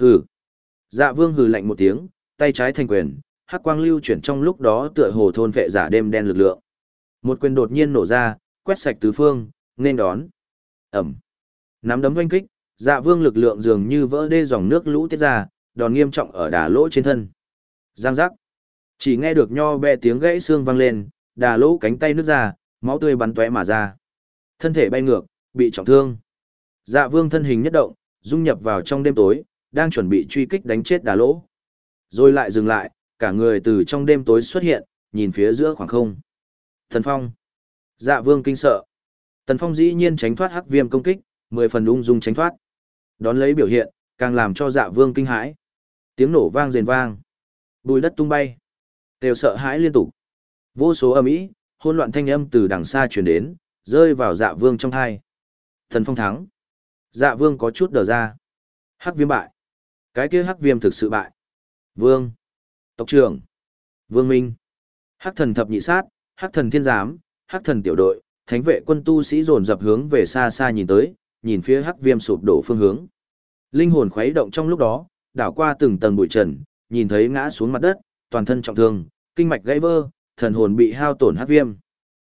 Hừ. Dạ vương hừ lạnh một tiếng, tay trái thành quyền, hắc quang lưu chuyển trong lúc đó tựa hồ thôn vệ giả đêm đen lực lượng. Một quyền đột nhiên nổ ra, quét sạch tứ phương, nên đón. Ẩm. Nắm đấm oanh kích, dạ vương lực lượng dường như vỡ đê dòng nước lũ tiết ra, đòn nghiêm trọng ở đà lỗ trên thân. Giang giác. Chỉ nghe được nho bẹ tiếng gãy xương vang lên, đà lỗ cánh tay nứt ra, máu tươi bắn tóe mà ra. Thân thể bay ngược, bị trọng thương. Dạ vương thân hình nhất động, dung nhập vào trong đêm tối, đang chuẩn bị truy kích đánh chết đà lỗ. Rồi lại dừng lại, cả người từ trong đêm tối xuất hiện, nhìn phía giữa khoảng không. Thần Phong. Dạ vương kinh sợ. Tần Phong dĩ nhiên tránh thoát hắc viêm công kích, mười phần ung dung tránh thoát. Đón lấy biểu hiện, càng làm cho dạ vương kinh hãi. Tiếng nổ vang rền vang. Bùi đất tung bay. Đều sợ hãi liên tục. Vô số âm ý, hỗn loạn thanh âm từ đằng xa truyền đến, rơi vào dạ vương trong hai. Thần Phong thắng. Dạ vương có chút đờ ra. Hắc viêm bại. Cái kia hắc viêm thực sự bại. Vương. Tộc trưởng. Vương Minh. Hắc thần thập nhị sát, hắc thần thiên giám, hắc thần tiểu đội, thánh vệ quân tu sĩ dồn dập hướng về xa xa nhìn tới, nhìn phía hắc viêm sụp đổ phương hướng. Linh hồn khuấy động trong lúc đó, đảo qua từng tầng bụi trần, nhìn thấy ngã xuống mặt đất, toàn thân trọng thương, kinh mạch gãy vỡ, thần hồn bị hao tổn hắc viêm.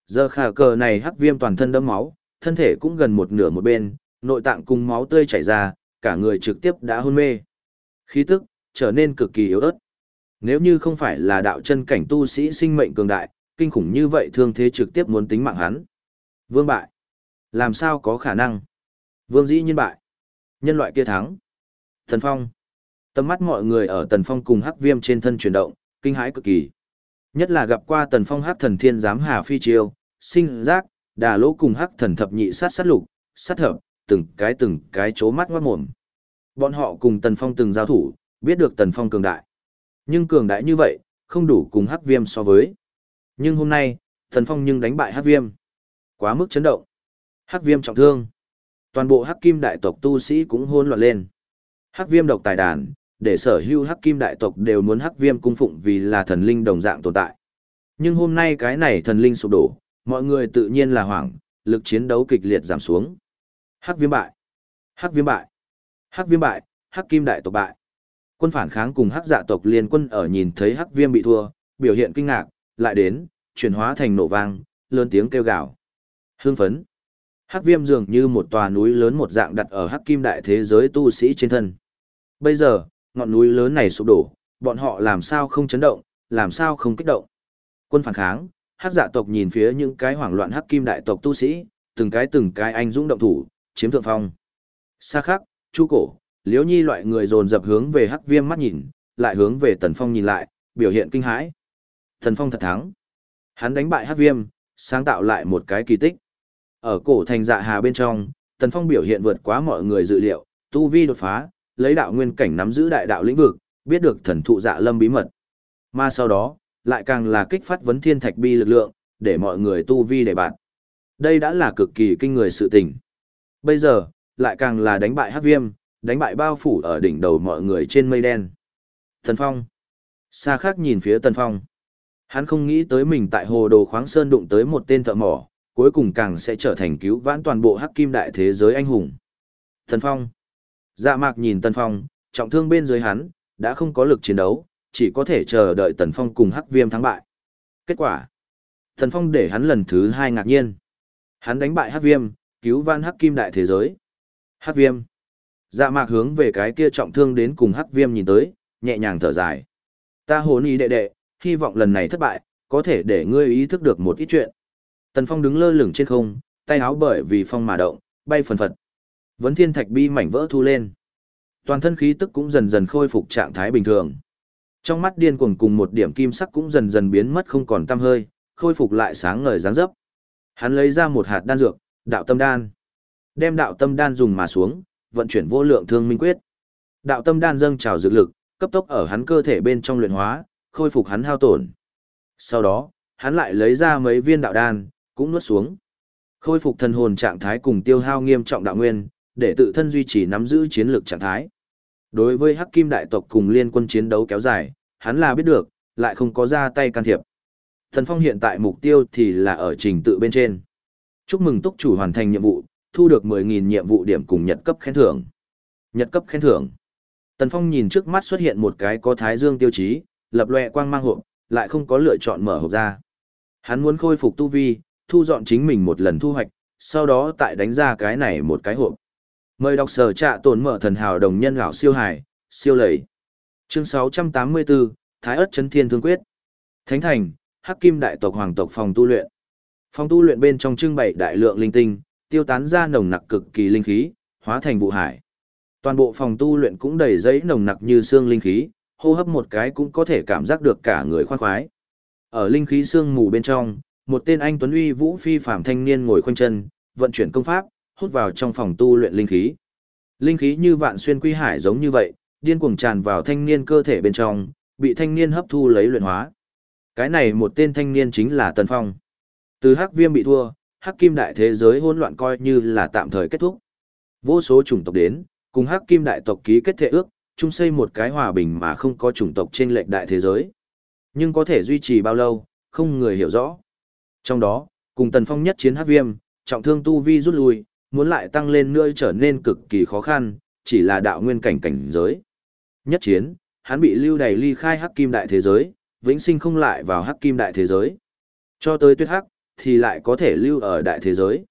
Giờ khả cờ này hắc viêm toàn thân đẫm máu, thân thể cũng gần một nửa một bên, nội tạng cùng máu tươi chảy ra, cả người trực tiếp đã hôn mê. Khí tức trở nên cực kỳ yếu ớt. Nếu như không phải là đạo chân cảnh tu sĩ sinh mệnh cường đại, kinh khủng như vậy thương thế trực tiếp muốn tính mạng hắn. Vương bại. Làm sao có khả năng? Vương dĩ nhiên bại. Nhân loại kia thắng. Thần Phong. Tầm mắt mọi người ở Tần Phong cùng hắc viêm trên thân chuyển động, kinh hãi cực kỳ. Nhất là gặp qua Tần Phong hắc thần thiên giám hà phi triều sinh giác, đà lỗ cùng hắc thần thập nhị sát sát lục, sát hợp từng cái từng cái chố mắt ngoát mồm. Bọn họ cùng Tần Phong từng giao thủ, biết được Tần Phong cường đại. Nhưng cường đại như vậy, không đủ cùng hắc viêm so với. Nhưng hôm nay, Tần Phong nhưng đánh bại hắc viêm. Quá mức chấn động. Hắc viêm trọng thương. Toàn bộ hắc kim đại tộc tu sĩ cũng hôn loạn lên. Hắc viêm độc tài đàn, để sở hữu hắc kim đại tộc đều muốn hắc viêm cung phụng vì là thần linh đồng dạng tồn tại. Nhưng hôm nay cái này thần linh sụp đổ, mọi người tự nhiên là hoảng, lực chiến đấu kịch liệt giảm xuống. Hắc viêm bại. Hắc viêm bại. Hắc viêm bại, hắc kim đại tộc bại. Quân phản kháng cùng hắc dạ tộc liên quân ở nhìn thấy hắc viêm bị thua, biểu hiện kinh ngạc, lại đến, chuyển hóa thành nổ vang, lớn tiếng kêu gào. Hương phấn. Hắc viêm dường như một tòa núi lớn một dạng đặt ở hắc kim đại thế giới tu sĩ trên thân. Bây giờ, ngọn núi lớn này sụp đổ, bọn họ làm sao không chấn động, làm sao không kích động. Quân phản kháng, hắc dạ tộc nhìn phía những cái hoảng loạn hắc kim đại tộc tu sĩ, từng cái từng cái anh dũng động thủ, chiếm thượng phong. Xa khắc, chu cổ, liếu nhi loại người dồn dập hướng về hắc viêm mắt nhìn, lại hướng về tần phong nhìn lại, biểu hiện kinh hãi. Tần phong thật thắng. Hắn đánh bại hắc viêm, sáng tạo lại một cái kỳ tích. Ở cổ thành dạ hà bên trong, tần phong biểu hiện vượt quá mọi người dự liệu, tu vi đột phá, lấy đạo nguyên cảnh nắm giữ đại đạo lĩnh vực, biết được thần thụ dạ lâm bí mật. Mà sau đó, lại càng là kích phát vấn thiên thạch bi lực lượng, để mọi người tu vi để bạn. Đây đã là cực kỳ kinh người sự tình. Bây giờ, lại càng là đánh bại hắc viêm, đánh bại bao phủ ở đỉnh đầu mọi người trên mây đen. Tần Phong. Xa khác nhìn phía Tần Phong. Hắn không nghĩ tới mình tại hồ đồ khoáng sơn đụng tới một tên thợ mỏ, cuối cùng càng sẽ trở thành cứu vãn toàn bộ hắc kim đại thế giới anh hùng. Tần Phong. Dạ mạc nhìn Tần Phong, trọng thương bên dưới hắn, đã không có lực chiến đấu, chỉ có thể chờ đợi Tần Phong cùng hắc viêm thắng bại. Kết quả. Tần Phong để hắn lần thứ hai ngạc nhiên. Hắn đánh bại hắc viêm, cứu vãn hắc kim đại thế giới. Hắc viêm. Dạ mạc hướng về cái kia trọng thương đến cùng hắc viêm nhìn tới, nhẹ nhàng thở dài. Ta hồn ý đệ đệ, hy vọng lần này thất bại, có thể để ngươi ý thức được một ít chuyện. Tần Phong đứng lơ lửng trên không, tay áo bởi vì phong mà động, bay phần phật. Vấn thiên thạch bi mảnh vỡ thu lên. Toàn thân khí tức cũng dần dần khôi phục trạng thái bình thường. Trong mắt điên cuồng cùng một điểm kim sắc cũng dần dần biến mất không còn tăm hơi, khôi phục lại sáng ngời dáng dấp. Hắn lấy ra một hạt đan dược, đạo tâm đan. Đem đạo tâm đan dùng mà xuống, vận chuyển vô lượng thương minh quyết. Đạo tâm đan dâng trào dược lực, cấp tốc ở hắn cơ thể bên trong luyện hóa, khôi phục hắn hao tổn. Sau đó, hắn lại lấy ra mấy viên đạo đan, cũng nuốt xuống. Khôi phục thần hồn trạng thái cùng tiêu hao nghiêm trọng đạo nguyên, để tự thân duy trì nắm giữ chiến lược trạng thái. Đối với Hắc Kim đại tộc cùng liên quân chiến đấu kéo dài, hắn là biết được, lại không có ra tay can thiệp. Thần Phong hiện tại mục tiêu thì là ở trình tự bên trên. Chúc mừng túc chủ hoàn thành nhiệm vụ, thu được 10.000 nhiệm vụ điểm cùng nhật cấp khen thưởng. Nhật cấp khen thưởng. Tần Phong nhìn trước mắt xuất hiện một cái có thái dương tiêu chí, lập lòe quang mang hộp, lại không có lựa chọn mở hộp ra. Hắn muốn khôi phục tu vi, thu dọn chính mình một lần thu hoạch, sau đó tại đánh ra cái này một cái hộp. Mời đọc sở trạ tồn mở thần hào đồng nhân gạo siêu hải, siêu lầy. Chương 684, Thái ất chấn thiên thương quyết. Thánh thành, Hắc Kim đại tộc hoàng tộc phòng tu luyện. Phòng tu luyện bên trong trưng bày đại lượng linh tinh, tiêu tán ra nồng nặc cực kỳ linh khí, hóa thành vụ hải. Toàn bộ phòng tu luyện cũng đầy giấy nồng nặc như xương linh khí, hô hấp một cái cũng có thể cảm giác được cả người khoan khoái. Ở linh khí xương mù bên trong, một tên anh tuấn uy vũ phi phàm thanh niên ngồi khoanh chân, vận chuyển công pháp, hút vào trong phòng tu luyện linh khí. Linh khí như vạn xuyên quy hải giống như vậy, điên cuồng tràn vào thanh niên cơ thể bên trong, bị thanh niên hấp thu lấy luyện hóa. Cái này một tên thanh niên chính là Tần Phong. Từ Hắc Viêm bị thua, Hắc Kim đại thế giới hỗn loạn coi như là tạm thời kết thúc. Vô số chủng tộc đến, cùng Hắc Kim đại tộc ký kết thể ước, chung xây một cái hòa bình mà không có chủng tộc trên lệch đại thế giới. Nhưng có thể duy trì bao lâu, không người hiểu rõ. Trong đó, cùng Tần Phong nhất chiến Hắc Viêm, trọng thương tu vi rút lui, muốn lại tăng lên nữa trở nên cực kỳ khó khăn, chỉ là đạo nguyên cảnh cảnh giới. Nhất chiến, hắn bị lưu đày ly khai hắc kim đại thế giới, vĩnh sinh không lại vào hắc kim đại thế giới. Cho tới tuyết hắc, thì lại có thể lưu ở đại thế giới.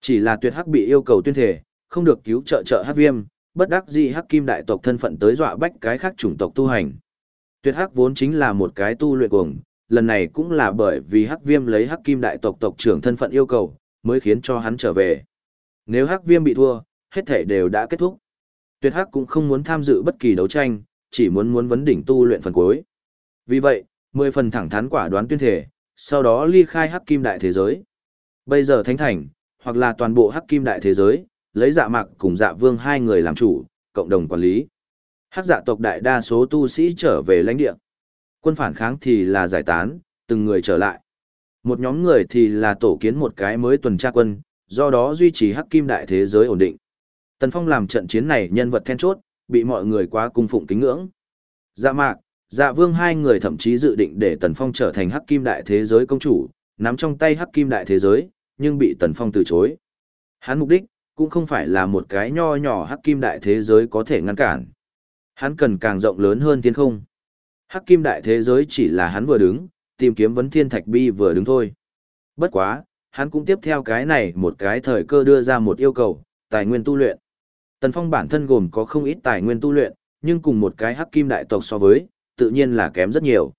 Chỉ là tuyệt hắc bị yêu cầu tuyên thể, không được cứu trợ trợ hắc viêm, bất đắc dĩ hắc kim đại tộc thân phận tới dọa bách cái khác chủng tộc tu hành. Tuyệt hắc vốn chính là một cái tu luyện cuồng, lần này cũng là bởi vì hắc viêm lấy hắc kim đại tộc tộc trưởng thân phận yêu cầu, mới khiến cho hắn trở về. Nếu hắc viêm bị thua, hết thể đều đã kết thúc. Tuyệt hắc cũng không muốn tham dự bất kỳ đấu tranh, chỉ muốn muốn vấn đỉnh tu luyện phần cuối. Vì vậy, mười phần thẳng thắn quả đoán tuyên thể, sau đó ly khai hắc kim đại thế giới. Bây giờ thánh thành, hoặc là toàn bộ hắc kim đại thế giới, lấy dạ mạc cùng dạ vương hai người làm chủ, cộng đồng quản lý. Hắc dạ tộc đại đa số tu sĩ trở về lãnh địa. Quân phản kháng thì là giải tán, từng người trở lại. Một nhóm người thì là tổ kiến một cái mới tuần tra quân, do đó duy trì hắc kim đại thế giới ổn định. Tần Phong làm trận chiến này nhân vật then chốt, bị mọi người quá cung phụng kính ngưỡng. Dạ mạc, dạ vương hai người thậm chí dự định để Tần Phong trở thành hắc kim đại thế giới công chủ, nắm trong tay hắc kim đại thế giới, nhưng bị Tần Phong từ chối. Hắn mục đích, cũng không phải là một cái nho nhỏ hắc kim đại thế giới có thể ngăn cản. Hắn cần càng rộng lớn hơn thiên không. Hắc kim đại thế giới chỉ là hắn vừa đứng, tìm kiếm vấn thiên thạch bi vừa đứng thôi. Bất quá, hắn cũng tiếp theo cái này một cái thời cơ đưa ra một yêu cầu, tài nguyên tu luyện. Tần Phong bản thân gồm có không ít tài nguyên tu luyện, nhưng cùng một cái hắc kim đại tộc so với, tự nhiên là kém rất nhiều.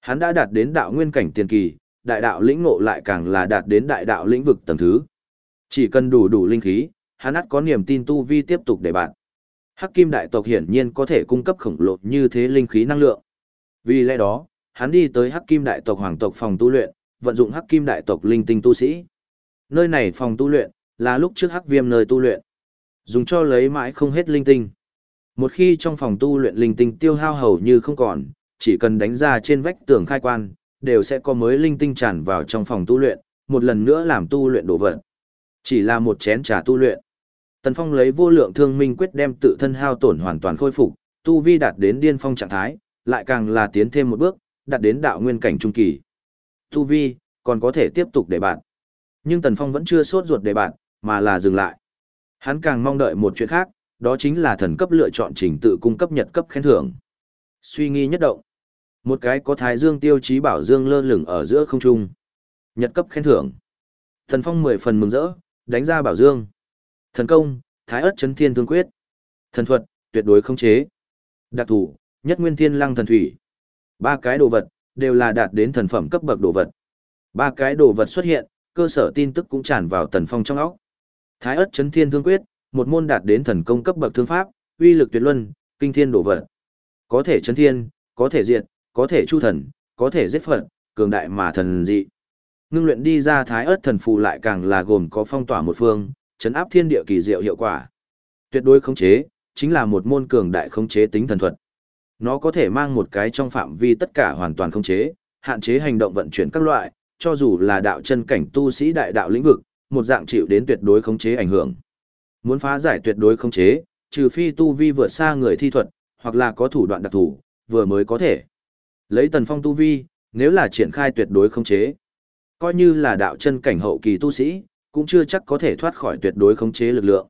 Hắn đã đạt đến đạo nguyên cảnh tiền kỳ, đại đạo lĩnh ngộ lại càng là đạt đến đại đạo lĩnh vực tầng thứ. Chỉ cần đủ đủ linh khí, hắn ắt có niềm tin tu vi tiếp tục để bạn. Hắc kim đại tộc hiển nhiên có thể cung cấp khổng lồ như thế linh khí năng lượng. Vì lẽ đó, hắn đi tới Hắc kim đại tộc hoàng tộc phòng tu luyện, vận dụng Hắc kim đại tộc linh tinh tu sĩ. Nơi này phòng tu luyện, là lúc trước Hắc viêm nơi tu luyện. Dùng cho lấy mãi không hết linh tinh. Một khi trong phòng tu luyện linh tinh tiêu hao hầu như không còn, chỉ cần đánh ra trên vách tường khai quan, đều sẽ có mới linh tinh tràn vào trong phòng tu luyện, một lần nữa làm tu luyện đổ vật. Chỉ là một chén trà tu luyện. Tần Phong lấy vô lượng thương minh quyết đem tự thân hao tổn hoàn toàn khôi phục, tu vi đạt đến điên phong trạng thái, lại càng là tiến thêm một bước, đạt đến đạo nguyên cảnh trung kỳ. Tu vi, còn có thể tiếp tục để bạn. Nhưng Tần Phong vẫn chưa sốt ruột để bạn, mà là dừng lại. Hắn càng mong đợi một chuyện khác, đó chính là thần cấp lựa chọn trình tự cung cấp nhật cấp khen thưởng. Suy nghi nhất động. Một cái có thái dương tiêu chí bảo dương lơ lửng ở giữa không trung. Nhật cấp khen thưởng. Thần Phong mười phần mừng rỡ, đánh ra bảo dương. Thần công, thái ớt chấn thiên thương quyết. Thần thuật, tuyệt đối không chế. Đặc thủ, nhất nguyên thiên lăng thần thủy. Ba cái đồ vật, đều là đạt đến thần phẩm cấp bậc đồ vật. Ba cái đồ vật xuất hiện, cơ sở tin tức cũng tràn vào tần phong trong óc. Thái ớt chấn thiên thương quyết, một môn đạt đến thần công cấp bậc thương pháp, uy lực tuyệt luân, kinh thiên đổ vật. Có thể chấn thiên, có thể diệt, có thể chu thần, có thể giết phật, cường đại mà thần dị. Ngưng luyện đi ra thái ớt thần phù lại càng là gồm có phong tỏa một phương, chấn áp thiên địa kỳ diệu hiệu quả. Tuyệt đối khống chế, chính là một môn cường đại khống chế tính thần thuật. Nó có thể mang một cái trong phạm vi tất cả hoàn toàn khống chế, hạn chế hành động vận chuyển các loại, cho dù là đạo chân cảnh tu sĩ đại đạo lĩnh vực, một dạng chịu đến tuyệt đối khống chế ảnh hưởng. Muốn phá giải tuyệt đối không chế, trừ phi tu vi vượt xa người thi thuật, hoặc là có thủ đoạn đặc thù, vừa mới có thể. Lấy tần phong tu vi, nếu là triển khai tuyệt đối không chế, coi như là đạo chân cảnh hậu kỳ tu sĩ, cũng chưa chắc có thể thoát khỏi tuyệt đối khống chế lực lượng.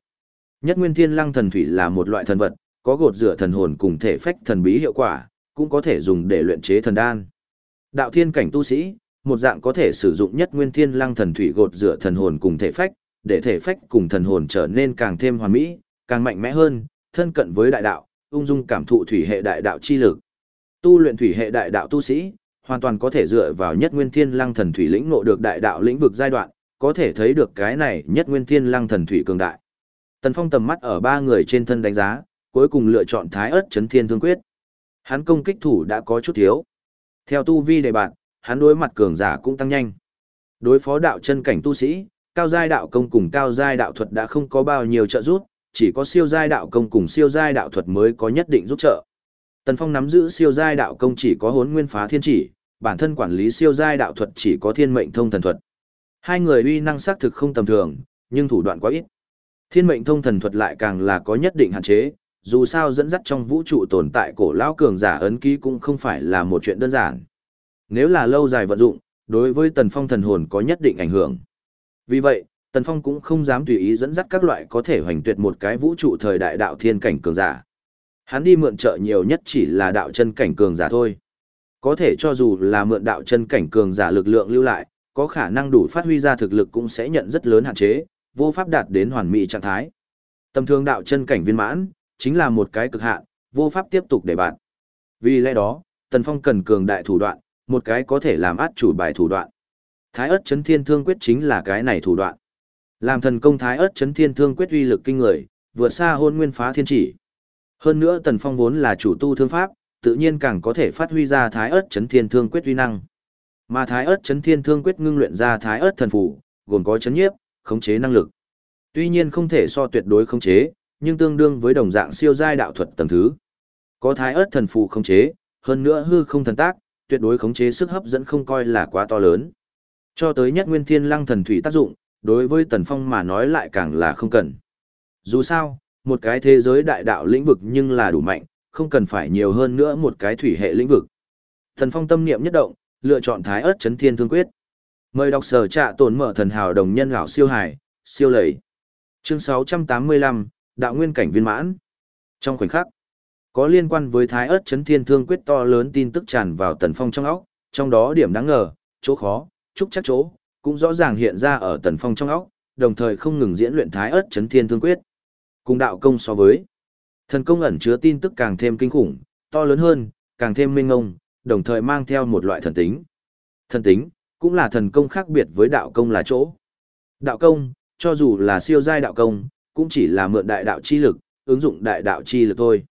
Nhất Nguyên Thiên Lăng Thần Thủy là một loại thần vật, có gột rửa thần hồn cùng thể phách thần bí hiệu quả, cũng có thể dùng để luyện chế thần đan. Đạo thiên cảnh tu sĩ, một dạng có thể sử dụng nhất nguyên thiên lăng thần thủy gột rửa thần hồn cùng thể phách, để thể phách cùng thần hồn trở nên càng thêm hoàn mỹ, càng mạnh mẽ hơn, thân cận với đại đạo, ung dung cảm thụ thủy hệ đại đạo chi lực. Tu luyện thủy hệ đại đạo tu sĩ, hoàn toàn có thể dựa vào nhất nguyên thiên lăng thần thủy lĩnh ngộ được đại đạo lĩnh vực giai đoạn, có thể thấy được cái này nhất nguyên thiên lăng thần thủy cường đại. Tần Phong tầm mắt ở ba người trên thân đánh giá, cuối cùng lựa chọn Thái Ức Chấn Thiên Thương Quyết. Hắn công kích thủ đã có chút thiếu. Theo tu vi đề bạn, hắn đối mặt cường giả cũng tăng nhanh. Đối phó đạo chân cảnh tu sĩ, cao giai đạo công cùng cao giai đạo thuật đã không có bao nhiêu trợ giúp, chỉ có siêu giai đạo công cùng siêu giai đạo thuật mới có nhất định giúp trợ. Tần Phong nắm giữ siêu giai đạo công chỉ có Hỗn Nguyên Phá Thiên Chỉ, bản thân quản lý siêu giai đạo thuật chỉ có Thiên Mệnh Thông Thần Thuật. Hai người uy năng xác thực không tầm thường, nhưng thủ đoạn quá ít. Thiên Mệnh Thông Thần Thuật lại càng là có nhất định hạn chế, dù sao dẫn dắt trong vũ trụ tồn tại cổ lão cường giả ấn ký cũng không phải là một chuyện đơn giản. Nếu là lâu dài vận dụng, đối với Tần Phong thần hồn có nhất định ảnh hưởng. Vì vậy, Tần Phong cũng không dám tùy ý dẫn dắt các loại có thể hoành tuyệt một cái vũ trụ thời đại đạo thiên cảnh cường giả. Hắn đi mượn trợ nhiều nhất chỉ là đạo chân cảnh cường giả thôi. Có thể cho dù là mượn đạo chân cảnh cường giả lực lượng lưu lại, có khả năng đủ phát huy ra thực lực cũng sẽ nhận rất lớn hạn chế, vô pháp đạt đến hoàn mỹ trạng thái. Tầm thường đạo chân cảnh viên mãn, chính là một cái cực hạn, vô pháp tiếp tục để bạn. Vì lẽ đó, Tần Phong cần cường đại thủ đoạn, một cái có thể làm át chủ bài thủ đoạn. Thái ớt chấn thiên thương quyết chính là cái này thủ đoạn. Làm thần công thái ớt chấn thiên thương quyết uy lực kinh người, vượt xa hôn nguyên phá thiên chỉ. Hơn nữa Tần Phong vốn là chủ tu thương pháp, tự nhiên càng có thể phát huy ra thái ớt chấn thiên thương quyết uy năng. Mà thái ớt chấn thiên thương quyết ngưng luyện ra thái ớt thần phủ, gồm có chấn nhiếp, khống chế năng lực. Tuy nhiên không thể so tuyệt đối khống chế, nhưng tương đương với đồng dạng siêu giai đạo thuật tầng thứ. Có thái ớt thần phù khống chế, hơn nữa hư không thần tác, tuyệt đối khống chế sức hấp dẫn không coi là quá to lớn. Cho tới nhất nguyên thiên lăng thần thủy tác dụng, đối với Tần Phong mà nói lại càng là không cần. Dù sao, một cái thế giới đại đạo lĩnh vực nhưng là đủ mạnh, không cần phải nhiều hơn nữa một cái thủy hệ lĩnh vực. Tần Phong tâm niệm nhất động, lựa chọn thái ớt chấn thiên thương quyết. Mời đọc sở trạ tổn mở thần hào đồng nhân gạo siêu hải, siêu lầy. Chương 685, đạo nguyên cảnh viên mãn. Trong khoảnh khắc, có liên quan với thái ớt chấn thiên thương quyết to lớn tin tức tràn vào tần phong trong óc, trong đó điểm đáng ngờ, chỗ khó, trúc chắc chỗ, cũng rõ ràng hiện ra ở tần phong trong óc, đồng thời không ngừng diễn luyện thái ớt chấn thiên thương quyết. Cùng đạo công so với, thần công ẩn chứa tin tức càng thêm kinh khủng, to lớn hơn, càng thêm minh ngông, đồng thời mang theo một loại thần tính. Thần tính, cũng là thần công khác biệt với đạo công là chỗ. Đạo công, cho dù là siêu giai đạo công, cũng chỉ là mượn đại đạo chi lực, ứng dụng đại đạo chi lực thôi.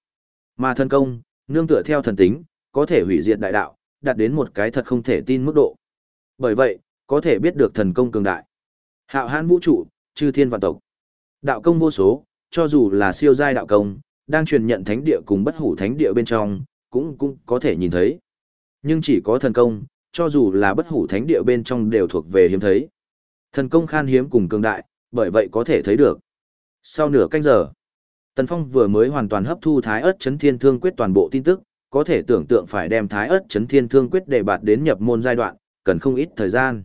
Mà thần công, nương tựa theo thần tính, có thể hủy diệt đại đạo, đạt đến một cái thật không thể tin mức độ. Bởi vậy, có thể biết được thần công cường đại. Hạo hãn vũ trụ, chư thiên vạn tộc. Đạo công vô số, cho dù là siêu giai đạo công, đang truyền nhận thánh địa cùng bất hủ thánh địa bên trong, cũng cũng có thể nhìn thấy. Nhưng chỉ có thần công, cho dù là bất hủ thánh địa bên trong đều thuộc về hiếm thấy. Thần công khan hiếm cùng cường đại, bởi vậy có thể thấy được. Sau nửa canh giờ, Tần Phong vừa mới hoàn toàn hấp thu Thái ớt chấn thiên thương quyết toàn bộ tin tức, có thể tưởng tượng phải đem Thái ớt chấn thiên thương quyết để bạt đến nhập môn giai đoạn, cần không ít thời gian.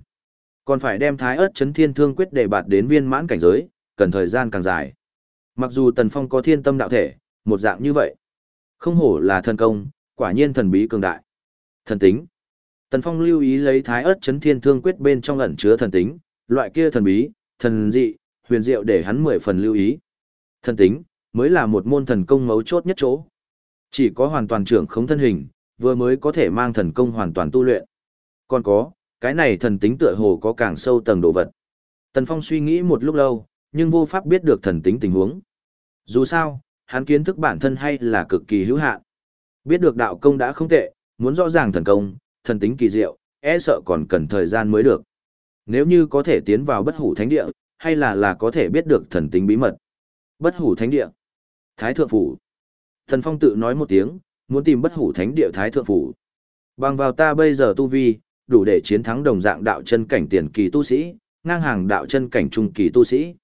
Còn phải đem Thái ớt chấn thiên thương quyết để bạt đến viên mãn cảnh giới, cần thời gian càng dài. Mặc dù Tần Phong có thiên tâm đạo thể, một dạng như vậy. Không hổ là thần công, quả nhiên thần bí cường đại. Thần tính. Tần Phong lưu ý lấy Thái ớt chấn thiên thương quyết bên trong ẩn chứa thần tính, loại kia thần bí, thần dị, huyền diệu để hắn mười phần lưu ý. Thần tính, mới là một môn thần công mấu chốt nhất chỗ. Chỉ có hoàn toàn trưởng không thân hình, vừa mới có thể mang thần công hoàn toàn tu luyện. Còn có, cái này thần tính tựa hồ có càng sâu tầng độ vật. Tần Phong suy nghĩ một lúc lâu, nhưng vô pháp biết được thần tính tình huống. Dù sao, hắn kiến thức bản thân hay là cực kỳ hữu hạn. Biết được đạo công đã không tệ, muốn rõ ràng thần công, thần tính kỳ diệu, e sợ còn cần thời gian mới được. Nếu như có thể tiến vào bất hủ thánh địa, hay là là có thể biết được thần tính bí mật. Bất hủ thánh địa. Thái thượng phủ. Thần Phong tự nói một tiếng, muốn tìm bất hủ thánh địa Thái thượng phủ. Bằng vào ta bây giờ tu vi, đủ để chiến thắng đồng dạng đạo chân cảnh tiền kỳ tu sĩ, ngang hàng đạo chân cảnh trung kỳ tu sĩ.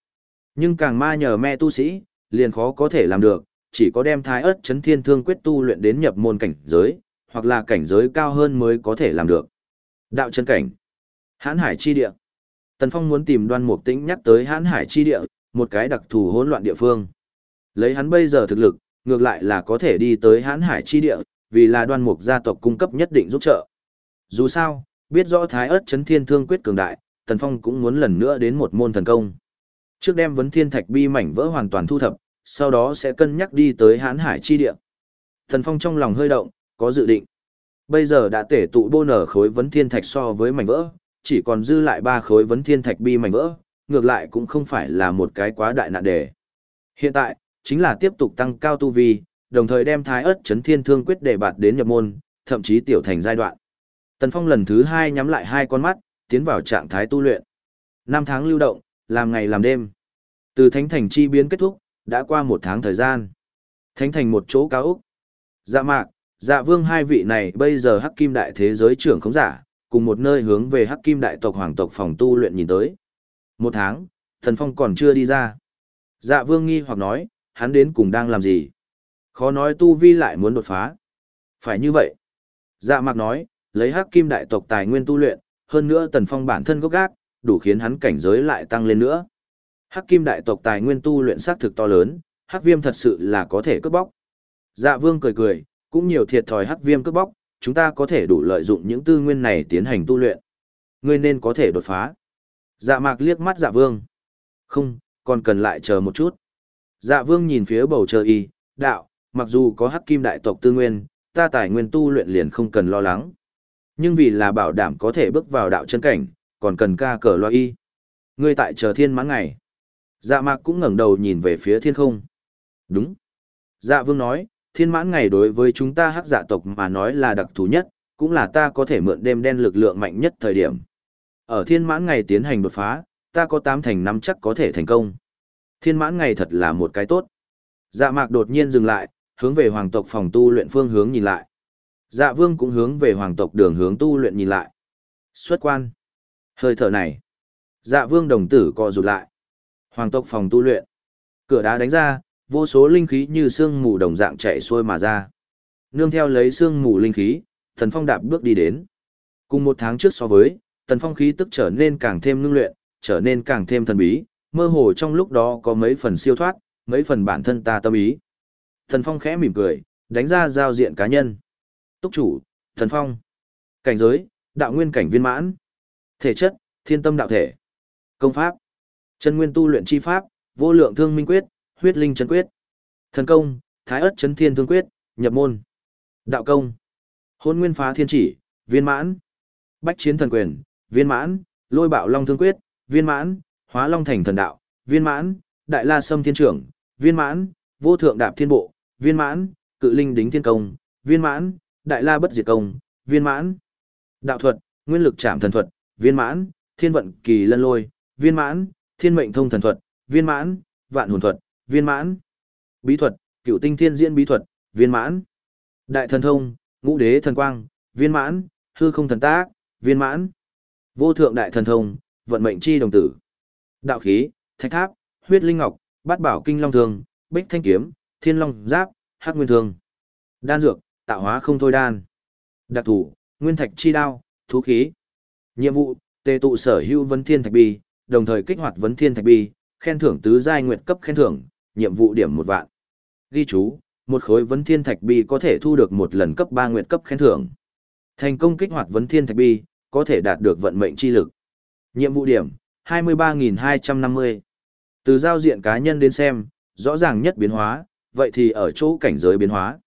Nhưng càng ma nhờ mẹ tu sĩ, liền khó có thể làm được, chỉ có đem thái ớt chấn thiên thương quyết tu luyện đến nhập môn cảnh giới, hoặc là cảnh giới cao hơn mới có thể làm được. Đạo chân cảnh. Hán hải chi địa. Tần Phong muốn tìm đoan mục tĩnh nhắc tới hãn hải chi địa, một cái đặc thù hỗn loạn địa phương. Lấy hắn bây giờ thực lực, ngược lại là có thể đi tới hãn hải chi địa, vì là đoan mục gia tộc cung cấp nhất định giúp trợ. Dù sao, biết rõ thái ớt chấn thiên thương quyết cường đại, Tần Phong cũng muốn lần nữa đến một môn thần công. Trước đem vấn thiên thạch bi mảnh vỡ hoàn toàn thu thập, sau đó sẽ cân nhắc đi tới hãn hải chi địa. Tần Phong trong lòng hơi động, có dự định. Bây giờ đã tể tụ bô nở khối vấn thiên thạch so với mảnh vỡ, chỉ còn dư lại ba khối vấn thiên thạch bi mảnh vỡ, ngược lại cũng không phải là một cái quá đại nạn đề. Hiện tại, chính là tiếp tục tăng cao tu vi, đồng thời đem thái ớt chấn thiên thương quyết để bạt đến nhập môn, thậm chí tiểu thành giai đoạn. Tần Phong lần thứ hai nhắm lại hai con mắt, tiến vào trạng thái tu luyện. Năm tháng lưu động, làm ngày làm đêm. Từ thánh thành chi biến kết thúc, đã qua một tháng thời gian. Thánh thành một chỗ cao úc. Dạ mạc, dạ vương hai vị này bây giờ hắc kim đại thế giới trưởng khống giả, cùng một nơi hướng về hắc kim đại tộc hoàng tộc phòng tu luyện nhìn tới. Một tháng, Tần phong còn chưa đi ra. Dạ vương nghi hoặc nói, hắn đến cùng đang làm gì? Khó nói tu vi lại muốn đột phá. Phải như vậy. Dạ mạc nói, lấy hắc kim đại tộc tài nguyên tu luyện, hơn nữa tần phong bản thân gốc gác, đủ khiến hắn cảnh giới lại tăng lên nữa. Hắc kim đại tộc tài nguyên tu luyện xác thực to lớn, hắc viêm thật sự là có thể cướp bóc. Dạ vương cười cười, cũng nhiều thiệt thòi hắc viêm cướp bóc, chúng ta có thể đủ lợi dụng những tư nguyên này tiến hành tu luyện. Ngươi nên có thể đột phá. Dạ mạc liếc mắt dạ vương. Không, còn cần lại chờ một chút. Dạ vương nhìn phía bầu trời y, đạo, mặc dù có hắc kim đại tộc tư nguyên, ta tài nguyên tu luyện liền không cần lo lắng. Nhưng vì là bảo đảm có thể bước vào đạo chân cảnh, còn cần ca cờ loa y. Ngươi tại chờ thiên mãn ngày. Dạ mạc cũng ngẩng đầu nhìn về phía thiên không. Đúng. Dạ vương nói, thiên mãn ngày đối với chúng ta hắc dạ tộc mà nói là đặc thù nhất, cũng là ta có thể mượn đêm đen lực lượng mạnh nhất thời điểm. Ở thiên mãn ngày tiến hành đột phá, ta có tám thành năm chắc có thể thành công. Thiên mãn ngày thật là một cái tốt. Dạ mạc đột nhiên dừng lại, hướng về hoàng tộc phòng tu luyện phương hướng nhìn lại. Dạ vương cũng hướng về hoàng tộc đường hướng tu luyện nhìn lại. Xuất quan. Hơi thở này. Dạ vương đồng tử co rụt lại. Hoàng tộc phòng tu luyện. Cửa đá đánh ra, vô số linh khí như sương mù đồng dạng chạy xuôi mà ra. Nương theo lấy sương mù linh khí, thần phong đạp bước đi đến. Cùng một tháng trước so với, thần phong khí tức trở nên càng thêm ngưng luyện, trở nên càng thêm thần bí, mơ hồ trong lúc đó có mấy phần siêu thoát, mấy phần bản thân ta tâm ý. Thần phong khẽ mỉm cười, đánh ra giao diện cá nhân. Túc chủ, thần phong. Cảnh giới, đạo nguyên cảnh viên mãn. Thể chất, thiên tâm đạo thể. Công pháp, chân nguyên tu luyện chi pháp, vô lượng thương minh quyết, huyết linh chân quyết. Thần công, thái ất chấn thiên thương quyết, nhập môn. Đạo công, hôn nguyên phá thiên chỉ, viên mãn. Bách chiến thần quyền, viên mãn, lôi bạo long thương quyết, viên mãn, hóa long thành thần đạo, viên mãn, đại la sâm thiên trưởng, viên mãn, vô thượng đạp thiên bộ, viên mãn, cự linh đính thiên công, viên mãn, đại la bất diệt công, viên mãn. Đạo thuật, nguyên lực trảm thần thuật, viên mãn, thiên vận kỳ lân lôi, viên mãn, thiên mệnh thông thần thuật, viên mãn, vạn hồn thuật, viên mãn. Bí thuật, cựu tinh thiên diễn bí thuật, viên mãn. Đại thần thông, ngũ đế thần quang, viên mãn, hư không thần tác, viên mãn. Vô thượng đại thần thông, vận mệnh chi đồng tử. Đạo khí, thạch tháp, huyết linh ngọc, bát bảo kinh long thường, bích thanh kiếm, thiên long giáp, hắc nguyên thương. Đan dược, tạo hóa không thôi đan. Đặc thủ, nguyên thạch chi đao, thú khí. Nhiệm vụ, tề tụ sở hữu vấn thiên thạch bi, đồng thời kích hoạt vấn thiên thạch bi, khen thưởng tứ giai nguyệt cấp khen thưởng, nhiệm vụ điểm một vạn. Ghi chú, một khối vấn thiên thạch bi có thể thu được một lần cấp ba nguyệt cấp khen thưởng. Thành công kích hoạt vấn thiên thạch bi, có thể đạt được vận mệnh chi lực. Nhiệm vụ điểm, 23.250. Từ giao diện cá nhân đến xem, rõ ràng nhất biến hóa, vậy thì ở chỗ cảnh giới biến hóa.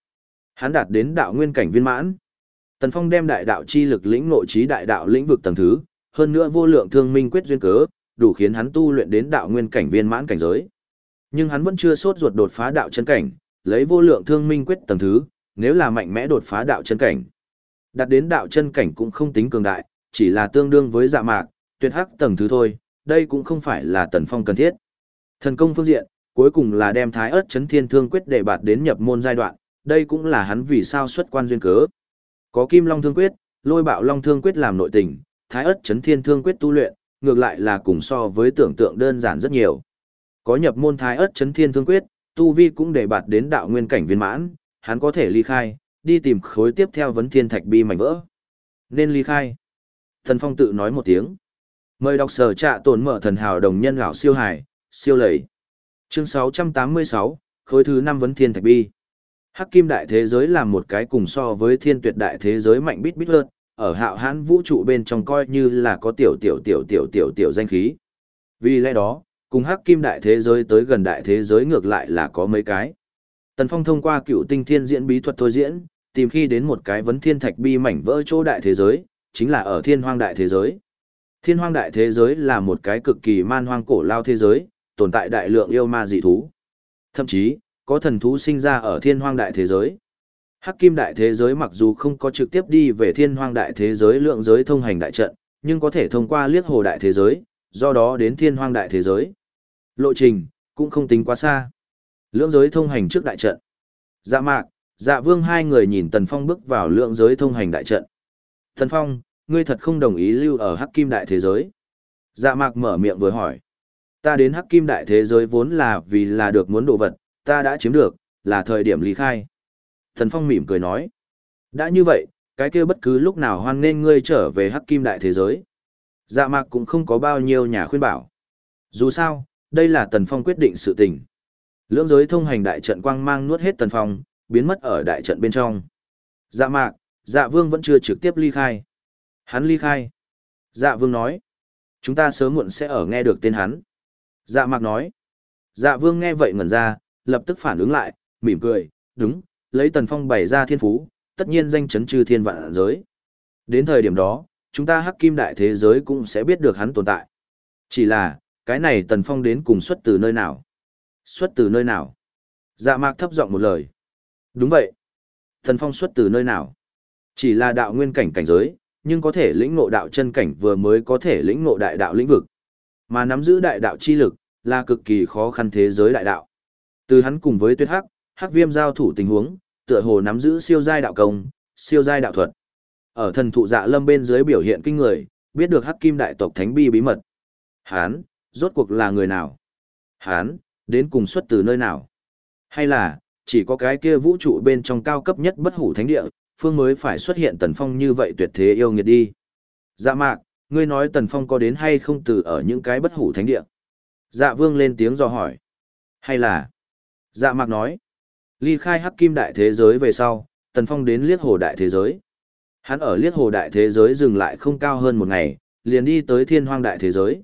Hắn đạt đến đạo nguyên cảnh viên mãn. Tần Phong đem đại đạo chi lực lĩnh nội trí đại đạo lĩnh vực tầng thứ, hơn nữa vô lượng thương minh quyết duyên cớ, đủ khiến hắn tu luyện đến đạo nguyên cảnh viên mãn cảnh giới. Nhưng hắn vẫn chưa sốt ruột đột phá đạo chân cảnh, lấy vô lượng thương minh quyết tầng thứ, nếu là mạnh mẽ đột phá đạo chân cảnh. Đạt đến đạo chân cảnh cũng không tính cường đại, chỉ là tương đương với dạ mạc, tuyệt hắc tầng thứ thôi, đây cũng không phải là Tần Phong cần thiết. Thần công phương diện, cuối cùng là đem Thái Ức Chấn Thiên Thương quyết để bạt đến nhập môn giai đoạn, đây cũng là hắn vì sao xuất quan duyên cớ. Có Kim Long Thương quyết, Lôi Bạo Long Thương quyết làm nội tình, Thái Ức Chấn Thiên Thương quyết tu luyện, ngược lại là cùng so với tưởng tượng đơn giản rất nhiều. Có nhập môn Thái Ức Chấn Thiên Thương quyết, tu vi cũng để bạt đến đạo nguyên cảnh viên mãn, hắn có thể ly khai, đi tìm khối tiếp theo vấn thiên thạch bi mảnh vỡ. Nên ly khai. Thần Phong tự nói một tiếng. Mời đọc sở trạ tồn mở thần hào đồng nhân gạo siêu hải, siêu lầy. Chương 686, khối thứ 5 vấn thiên thạch bi. Hắc kim đại thế giới là một cái cùng so với thiên tuyệt đại thế giới mạnh bít bít hơn, ở hạo hãn vũ trụ bên trong coi như là có tiểu tiểu tiểu tiểu tiểu tiểu danh khí. Vì lẽ đó, cùng hắc kim đại thế giới tới gần đại thế giới ngược lại là có mấy cái. Tần Phong thông qua cựu tinh thiên diễn bí thuật thôi diễn, tìm khi đến một cái vấn thiên thạch bi mảnh vỡ chỗ đại thế giới, chính là ở thiên hoang đại thế giới. Thiên hoang đại thế giới là một cái cực kỳ man hoang cổ lao thế giới, tồn tại đại lượng yêu ma dị thú. Thậm chí, có thần thú sinh ra ở thiên hoang đại thế giới. Hắc kim đại thế giới mặc dù không có trực tiếp đi về thiên hoang đại thế giới lượng giới thông hành đại trận, nhưng có thể thông qua liếc hồ đại thế giới, do đó đến thiên hoang đại thế giới. Lộ trình, cũng không tính quá xa. Lượng giới thông hành trước đại trận. Dạ mạc, dạ vương hai người nhìn Tần Phong bước vào lượng giới thông hành đại trận. Tần Phong, ngươi thật không đồng ý lưu ở Hắc kim đại thế giới. Dạ mạc mở miệng vừa hỏi. Ta đến Hắc kim đại thế giới vốn là vì là được muốn đồ vật, ta đã chiếm được, là thời điểm lý khai. Thần Phong mỉm cười nói. Đã như vậy, cái kia bất cứ lúc nào hoan nên ngươi trở về hắc kim đại thế giới. Dạ mạc cũng không có bao nhiêu nhà khuyên bảo. Dù sao, đây là Tần Phong quyết định sự tình. Lưỡng giới thông hành đại trận quang mang nuốt hết Tần Phong, biến mất ở đại trận bên trong. Dạ mạc, dạ vương vẫn chưa trực tiếp ly khai. Hắn ly khai. Dạ vương nói. Chúng ta sớm muộn sẽ ở nghe được tên hắn. Dạ mạc nói. Dạ vương nghe vậy ngẩn ra, lập tức phản ứng lại, mỉm cười, đúng, lấy Tần Phong bày ra thiên phú, tất nhiên danh chấn trừ thiên vạn giới. Đến thời điểm đó, chúng ta hắc kim đại thế giới cũng sẽ biết được hắn tồn tại. Chỉ là, cái này Tần Phong đến cùng xuất từ nơi nào? Xuất từ nơi nào? Dạ mạc thấp giọng một lời. Đúng vậy. Tần Phong xuất từ nơi nào? Chỉ là đạo nguyên cảnh cảnh giới, nhưng có thể lĩnh ngộ đạo chân cảnh vừa mới có thể lĩnh ngộ đại đạo lĩnh vực. Mà nắm giữ đại đạo chi lực, là cực kỳ khó khăn thế giới đại đạo. Từ hắn cùng với tuyết hắc, hắc viêm giao thủ tình huống, tựa hồ nắm giữ siêu giai đạo công, siêu giai đạo thuật. Ở thần thụ dạ lâm bên dưới biểu hiện kinh người, biết được hắc kim đại tộc thánh bi bí mật. Hán, rốt cuộc là người nào? Hán, đến cùng xuất từ nơi nào? Hay là, chỉ có cái kia vũ trụ bên trong cao cấp nhất bất hủ thánh địa, phương mới phải xuất hiện tần phong như vậy tuyệt thế yêu nghiệt đi. Dạ mạc, ngươi nói tần phong có đến hay không từ ở những cái bất hủ thánh địa? Dạ vương lên tiếng do hỏi. Hay là, Dạ mạc nói, ly khai hắc kim đại thế giới về sau, Tần Phong đến liết hồ đại thế giới. Hắn ở liết hồ đại thế giới dừng lại không cao hơn một ngày, liền đi tới thiên hoang đại thế giới.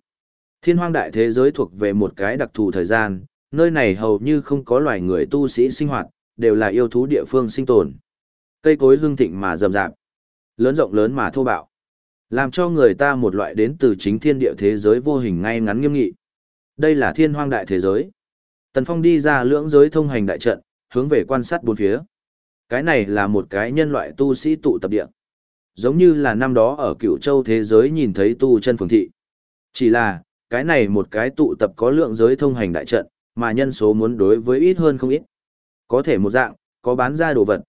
Thiên hoang đại thế giới thuộc về một cái đặc thù thời gian, nơi này hầu như không có loài người tu sĩ sinh hoạt, đều là yêu thú địa phương sinh tồn. Cây cối hương thịnh mà rậm rạp, lớn rộng lớn mà thô bạo, làm cho người ta một loại đến từ chính thiên địa thế giới vô hình ngay ngắn nghiêm nghị. Đây là thiên hoang đại thế giới. Tần Phong đi ra lưỡng giới thông hành đại trận, hướng về quan sát bốn phía. Cái này là một cái nhân loại tu sĩ tụ tập địa. Giống như là năm đó ở cựu châu thế giới nhìn thấy tu chân phường thị. Chỉ là, cái này một cái tụ tập có lượng giới thông hành đại trận, mà nhân số muốn đối với ít hơn không ít. Có thể một dạng, có bán ra đồ vật.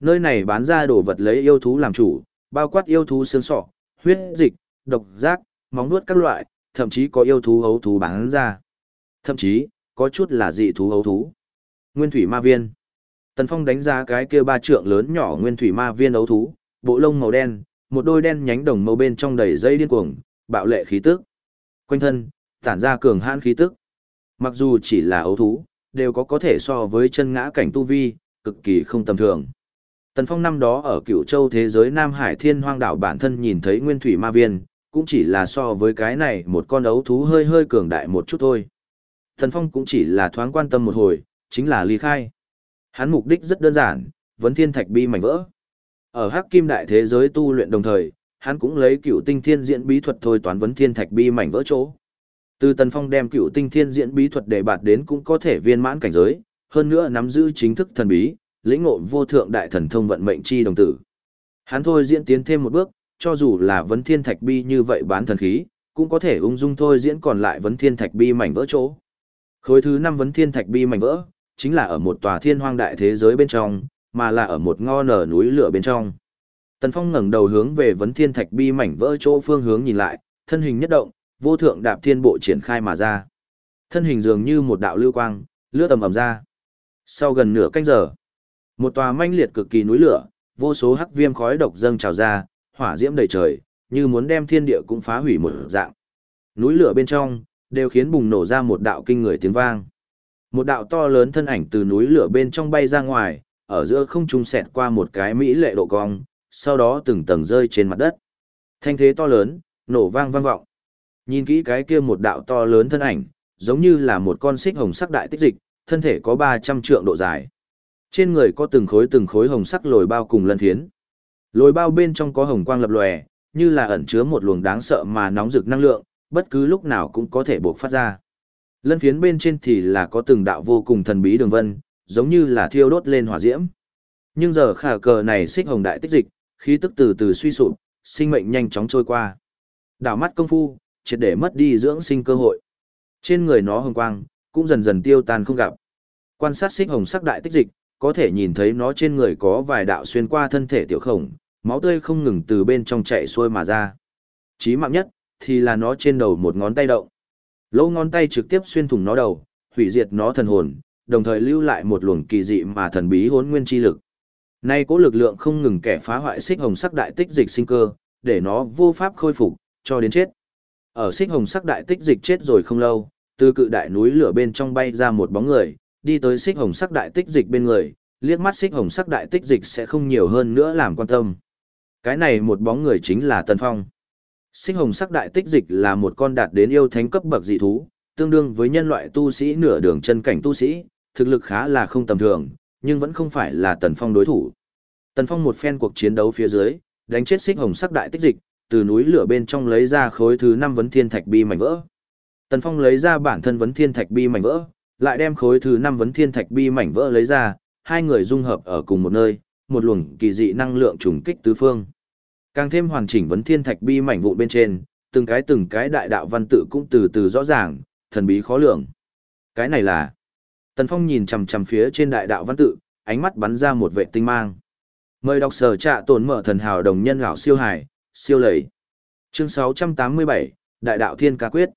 Nơi này bán ra đồ vật lấy yêu thú làm chủ, bao quát yêu thú xương sọ, huyết dịch, độc giác, móng nuốt các loại, thậm chí có yêu thú hấu thú bán ra. Thậm chí, có chút là dị thú hấu thú. Nguyên thủy ma viên. Tần Phong đánh giá cái kia ba trượng lớn nhỏ nguyên thủy ma viên ấu thú, bộ lông màu đen, một đôi đen nhánh đồng màu bên trong đầy dây điên cuồng, bạo lệ khí tức. Quanh thân, tản ra cường hãn khí tức. Mặc dù chỉ là ấu thú, đều có có thể so với chân ngã cảnh tu vi, cực kỳ không tầm thường. Tần Phong năm đó ở cựu châu thế giới Nam Hải Thiên Hoang đảo bản thân nhìn thấy nguyên thủy ma viên, cũng chỉ là so với cái này một con ấu thú hơi hơi cường đại một chút thôi. Thần Phong cũng chỉ là thoáng quan tâm một hồi, chính là ly khai. Hắn mục đích rất đơn giản, vấn thiên thạch bi mảnh vỡ. Ở Hắc Kim đại thế giới tu luyện đồng thời, hắn cũng lấy cựu tinh thiên diễn bí thuật thôi toán vấn thiên thạch bi mảnh vỡ chỗ. Từ Tần Phong đem cựu tinh thiên diễn bí thuật để bạt đến cũng có thể viên mãn cảnh giới, hơn nữa nắm giữ chính thức thần bí, lĩnh ngộ vô thượng đại thần thông vận mệnh chi đồng tử. Hắn thôi diễn tiến thêm một bước, cho dù là vấn thiên thạch bi như vậy bán thần khí, cũng có thể ung dung thôi diễn còn lại vấn thiên thạch bi mảnh vỡ chỗ. Khối thứ năm vấn thiên thạch bi mảnh vỡ, chính là ở một tòa thiên hoang đại thế giới bên trong, mà là ở một ngo nở núi lửa bên trong. Tần Phong ngẩng đầu hướng về vấn thiên thạch bi mảnh vỡ chỗ phương hướng nhìn lại, thân hình nhất động, vô thượng đạp thiên bộ triển khai mà ra. Thân hình dường như một đạo lưu quang, lướt tầm ầm ra. Sau gần nửa canh giờ, một tòa manh liệt cực kỳ núi lửa, vô số hắc viêm khói độc dâng trào ra, hỏa diễm đầy trời, như muốn đem thiên địa cũng phá hủy một dạng. Núi lửa bên trong, đều khiến bùng nổ ra một đạo kinh người tiếng vang. Một đạo to lớn thân ảnh từ núi lửa bên trong bay ra ngoài, ở giữa không trung xẹt qua một cái mỹ lệ độ cong, sau đó từng tầng rơi trên mặt đất. Thanh thế to lớn, nổ vang vang vọng. Nhìn kỹ cái kia một đạo to lớn thân ảnh, giống như là một con xích hồng sắc đại tích dịch, thân thể có 300 trượng độ dài. Trên người có từng khối từng khối hồng sắc lồi bao cùng lân phiến. Lồi bao bên trong có hồng quang lập lòe, như là ẩn chứa một luồng đáng sợ mà nóng rực năng lượng, bất cứ lúc nào cũng có thể bộc phát ra. Lân phiến bên trên thì là có từng đạo vô cùng thần bí đường vân, giống như là thiêu đốt lên hỏa diễm. Nhưng giờ khả cờ này xích hồng đại tích dịch, khí tức từ từ suy sụp, sinh mệnh nhanh chóng trôi qua. Đảo mắt công phu, triệt để mất đi dưỡng sinh cơ hội. Trên người nó hồng quang, cũng dần dần tiêu tan không gặp. Quan sát xích hồng sắc đại tích dịch, có thể nhìn thấy nó trên người có vài đạo xuyên qua thân thể tiểu khổng, máu tươi không ngừng từ bên trong chạy xuôi mà ra. Chí mạng nhất, thì là nó trên đầu một ngón tay động. Lỗ ngón tay trực tiếp xuyên thủng nó đầu, hủy diệt nó thần hồn, đồng thời lưu lại một luồng kỳ dị mà thần bí hỗn nguyên chi lực. Nay có lực lượng không ngừng kẻ phá hoại xích hồng sắc đại tích dịch sinh cơ, để nó vô pháp khôi phục, cho đến chết. Ở xích hồng sắc đại tích dịch chết rồi không lâu, từ cự đại núi lửa bên trong bay ra một bóng người, đi tới xích hồng sắc đại tích dịch bên người, liếc mắt xích hồng sắc đại tích dịch sẽ không nhiều hơn nữa làm quan tâm. Cái này một bóng người chính là Tần Phong. Sinh hồng sắc đại tích dịch là một con đạt đến yêu thánh cấp bậc dị thú, tương đương với nhân loại tu sĩ nửa đường chân cảnh tu sĩ, thực lực khá là không tầm thường, nhưng vẫn không phải là Tần Phong đối thủ. Tần Phong một phen cuộc chiến đấu phía dưới, đánh chết xích hồng sắc đại tích dịch, từ núi lửa bên trong lấy ra khối thứ năm vấn thiên thạch bi mảnh vỡ. Tần Phong lấy ra bản thân vấn thiên thạch bi mảnh vỡ, lại đem khối thứ năm vấn thiên thạch bi mảnh vỡ lấy ra, hai người dung hợp ở cùng một nơi, một luồng kỳ dị năng lượng trùng kích tứ phương. Càng thêm hoàn chỉnh vấn thiên thạch bi mảnh vụn bên trên, từng cái từng cái đại đạo văn tự cũng từ từ rõ ràng, thần bí khó lường. Cái này là Tần Phong nhìn chằm chằm phía trên đại đạo văn tự, ánh mắt bắn ra một vệ tinh mang. Mời đọc sở trạ tồn mở thần hào đồng nhân gạo siêu hải, siêu lầy. Chương 687, Đại đạo thiên ca quyết.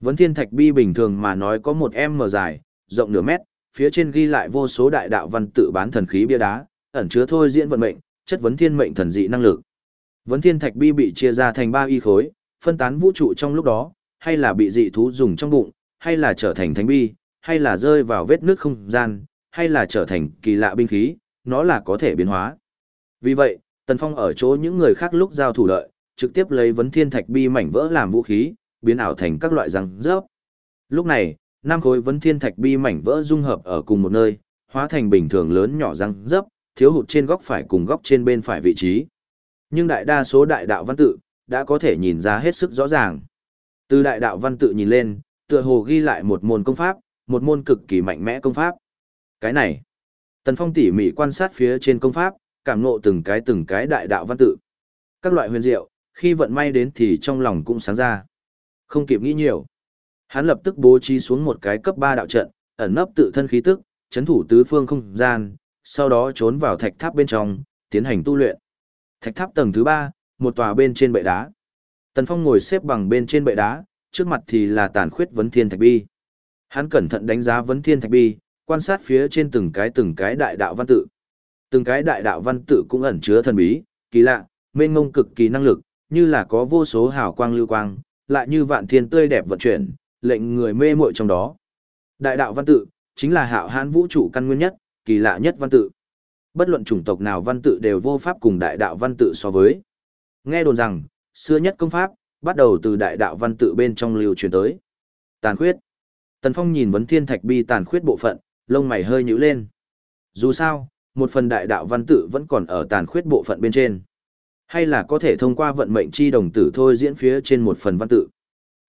Vấn thiên thạch bi bình thường mà nói có một m dài, rộng nửa mét, phía trên ghi lại vô số đại đạo văn tự bán thần khí bia đá, ẩn chứa thôi diễn vận mệnh, chất vấn thiên mệnh thần dị năng lực. Vấn thiên thạch bi bị chia ra thành ba y khối, phân tán vũ trụ trong lúc đó, hay là bị dị thú dùng trong bụng, hay là trở thành thánh bi, hay là rơi vào vết nước không gian, hay là trở thành kỳ lạ binh khí, nó là có thể biến hóa. Vì vậy, Tần Phong ở chỗ những người khác lúc giao thủ lợi, trực tiếp lấy vấn thiên thạch bi mảnh vỡ làm vũ khí, biến ảo thành các loại răng rớp. Lúc này, năm khối vấn thiên thạch bi mảnh vỡ dung hợp ở cùng một nơi, hóa thành bình thường lớn nhỏ răng rớp, thiếu hụt trên góc phải cùng góc trên bên phải vị trí. Nhưng đại đa số đại đạo văn tự, đã có thể nhìn ra hết sức rõ ràng. Từ đại đạo văn tự nhìn lên, tựa hồ ghi lại một môn công pháp, một môn cực kỳ mạnh mẽ công pháp. Cái này, Tần Phong tỉ mỉ quan sát phía trên công pháp, cảm ngộ từng cái từng cái đại đạo văn tự. Các loại huyền diệu, khi vận may đến thì trong lòng cũng sáng ra. Không kịp nghĩ nhiều. Hắn lập tức bố trí xuống một cái cấp 3 đạo trận, ẩn nấp tự thân khí tức, chấn thủ tứ phương không gian, sau đó trốn vào thạch tháp bên trong, tiến hành tu luyện. Thạch tháp tầng thứ ba, một tòa bên trên bệ đá. Tần Phong ngồi xếp bằng bên trên bệ đá, trước mặt thì là tàn khuyết vấn thiên thạch bi. Hắn cẩn thận đánh giá vấn thiên thạch bi, quan sát phía trên từng cái từng cái đại đạo văn tự. Từng cái đại đạo văn tự cũng ẩn chứa thần bí, kỳ lạ, mênh mông cực kỳ năng lực, như là có vô số hào quang lưu quang, lại như vạn thiên tươi đẹp vận chuyển, lệnh người mê muội trong đó. Đại đạo văn tự, chính là hạo hán vũ trụ căn nguyên nhất, kỳ lạ nhất văn tự. Bất luận chủng tộc nào văn tự đều vô pháp cùng đại đạo văn tự so với. Nghe đồn rằng, xưa nhất công pháp, bắt đầu từ đại đạo văn tự bên trong lưu truyền tới. Tàn khuyết. Tần Phong nhìn vấn thiên thạch bi tàn khuyết bộ phận, lông mày hơi nhíu lên. Dù sao, một phần đại đạo văn tự vẫn còn ở tàn khuyết bộ phận bên trên. Hay là có thể thông qua vận mệnh chi đồng tử thôi diễn phía trên một phần văn tự.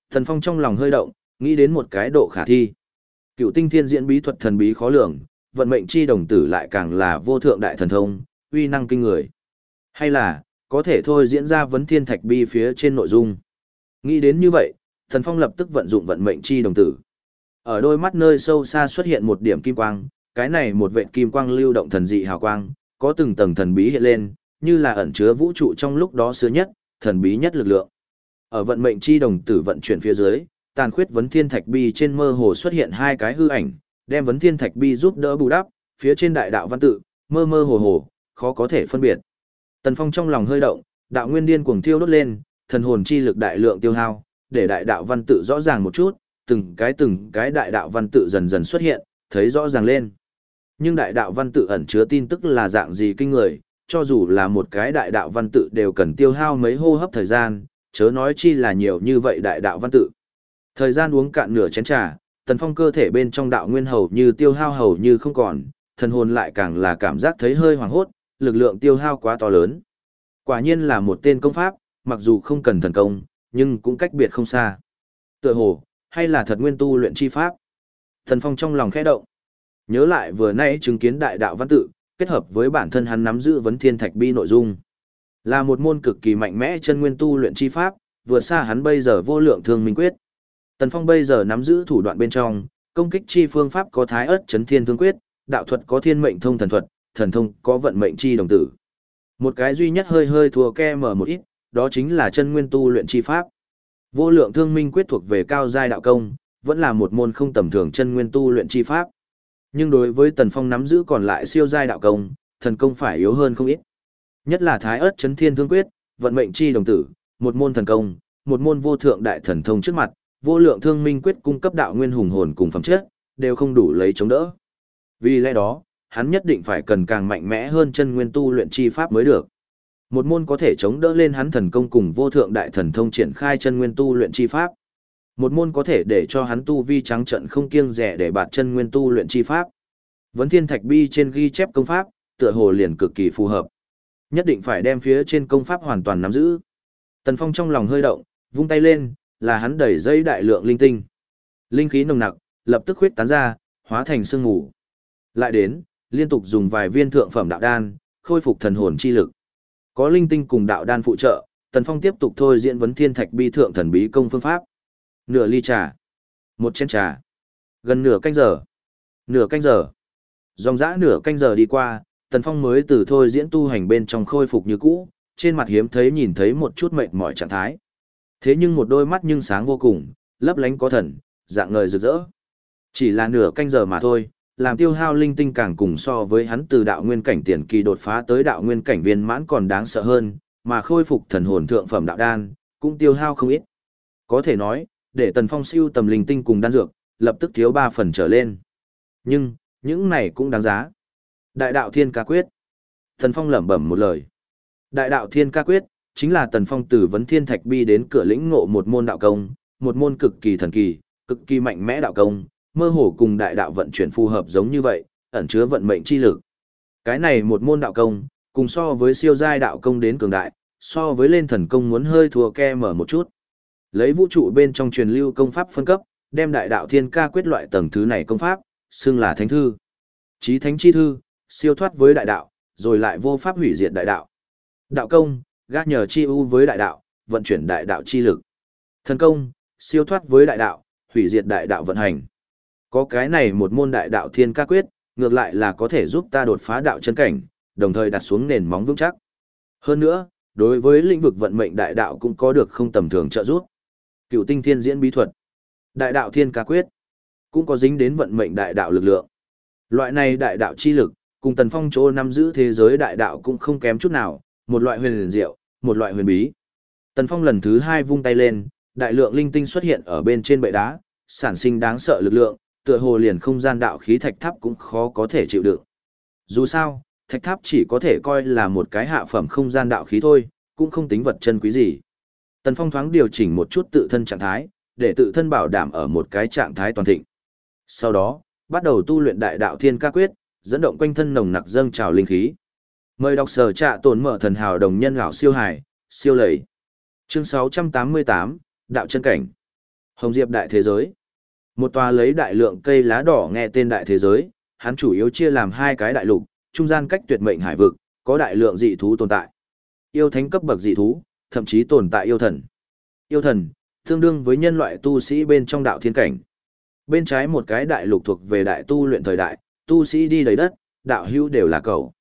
Thần Phong trong lòng hơi động, nghĩ đến một cái độ khả thi. Cựu tinh thiên diễn bí thuật thần bí khó lường, vận mệnh chi đồng tử lại càng là vô thượng đại thần thông, uy năng kinh người. Hay là, có thể thôi diễn ra vấn thiên thạch bi phía trên nội dung. Nghĩ đến như vậy, thần phong lập tức vận dụng vận mệnh chi đồng tử. Ở đôi mắt nơi sâu xa xuất hiện một điểm kim quang, cái này một vệt kim quang lưu động thần dị hào quang, có từng tầng thần bí hiện lên, như là ẩn chứa vũ trụ trong lúc đó xưa nhất, thần bí nhất lực lượng. Ở vận mệnh chi đồng tử vận chuyển phía dưới, tàn khuyết vấn thiên thạch bi trên mơ hồ xuất hiện hai cái hư ảnh, đem vấn thiên thạch bi giúp đỡ bù đắp, phía trên đại đạo văn tự, mơ mơ hồ hồ, khó có thể phân biệt. Tần Phong trong lòng hơi động, đạo nguyên điên cuồng thiêu đốt lên, thần hồn chi lực đại lượng tiêu hao, để đại đạo văn tự rõ ràng một chút, từng cái từng cái đại đạo văn tự dần dần xuất hiện, thấy rõ ràng lên. Nhưng đại đạo văn tự ẩn chứa tin tức là dạng gì kinh người, cho dù là một cái đại đạo văn tự đều cần tiêu hao mấy hô hấp thời gian, chớ nói chi là nhiều như vậy đại đạo văn tự. Thời gian uống cạn nửa chén trà, tần phong cơ thể bên trong đạo nguyên hầu như tiêu hao hầu như không còn, thần hồn lại càng là cảm giác thấy hơi hoảng hốt, lực lượng tiêu hao quá to lớn. Quả nhiên là một tên công pháp, mặc dù không cần thần công, nhưng cũng cách biệt không xa. Tựa hồ, hay là thật nguyên tu luyện chi pháp. Thần Phong trong lòng khẽ động. Nhớ lại vừa nãy chứng kiến đại đạo văn tự, kết hợp với bản thân hắn nắm giữ vấn thiên thạch bi nội dung. Là một môn cực kỳ mạnh mẽ chân nguyên tu luyện chi pháp, vượt xa hắn bây giờ vô lượng thương minh quyết. Tần Phong bây giờ nắm giữ thủ đoạn bên trong, công kích chi phương pháp có thái ớt chấn thiên thương quyết, đạo thuật có thiên mệnh thông thần thuật, thần thông có vận mệnh chi đồng tử. Một cái duy nhất hơi hơi thua ke mở một ít, đó chính là chân nguyên tu luyện chi pháp. Vô lượng thương minh quyết thuộc về cao giai đạo công, vẫn là một môn không tầm thường chân nguyên tu luyện chi pháp. Nhưng đối với Tần Phong nắm giữ còn lại siêu giai đạo công, thần công phải yếu hơn không ít. Nhất là Thái Ức Chấn Thiên Thương Quyết, vận mệnh chi đồng tử, một môn thần công, một môn vô thượng đại thần thông trước mặt, vô lượng thương minh quyết cung cấp đạo nguyên hùng hồn cùng phẩm chất, đều không đủ lấy chống đỡ. Vì lẽ đó, hắn nhất định phải cần càng mạnh mẽ hơn chân nguyên tu luyện chi pháp mới được. Một môn có thể chống đỡ lên hắn thần công cùng vô thượng đại thần thông triển khai chân nguyên tu luyện chi pháp. Một môn có thể để cho hắn tu vi trắng trận không kiêng rẻ để bạt chân nguyên tu luyện chi pháp. Vấn thiên thạch bi trên ghi chép công pháp, tựa hồ liền cực kỳ phù hợp. Nhất định phải đem phía trên công pháp hoàn toàn nắm giữ. Tần Phong trong lòng hơi động, vung tay lên, là hắn đẩy dây đại lượng linh tinh. Linh khí nồng nặc, lập tức huyết tán ra, hóa thành sương mù. Lại đến, liên tục dùng vài viên thượng phẩm đạo đan, khôi phục thần hồn chi lực. Có linh tinh cùng đạo đan phụ trợ, Tần Phong tiếp tục thôi diễn vấn thiên thạch bi thượng thần bí công phương pháp. Nửa ly trà, một chén trà, gần nửa canh giờ, nửa canh giờ. Dòng dã nửa canh giờ đi qua, Tần Phong mới từ thôi diễn tu hành bên trong khôi phục như cũ, trên mặt hiếm thấy nhìn thấy một chút mệt mỏi trạng thái. Thế nhưng một đôi mắt nhưng sáng vô cùng, lấp lánh có thần, dạng ngời rực rỡ. Chỉ là nửa canh giờ mà thôi, làm tiêu hao linh tinh càng cùng so với hắn từ đạo nguyên cảnh tiền kỳ đột phá tới đạo nguyên cảnh viên mãn còn đáng sợ hơn, mà khôi phục thần hồn thượng phẩm đạo đan, cũng tiêu hao không ít. Có thể nói, để Tần Phong siêu tầm linh tinh cùng đan dược, lập tức thiếu 3 phần trở lên. Nhưng, những này cũng đáng giá. Đại đạo thiên ca quyết. Tần Phong lẩm bẩm một lời. Đại đạo thiên ca quyết, chính là Tần Phong từ vấn thiên thạch bi đến cửa lĩnh ngộ một môn đạo công, một môn cực kỳ thần kỳ, cực kỳ mạnh mẽ đạo công, mơ hồ cùng đại đạo vận chuyển phù hợp giống như vậy, ẩn chứa vận mệnh chi lực. Cái này một môn đạo công, cùng so với siêu giai đạo công đến cường đại, so với lên thần công muốn hơi thua ke mở một chút. Lấy vũ trụ bên trong truyền lưu công pháp phân cấp, đem đại đạo thiên ca quyết loại tầng thứ này công pháp, xưng là thánh thư. Chí thánh chi thư, siêu thoát với đại đạo, rồi lại vô pháp hủy diệt đại đạo. Đạo công, gác nhờ chi ưu với đại đạo, vận chuyển đại đạo chi lực. Thần công, siêu thoát với đại đạo, hủy diệt đại đạo vận hành. Có cái này một môn đại đạo thiên ca quyết, ngược lại là có thể giúp ta đột phá đạo chân cảnh, đồng thời đặt xuống nền móng vững chắc. Hơn nữa, đối với lĩnh vực vận mệnh đại đạo cũng có được không tầm thường trợ giúp. Cựu tinh thiên diễn bí thuật, đại đạo thiên ca quyết, cũng có dính đến vận mệnh đại đạo lực lượng. Loại này đại đạo chi lực, cùng tần phong chỗ nắm giữ thế giới đại đạo cũng không kém chút nào, một loại huyền diệu, một loại huyền bí. Tần phong lần thứ hai vung tay lên, đại lượng linh tinh xuất hiện ở bên trên bệ đá, sản sinh đáng sợ lực lượng, tựa hồ liền không gian đạo khí thạch tháp cũng khó có thể chịu đựng. Dù sao, thạch tháp chỉ có thể coi là một cái hạ phẩm không gian đạo khí thôi, cũng không tính vật chân quý gì. Tần Phong thoáng điều chỉnh một chút tự thân trạng thái, để tự thân bảo đảm ở một cái trạng thái toàn thịnh. Sau đó, bắt đầu tu luyện đại đạo thiên ca quyết, dẫn động quanh thân nồng nặc dâng trào linh khí. Mời đọc sở trạ tổn mở thần hào đồng nhân gạo siêu hải, siêu lầy. Chương 688, Đạo chân cảnh. Hồng Diệp đại thế giới. Một tòa lấy đại lượng cây lá đỏ nghe tên đại thế giới, hắn chủ yếu chia làm hai cái đại lục, trung gian cách tuyệt mệnh hải vực, có đại lượng dị thú tồn tại. Yêu thánh cấp bậc dị thú, thậm chí tồn tại yêu thần. Yêu thần, tương đương với nhân loại tu sĩ bên trong đạo thiên cảnh. Bên trái một cái đại lục thuộc về đại tu luyện thời đại, tu sĩ đi đầy đất, đạo hữu đều là cầu.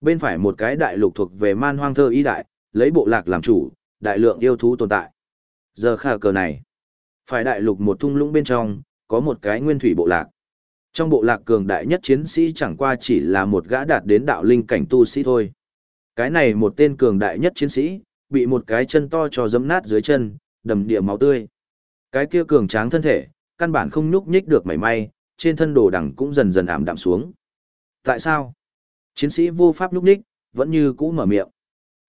Bên phải một cái đại lục thuộc về man hoang thơ y đại, lấy bộ lạc làm chủ, đại lượng yêu thú tồn tại. Giờ khả cờ này, phải đại lục một thung lũng bên trong, có một cái nguyên thủy bộ lạc. Trong bộ lạc cường đại nhất chiến sĩ chẳng qua chỉ là một gã đạt đến đạo linh cảnh tu sĩ thôi. Cái này một tên cường đại nhất chiến sĩ, bị một cái chân to cho dấm nát dưới chân, đầm địa máu tươi. Cái kia cường tráng thân thể, căn bản không nhúc nhích được mảy may, trên thân đồ đẳng cũng dần dần ảm đạm xuống. Tại sao? Chiến sĩ vô pháp lúc đích, vẫn như cũ mở miệng.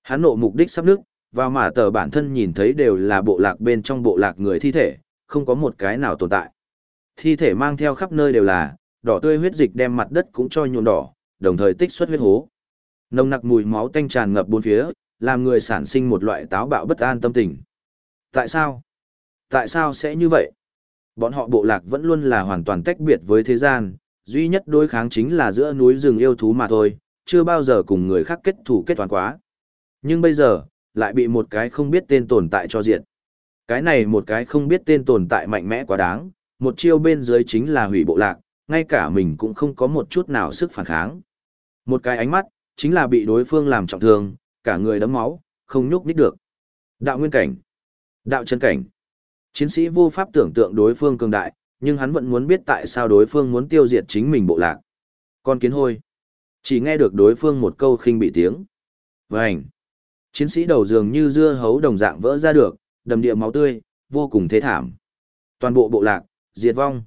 Hắn nộ mục đích sắp nước, và mà tờ bản thân nhìn thấy đều là bộ lạc bên trong bộ lạc người thi thể, không có một cái nào tồn tại. Thi thể mang theo khắp nơi đều là, đỏ tươi huyết dịch đem mặt đất cũng cho nhuộm đỏ, đồng thời tích xuất huyết hố. Nồng nặc mùi máu tanh tràn ngập bốn phía, làm người sản sinh một loại táo bạo bất an tâm tình. Tại sao? Tại sao sẽ như vậy? Bọn họ bộ lạc vẫn luôn là hoàn toàn tách biệt với thế gian, duy nhất đối kháng chính là giữa núi rừng yêu thú mà thôi, chưa bao giờ cùng người khác kết thủ kết toàn quá. Nhưng bây giờ, lại bị một cái không biết tên tồn tại cho diệt. Cái này một cái không biết tên tồn tại mạnh mẽ quá đáng, một chiêu bên dưới chính là hủy bộ lạc, ngay cả mình cũng không có một chút nào sức phản kháng. Một cái ánh mắt, chính là bị đối phương làm trọng thương, cả người đấm máu, không nhúc nhích được. Đạo nguyên cảnh, đạo chân cảnh. Chiến sĩ vô pháp tưởng tượng đối phương cường đại, nhưng hắn vẫn muốn biết tại sao đối phương muốn tiêu diệt chính mình bộ lạc. Con kiến hôi. Chỉ nghe được đối phương một câu khinh bị tiếng. Vành. Chiến sĩ đầu dường như dưa hấu đồng dạng vỡ ra được, đầm địa máu tươi, vô cùng thế thảm. Toàn bộ bộ lạc, diệt vong.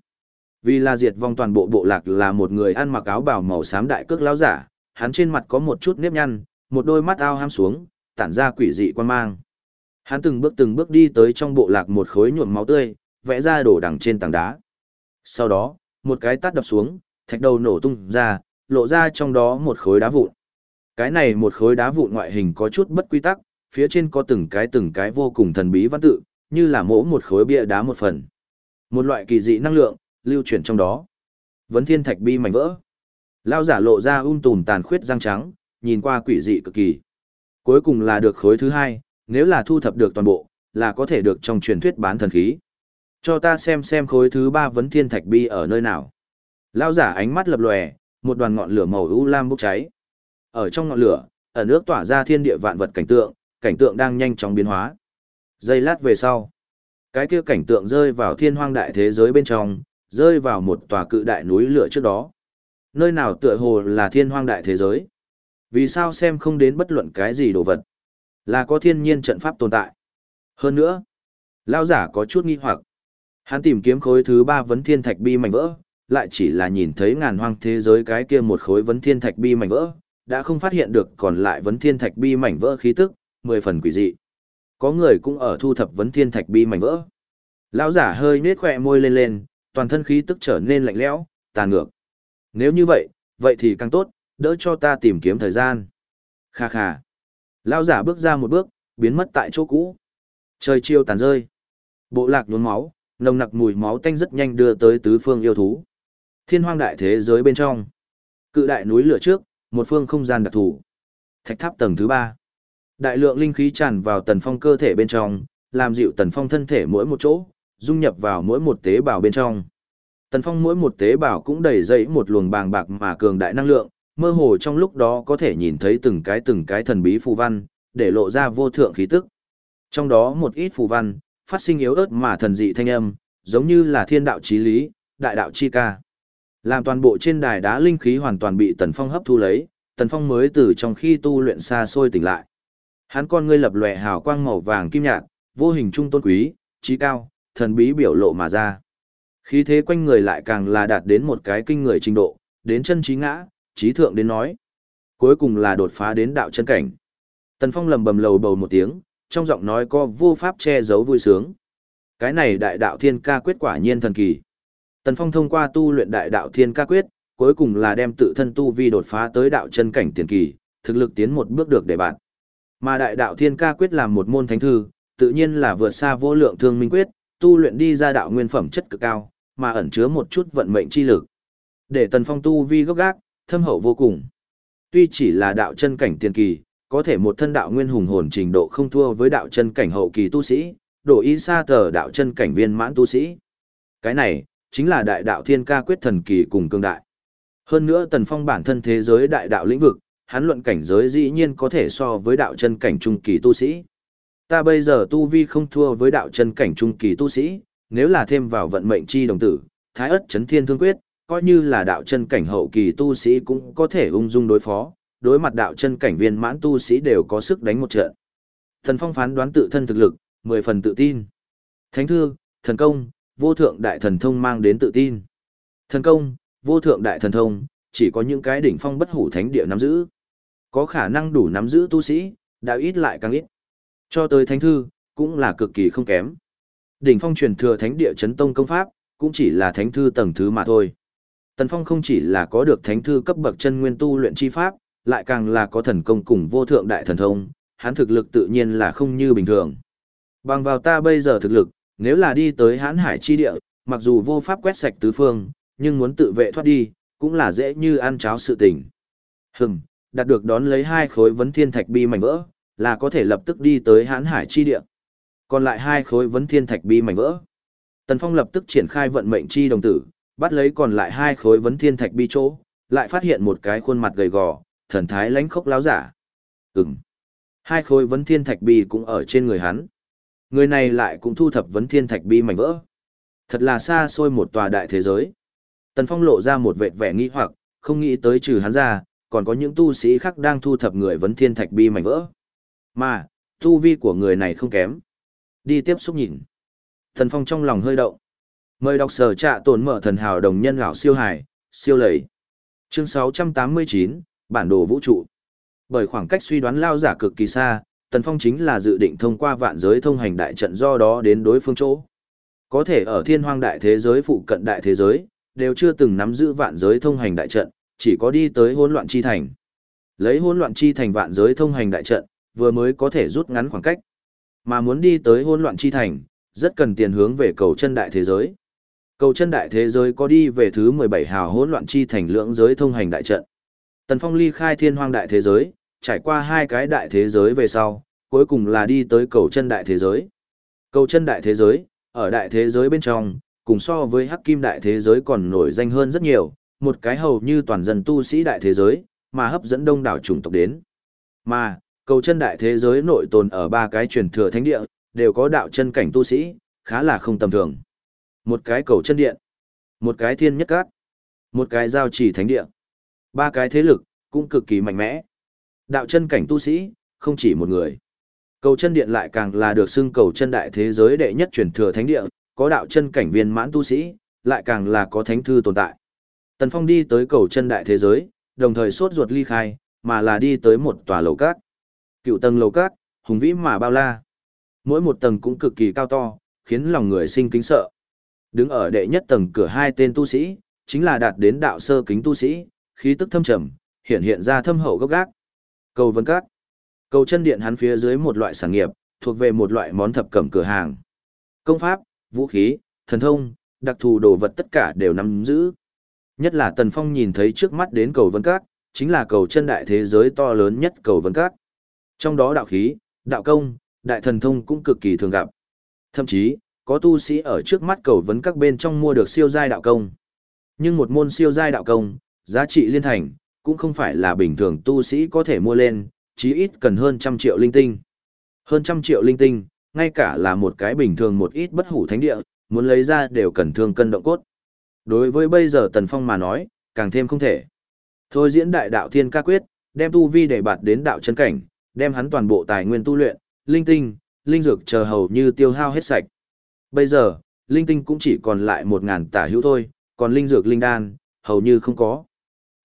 Vì là diệt vong toàn bộ bộ lạc là một người ăn mặc áo bào màu xám đại cước lão giả, hắn trên mặt có một chút nếp nhăn, một đôi mắt ao ham xuống, tản ra quỷ dị quan mang. Hắn từng bước từng bước đi tới trong bộ lạc một khối nhuộm máu tươi, vẽ ra đổ đằng trên tảng đá. Sau đó, một cái tát đập xuống, thạch đầu nổ tung ra, lộ ra trong đó một khối đá vụn. Cái này một khối đá vụn ngoại hình có chút bất quy tắc, phía trên có từng cái từng cái vô cùng thần bí văn tự, như là mỗ một khối bia đá một phần. Một loại kỳ dị năng lượng, lưu chuyển trong đó. Vấn thiên thạch bi mảnh vỡ. Lao giả lộ ra um tùm tàn khuyết răng trắng, nhìn qua quỷ dị cực kỳ. Cuối cùng là được khối thứ hai, nếu là thu thập được toàn bộ, là có thể được trong truyền thuyết bán thần khí. Cho ta xem xem khối thứ ba vấn thiên thạch bi ở nơi nào. Lao giả ánh mắt lập lòe, một đoàn ngọn lửa màu u lam bốc cháy. Ở trong ngọn lửa, ở nước tỏa ra thiên địa vạn vật cảnh tượng, cảnh tượng đang nhanh chóng biến hóa. Giây lát về sau, cái kia cảnh tượng rơi vào thiên hoang đại thế giới bên trong, rơi vào một tòa cự đại núi lửa trước đó. Nơi nào tựa hồ là thiên hoang đại thế giới? Vì sao xem không đến bất luận cái gì đồ vật? Là có thiên nhiên trận pháp tồn tại. Hơn nữa, lao giả có chút nghi hoặc. Hắn tìm kiếm khối thứ ba vấn thiên thạch bi mảnh vỡ, lại chỉ là nhìn thấy ngàn hoang thế giới cái kia một khối vấn thiên thạch bi mảnh vỡ, đã không phát hiện được còn lại vấn thiên thạch bi mảnh vỡ khí tức, mười phần quỷ dị. Có người cũng ở thu thập vấn thiên thạch bi mảnh vỡ. Lão giả hơi nhếch khỏe môi lên lên, toàn thân khí tức trở nên lạnh lẽo, tàn ngược. Nếu như vậy, vậy thì càng tốt, đỡ cho ta tìm kiếm thời gian. Kha kha. Lão giả bước ra một bước, biến mất tại chỗ cũ. Trời chiều tàn rơi. Bộ lạc nhuốm máu, nồng nặc mùi máu tanh rất nhanh đưa tới tứ phương yêu thú. Thiên hoang đại thế giới bên trong. Cự đại núi lửa trước, một phương không gian đặc thù. Thạch tháp tầng thứ ba. Đại lượng linh khí tràn vào tần phong cơ thể bên trong, làm dịu tần phong thân thể mỗi một chỗ, dung nhập vào mỗi một tế bào bên trong. Tần phong mỗi một tế bào cũng đầy dậy một luồng bàng bạc mà cường đại năng lượng, mơ hồ trong lúc đó có thể nhìn thấy từng cái từng cái thần bí phù văn, để lộ ra vô thượng khí tức. Trong đó một ít phù văn, phát sinh yếu ớt mà thần dị thanh âm, giống như là thiên đạo chí lý, đại đạo chi ca. Làm toàn bộ trên đài đá linh khí hoàn toàn bị Tần Phong hấp thu lấy, Tần Phong mới từ trong khi tu luyện xa xôi tỉnh lại. Hắn con ngươi lập lòe hào quang màu vàng kim nhạt, vô hình trung tôn quý, trí cao, thần bí biểu lộ mà ra. Khí thế quanh người lại càng là đạt đến một cái kinh người trình độ, đến chân trí ngã, trí thượng đến nói. Cuối cùng là đột phá đến đạo chân cảnh. Tần Phong lầm bầm lầu bầu một tiếng, trong giọng nói có vô pháp che giấu vui sướng. Cái này đại đạo thiên ca quyết quả nhiên thần kỳ. Tần Phong thông qua tu luyện đại đạo thiên ca quyết, cuối cùng là đem tự thân tu vi đột phá tới đạo chân cảnh tiền kỳ, thực lực tiến một bước được để bạn. Mà đại đạo thiên ca quyết làm một môn thánh thư, tự nhiên là vượt xa vô lượng thương minh quyết, tu luyện đi ra đạo nguyên phẩm chất cực cao, mà ẩn chứa một chút vận mệnh chi lực. Để Tần Phong tu vi gốc gác, thâm hậu vô cùng. Tuy chỉ là đạo chân cảnh tiền kỳ, có thể một thân đạo nguyên hùng hồn trình độ không thua với đạo chân cảnh hậu kỳ tu sĩ, độ ý xa tờ đạo chân cảnh viên mãn tu sĩ. Cái này, chính là đại đạo thiên ca quyết thần kỳ cùng cương đại. Hơn nữa tần phong bản thân thế giới đại đạo lĩnh vực, hắn luận cảnh giới dĩ nhiên có thể so với đạo chân cảnh trung kỳ tu sĩ. Ta bây giờ tu vi không thua với đạo chân cảnh trung kỳ tu sĩ, nếu là thêm vào vận mệnh chi đồng tử, thái ất chấn thiên thương quyết, coi như là đạo chân cảnh hậu kỳ tu sĩ cũng có thể ung dung đối phó, đối mặt đạo chân cảnh viên mãn tu sĩ đều có sức đánh một trận. Thần Phong phán đoán tự thân thực lực, mười phần tự tin. Thánh thư, thần công, vô thượng đại thần thông mang đến tự tin. Thần công, vô thượng đại thần thông, chỉ có những cái đỉnh phong bất hủ thánh địa nắm giữ. Có khả năng đủ nắm giữ tu sĩ, đạo ít lại càng ít. Cho tới thánh thư, cũng là cực kỳ không kém. Đỉnh phong truyền thừa thánh địa chấn tông công pháp, cũng chỉ là thánh thư tầng thứ mà thôi. Tần Phong không chỉ là có được thánh thư cấp bậc chân nguyên tu luyện chi pháp, lại càng là có thần công cùng vô thượng đại thần thông, hắn thực lực tự nhiên là không như bình thường. Bằng vào ta bây giờ thực lực, nếu là đi tới hãn hải chi địa, mặc dù vô pháp quét sạch tứ phương, nhưng muốn tự vệ thoát đi, cũng là dễ như ăn cháo sự tình. Hừm, đạt được đón lấy hai khối vấn thiên thạch bi mảnh vỡ, là có thể lập tức đi tới hãn hải chi địa. Còn lại hai khối vấn thiên thạch bi mảnh vỡ. Tần Phong lập tức triển khai vận mệnh chi đồng tử, bắt lấy còn lại hai khối vấn thiên thạch bi chỗ, lại phát hiện một cái khuôn mặt gầy gò, thần thái lãnh khốc láo giả. Ừm. Hai khối vấn thiên thạch bi cũng ở trên người hắn. Người này lại cũng thu thập vấn thiên thạch bi mảnh vỡ. Thật là xa xôi một tòa đại thế giới. Tần Phong lộ ra một vệt vẻ nghi hoặc, không nghĩ tới trừ hắn ra, còn có những tu sĩ khác đang thu thập người vấn thiên thạch bi mảnh vỡ. Mà, tu vi của người này không kém. Đi tiếp xúc nhìn. Tần Phong trong lòng hơi động. Mời đọc sở trạ tổn mở thần hào đồng nhân gạo siêu hải, siêu lầy. Chương 689, bản đồ vũ trụ. Bởi khoảng cách suy đoán lao giả cực kỳ xa, Tần Phong chính là dự định thông qua vạn giới thông hành đại trận do đó đến đối phương chỗ. Có thể ở thiên hoang đại thế giới phụ cận đại thế giới, đều chưa từng nắm giữ vạn giới thông hành đại trận, chỉ có đi tới hỗn loạn chi thành. Lấy hỗn loạn chi thành vạn giới thông hành đại trận, vừa mới có thể rút ngắn khoảng cách. Mà muốn đi tới hỗn loạn chi thành, rất cần tiền hướng về cầu chân đại thế giới. Cầu chân đại thế giới có đi về thứ 17 hào hỗn loạn chi thành lưỡng giới thông hành đại trận. Tần Phong ly khai thiên hoang đại thế giới, trải qua hai cái đại thế giới về sau, cuối cùng là đi tới cầu chân đại thế giới. Cầu chân đại thế giới, ở đại thế giới bên trong, cùng so với hắc kim đại thế giới còn nổi danh hơn rất nhiều, một cái hầu như toàn dân tu sĩ đại thế giới, mà hấp dẫn đông đảo chủng tộc đến. Mà, cầu chân đại thế giới nội tồn ở ba cái truyền thừa thánh địa, đều có đạo chân cảnh tu sĩ, khá là không tầm thường. Một cái cầu chân điện, một cái thiên nhất cát, một cái giao chỉ thánh địa. Ba cái thế lực, cũng cực kỳ mạnh mẽ. Đạo chân cảnh tu sĩ, không chỉ một người. Cầu chân điện lại càng là được xưng cầu chân đại thế giới đệ nhất truyền thừa thánh địa, có đạo chân cảnh viên mãn tu sĩ, lại càng là có thánh thư tồn tại. Tần Phong đi tới cầu chân đại thế giới, đồng thời sốt ruột ly khai, mà là đi tới một tòa lầu cát. Cựu tầng lầu cát, hùng vĩ mà bao la. Mỗi một tầng cũng cực kỳ cao to, khiến lòng người sinh kính sợ. Đứng ở đệ nhất tầng cửa hai tên tu sĩ, chính là đạt đến đạo sơ kính tu sĩ, khí tức thâm trầm, hiện hiện ra thâm hậu gốc gác. Cầu vân các Cầu chân điện hắn phía dưới một loại sản nghiệp, thuộc về một loại món thập cẩm cửa hàng. Công pháp, vũ khí, thần thông, đặc thù đồ vật tất cả đều nắm giữ. Nhất là Tần Phong nhìn thấy trước mắt đến cầu vân các chính là cầu chân đại thế giới to lớn nhất cầu vân các Trong đó đạo khí, đạo công, đại thần thông cũng cực kỳ thường gặp. Thậm chí, có tu sĩ ở trước mắt cầu vấn các bên trong mua được siêu giai đạo công. Nhưng một môn siêu giai đạo công, giá trị liên thành, cũng không phải là bình thường tu sĩ có thể mua lên, chí ít cần hơn trăm triệu linh tinh. Hơn trăm triệu linh tinh, ngay cả là một cái bình thường một ít bất hủ thánh địa, muốn lấy ra đều cần thương cân động cốt. Đối với bây giờ Tần Phong mà nói, càng thêm không thể. Thôi diễn đại đạo thiên ca quyết, đem tu vi để bạt đến đạo chân cảnh, đem hắn toàn bộ tài nguyên tu luyện, linh tinh, linh dược chờ hầu như tiêu hao hết sạch. Bây giờ, linh tinh cũng chỉ còn lại một ngàn tả hữu thôi, còn linh dược linh đan, hầu như không có.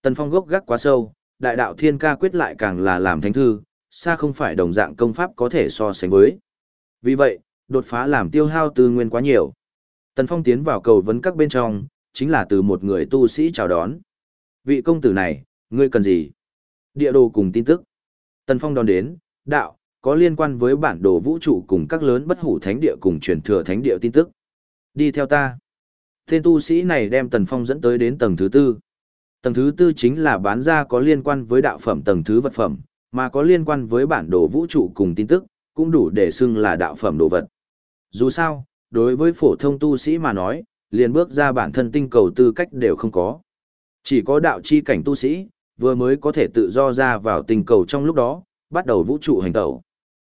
Tần Phong gốc gác quá sâu, đại đạo thiên ca quyết lại càng là làm thánh thư, xa không phải đồng dạng công pháp có thể so sánh với. Vì vậy, đột phá làm tiêu hao tư nguyên quá nhiều. Tần Phong tiến vào cầu vấn các bên trong, chính là từ một người tu sĩ chào đón. Vị công tử này, ngươi cần gì? Địa đồ cùng tin tức. Tần Phong đón đến, đạo, có liên quan với bản đồ vũ trụ cùng các lớn bất hủ thánh địa cùng truyền thừa thánh địa tin tức. Đi theo ta. Tên tu sĩ này đem Tần Phong dẫn tới đến tầng thứ tư. Tầng thứ tư chính là bán ra có liên quan với đạo phẩm tầng thứ vật phẩm, mà có liên quan với bản đồ vũ trụ cùng tin tức, cũng đủ để xưng là đạo phẩm đồ vật. Dù sao, đối với phổ thông tu sĩ mà nói, liền bước ra bản thân tinh cầu tư cách đều không có. Chỉ có đạo chi cảnh tu sĩ, vừa mới có thể tự do ra vào tinh cầu trong lúc đó, bắt đầu vũ trụ hành tẩu.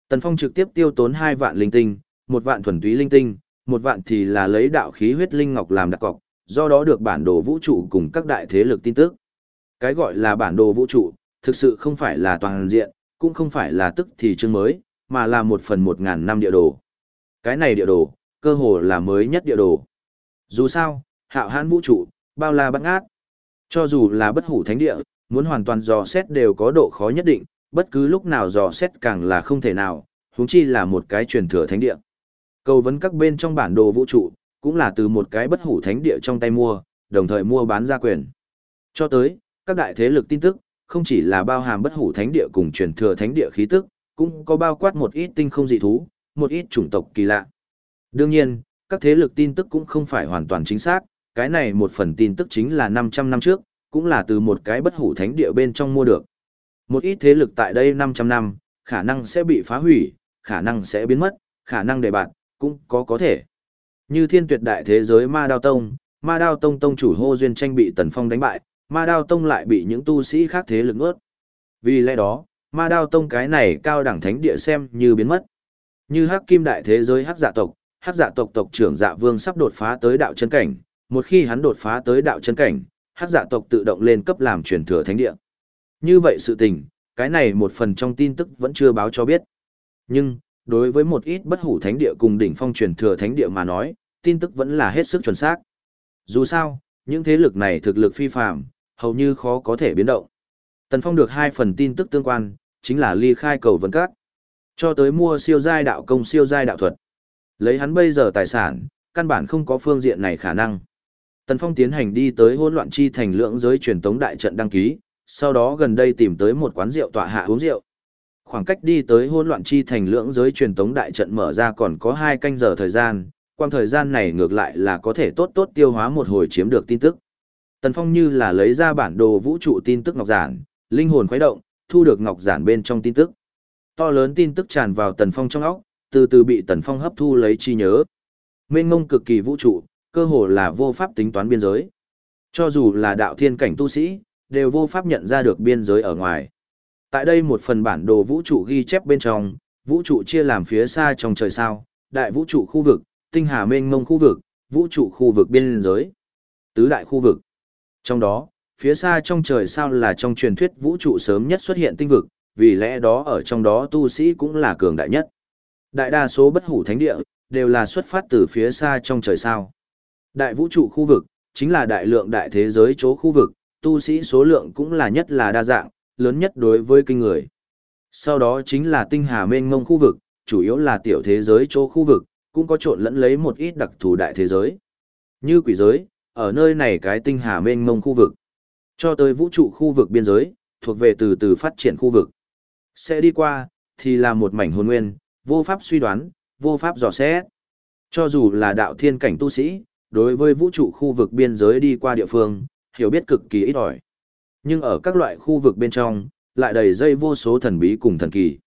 Tần Phong trực tiếp tiêu tốn 2 vạn linh tinh, một vạn thuần túy linh tinh, một vạn thì là lấy đạo khí huyết linh ngọc làm đặc cọc, do đó được bản đồ vũ trụ cùng các đại thế lực tin tức. Cái gọi là bản đồ vũ trụ, thực sự không phải là toàn diện, cũng không phải là tức thì chương mới, mà là một phần một ngàn năm địa đồ. Cái này địa đồ, cơ hồ là mới nhất địa đồ. Dù sao, hạo hãn vũ trụ, bao la băng ác. Cho dù là bất hủ thánh địa, muốn hoàn toàn dò xét đều có độ khó nhất định, bất cứ lúc nào dò xét càng là không thể nào, huống chi là một cái truyền thừa thánh địa. Cầu vấn các bên trong bản đồ vũ trụ, cũng là từ một cái bất hủ thánh địa trong tay mua, đồng thời mua bán ra quyền. Cho tới, các đại thế lực tin tức, không chỉ là bao hàm bất hủ thánh địa cùng truyền thừa thánh địa khí tức, cũng có bao quát một ít tinh không dị thú, một ít chủng tộc kỳ lạ. Đương nhiên, các thế lực tin tức cũng không phải hoàn toàn chính xác, cái này một phần tin tức chính là 500 năm trước, cũng là từ một cái bất hủ thánh địa bên trong mua được. Một ít thế lực tại đây 500 năm, khả năng sẽ bị phá hủy, khả năng sẽ biến mất, khả năng để bạt, cũng có có thể. Như thiên tuyệt đại thế giới Ma Đao Tông, Ma Đao Tông Tông chủ Hô Duyên tranh bị Tần Phong đánh bại, Ma Đao Tông lại bị những tu sĩ khác thế lực ướt. Vì lẽ đó, Ma Đao Tông cái này cao đẳng thánh địa xem như biến mất. Như Hắc Kim đại thế giới Hắc Dạ tộc, Hắc Dạ tộc tộc trưởng Dạ Vương sắp đột phá tới đạo chân cảnh, một khi hắn đột phá tới đạo chân cảnh, Hắc Dạ tộc tự động lên cấp làm truyền thừa thánh địa. Như vậy sự tình, cái này một phần trong tin tức vẫn chưa báo cho biết. Nhưng, đối với một ít bất hủ thánh địa cùng đỉnh phong truyền thừa thánh địa mà nói, tin tức vẫn là hết sức chuẩn xác. Dù sao, những thế lực này thực lực phi phàm, hầu như khó có thể biến động. Tần Phong được hai phần tin tức tương quan, chính là ly khai cầu vấn các. Cho tới mua siêu giai đạo công siêu giai đạo thuật. Lấy hắn bây giờ tài sản, căn bản không có phương diện này khả năng. Tần Phong tiến hành đi tới hỗn loạn chi thành lượng giới truyền tống đại trận đăng ký, sau đó gần đây tìm tới một quán rượu tọa hạ uống rượu. Khoảng cách đi tới hỗn loạn chi thành lưỡng giới truyền tống đại trận mở ra còn có hai canh giờ thời gian, quang thời gian này ngược lại là có thể tốt tốt tiêu hóa một hồi chiếm được tin tức. Tần Phong như là lấy ra bản đồ vũ trụ tin tức ngọc giản, linh hồn khuấy động, thu được ngọc giản bên trong tin tức. To lớn tin tức tràn vào Tần Phong trong óc, từ từ bị Tần Phong hấp thu lấy chi nhớ. Mênh mông cực kỳ vũ trụ, cơ hồ là vô pháp tính toán biên giới. Cho dù là đạo thiên cảnh tu sĩ, đều vô pháp nhận ra được biên giới ở ngoài. Tại đây một phần bản đồ vũ trụ ghi chép bên trong, vũ trụ chia làm phía xa trong trời sao, đại vũ trụ khu vực, tinh hà mênh mông khu vực, vũ trụ khu vực biên giới, tứ đại khu vực. Trong đó, phía xa trong trời sao là trong truyền thuyết vũ trụ sớm nhất xuất hiện tinh vực, vì lẽ đó ở trong đó tu sĩ cũng là cường đại nhất. Đại đa số bất hủ thánh địa, đều là xuất phát từ phía xa trong trời sao. Đại vũ trụ khu vực, chính là đại lượng đại thế giới chỗ khu vực, tu sĩ số lượng cũng là nhất là đa dạng, lớn nhất đối với kinh người. Sau đó chính là tinh hà mênh mông khu vực, chủ yếu là tiểu thế giới chỗ khu vực, cũng có trộn lẫn lấy một ít đặc thù đại thế giới. Như quỷ giới, ở nơi này cái tinh hà mênh mông khu vực, cho tới vũ trụ khu vực biên giới, thuộc về từ từ phát triển khu vực. Sẽ đi qua, thì là một mảnh hồn nguyên, vô pháp suy đoán, vô pháp dò xét. Cho dù là đạo thiên cảnh tu sĩ, đối với vũ trụ khu vực biên giới đi qua địa phương, hiểu biết cực kỳ ít ỏi. Nhưng ở các loại khu vực bên trong, lại đầy dây vô số thần bí cùng thần kỳ.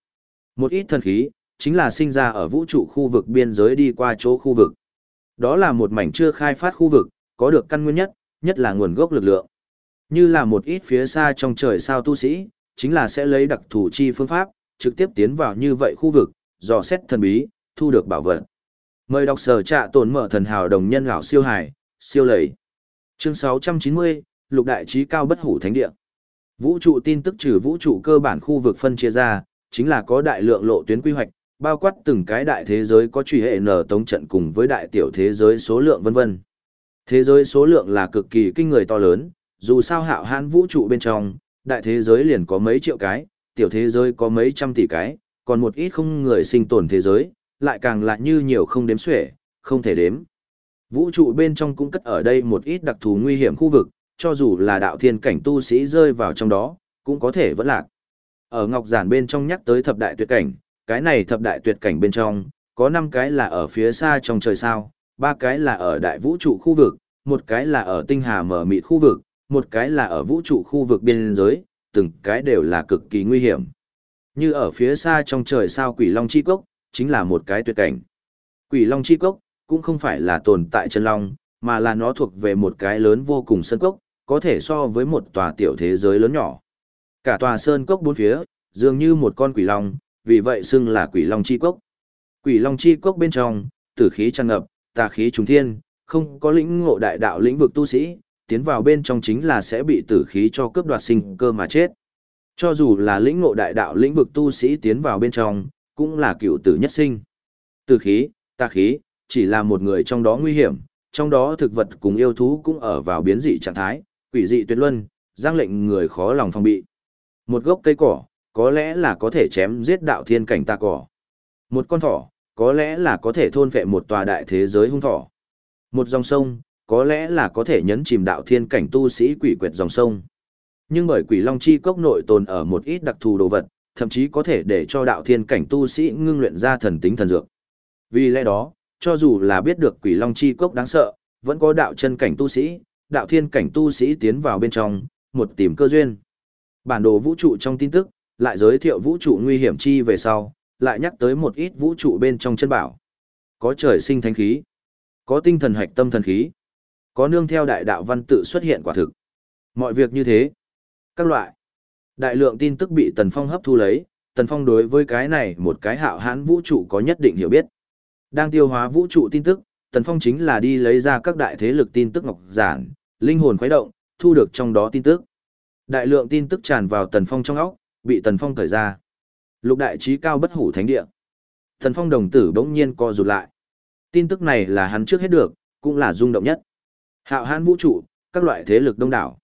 Một ít thần khí, chính là sinh ra ở vũ trụ khu vực biên giới đi qua chỗ khu vực. Đó là một mảnh chưa khai phát khu vực, có được căn nguyên nhất, nhất là nguồn gốc lực lượng. Như là một ít phía xa trong trời sao tu sĩ, chính là sẽ lấy đặc thủ chi phương pháp, trực tiếp tiến vào như vậy khu vực, dò xét thần bí, thu được bảo vật. Mời đọc sở trạ tồn mở thần hào đồng nhân gạo siêu hải, siêu lầy. Chương 690, lục đại trí cao bất hủ thánh địa. Vũ trụ tin tức trừ vũ trụ cơ bản khu vực phân chia ra, chính là có đại lượng lộ tuyến quy hoạch, bao quát từng cái đại thế giới có truy hệ nở tống trận cùng với đại tiểu thế giới số lượng vân vân. Thế giới số lượng là cực kỳ kinh người to lớn, dù sao hạo hãn vũ trụ bên trong, đại thế giới liền có mấy triệu cái, tiểu thế giới có mấy trăm tỷ cái, còn một ít không người sinh tồn thế giới, lại càng lại như nhiều không đếm xuể, không thể đếm. Vũ trụ bên trong cũng cất ở đây một ít đặc thù nguy hiểm khu vực, cho dù là đạo thiên cảnh tu sĩ rơi vào trong đó, cũng có thể vẫn lạc. Ở Ngọc Giản bên trong nhắc tới thập đại tuyệt cảnh, cái này thập đại tuyệt cảnh bên trong, có 5 cái là ở phía xa trong trời sao, ba cái là ở đại vũ trụ khu vực, một cái là ở tinh hà mở mịt khu vực, một cái là ở vũ trụ khu vực biên giới, từng cái đều là cực kỳ nguy hiểm. Như ở phía xa trong trời sao quỷ long chi cốc, chính là một cái tuyệt cảnh. Quỷ long chi cốc, cũng không phải là tồn tại chân long, mà là nó thuộc về một cái lớn vô cùng sân cốc, có thể so với một tòa tiểu thế giới lớn nhỏ. Cả tòa sơn cốc bốn phía, dường như một con quỷ long, vì vậy xưng là quỷ long chi cốc. Quỷ long chi cốc bên trong, tử khí tràn ngập, tà khí trùng thiên, không có lĩnh ngộ đại đạo lĩnh vực tu sĩ, tiến vào bên trong chính là sẽ bị tử khí cho cướp đoạt sinh cơ mà chết. Cho dù là lĩnh ngộ đại đạo lĩnh vực tu sĩ tiến vào bên trong, cũng là cựu tử nhất sinh. Tử khí, tà khí, chỉ là một người trong đó nguy hiểm, trong đó thực vật cùng yêu thú cũng ở vào biến dị trạng thái, quỷ dị tuyệt luân, giang lệnh người khó lòng phòng bị. Một gốc cây cỏ, có lẽ là có thể chém giết đạo thiên cảnh ta cỏ. Một con thỏ, có lẽ là có thể thôn phệ một tòa đại thế giới hung thỏ. Một dòng sông, có lẽ là có thể nhấn chìm đạo thiên cảnh tu sĩ quỷ quyệt dòng sông. Nhưng bởi quỷ long chi cốc nội tồn ở một ít đặc thù đồ vật, thậm chí có thể để cho đạo thiên cảnh tu sĩ ngưng luyện ra thần tính thần dược. Vì lẽ đó, cho dù là biết được quỷ long chi cốc đáng sợ, vẫn có đạo chân cảnh tu sĩ, đạo thiên cảnh tu sĩ tiến vào bên trong, một tìm cơ duyên. Bản đồ vũ trụ trong tin tức, lại giới thiệu vũ trụ nguy hiểm chi về sau, lại nhắc tới một ít vũ trụ bên trong chân bảo. Có trời sinh thánh khí, có tinh thần hạch tâm thần khí, có nương theo đại đạo văn tự xuất hiện quả thực. Mọi việc như thế. Các loại. Đại lượng tin tức bị Tần Phong hấp thu lấy, Tần Phong đối với cái này một cái hạo hãn vũ trụ có nhất định hiểu biết. Đang tiêu hóa vũ trụ tin tức, Tần Phong chính là đi lấy ra các đại thế lực tin tức ngọc giản, linh hồn khuấy động, thu được trong đó tin tức. Đại lượng tin tức tràn vào Tần Phong trong óc, bị Tần Phong cởi ra. Lục đại trí cao bất hủ thánh địa. Tần Phong đồng tử bỗng nhiên co rụt lại. Tin tức này là hắn trước hết được, cũng là rung động nhất. Hạo hãn vũ trụ, các loại thế lực đông đảo.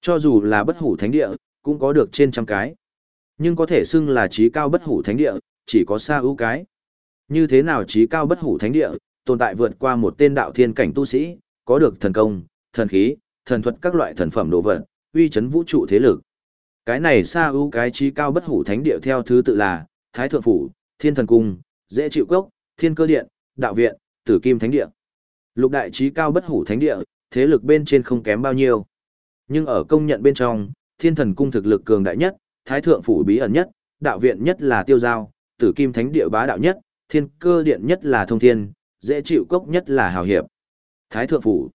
Cho dù là bất hủ thánh địa, cũng có được trên trăm cái. Nhưng có thể xưng là trí cao bất hủ thánh địa, chỉ có xa ưu cái. Như thế nào trí cao bất hủ thánh địa, tồn tại vượt qua một tên đạo thiên cảnh tu sĩ, có được thần công, thần khí, thần thuật các loại thần phẩm đồ vật, uy chấn vũ trụ thế lực. Cái này xa ưu cái trí cao bất hủ thánh địa theo thứ tự là Thái Thượng Phủ, Thiên Thần Cung, Dễ Chịu Cốc, Thiên Cơ Điện, Đạo Viện, Tử Kim Thánh Địa. Lục đại trí cao bất hủ thánh địa, thế lực bên trên không kém bao nhiêu. Nhưng ở công nhận bên trong, Thiên Thần Cung thực lực cường đại nhất, Thái Thượng Phủ bí ẩn nhất, Đạo Viện nhất là Tiêu Giao, Tử Kim Thánh Địa bá đạo nhất, Thiên Cơ Điện nhất là Thông Thiên, Dễ Chịu Cốc nhất là Hào Hiệp. Thái Thượng Phủ.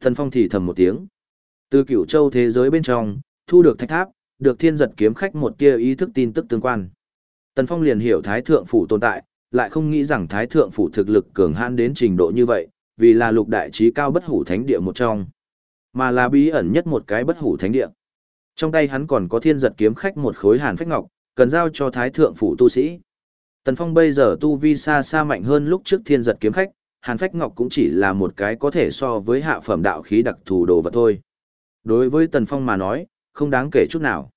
Thần Phong thì thầm một tiếng. Từ cửu châu thế giới bên trong, thu được thạch tháp, được thiên giật kiếm khách một tia ý thức tin tức tương quan. Tần Phong liền hiểu Thái Thượng Phủ tồn tại, lại không nghĩ rằng Thái Thượng Phủ thực lực cường hãn đến trình độ như vậy, vì là lục đại trí cao bất hủ thánh địa một trong, mà là bí ẩn nhất một cái bất hủ thánh địa. Trong tay hắn còn có thiên giật kiếm khách một khối hàn phách ngọc, cần giao cho Thái Thượng Phủ tu sĩ. Tần Phong bây giờ tu vi xa xa mạnh hơn lúc trước thiên giật kiếm khách, hàn phách ngọc cũng chỉ là một cái có thể so với hạ phẩm đạo khí đặc thù đồ vật thôi. Đối với Tần Phong mà nói, không đáng kể chút nào.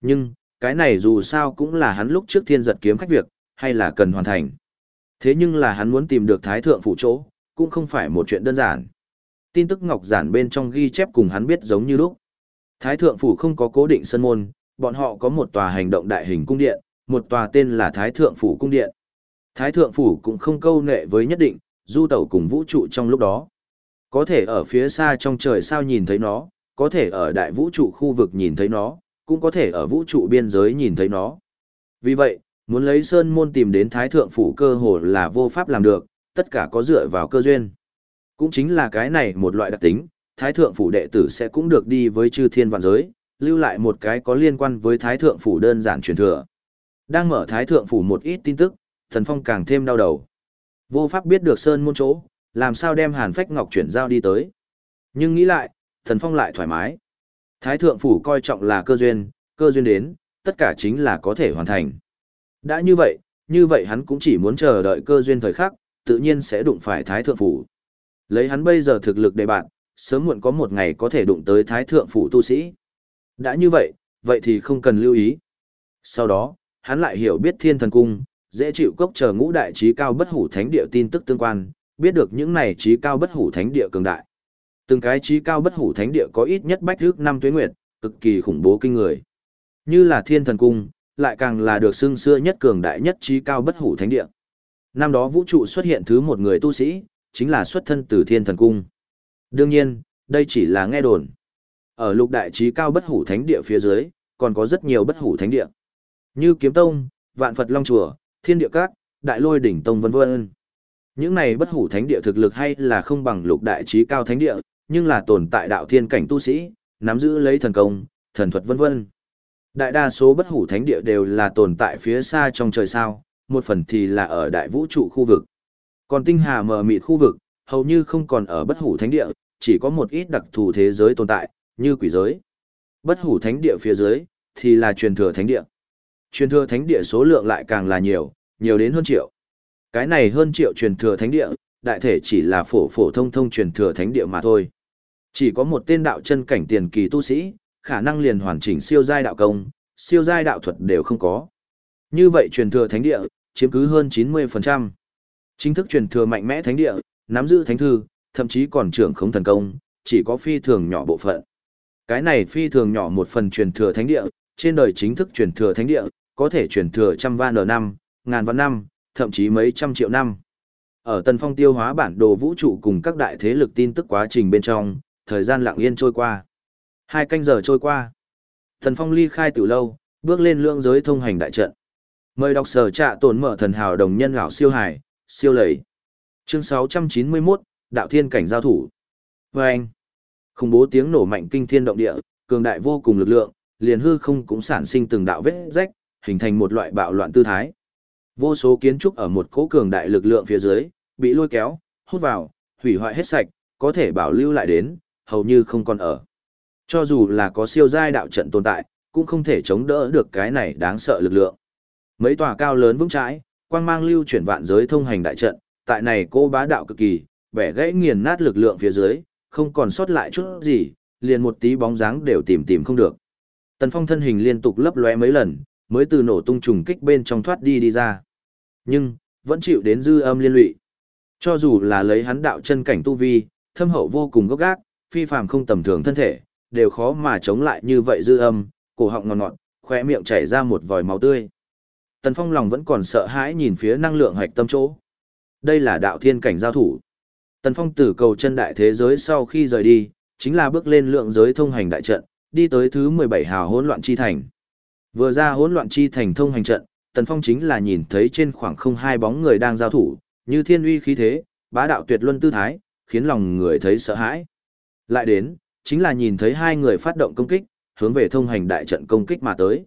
Nhưng, cái này dù sao cũng là hắn lúc trước thiên giật kiếm khách việc, hay là cần hoàn thành. Thế nhưng là hắn muốn tìm được thái thượng phụ chỗ, cũng không phải một chuyện đơn giản. Tin tức ngọc giản bên trong ghi chép cùng hắn biết giống như lúc. Thái thượng phủ không có cố định sân môn, bọn họ có một tòa hành động đại hình cung điện, một tòa tên là Thái thượng phủ cung điện. Thái thượng phủ cũng không câu nệ với nhất định, du tẩu cùng vũ trụ trong lúc đó. Có thể ở phía xa trong trời sao nhìn thấy nó, có thể ở đại vũ trụ khu vực nhìn thấy nó, cũng có thể ở vũ trụ biên giới nhìn thấy nó. Vì vậy, muốn lấy sơn môn tìm đến thái thượng phủ cơ hồ là vô pháp làm được, tất cả có dựa vào cơ duyên. Cũng chính là cái này một loại đặc tính, thái thượng phủ đệ tử sẽ cũng được đi với chư thiên vạn giới, lưu lại một cái có liên quan với thái thượng phủ đơn giản truyền thừa. Đang mở thái thượng phủ một ít tin tức, thần phong càng thêm đau đầu. Vô pháp biết được sơn môn chỗ, làm sao đem hàn phách ngọc chuyển giao đi tới. Nhưng nghĩ lại, thần phong lại thoải mái. Thái thượng phủ coi trọng là cơ duyên, cơ duyên đến, tất cả chính là có thể hoàn thành. Đã như vậy, như vậy hắn cũng chỉ muốn chờ đợi cơ duyên thời khắc, tự nhiên sẽ đụng phải thái thượng phủ. Lấy hắn bây giờ thực lực đề bạn, sớm muộn có một ngày có thể đụng tới thái thượng phủ tu sĩ. Đã như vậy, vậy thì không cần lưu ý. Sau đó, hắn lại hiểu biết thiên thần cung, dễ chịu cốc chờ ngũ đại trí cao bất hủ thánh địa tin tức tương quan, biết được những này trí cao bất hủ thánh địa cường đại. Từng cái trí cao bất hủ thánh địa có ít nhất bách thước năm tuế nguyệt, cực kỳ khủng bố kinh người. Như là thiên thần cung, lại càng là được xưng xưa nhất cường đại nhất trí cao bất hủ thánh địa. Năm đó vũ trụ xuất hiện thứ một người tu sĩ, chính là xuất thân từ thiên thần cung. Đương nhiên, đây chỉ là nghe đồn. Ở lục đại trí cao bất hủ thánh địa phía dưới, còn có rất nhiều bất hủ thánh địa. Như Kiếm Tông, Vạn Phật Long Chùa, Thiên Địa Các, Đại Lôi Đỉnh Tông vân vân. Những này bất hủ thánh địa thực lực hay là không bằng lục đại trí cao thánh địa, nhưng là tồn tại đạo thiên cảnh tu sĩ, nắm giữ lấy thần công, thần thuật vân vân. Đại đa số bất hủ thánh địa đều là tồn tại phía xa trong trời sao, một phần thì là ở đại vũ trụ khu vực. Còn tinh hà mờ mịt khu vực, hầu như không còn ở bất hủ thánh địa, chỉ có một ít đặc thù thế giới tồn tại, như quỷ giới. Bất hủ thánh địa phía dưới, thì là truyền thừa thánh địa. Truyền thừa thánh địa số lượng lại càng là nhiều, nhiều đến hơn triệu. Cái này hơn triệu truyền thừa thánh địa, đại thể chỉ là phổ phổ thông thông truyền thừa thánh địa mà thôi. Chỉ có một tên đạo chân cảnh tiền kỳ tu sĩ, khả năng liền hoàn chỉnh siêu giai đạo công, siêu giai đạo thuật đều không có. Như vậy truyền thừa thánh địa, chiếm cứ hơn 90%. Chính thức truyền thừa mạnh mẽ thánh địa, nắm giữ thánh thư, thậm chí còn trưởng không thần công, chỉ có phi thường nhỏ bộ phận. Cái này phi thường nhỏ một phần truyền thừa thánh địa, trên đời chính thức truyền thừa thánh địa, có thể truyền thừa trăm vạn năm, ngàn vạn năm, thậm chí mấy trăm triệu năm. Ở tân Phong tiêu hóa bản đồ vũ trụ cùng các đại thế lực tin tức quá trình bên trong, thời gian lặng yên trôi qua. Hai canh giờ trôi qua. thần Phong ly khai từ lâu, bước lên lưỡng giới thông hành đại trận. Mời đọc sở trạ tổn mở thần hào đồng nhân gạo siêu hải, siêu lầy. Chương 691, Đạo Thiên Cảnh Giao Thủ. Và anh, khủng bố tiếng nổ mạnh kinh thiên động địa, cường đại vô cùng lực lượng, liền hư không cũng sản sinh từng đạo vết rách, hình thành một loại bạo loạn tư thái. Vô số kiến trúc ở một cỗ cường đại lực lượng phía dưới, bị lôi kéo, hút vào, hủy hoại hết sạch, có thể bảo lưu lại đến, hầu như không còn ở. Cho dù là có siêu giai đạo trận tồn tại, cũng không thể chống đỡ được cái này đáng sợ lực lượng. Mấy tòa cao lớn vững chãi, quang mang lưu chuyển vạn giới thông hành đại trận, tại này cô bá đạo cực kỳ, bẻ gãy nghiền nát lực lượng phía dưới, không còn sót lại chút gì, liền một tí bóng dáng đều tìm tìm không được. Tần Phong thân hình liên tục lấp lóe mấy lần, mới từ nổ tung trùng kích bên trong thoát đi đi ra. Nhưng, vẫn chịu đến dư âm liên lụy. Cho dù là lấy hắn đạo chân cảnh tu vi, thâm hậu vô cùng gốc gác, phi phàm không tầm thường thân thể, đều khó mà chống lại như vậy dư âm, cổ họng ngọt ngọt, khóe miệng chảy ra một vòi máu tươi. Tần Phong lòng vẫn còn sợ hãi nhìn phía năng lượng hạch tâm chỗ. Đây là đạo thiên cảnh giao thủ. Tần Phong từ cầu chân đại thế giới sau khi rời đi, chính là bước lên lượng giới thông hành đại trận, đi tới thứ 17 hào hỗn loạn chi thành. Vừa ra hỗn loạn chi thành thông hành trận, Tần Phong chính là nhìn thấy trên khoảng không hai bóng người đang giao thủ, như thiên uy khí thế, bá đạo tuyệt luân tư thái, khiến lòng người thấy sợ hãi. Lại đến, chính là nhìn thấy hai người phát động công kích, hướng về thông hành đại trận công kích mà tới.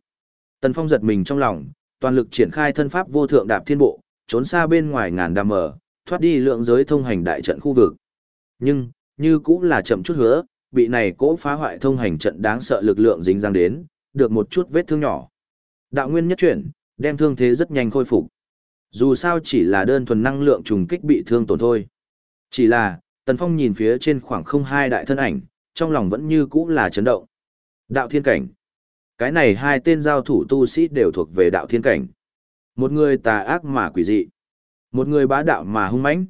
Tần Phong giật mình trong lòng, toàn lực triển khai thân pháp vô thượng đạp thiên bộ, trốn xa bên ngoài ngàn đam mở, thoát đi lượng giới thông hành đại trận khu vực. Nhưng, như cũng là chậm chút hứa, bị này cố phá hoại thông hành trận đáng sợ lực lượng dính dáng đến, được một chút vết thương nhỏ. Đạo nguyên nhất chuyển, đem thương thế rất nhanh khôi phục. Dù sao chỉ là đơn thuần năng lượng trùng kích bị thương tổn thôi. Chỉ là, Tần Phong nhìn phía trên khoảng không hai đại thân ảnh, trong lòng vẫn như cũ là chấn động. Đạo thiên cảnh. Cái này hai tên giao thủ tu sĩ đều thuộc về đạo thiên cảnh. Một người tà ác mà quỷ dị. Một người bá đạo mà hung mãnh.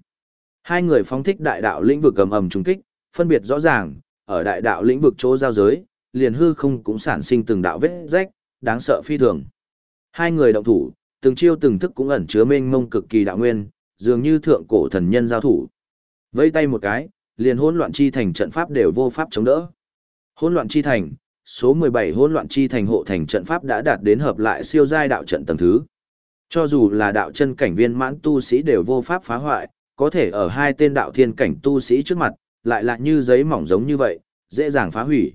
Hai người phóng thích đại đạo lĩnh vực cầm ầm trùng kích, phân biệt rõ ràng, ở đại đạo lĩnh vực chỗ giao giới, liền hư không cũng sản sinh từng đạo vết rách, đáng sợ phi thường. Hai người động thủ, từng chiêu từng thức cũng ẩn chứa mênh mông cực kỳ đạo nguyên, dường như thượng cổ thần nhân giao thủ. Vây tay một cái, liền hỗn loạn chi thành trận pháp đều vô pháp chống đỡ. Hỗn loạn chi thành, số 17 hỗn loạn chi thành hộ thành trận pháp đã đạt đến hợp lại siêu giai đạo trận tầng thứ. Cho dù là đạo chân cảnh viên mãn tu sĩ đều vô pháp phá hoại, có thể ở hai tên đạo thiên cảnh tu sĩ trước mặt, lại là như giấy mỏng giống như vậy, dễ dàng phá hủy.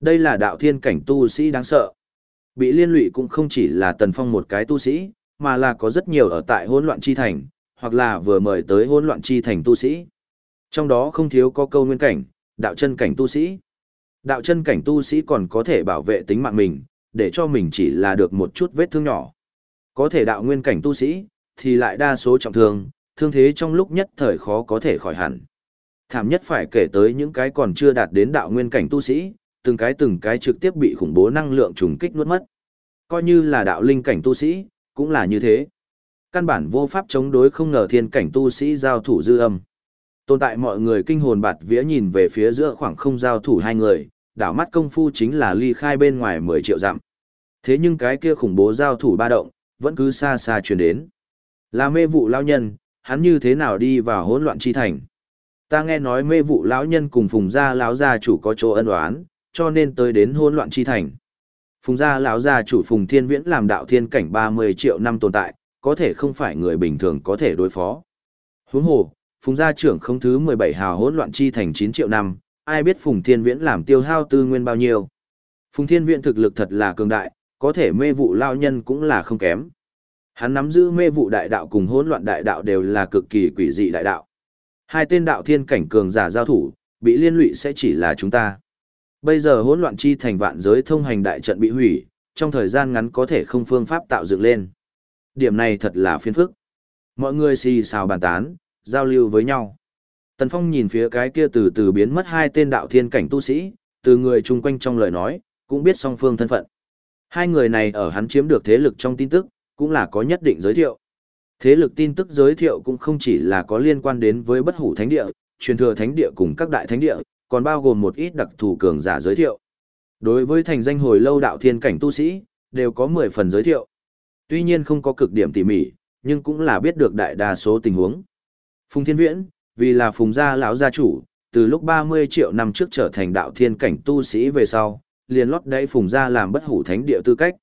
Đây là đạo thiên cảnh tu sĩ đáng sợ. Bị liên lụy cũng không chỉ là tần phong một cái tu sĩ, mà là có rất nhiều ở tại hỗn loạn chi thành, hoặc là vừa mời tới hỗn loạn chi thành tu sĩ. Trong đó không thiếu có câu nguyên cảnh, đạo chân cảnh tu sĩ. Đạo chân cảnh tu sĩ còn có thể bảo vệ tính mạng mình, để cho mình chỉ là được một chút vết thương nhỏ. Có thể đạo nguyên cảnh tu sĩ, thì lại đa số trọng thương, thương thế trong lúc nhất thời khó có thể khỏi hẳn. Thảm nhất phải kể tới những cái còn chưa đạt đến đạo nguyên cảnh tu sĩ, từng cái từng cái trực tiếp bị khủng bố năng lượng trùng kích nuốt mất. Coi như là đạo linh cảnh tu sĩ, cũng là như thế. Căn bản vô pháp chống đối không ngờ thiên cảnh tu sĩ giao thủ dư âm. Tồn tại mọi người kinh hồn bạt vía nhìn về phía giữa khoảng không giao thủ hai người, đảo mắt công phu chính là ly khai bên ngoài 10 triệu dặm. Thế nhưng cái kia khủng bố giao thủ ba động, vẫn cứ xa xa truyền đến. Là mê vụ lao nhân, hắn như thế nào đi vào hỗn loạn chi thành. Ta nghe nói mê vụ lão nhân cùng phùng gia lão gia chủ có chỗ ân oán, cho nên tới đến hỗn loạn chi thành. Phùng gia lão gia chủ Phùng Thiên Viễn làm đạo thiên cảnh 30 triệu năm tồn tại, có thể không phải người bình thường có thể đối phó. Huống hồ, Phùng gia trưởng không thứ 17 hào hỗn loạn chi thành 9 triệu năm, ai biết Phùng Thiên Viễn làm tiêu hao tư nguyên bao nhiêu. Phùng Thiên Viễn thực lực thật là cường đại, có thể mê vụ lao nhân cũng là không kém. Hắn nắm giữ mê vụ đại đạo cùng hỗn loạn đại đạo đều là cực kỳ quỷ dị đại đạo. Hai tên đạo thiên cảnh cường giả giao thủ, bị liên lụy sẽ chỉ là chúng ta. Bây giờ hỗn loạn chi thành vạn giới thông hành đại trận bị hủy, trong thời gian ngắn có thể không phương pháp tạo dựng lên. Điểm này thật là phiền phức. Mọi người xì xào bàn tán, giao lưu với nhau. Tần Phong nhìn phía cái kia từ từ biến mất hai tên đạo thiên cảnh tu sĩ, từ người chung quanh trong lời nói, cũng biết song phương thân phận. Hai người này ở hắn chiếm được thế lực trong tin tức, cũng là có nhất định giới thiệu. Thế lực tin tức giới thiệu cũng không chỉ là có liên quan đến với bất hủ thánh địa, truyền thừa thánh địa cùng các đại thánh địa, còn bao gồm một ít đặc thù cường giả giới thiệu. Đối với thành danh hồi lâu đạo thiên cảnh tu sĩ, đều có 10 phần giới thiệu. Tuy nhiên không có cực điểm tỉ mỉ, nhưng cũng là biết được đại đa số tình huống. Phùng Thiên Viễn, vì là Phùng gia lão gia chủ, từ lúc 30 triệu năm trước trở thành đạo thiên cảnh tu sĩ về sau, liền lót đáy Phùng gia làm bất hủ thánh địa tư cách.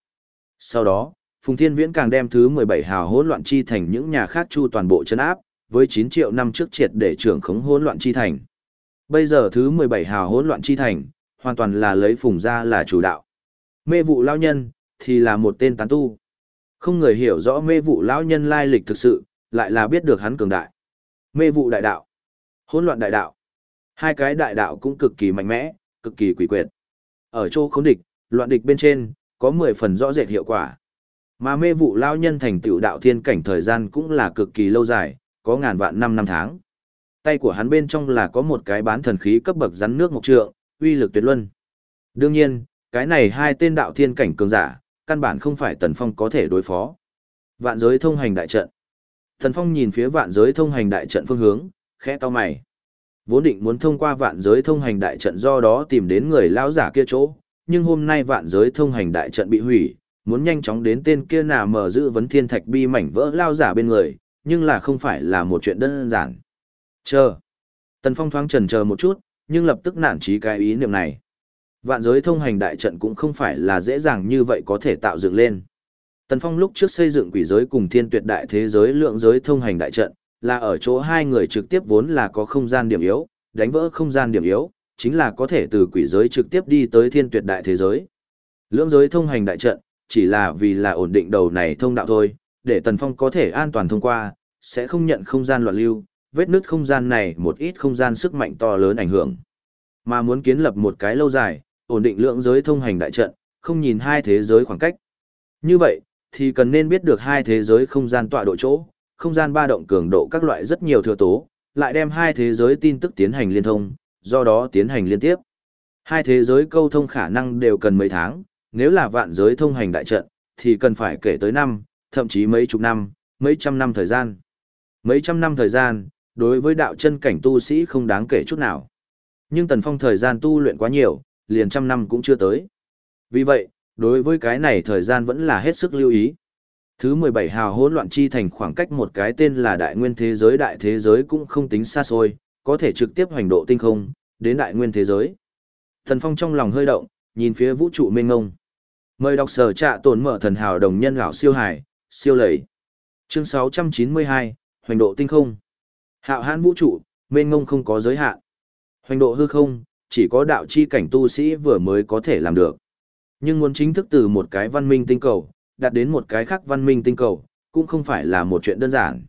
Sau đó, Phùng Thiên Viễn càng đem thứ 17 hào hỗn loạn chi thành những nhà khác chu toàn bộ chân áp, với 9 triệu năm trước triệt để trưởng khống hỗn loạn chi thành. Bây giờ thứ 17 hào hỗn loạn chi thành, hoàn toàn là lấy Phùng gia là chủ đạo. Mê vụ lao nhân, thì là một tên tán tu. Không người hiểu rõ mê vụ lão nhân lai lịch thực sự, lại là biết được hắn cường đại. Mê vụ đại đạo, hỗn loạn đại đạo. Hai cái đại đạo cũng cực kỳ mạnh mẽ, cực kỳ quỷ quyệt. Ở chỗ khống địch, loạn địch bên trên, có 10 phần rõ rệt hiệu quả. Mà mê vụ lao nhân thành tựu đạo thiên cảnh thời gian cũng là cực kỳ lâu dài, có ngàn vạn năm năm tháng. Tay của hắn bên trong là có một cái bán thần khí cấp bậc rắn nước mộc trượng, uy lực tuyệt luân. Đương nhiên, cái này hai tên đạo thiên cảnh cường giả, căn bản không phải Tần Phong có thể đối phó. Vạn giới thông hành đại trận. Tần Phong nhìn phía vạn giới thông hành đại trận phương hướng, khẽ to mày. Vốn định muốn thông qua vạn giới thông hành đại trận do đó tìm đến người lão giả kia chỗ, nhưng hôm nay vạn giới thông hành đại trận bị hủy, muốn nhanh chóng đến tên kia nào mở giữ vấn thiên thạch bi mảnh vỡ lao giả bên người, nhưng là không phải là một chuyện đơn giản. Chờ. Tần Phong thoáng chần chờ một chút, nhưng lập tức nản trí cái ý niệm này. Vạn giới thông hành đại trận cũng không phải là dễ dàng như vậy có thể tạo dựng lên. Tần Phong lúc trước xây dựng quỷ giới cùng thiên tuyệt đại thế giới lượng giới thông hành đại trận, là ở chỗ hai người trực tiếp vốn là có không gian điểm yếu, đánh vỡ không gian điểm yếu, chính là có thể từ quỷ giới trực tiếp đi tới thiên tuyệt đại thế giới. Lượng giới thông hành đại trận, chỉ là vì là ổn định đầu này thông đạo thôi, để Tần Phong có thể an toàn thông qua, sẽ không nhận không gian loạn lưu, vết nứt không gian này một ít không gian sức mạnh to lớn ảnh hưởng. Mà muốn kiến lập một cái lâu dài, ổn định lượng giới thông hành đại trận, không nhìn hai thế giới khoảng cách. Như vậy, thì cần nên biết được hai thế giới không gian tọa độ chỗ, không gian ba động cường độ các loại rất nhiều thừa tố, lại đem hai thế giới tin tức tiến hành liên thông, do đó tiến hành liên tiếp. Hai thế giới câu thông khả năng đều cần mấy tháng, nếu là vạn giới thông hành đại trận, thì cần phải kể tới năm, thậm chí mấy chục năm, mấy trăm năm thời gian. Mấy trăm năm thời gian, đối với đạo chân cảnh tu sĩ không đáng kể chút nào. Nhưng Tần Phong thời gian tu luyện quá nhiều, liền trăm năm cũng chưa tới. Vì vậy, đối với cái này thời gian vẫn là hết sức lưu ý. Thứ 17 hào hỗn loạn chi thành khoảng cách một cái tên là đại nguyên thế giới đại thế giới cũng không tính xa xôi, có thể trực tiếp hành độ tinh không, đến đại nguyên thế giới. Thần Phong trong lòng hơi động, nhìn phía vũ trụ mênh ngông. Mời đọc sở trạ tổn mở thần hào đồng nhân gạo siêu hải, siêu lầy. Chương 692, hoành độ tinh không. Hạo hãn vũ trụ, mênh ngông không có giới hạn. Hoành độ hư không, chỉ có đạo chi cảnh tu sĩ vừa mới có thể làm được. Nhưng muốn chính thức từ một cái văn minh tinh cầu, đạt đến một cái khác văn minh tinh cầu, cũng không phải là một chuyện đơn giản.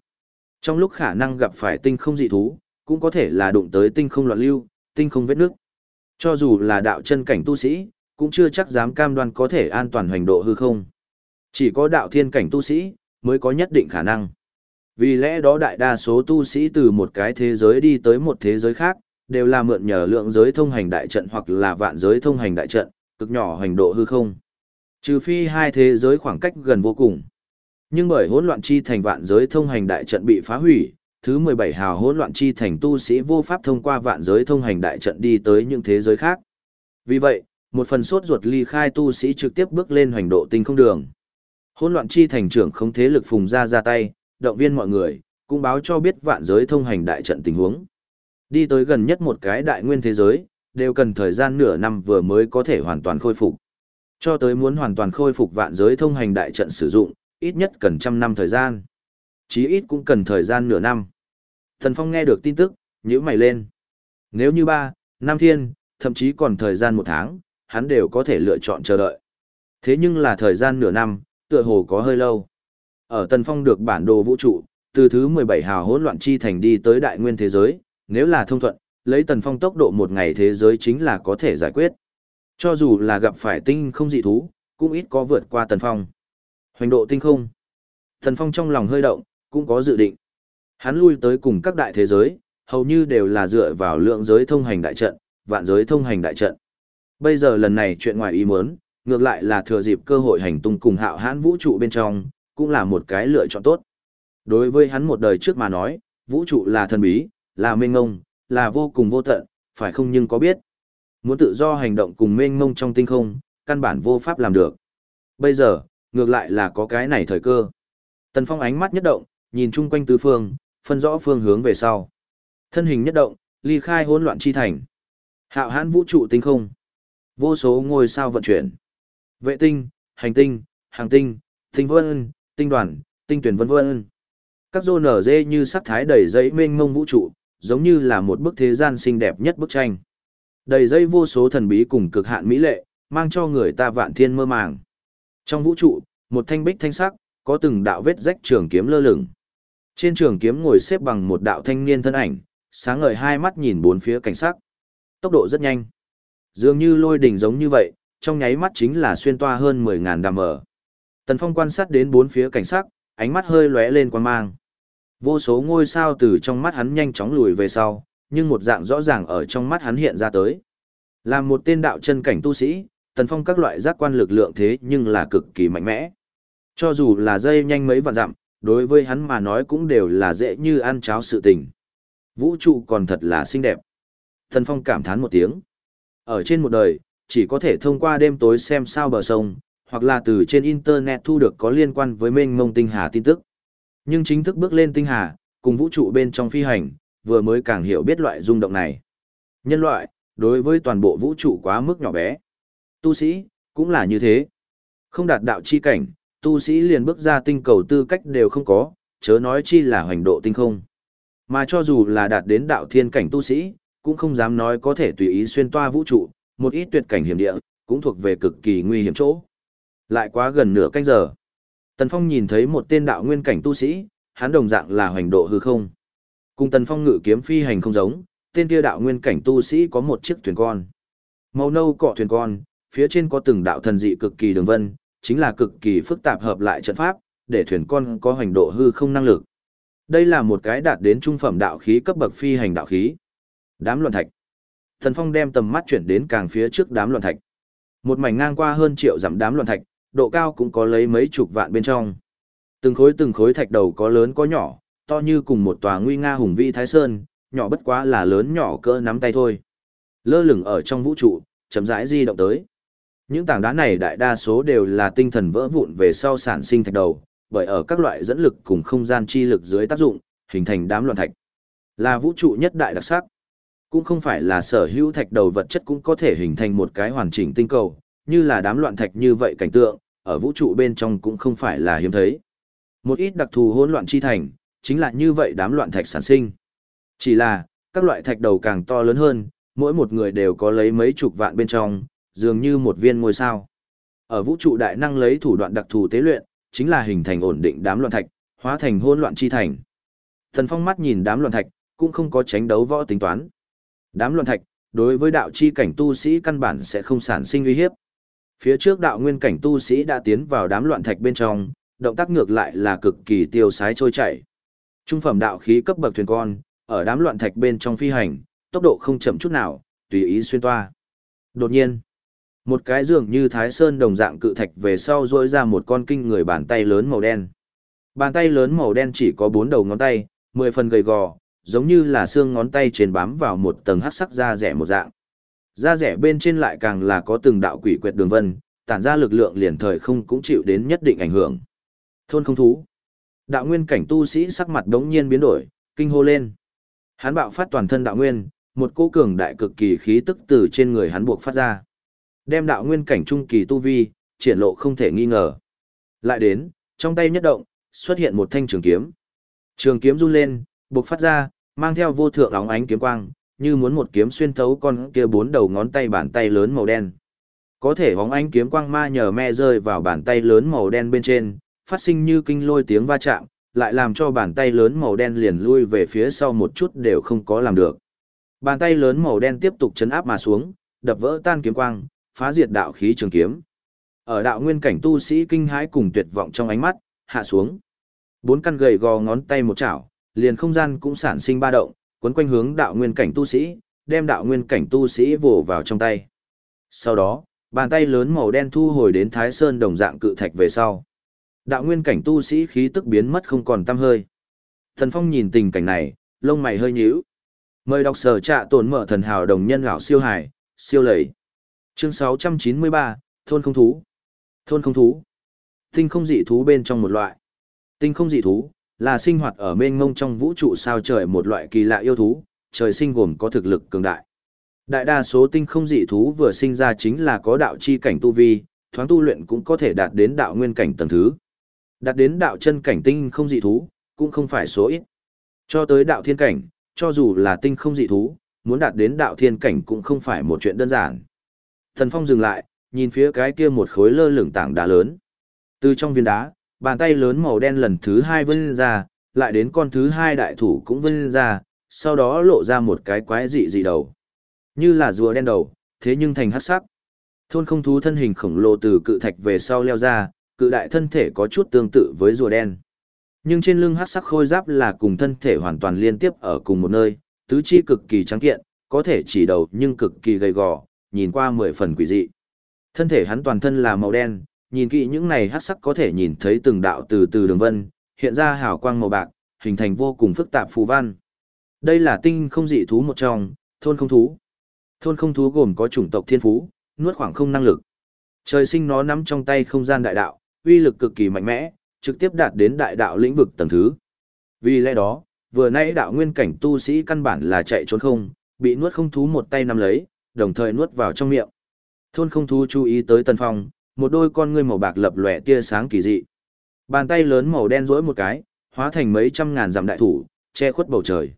Trong lúc khả năng gặp phải tinh không dị thú, cũng có thể là đụng tới tinh không loạn lưu, tinh không vết nước. Cho dù là đạo chân cảnh tu sĩ, cũng chưa chắc dám cam đoan có thể an toàn hoành độ hư không. Chỉ có đạo thiên cảnh tu sĩ, mới có nhất định khả năng. Vì lẽ đó đại đa số tu sĩ từ một cái thế giới đi tới một thế giới khác, đều là mượn nhờ lượng giới thông hành đại trận hoặc là vạn giới thông hành đại trận, cực nhỏ hành độ hư không. Trừ phi hai thế giới khoảng cách gần vô cùng. Nhưng bởi hỗn loạn chi thành vạn giới thông hành đại trận bị phá hủy, thứ 17 hào hỗn loạn chi thành tu sĩ vô pháp thông qua vạn giới thông hành đại trận đi tới những thế giới khác. Vì vậy, một phần sốt ruột ly khai tu sĩ trực tiếp bước lên hoành độ tinh không đường. Hỗn loạn chi thành trưởng không thế lực phùng ra ra tay, động viên mọi người, cũng báo cho biết vạn giới thông hành đại trận tình huống. Đi tới gần nhất một cái đại nguyên thế giới, đều cần thời gian nửa năm vừa mới có thể hoàn toàn khôi phục. Cho tới muốn hoàn toàn khôi phục vạn giới thông hành đại trận sử dụng, ít nhất cần trăm năm thời gian. Chí ít cũng cần thời gian nửa năm. Thần Phong nghe được tin tức, nhíu mày lên. Nếu như ba, năm thiên, thậm chí còn thời gian một tháng, hắn đều có thể lựa chọn chờ đợi. Thế nhưng là thời gian nửa năm, tựa hồ có hơi lâu. Ở Tần Phong được bản đồ vũ trụ, từ thứ 17 hào hỗn loạn chi thành đi tới đại nguyên thế giới, nếu là thông thuận, lấy tần phong tốc độ một ngày thế giới chính là có thể giải quyết. Cho dù là gặp phải tinh không dị thú, cũng ít có vượt qua tần phong. Hoành độ tinh không. Tần phong trong lòng hơi động, cũng có dự định. Hắn lui tới cùng các đại thế giới, hầu như đều là dựa vào lượng giới thông hành đại trận, vạn giới thông hành đại trận. Bây giờ lần này chuyện ngoài ý muốn, ngược lại là thừa dịp cơ hội hành tung cùng hạo hãn vũ trụ bên trong, cũng là một cái lựa chọn tốt. Đối với hắn một đời trước mà nói, vũ trụ là thần bí, là mênh ngông, là vô cùng vô tận, phải không nhưng có biết. Muốn tự do hành động cùng mênh mông trong tinh không, căn bản vô pháp làm được. Bây giờ, ngược lại là có cái này thời cơ. Tần Phong ánh mắt nhất động, nhìn chung quanh tứ phương, phân rõ phương hướng về sau. Thân hình nhất động, ly khai hỗn loạn chi thành. Hạo hãn vũ trụ tinh không. Vô số ngôi sao vận chuyển. Vệ tinh, hành tinh, hàng tinh, tinh vân, tinh đoàn, tinh tuyển vân vân. Các rô nở dê như sắc thái đầy giấy mênh mông vũ trụ, giống như là một bức thế gian xinh đẹp nhất bức tranh. Đầy dây vô số thần bí cùng cực hạn mỹ lệ, mang cho người ta vạn thiên mơ màng. Trong vũ trụ, một thanh bích thanh sắc, có từng đạo vết rách trường kiếm lơ lửng. Trên trường kiếm ngồi xếp bằng một đạo thanh niên thân ảnh, sáng ngời hai mắt nhìn bốn phía cảnh sắc. Tốc độ rất nhanh. Dường như lôi đỉnh giống như vậy, trong nháy mắt chính là xuyên toa hơn 10.000 đàm ở. Tần Phong quan sát đến bốn phía cảnh sắc, ánh mắt hơi lóe lên quan mang. Vô số ngôi sao từ trong mắt hắn nhanh chóng lùi về sau, nhưng một dạng rõ ràng ở trong mắt hắn hiện ra tới. Là một tên đạo chân cảnh tu sĩ, Tần Phong các loại giác quan lực lượng thế nhưng là cực kỳ mạnh mẽ. Cho dù là dây nhanh mấy vạn dặm, đối với hắn mà nói cũng đều là dễ như ăn cháo sự tình. Vũ trụ còn thật là xinh đẹp. Tần Phong cảm thán một tiếng. Ở trên một đời, chỉ có thể thông qua đêm tối xem sao bờ sông, hoặc là từ trên Internet thu được có liên quan với mênh mông tinh hà tin tức. Nhưng chính thức bước lên tinh hà, cùng vũ trụ bên trong phi hành, vừa mới càng hiểu biết loại rung động này. Nhân loại, đối với toàn bộ vũ trụ quá mức nhỏ bé. Tu sĩ, cũng là như thế. Không đạt đạo chi cảnh, tu sĩ liền bước ra tinh cầu tư cách đều không có, chớ nói chi là hoành độ tinh không. Mà cho dù là đạt đến đạo thiên cảnh tu sĩ, cũng không dám nói có thể tùy ý xuyên toa vũ trụ, một ít tuyệt cảnh hiểm địa, cũng thuộc về cực kỳ nguy hiểm chỗ. Lại quá gần nửa canh giờ. Tần Phong nhìn thấy một tên đạo nguyên cảnh tu sĩ, hắn đồng dạng là hoành độ hư không. Cùng Tần Phong ngự kiếm phi hành không giống, tên kia đạo nguyên cảnh tu sĩ có một chiếc thuyền con. Màu nâu cọ thuyền con, phía trên có từng đạo thần dị cực kỳ đường vân, chính là cực kỳ phức tạp hợp lại trận pháp, để thuyền con có hoành độ hư không năng lực. Đây là một cái đạt đến trung phẩm đạo khí cấp bậc phi hành đạo khí. Đám luận thạch. Thần Phong đem tầm mắt chuyển đến càng phía trước đám luận thạch. Một mảnh ngang qua hơn triệu dặm đám luận thạch, độ cao cũng có lấy mấy chục vạn bên trong. Từng khối từng khối thạch đầu có lớn có nhỏ, to như cùng một tòa nguy nga hùng vĩ thái sơn, nhỏ bất quá là lớn nhỏ cỡ nắm tay thôi. Lơ lửng ở trong vũ trụ, chậm rãi di động tới. Những tảng đá này đại đa số đều là tinh thần vỡ vụn về sau sản sinh thạch đầu, bởi ở các loại dẫn lực cùng không gian chi lực dưới tác dụng, hình thành đám loạn thạch. Là vũ trụ nhất đại đặc sắc. Cũng không phải là sở hữu thạch đầu vật chất cũng có thể hình thành một cái hoàn chỉnh tinh cầu, như là đám loạn thạch như vậy cảnh tượng, ở vũ trụ bên trong cũng không phải là hiếm thấy. Một ít đặc thù hỗn loạn chi thành, chính là như vậy đám loạn thạch sản sinh. Chỉ là, các loại thạch đầu càng to lớn hơn, mỗi một người đều có lấy mấy chục vạn bên trong, dường như một viên ngôi sao. Ở vũ trụ đại năng lấy thủ đoạn đặc thù tế luyện, chính là hình thành ổn định đám loạn thạch, hóa thành hỗn loạn chi thành. Thần Phong mắt nhìn đám loạn thạch, cũng không có tránh đấu võ tính toán. Đám loạn thạch, đối với đạo chi cảnh tu sĩ căn bản sẽ không sản sinh uy hiếp. Phía trước đạo nguyên cảnh tu sĩ đã tiến vào đám loạn thạch bên trong, động tác ngược lại là cực kỳ tiêu sái trôi chảy. Trung phẩm đạo khí cấp bậc thuyền con, ở đám loạn thạch bên trong phi hành, tốc độ không chậm chút nào, tùy ý xuyên toa. Đột nhiên, một cái dường như thái sơn đồng dạng cự thạch về sau rỗi ra một con kinh người bàn tay lớn màu đen. Bàn tay lớn màu đen chỉ có bốn đầu ngón tay, mười phần gầy gò, giống như là xương ngón tay trên bám vào một tầng hắc sắc da rẻ một dạng. Da rẻ bên trên lại càng là có từng đạo quỷ quyệt đường vân, tản ra lực lượng liền thời không cũng chịu đến nhất định ảnh hưởng. Thôn không thú. Đạo nguyên cảnh tu sĩ sắc mặt đống nhiên biến đổi, kinh hô lên. Hắn bạo phát toàn thân đạo nguyên, một cỗ cường đại cực kỳ khí tức từ trên người hắn buộc phát ra. Đem đạo nguyên cảnh trung kỳ tu vi, triển lộ không thể nghi ngờ. Lại đến, trong tay nhất động, xuất hiện một thanh trường kiếm. Trường kiếm run lên, buộc phát ra, mang theo vô thượng óng ánh kiếm quang, như muốn một kiếm xuyên thấu con kia bốn đầu ngón tay bàn tay lớn màu đen. Có thể hóng ánh kiếm quang ma nhờ me rơi vào bàn tay lớn màu đen bên trên, phát sinh như kinh lôi tiếng va chạm, lại làm cho bàn tay lớn màu đen liền lui về phía sau một chút đều không có làm được. Bàn tay lớn màu đen tiếp tục chấn áp mà xuống, đập vỡ tan kiếm quang, phá diệt đạo khí trường kiếm. Ở đạo nguyên cảnh tu sĩ kinh hãi cùng tuyệt vọng trong ánh mắt, hạ xuống. Bốn căn gầy gò ngón tay một chảo, liền không gian cũng sản sinh ba động, quấn quanh hướng đạo nguyên cảnh tu sĩ, đem đạo nguyên cảnh tu sĩ vồ vào trong tay. Sau đó, bàn tay lớn màu đen thu hồi đến Thái Sơn đồng dạng cự thạch về sau. Đạo nguyên cảnh tu sĩ khí tức biến mất không còn tăm hơi. Thần Phong nhìn tình cảnh này, lông mày hơi nhíu. Mời đọc sở trạ tổn mở thần hào đồng nhân gạo siêu hải, siêu lầy. Chương 693, Thôn không thú. Thôn không thú. Tinh không dị thú bên trong một loại. Tinh không dị thú, là sinh hoạt ở mênh ngông trong vũ trụ sao trời một loại kỳ lạ yêu thú, trời sinh gồm có thực lực cường đại. Đại đa số tinh không dị thú vừa sinh ra chính là có đạo chi cảnh tu vi, thoáng tu luyện cũng có thể đạt đến đạo nguyên cảnh tầng thứ. Đạt đến đạo chân cảnh tinh không dị thú, cũng không phải số ít. Cho tới đạo thiên cảnh, cho dù là tinh không dị thú, muốn đạt đến đạo thiên cảnh cũng không phải một chuyện đơn giản. Thần Phong dừng lại, nhìn phía cái kia một khối lơ lửng tảng đá lớn. Từ trong viên đá, bàn tay lớn màu đen lần thứ hai vươn ra, lại đến con thứ hai đại thủ cũng vươn ra, sau đó lộ ra một cái quái dị dị đầu. Như là rùa đen đầu, thế nhưng thành hắc sắc. Thôn không thú thân hình khổng lồ từ cự thạch về sau leo ra, cự đại thân thể có chút tương tự với rùa đen. Nhưng trên lưng hắc sắc khôi giáp là cùng thân thể hoàn toàn liên tiếp ở cùng một nơi, tứ chi cực kỳ trắng kiện, có thể chỉ đầu nhưng cực kỳ gầy gò, nhìn qua mười phần quỷ dị. Thân thể hắn toàn thân là màu đen, nhìn kỹ những này hắc sắc có thể nhìn thấy từng đạo từ từ đường vân, hiện ra hào quang màu bạc, hình thành vô cùng phức tạp phù văn. Đây là tinh không dị thú một trong, thôn không thú. Thôn không thú gồm có chủng tộc thiên phú, nuốt khoảng không năng lực. Trời sinh nó nắm trong tay không gian đại đạo, uy lực cực kỳ mạnh mẽ, trực tiếp đạt đến đại đạo lĩnh vực tầng thứ. Vì lẽ đó, vừa nãy đạo nguyên cảnh tu sĩ căn bản là chạy trốn không, bị nuốt không thú một tay nắm lấy, đồng thời nuốt vào trong miệng. Thôn không thú chú ý tới Tần Phong, một đôi con ngươi màu bạc lập lòe tia sáng kỳ dị. Bàn tay lớn màu đen rỗi một cái, hóa thành mấy trăm ngàn dặm đại thủ, che khuất bầu trời.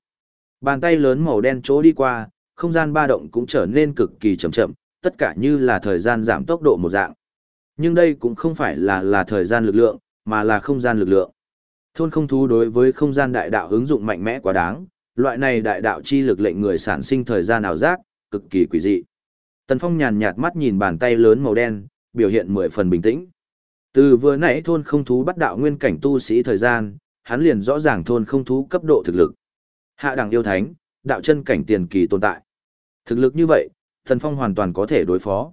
Bàn tay lớn màu đen chỗ đi qua, không gian ba động cũng trở nên cực kỳ chậm chậm, tất cả như là thời gian giảm tốc độ một dạng. Nhưng đây cũng không phải là là thời gian lực lượng, mà là không gian lực lượng. Thôn không thú đối với không gian đại đạo ứng dụng mạnh mẽ quá đáng, loại này đại đạo chi lực lệnh người sản sinh thời gian ảo giác, cực kỳ quỷ dị. Tần Phong nhàn nhạt mắt nhìn bàn tay lớn màu đen, biểu hiện mười phần bình tĩnh. Từ vừa nãy thôn không thú bắt đạo nguyên cảnh tu sĩ thời gian, hắn liền rõ ràng thôn không thú cấp độ thực lực. Hạ đẳng yêu thánh, đạo chân cảnh tiền kỳ tồn tại. Thực lực như vậy, Tần Phong hoàn toàn có thể đối phó.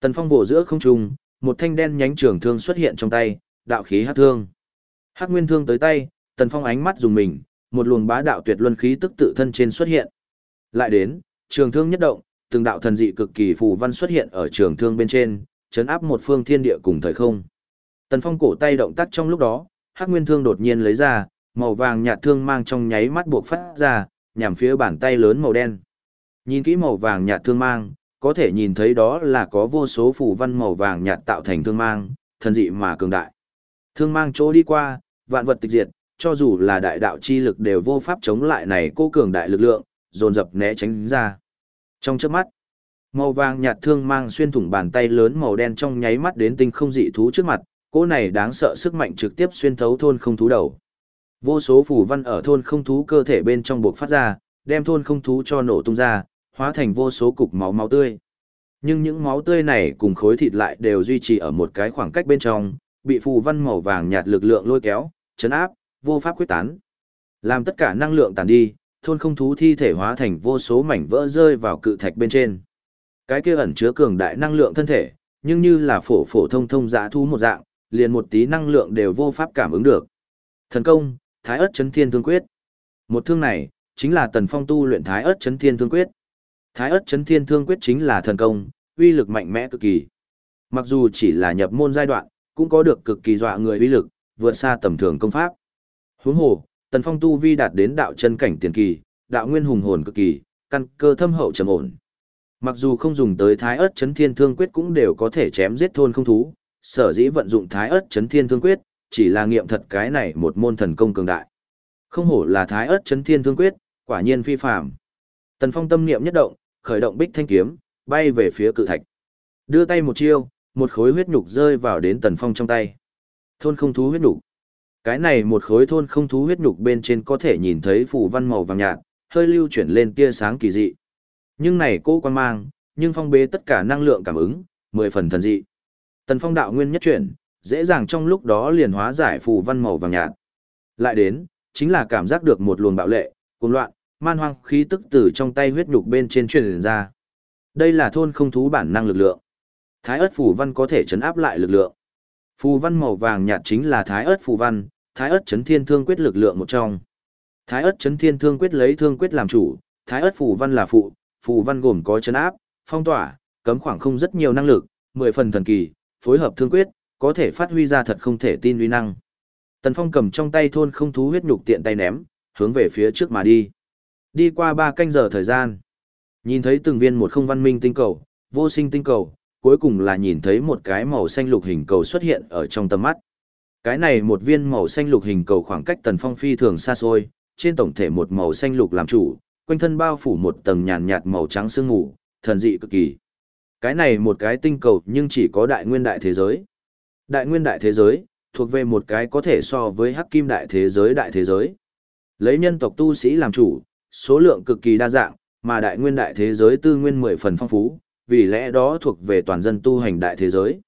Tần Phong vỗ giữa không trung, một thanh đen nhánh trường thương xuất hiện trong tay, đạo khí hắc thương. Hắc nguyên thương tới tay, Tần Phong ánh mắt dùng mình, một luồng bá đạo tuyệt luân khí tức tự thân trên xuất hiện. Lại đến, trường thương nhất động, từng đạo thần dị cực kỳ phù văn xuất hiện ở trường thương bên trên, chấn áp một phương thiên địa cùng thời không. Tần Phong cổ tay động tác trong lúc đó, Hắc Nguyên Thương đột nhiên lấy ra, màu vàng nhạt thương mang trong nháy mắt buộc phát ra, nhằm phía bàn tay lớn màu đen. Nhìn kỹ màu vàng nhạt thương mang, có thể nhìn thấy đó là có vô số phù văn màu vàng nhạt tạo thành thương mang, thần dị mà cường đại. Thương mang chỗ đi qua, vạn vật tịch diệt, cho dù là đại đạo chi lực đều vô pháp chống lại này cô cường đại lực lượng, dồn dập né tránh ra. Trong chớp mắt, màu vàng nhạt thương mang xuyên thủng bàn tay lớn màu đen trong nháy mắt đến tinh không dị thú trước mặt, cỗ này đáng sợ sức mạnh trực tiếp xuyên thấu thôn không thú đầu. Vô số phù văn ở thôn không thú cơ thể bên trong buộc phát ra, đem thôn không thú cho nổ tung ra, hóa thành vô số cục máu máu tươi. Nhưng những máu tươi này cùng khối thịt lại đều duy trì ở một cái khoảng cách bên trong, bị phù văn màu vàng nhạt lực lượng lôi kéo, chấn áp, vô pháp quyết tán. Làm tất cả năng lượng tàn đi, thôn không thú thi thể hóa thành vô số mảnh vỡ rơi vào cự thạch bên trên. Cái kia ẩn chứa cường đại năng lượng thân thể, nhưng như là phổ phổ thông thông dã thú một dạng, liền một tí năng lượng đều vô pháp cảm ứng được. Thần công, Thái ớt chấn thiên thương quyết. Một thương này, chính là tần phong tu luyện Thái ớt chấn thiên thương quyết. Thái ớt chấn thiên thương quyết chính là thần công, uy lực mạnh mẽ cực kỳ. Mặc dù chỉ là nhập môn giai đoạn, cũng có được cực kỳ dọa người uy lực, vượt xa tầm thường công pháp. Huống hồ, Tần Phong tu vi đạt đến đạo chân cảnh tiền kỳ, đạo nguyên hùng hồn cực kỳ, căn cơ thâm hậu trầm ổn. Mặc dù không dùng tới Thái ớt Chấn Thiên Thương Quyết cũng đều có thể chém giết thôn không thú, sở dĩ vận dụng Thái ớt Chấn Thiên Thương Quyết, chỉ là nghiệm thật cái này một môn thần công cường đại. Không hổ là Thái ớt Chấn Thiên Thương Quyết, quả nhiên phi phàm. Tần Phong tâm niệm nhất động, khởi động Bích Thanh kiếm, bay về phía cự thạch. Đưa tay một chiêu, một khối huyết nhục rơi vào đến Tần Phong trong tay. Thôn không thú huyết nhục. Cái này một khối thôn không thú huyết nhục bên trên có thể nhìn thấy phù văn màu vàng nhạt, hơi lưu chuyển lên tia sáng kỳ dị. Nhưng này cô quan mang, nhưng phong bế tất cả năng lượng cảm ứng, mười phần thần dị. Tần phong đạo nguyên nhất chuyển, dễ dàng trong lúc đó liền hóa giải phù văn màu vàng nhạt. Lại đến, chính là cảm giác được một luồng bạo lệ, cuồng loạn, man hoang khí tức từ trong tay huyết nhục bên trên truyền ra. Đây là thôn không thú bản năng lực lượng. Thái ớt phù văn có thể chấn áp lại lực lượng. Phù văn màu vàng nhạt chính là thái ớt phù văn, thái ớt chấn thiên thương quyết lực lượng một trong. Thái ớt chấn thiên thương quyết lấy thương quyết làm chủ, thái ớt phù văn là phụ, phù văn gồm có chấn áp, phong tỏa, cấm khoảng không rất nhiều năng lực, mười phần thần kỳ, phối hợp thương quyết, có thể phát huy ra thật không thể tin uy năng. Tần Phong cầm trong tay thôn không thú huyết nhục tiện tay ném, hướng về phía trước mà đi. Đi qua ba canh giờ thời gian, nhìn thấy từng viên một không văn minh tinh cầu, vô sinh tinh cầu, cuối cùng là nhìn thấy một cái màu xanh lục hình cầu xuất hiện ở trong tầm mắt. Cái này một viên màu xanh lục hình cầu khoảng cách Tần Phong phi thường xa xôi, trên tổng thể một màu xanh lục làm chủ, quanh thân bao phủ một tầng nhàn nhạt màu trắng sương mù, thần dị cực kỳ. Cái này một cái tinh cầu nhưng chỉ có đại nguyên đại thế giới. Đại nguyên đại thế giới, thuộc về một cái có thể so với hắc kim đại thế giới đại thế giới. Lấy nhân tộc tu sĩ làm chủ, số lượng cực kỳ đa dạng, mà đại nguyên đại thế giới tư nguyên mười phần phong phú, vì lẽ đó thuộc về toàn dân tu hành đại thế giới.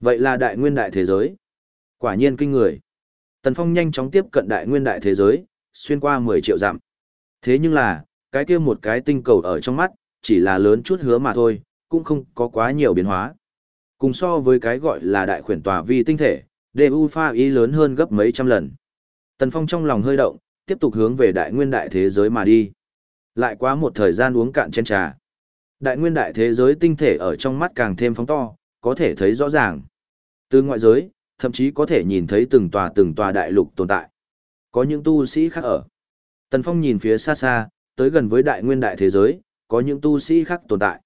Vậy là đại nguyên đại thế giới. Quả nhiên kinh người. Tần Phong nhanh chóng tiếp cận đại nguyên đại thế giới, xuyên qua 10 triệu dặm. Thế nhưng là, cái kia một cái tinh cầu ở trong mắt, chỉ là lớn chút hứa mà thôi, cũng không có quá nhiều biến hóa. Cùng so với cái gọi là đại khuyển tòa vi tinh thể, DU pha ý lớn hơn gấp mấy trăm lần. Tần Phong trong lòng hơi động, tiếp tục hướng về đại nguyên đại thế giới mà đi. Lại quá một thời gian uống cạn chén trà. Đại nguyên đại thế giới tinh thể ở trong mắt càng thêm phóng to, có thể thấy rõ ràng. Từ ngoại giới, thậm chí có thể nhìn thấy từng tòa từng tòa đại lục tồn tại. Có những tu sĩ khác ở. Tần Phong nhìn phía xa xa, tới gần với đại nguyên đại thế giới, có những tu sĩ khác tồn tại.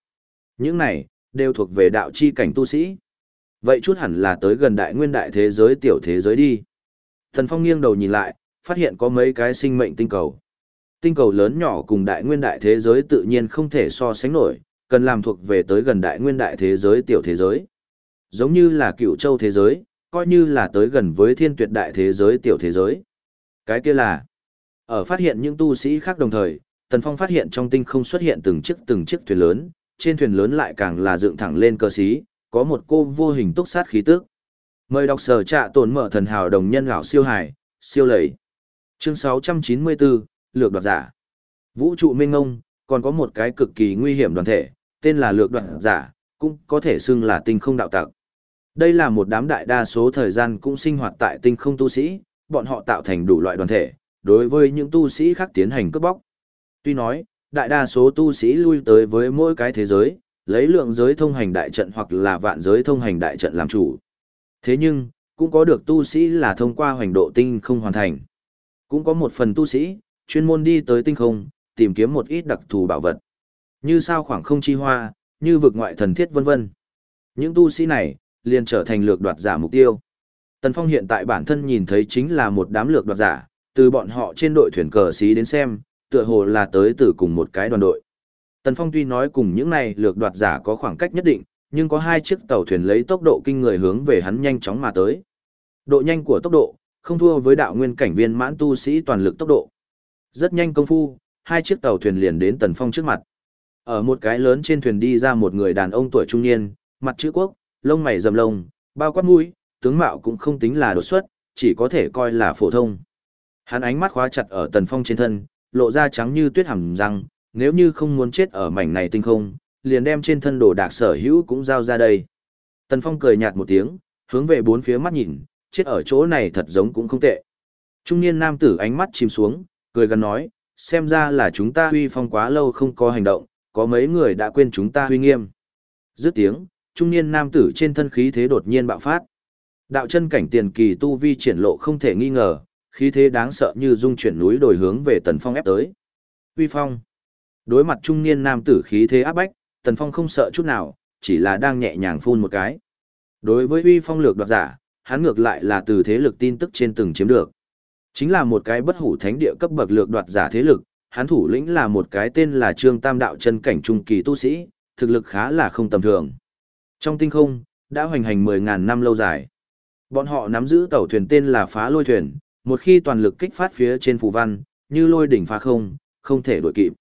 Những này, đều thuộc về đạo chi cảnh tu sĩ. Vậy chút hẳn là tới gần đại nguyên đại thế giới tiểu thế giới đi. thần Phong nghiêng đầu nhìn lại, phát hiện có mấy cái sinh mệnh tinh cầu. Tinh cầu lớn nhỏ cùng đại nguyên đại thế giới tự nhiên không thể so sánh nổi, cần làm thuộc về tới gần đại nguyên đại thế giới tiểu thế giới. Giống như là cựu châu thế giới, coi như là tới gần với thiên tuyệt đại thế giới tiểu thế giới. Cái kia là, ở phát hiện những tu sĩ khác đồng thời, Tần Phong phát hiện trong tinh không xuất hiện từng chiếc từng chiếc thuyền lớn, trên thuyền lớn lại càng là dựng thẳng lên cơ sĩ, có một cô vô hình túc sát khí tức. Mời đọc sở trạ tồn mở thần hào đồng nhân gạo siêu hải, siêu lầy. Chương 694, Lược đoạt giả. Vũ trụ minh ngông, còn có một cái cực kỳ nguy hiểm đoàn thể, tên là lược đoạt giả, cũng có thể xưng là tinh không đạo tặc. Đây là một đám đại đa số thời gian cũng sinh hoạt tại tinh không tu sĩ, bọn họ tạo thành đủ loại đoàn thể, đối với những tu sĩ khác tiến hành cướp bóc. Tuy nói, đại đa số tu sĩ lui tới với mỗi cái thế giới, lấy lượng giới thông hành đại trận hoặc là vạn giới thông hành đại trận làm chủ. Thế nhưng, cũng có được tu sĩ là thông qua hoành độ tinh không hoàn thành. Cũng có một phần tu sĩ, chuyên môn đi tới tinh không, tìm kiếm một ít đặc thù bảo vật. Như sao khoảng không chi hoa, như vực ngoại thần thiết vân vân. Những tu sĩ này, liền trở thành lược đoạt giả mục tiêu. Tần Phong hiện tại bản thân nhìn thấy chính là một đám lược đoạt giả, từ bọn họ trên đội thuyền cờ xí đến xem, tựa hồ là tới từ cùng một cái đoàn đội. Tần Phong tuy nói cùng những này lược đoạt giả có khoảng cách nhất định, nhưng có hai chiếc tàu thuyền lấy tốc độ kinh người hướng về hắn nhanh chóng mà tới. Độ nhanh của tốc độ, không thua với đạo nguyên cảnh viên mãn tu sĩ toàn lực tốc độ. Rất nhanh công phu, hai chiếc tàu thuyền liền đến Tần Phong trước mặt. Ở một cái lớn trên thuyền đi ra một người đàn ông tuổi trung niên, mặt chữ quốc, lông mày rậm lông, bao quát mũi, tướng mạo cũng không tính là đột xuất, chỉ có thể coi là phổ thông. Hắn ánh mắt khóa chặt ở Tần Phong trên thân, lộ ra trắng như tuyết hẳn răng, nếu như không muốn chết ở mảnh này tinh không, liền đem trên thân đồ đạc sở hữu cũng giao ra đây. Tần Phong cười nhạt một tiếng, hướng về bốn phía mắt nhìn, chết ở chỗ này thật giống cũng không tệ. Trung niên nam tử ánh mắt chìm xuống, cười gần nói, xem ra là chúng ta huy phong quá lâu không có hành động, có mấy người đã quên chúng ta huy nghiêm. Dứt tiếng, trung niên nam tử trên thân khí thế đột nhiên bạo phát. Đạo chân cảnh tiền kỳ tu vi triển lộ không thể nghi ngờ, khí thế đáng sợ như dung chuyển núi đổi hướng về Tần Phong ép tới. Huy phong. Đối mặt trung niên nam tử khí thế áp bách, Tần Phong không sợ chút nào, chỉ là đang nhẹ nhàng phun một cái. Đối với Huy phong lược đoạt giả, hắn ngược lại là từ thế lực tin tức trên từng chiếm được. Chính là một cái bất hủ thánh địa cấp bậc lược đoạt giả thế lực, hắn thủ lĩnh là một cái tên là Trương Tam Đạo chân cảnh trung kỳ tu sĩ, thực lực khá là không tầm thường. Trong tinh không, đã hoành hành 10.000 năm lâu dài. Bọn họ nắm giữ tàu thuyền tên là phá lôi thuyền, một khi toàn lực kích phát phía trên phù văn, như lôi đỉnh phá không, không thể đuổi kịp.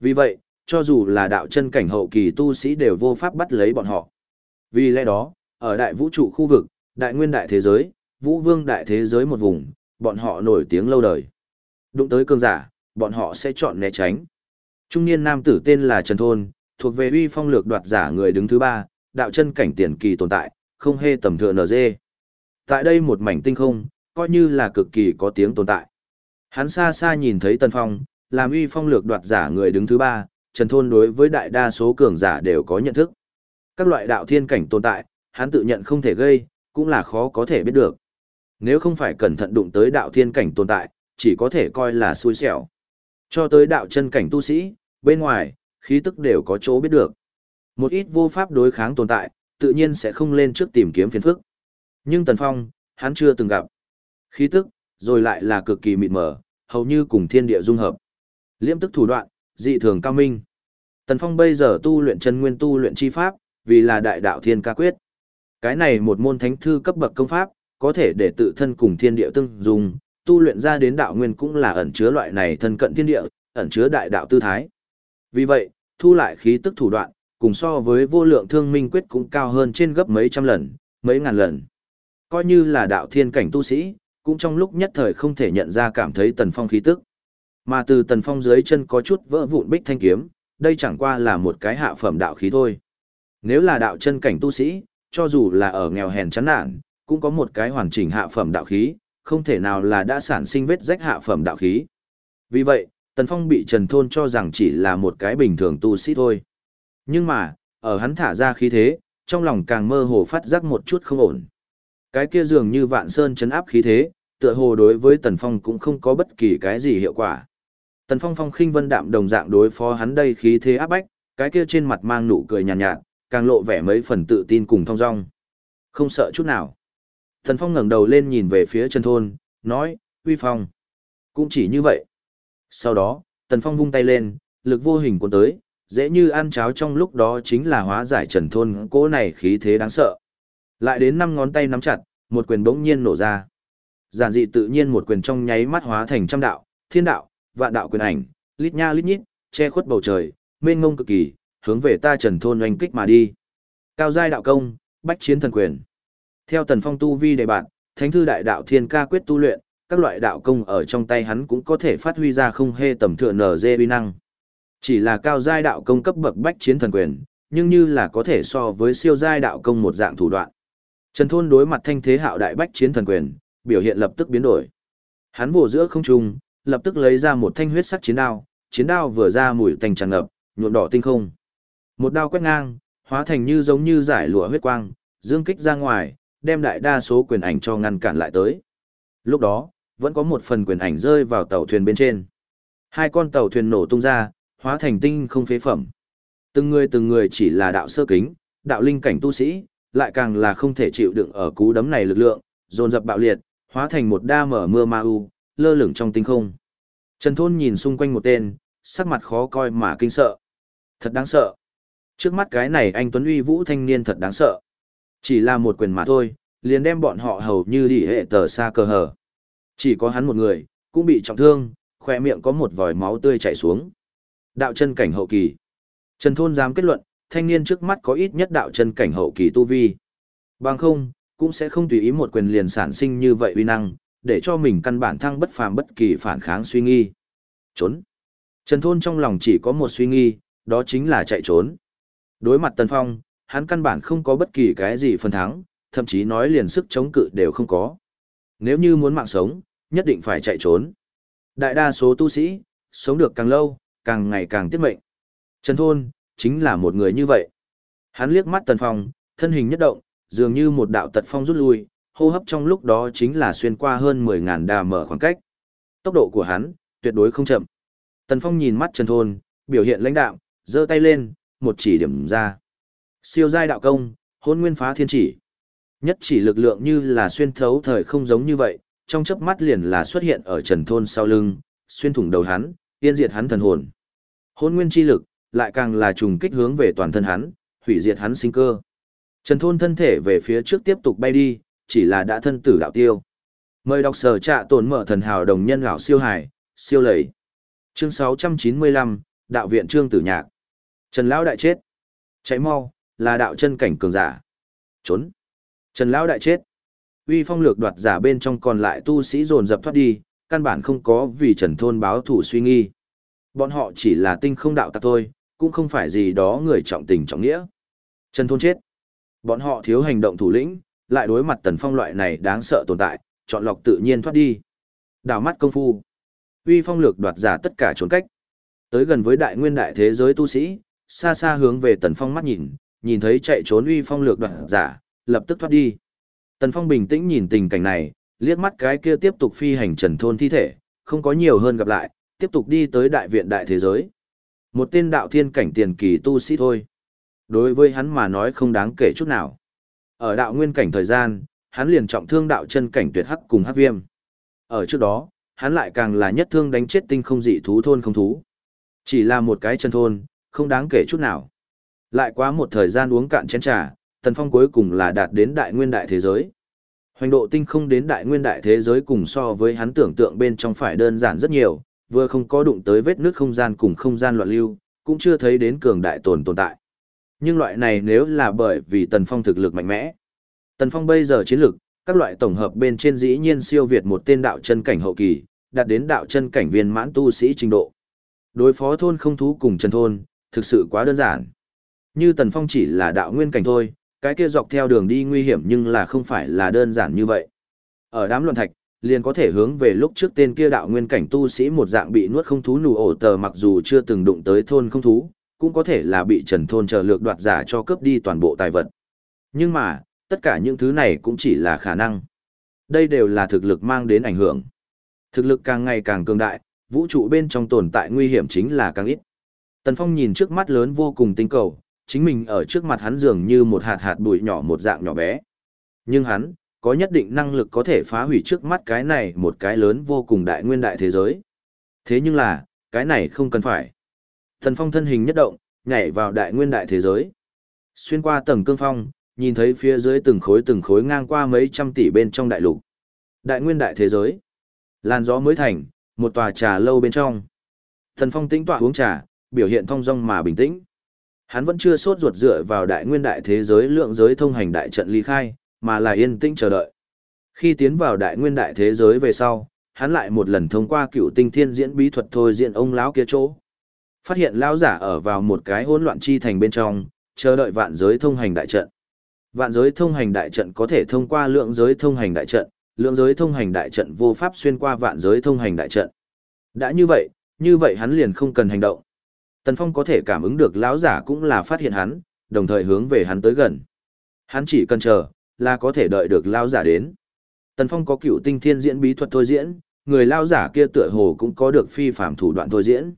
Vì vậy, cho dù là đạo chân cảnh hậu kỳ tu sĩ đều vô pháp bắt lấy bọn họ. Vì lẽ đó, ở đại vũ trụ khu vực, đại nguyên đại thế giới, vũ vương đại thế giới một vùng, bọn họ nổi tiếng lâu đời. Đụng tới cương giả, bọn họ sẽ chọn né tránh. Trung niên nam tử tên là Trần Thôn, thuộc về uy phong lược đoạt giả người đứng thứ ba, đạo chân cảnh tiền kỳ tồn tại, không hề tầm thường NG. Tại đây một mảnh tinh không, coi như là cực kỳ có tiếng tồn tại. Hắn xa xa nhìn thấy Tần Phong, làm uy phong lược đoạt giả người đứng thứ ba, Trần Thôn đối với đại đa số cường giả đều có nhận thức. Các loại đạo thiên cảnh tồn tại, hắn tự nhận không thể gây, cũng là khó có thể biết được. Nếu không phải cẩn thận đụng tới đạo thiên cảnh tồn tại, chỉ có thể coi là xui xẻo. Cho tới đạo chân cảnh tu sĩ, bên ngoài, khí tức đều có chỗ biết được. Một ít vô pháp đối kháng tồn tại, tự nhiên sẽ không lên trước tìm kiếm phiền phức. Nhưng Tần Phong, hắn chưa từng gặp. Khí tức, rồi lại là cực kỳ mịt mờ, hầu như cùng thiên địa dung hợp. liễm tức thủ đoạn, dị thường cao minh. Tần Phong bây giờ tu luyện chân nguyên tu luyện chi pháp, vì là đại đạo thiên ca quyết. Cái này một môn thánh thư cấp bậc công pháp, có thể để tự thân cùng thiên địa tương dùng, tu luyện ra đến đạo nguyên cũng là ẩn chứa loại này thân cận thiên địa, ẩn chứa đại đạo tư thái. Vì vậy, thu lại khí tức thủ đoạn, cùng so với vô lượng thương minh quyết cũng cao hơn trên gấp mấy trăm lần, mấy ngàn lần. Coi như là đạo thiên cảnh tu sĩ, cũng trong lúc nhất thời không thể nhận ra cảm thấy tần phong khí tức. Mà từ tần phong dưới chân có chút vỡ vụn bích thanh kiếm, đây chẳng qua là một cái hạ phẩm đạo khí thôi. Nếu là đạo chân cảnh tu sĩ, cho dù là ở nghèo hèn chán nản, cũng có một cái hoàn chỉnh hạ phẩm đạo khí, không thể nào là đã sản sinh vết rách hạ phẩm đạo khí. Vì vậy, Tần Phong bị Trần Thôn cho rằng chỉ là một cái bình thường tu sĩ thôi. Nhưng mà, ở hắn thả ra khí thế, trong lòng càng mơ hồ phát giác một chút không ổn. Cái kia dường như vạn sơn chấn áp khí thế, tựa hồ đối với Tần Phong cũng không có bất kỳ cái gì hiệu quả. Tần Phong phong khinh vân đạm đồng dạng đối phó hắn đây khí thế áp bách, cái kia trên mặt mang nụ cười nhàn nhạt, nhạt, càng lộ vẻ mấy phần tự tin cùng thong dong. Không sợ chút nào. Tần Phong ngẩng đầu lên nhìn về phía Trần Thôn, nói, uy phong. Cũng chỉ như vậy. Sau đó, Tần Phong vung tay lên, lực vô hình cuốn tới, dễ như ăn cháo trong lúc đó chính là hóa giải Trần Thôn cỗ này khí thế đáng sợ. Lại đến năm ngón tay nắm chặt, một quyền bỗng nhiên nổ ra. Giản dị tự nhiên một quyền trong nháy mắt hóa thành trăm đạo, thiên đạo, vạn đạo quyền ảnh, lít nha lít nhít, che khuất bầu trời, mênh mông cực kỳ, hướng về ta Trần Thôn oanh kích mà đi. Cao giai đạo công, bách chiến thần quyền. Theo Tần Phong tu vi đề bạn, Thánh thư đại đạo thiên ca quyết tu luyện, các loại đạo công ở trong tay hắn cũng có thể phát huy ra không hề tầm thượng nở dê uy năng. Chỉ là cao giai đạo công cấp bậc bách chiến thần quyền, nhưng như là có thể so với siêu giai đạo công một dạng thủ đoạn. Trần Thôn đối mặt thanh thế hạo đại bách chiến thần quyền, biểu hiện lập tức biến đổi. Hắn vồ giữa không trung, lập tức lấy ra một thanh huyết sắc chiến đao, chiến đao vừa ra mùi tanh tràn ngập, nhuộm đỏ tinh không. Một đao quét ngang, hóa thành như giống như giải lụa huyết quang, dương kích ra ngoài, đem đại đa số quyền ảnh cho ngăn cản lại tới. Lúc đó, vẫn có một phần quyền ảnh rơi vào tàu thuyền bên trên. Hai con tàu thuyền nổ tung ra, hóa thành tinh không phế phẩm. Từng người từng người chỉ là đạo sơ kính, đạo linh cảnh tu sĩ, lại càng là không thể chịu đựng ở cú đấm này lực lượng, dồn dập bạo liệt, hóa thành một đa mở mưa ma u, lơ lửng trong tinh không. Trần Thôn nhìn xung quanh một tên, sắc mặt khó coi mà kinh sợ. Thật đáng sợ. Trước mắt cái này anh Tuấn Uy Vũ thanh niên thật đáng sợ. Chỉ là một quyền mà thôi, liền đem bọn họ hầu như đi hệ tờ xa cờ hở. Chỉ có hắn một người, cũng bị trọng thương, khỏe miệng có một vòi máu tươi chảy xuống. Đạo chân cảnh hậu kỳ. Trần Thôn dám kết luận, thanh niên trước mắt có ít nhất đạo chân cảnh hậu kỳ tu vi. Bằng không, cũng sẽ không tùy ý một quyền liền sản sinh như vậy uy năng, để cho mình căn bản thăng bất phàm bất kỳ phản kháng suy nghi. Trốn. Trần Thôn trong lòng chỉ có một suy nghi, đó chính là chạy trốn. Đối mặt Tần Phong, hắn căn bản không có bất kỳ cái gì phần thắng, thậm chí nói liền sức chống cự đều không có. Nếu như muốn mạng sống, nhất định phải chạy trốn. Đại đa số tu sĩ, sống được càng lâu, càng ngày càng tiết mệnh. Trần Thôn, chính là một người như vậy. Hắn liếc mắt Tần Phong, thân hình nhất động, dường như một đạo tật phong rút lui, hô hấp trong lúc đó chính là xuyên qua hơn 10.000 đà mở khoảng cách. Tốc độ của hắn, tuyệt đối không chậm. Tần Phong nhìn mắt Trần Thôn, biểu hiện lãnh đạo, giơ tay lên, một chỉ điểm ra. Siêu giai đạo công, hôn nguyên phá thiên chỉ. Nhất chỉ lực lượng như là xuyên thấu thời không giống như vậy, trong chớp mắt liền là xuất hiện ở Trần Thôn sau lưng, xuyên thủng đầu hắn, tiên diệt hắn thần hồn. Hôn nguyên chi lực, lại càng là trùng kích hướng về toàn thân hắn, hủy diệt hắn sinh cơ. Trần Thôn thân thể về phía trước tiếp tục bay đi, chỉ là đã thân tử đạo tiêu. Mời đọc sở trạ tổn mở thần hào đồng nhân lão siêu hải, siêu lầy. Chương 695, Đạo viện Trương Tử Nhạc. Trần Lão đại chết. Cháy mau, là đạo chân cảnh cường giả. Trốn. Trần Lão đại chết. Uy phong lược đoạt giả bên trong còn lại tu sĩ dồn dập thoát đi, căn bản không có vì Trần Thôn báo thủ suy nghi. Bọn họ chỉ là tinh không đạo tặc thôi, cũng không phải gì đó người trọng tình trọng nghĩa. Trần Thôn chết. Bọn họ thiếu hành động thủ lĩnh, lại đối mặt Tần Phong loại này đáng sợ tồn tại, chọn lọc tự nhiên thoát đi. đào mắt công phu. Uy phong lược đoạt giả tất cả trốn cách. Tới gần với đại nguyên đại thế giới tu sĩ, xa xa hướng về Tần Phong mắt nhìn, nhìn thấy chạy trốn uy phong lược đoạt giả, lập tức thoát đi. Tần Phong bình tĩnh nhìn tình cảnh này, liếc mắt cái kia tiếp tục phi hành trần thôn thi thể, không có nhiều hơn gặp lại, tiếp tục đi tới đại viện đại thế giới. Một tên đạo thiên cảnh tiền kỳ tu sĩ thôi. Đối với hắn mà nói không đáng kể chút nào. Ở đạo nguyên cảnh thời gian, hắn liền trọng thương đạo chân cảnh tuyệt hắc cùng hắc viêm. Ở trước đó, hắn lại càng là nhất thương đánh chết tinh không dị thú thôn không thú. Chỉ là một cái chân thôn, không đáng kể chút nào. Lại quá một thời gian uống cạn chén trà, Tần Phong cuối cùng là đạt đến đại nguyên đại thế giới. Hoành độ tinh không đến đại nguyên đại thế giới cùng so với hắn tưởng tượng bên trong phải đơn giản rất nhiều, vừa không có đụng tới vết nước không gian cùng không gian loạn lưu, cũng chưa thấy đến cường đại tồn tồn tại. Nhưng loại này nếu là bởi vì Tần Phong thực lực mạnh mẽ. Tần Phong bây giờ chiến lực, các loại tổng hợp bên trên dĩ nhiên siêu việt một tên đạo chân cảnh hậu kỳ, đạt đến đạo chân cảnh viên mãn tu sĩ trình độ. Đối phó thôn không thú cùng chân thôn, thực sự quá đơn giản. Như Tần Phong chỉ là đạo nguyên cảnh thôi, cái kia dọc theo đường đi nguy hiểm nhưng là không phải là đơn giản như vậy. Ở đám luận thạch, liền có thể hướng về lúc trước tên kia đạo nguyên cảnh tu sĩ một dạng bị nuốt không thú nù ổ tờ mặc dù chưa từng đụng tới thôn không thú, cũng có thể là bị trần thôn chờ lược đoạt giả cho cướp đi toàn bộ tài vật. Nhưng mà, tất cả những thứ này cũng chỉ là khả năng. Đây đều là thực lực mang đến ảnh hưởng. Thực lực càng ngày càng cường đại, vũ trụ bên trong tồn tại nguy hiểm chính là càng ít. Tần Phong nhìn trước mắt lớn vô cùng tinh cầu, chính mình ở trước mặt hắn dường như một hạt hạt bụi nhỏ một dạng nhỏ bé. Nhưng hắn, có nhất định năng lực có thể phá hủy trước mắt cái này một cái lớn vô cùng đại nguyên đại thế giới. Thế nhưng là, cái này không cần phải. Thần phong thân hình nhất động, nhảy vào đại nguyên đại thế giới. Xuyên qua tầng cương phong, nhìn thấy phía dưới từng khối từng khối ngang qua mấy trăm tỷ bên trong đại lục. Đại nguyên đại thế giới. Làn gió mới thành, một tòa trà lâu bên trong. Thần phong tĩnh tọa uống trà, biểu hiện thong dong mà bình tĩnh. Hắn vẫn chưa sốt ruột dựa vào đại nguyên đại thế giới lượng giới thông hành đại trận ly khai, mà là yên tĩnh chờ đợi. Khi tiến vào đại nguyên đại thế giới về sau, hắn lại một lần thông qua cựu tinh thiên diễn bí thuật thôi diện ông lão kia chỗ. Phát hiện lão giả ở vào một cái hỗn loạn chi thành bên trong, chờ đợi vạn giới thông hành đại trận. Vạn giới thông hành đại trận có thể thông qua lượng giới thông hành đại trận, lượng giới thông hành đại trận vô pháp xuyên qua vạn giới thông hành đại trận. Đã như vậy, như vậy hắn liền không cần hành động. Tần Phong có thể cảm ứng được lão giả cũng là phát hiện hắn, đồng thời hướng về hắn tới gần. Hắn chỉ cần chờ, là có thể đợi được lão giả đến. Tần Phong có cựu tinh thiên diễn bí thuật thôi diễn, người lão giả kia tựa hồ cũng có được phi phạm thủ đoạn thôi diễn.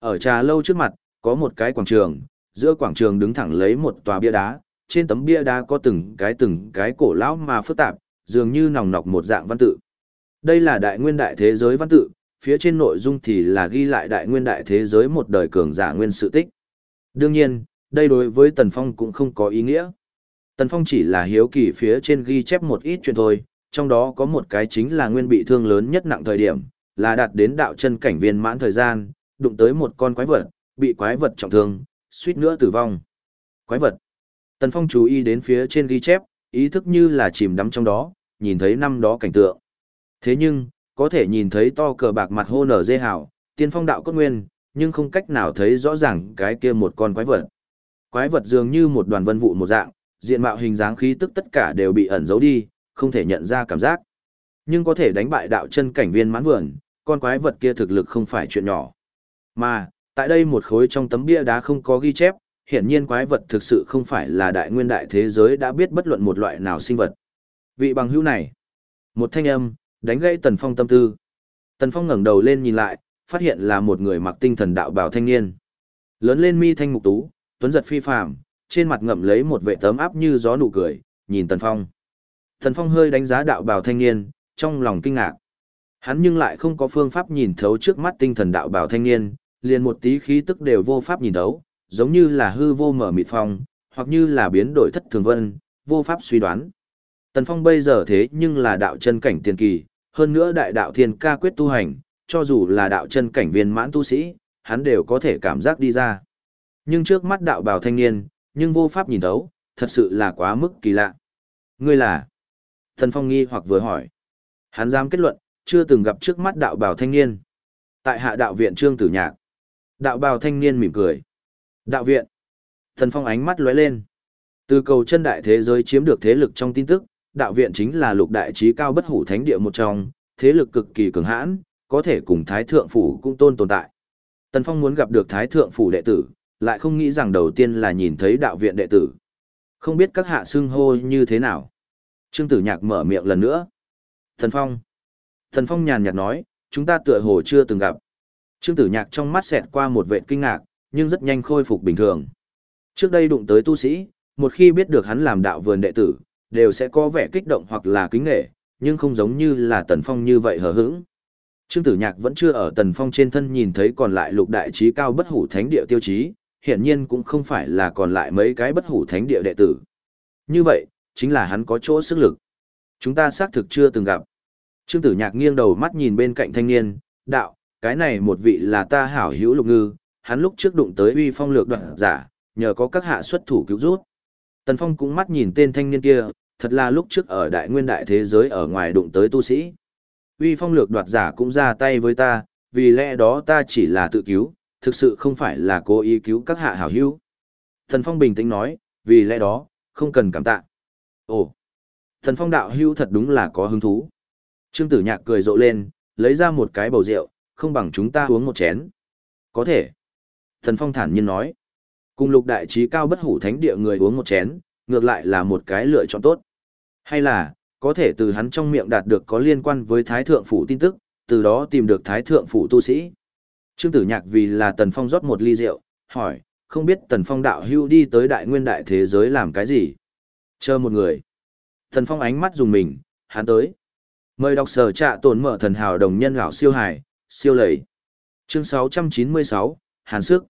Ở trà lâu trước mặt, có một cái quảng trường, giữa quảng trường đứng thẳng lấy một tòa bia đá, trên tấm bia đá có từng cái từng cái cổ lão mà phức tạp, dường như nòng nọc một dạng văn tự. Đây là đại nguyên đại thế giới văn tự, phía trên nội dung thì là ghi lại đại nguyên đại thế giới một đời cường giả nguyên sự tích. Đương nhiên, đây đối với Tần Phong cũng không có ý nghĩa. Tần Phong chỉ là hiếu kỳ phía trên ghi chép một ít chuyện thôi, trong đó có một cái chính là nguyên bị thương lớn nhất nặng thời điểm, là đạt đến đạo chân cảnh viên mãn thời gian, đụng tới một con quái vật, bị quái vật trọng thương, suýt nữa tử vong. Quái vật. Tần Phong chú ý đến phía trên ghi chép, ý thức như là chìm đắm trong đó, nhìn thấy năm đó cảnh tượng. Thế nhưng, có thể nhìn thấy to cờ bạc mặt hô nở dê hảo, tiên phong đạo cốt nguyên, nhưng không cách nào thấy rõ ràng cái kia một con quái vật. Quái vật dường như một đoàn vân vụ một dạng, diện mạo hình dáng khí tức tất cả đều bị ẩn giấu đi, không thể nhận ra cảm giác. Nhưng có thể đánh bại đạo chân cảnh viên mãn vườn, con quái vật kia thực lực không phải chuyện nhỏ. Mà, tại đây một khối trong tấm bia đá không có ghi chép, hiển nhiên quái vật thực sự không phải là đại nguyên đại thế giới đã biết bất luận một loại nào sinh vật. Vị bằng hữu này, một thanh âm, đánh gãy Tần Phong tâm tư. Tần Phong ngẩng đầu lên nhìn lại, phát hiện là một người mặc tinh thần đạo bào thanh niên. Lớn lên mi thanh mục tú, tuấn giật phi phàm, trên mặt ngậm lấy một vệ tấm áp như gió nụ cười, nhìn Tần Phong. Tần Phong hơi đánh giá đạo bào thanh niên, trong lòng kinh ngạc. Hắn nhưng lại không có phương pháp nhìn thấu trước mắt tinh thần đạo bảo thanh niên, liền một tí khí tức đều vô pháp nhìn thấu, giống như là hư vô mở mịt phong, hoặc như là biến đổi thất thường vân, vô pháp suy đoán. Tần Phong bây giờ thế nhưng là đạo chân cảnh tiền kỳ, hơn nữa đại đạo thiên ca quyết tu hành, cho dù là đạo chân cảnh viên mãn tu sĩ, hắn đều có thể cảm giác đi ra. Nhưng trước mắt đạo bào thanh niên, nhưng vô pháp nhìn thấu, thật sự là quá mức kỳ lạ. Ngươi là? tần Phong nghi hoặc vừa hỏi. Hắn dám kết luận, chưa từng gặp trước mắt đạo bào thanh niên. Tại hạ đạo viện trương tử nhạc. Đạo bào thanh niên mỉm cười. Đạo viện. Thần Phong ánh mắt lóe lên. Từ cầu chân đại thế giới chiếm được thế lực trong tin tức, đạo viện chính là lục đại trí cao bất hủ thánh địa một trong, thế lực cực kỳ cường hãn, có thể cùng Thái Thượng Phủ cũng tôn tồn tại. Tần Phong muốn gặp được Thái Thượng Phủ đệ tử, lại không nghĩ rằng đầu tiên là nhìn thấy đạo viện đệ tử. Không biết các hạ xưng hô như thế nào. Trương Tử Nhạc mở miệng lần nữa. Thần Phong. Thần Phong nhàn nhạt nói, chúng ta tựa hồ chưa từng gặp. Trương Tử Nhạc trong mắt xẹt qua một vệt kinh ngạc, nhưng rất nhanh khôi phục bình thường. Trước đây đụng tới tu sĩ, một khi biết được hắn làm đạo vườn đệ tử, đều sẽ có vẻ kích động hoặc là kính nghệ, nhưng không giống như là Tần Phong như vậy hờ hững. Trương Tử Nhạc vẫn chưa ở Tần Phong trên thân nhìn thấy còn lại lục đại trí cao bất hủ thánh địa tiêu chí, hiển nhiên cũng không phải là còn lại mấy cái bất hủ thánh địa đệ tử. Như vậy, chính là hắn có chỗ sức lực. Chúng ta xác thực chưa từng gặp. Trương Tử Nhạc nghiêng đầu mắt nhìn bên cạnh thanh niên, đạo, cái này một vị là ta hảo hữu lục ngư, hắn lúc trước đụng tới uy phong lược đoạn giả, nhờ có các hạ xuất thủ cứu rút. Tần Phong cũng mắt nhìn tên thanh niên kia, thật là lúc trước ở đại nguyên đại thế giới ở ngoài đụng tới tu sĩ. Uy phong lược đoạt giả cũng ra tay với ta, vì lẽ đó ta chỉ là tự cứu, thực sự không phải là cố ý cứu các hạ hảo hữu. Thần Phong bình tĩnh nói, vì lẽ đó, không cần cảm tạ. Ồ, Thần Phong đạo hữu thật đúng là có hứng thú. Trương Tử Nhạc cười rộ lên, lấy ra một cái bầu rượu, không bằng chúng ta uống một chén. Có thể. Tần Phong thản nhiên nói. Cùng lục đại trí cao bất hủ thánh địa người uống một chén, ngược lại là một cái lựa chọn tốt. Hay là, có thể từ hắn trong miệng đạt được có liên quan với Thái Thượng Phủ tin tức, từ đó tìm được Thái Thượng Phủ tu sĩ. Trương Tử Nhạc vì là Tần Phong rót một ly rượu, hỏi, không biết Tần Phong đạo hưu đi tới đại nguyên đại thế giới làm cái gì? Chờ một người. Tần Phong ánh mắt dùng mình, hắn tới. Mời đọc sở trạ tổn mở thần hào đồng nhân gạo siêu hải, siêu lầy. Chương 696, Hàn Sức.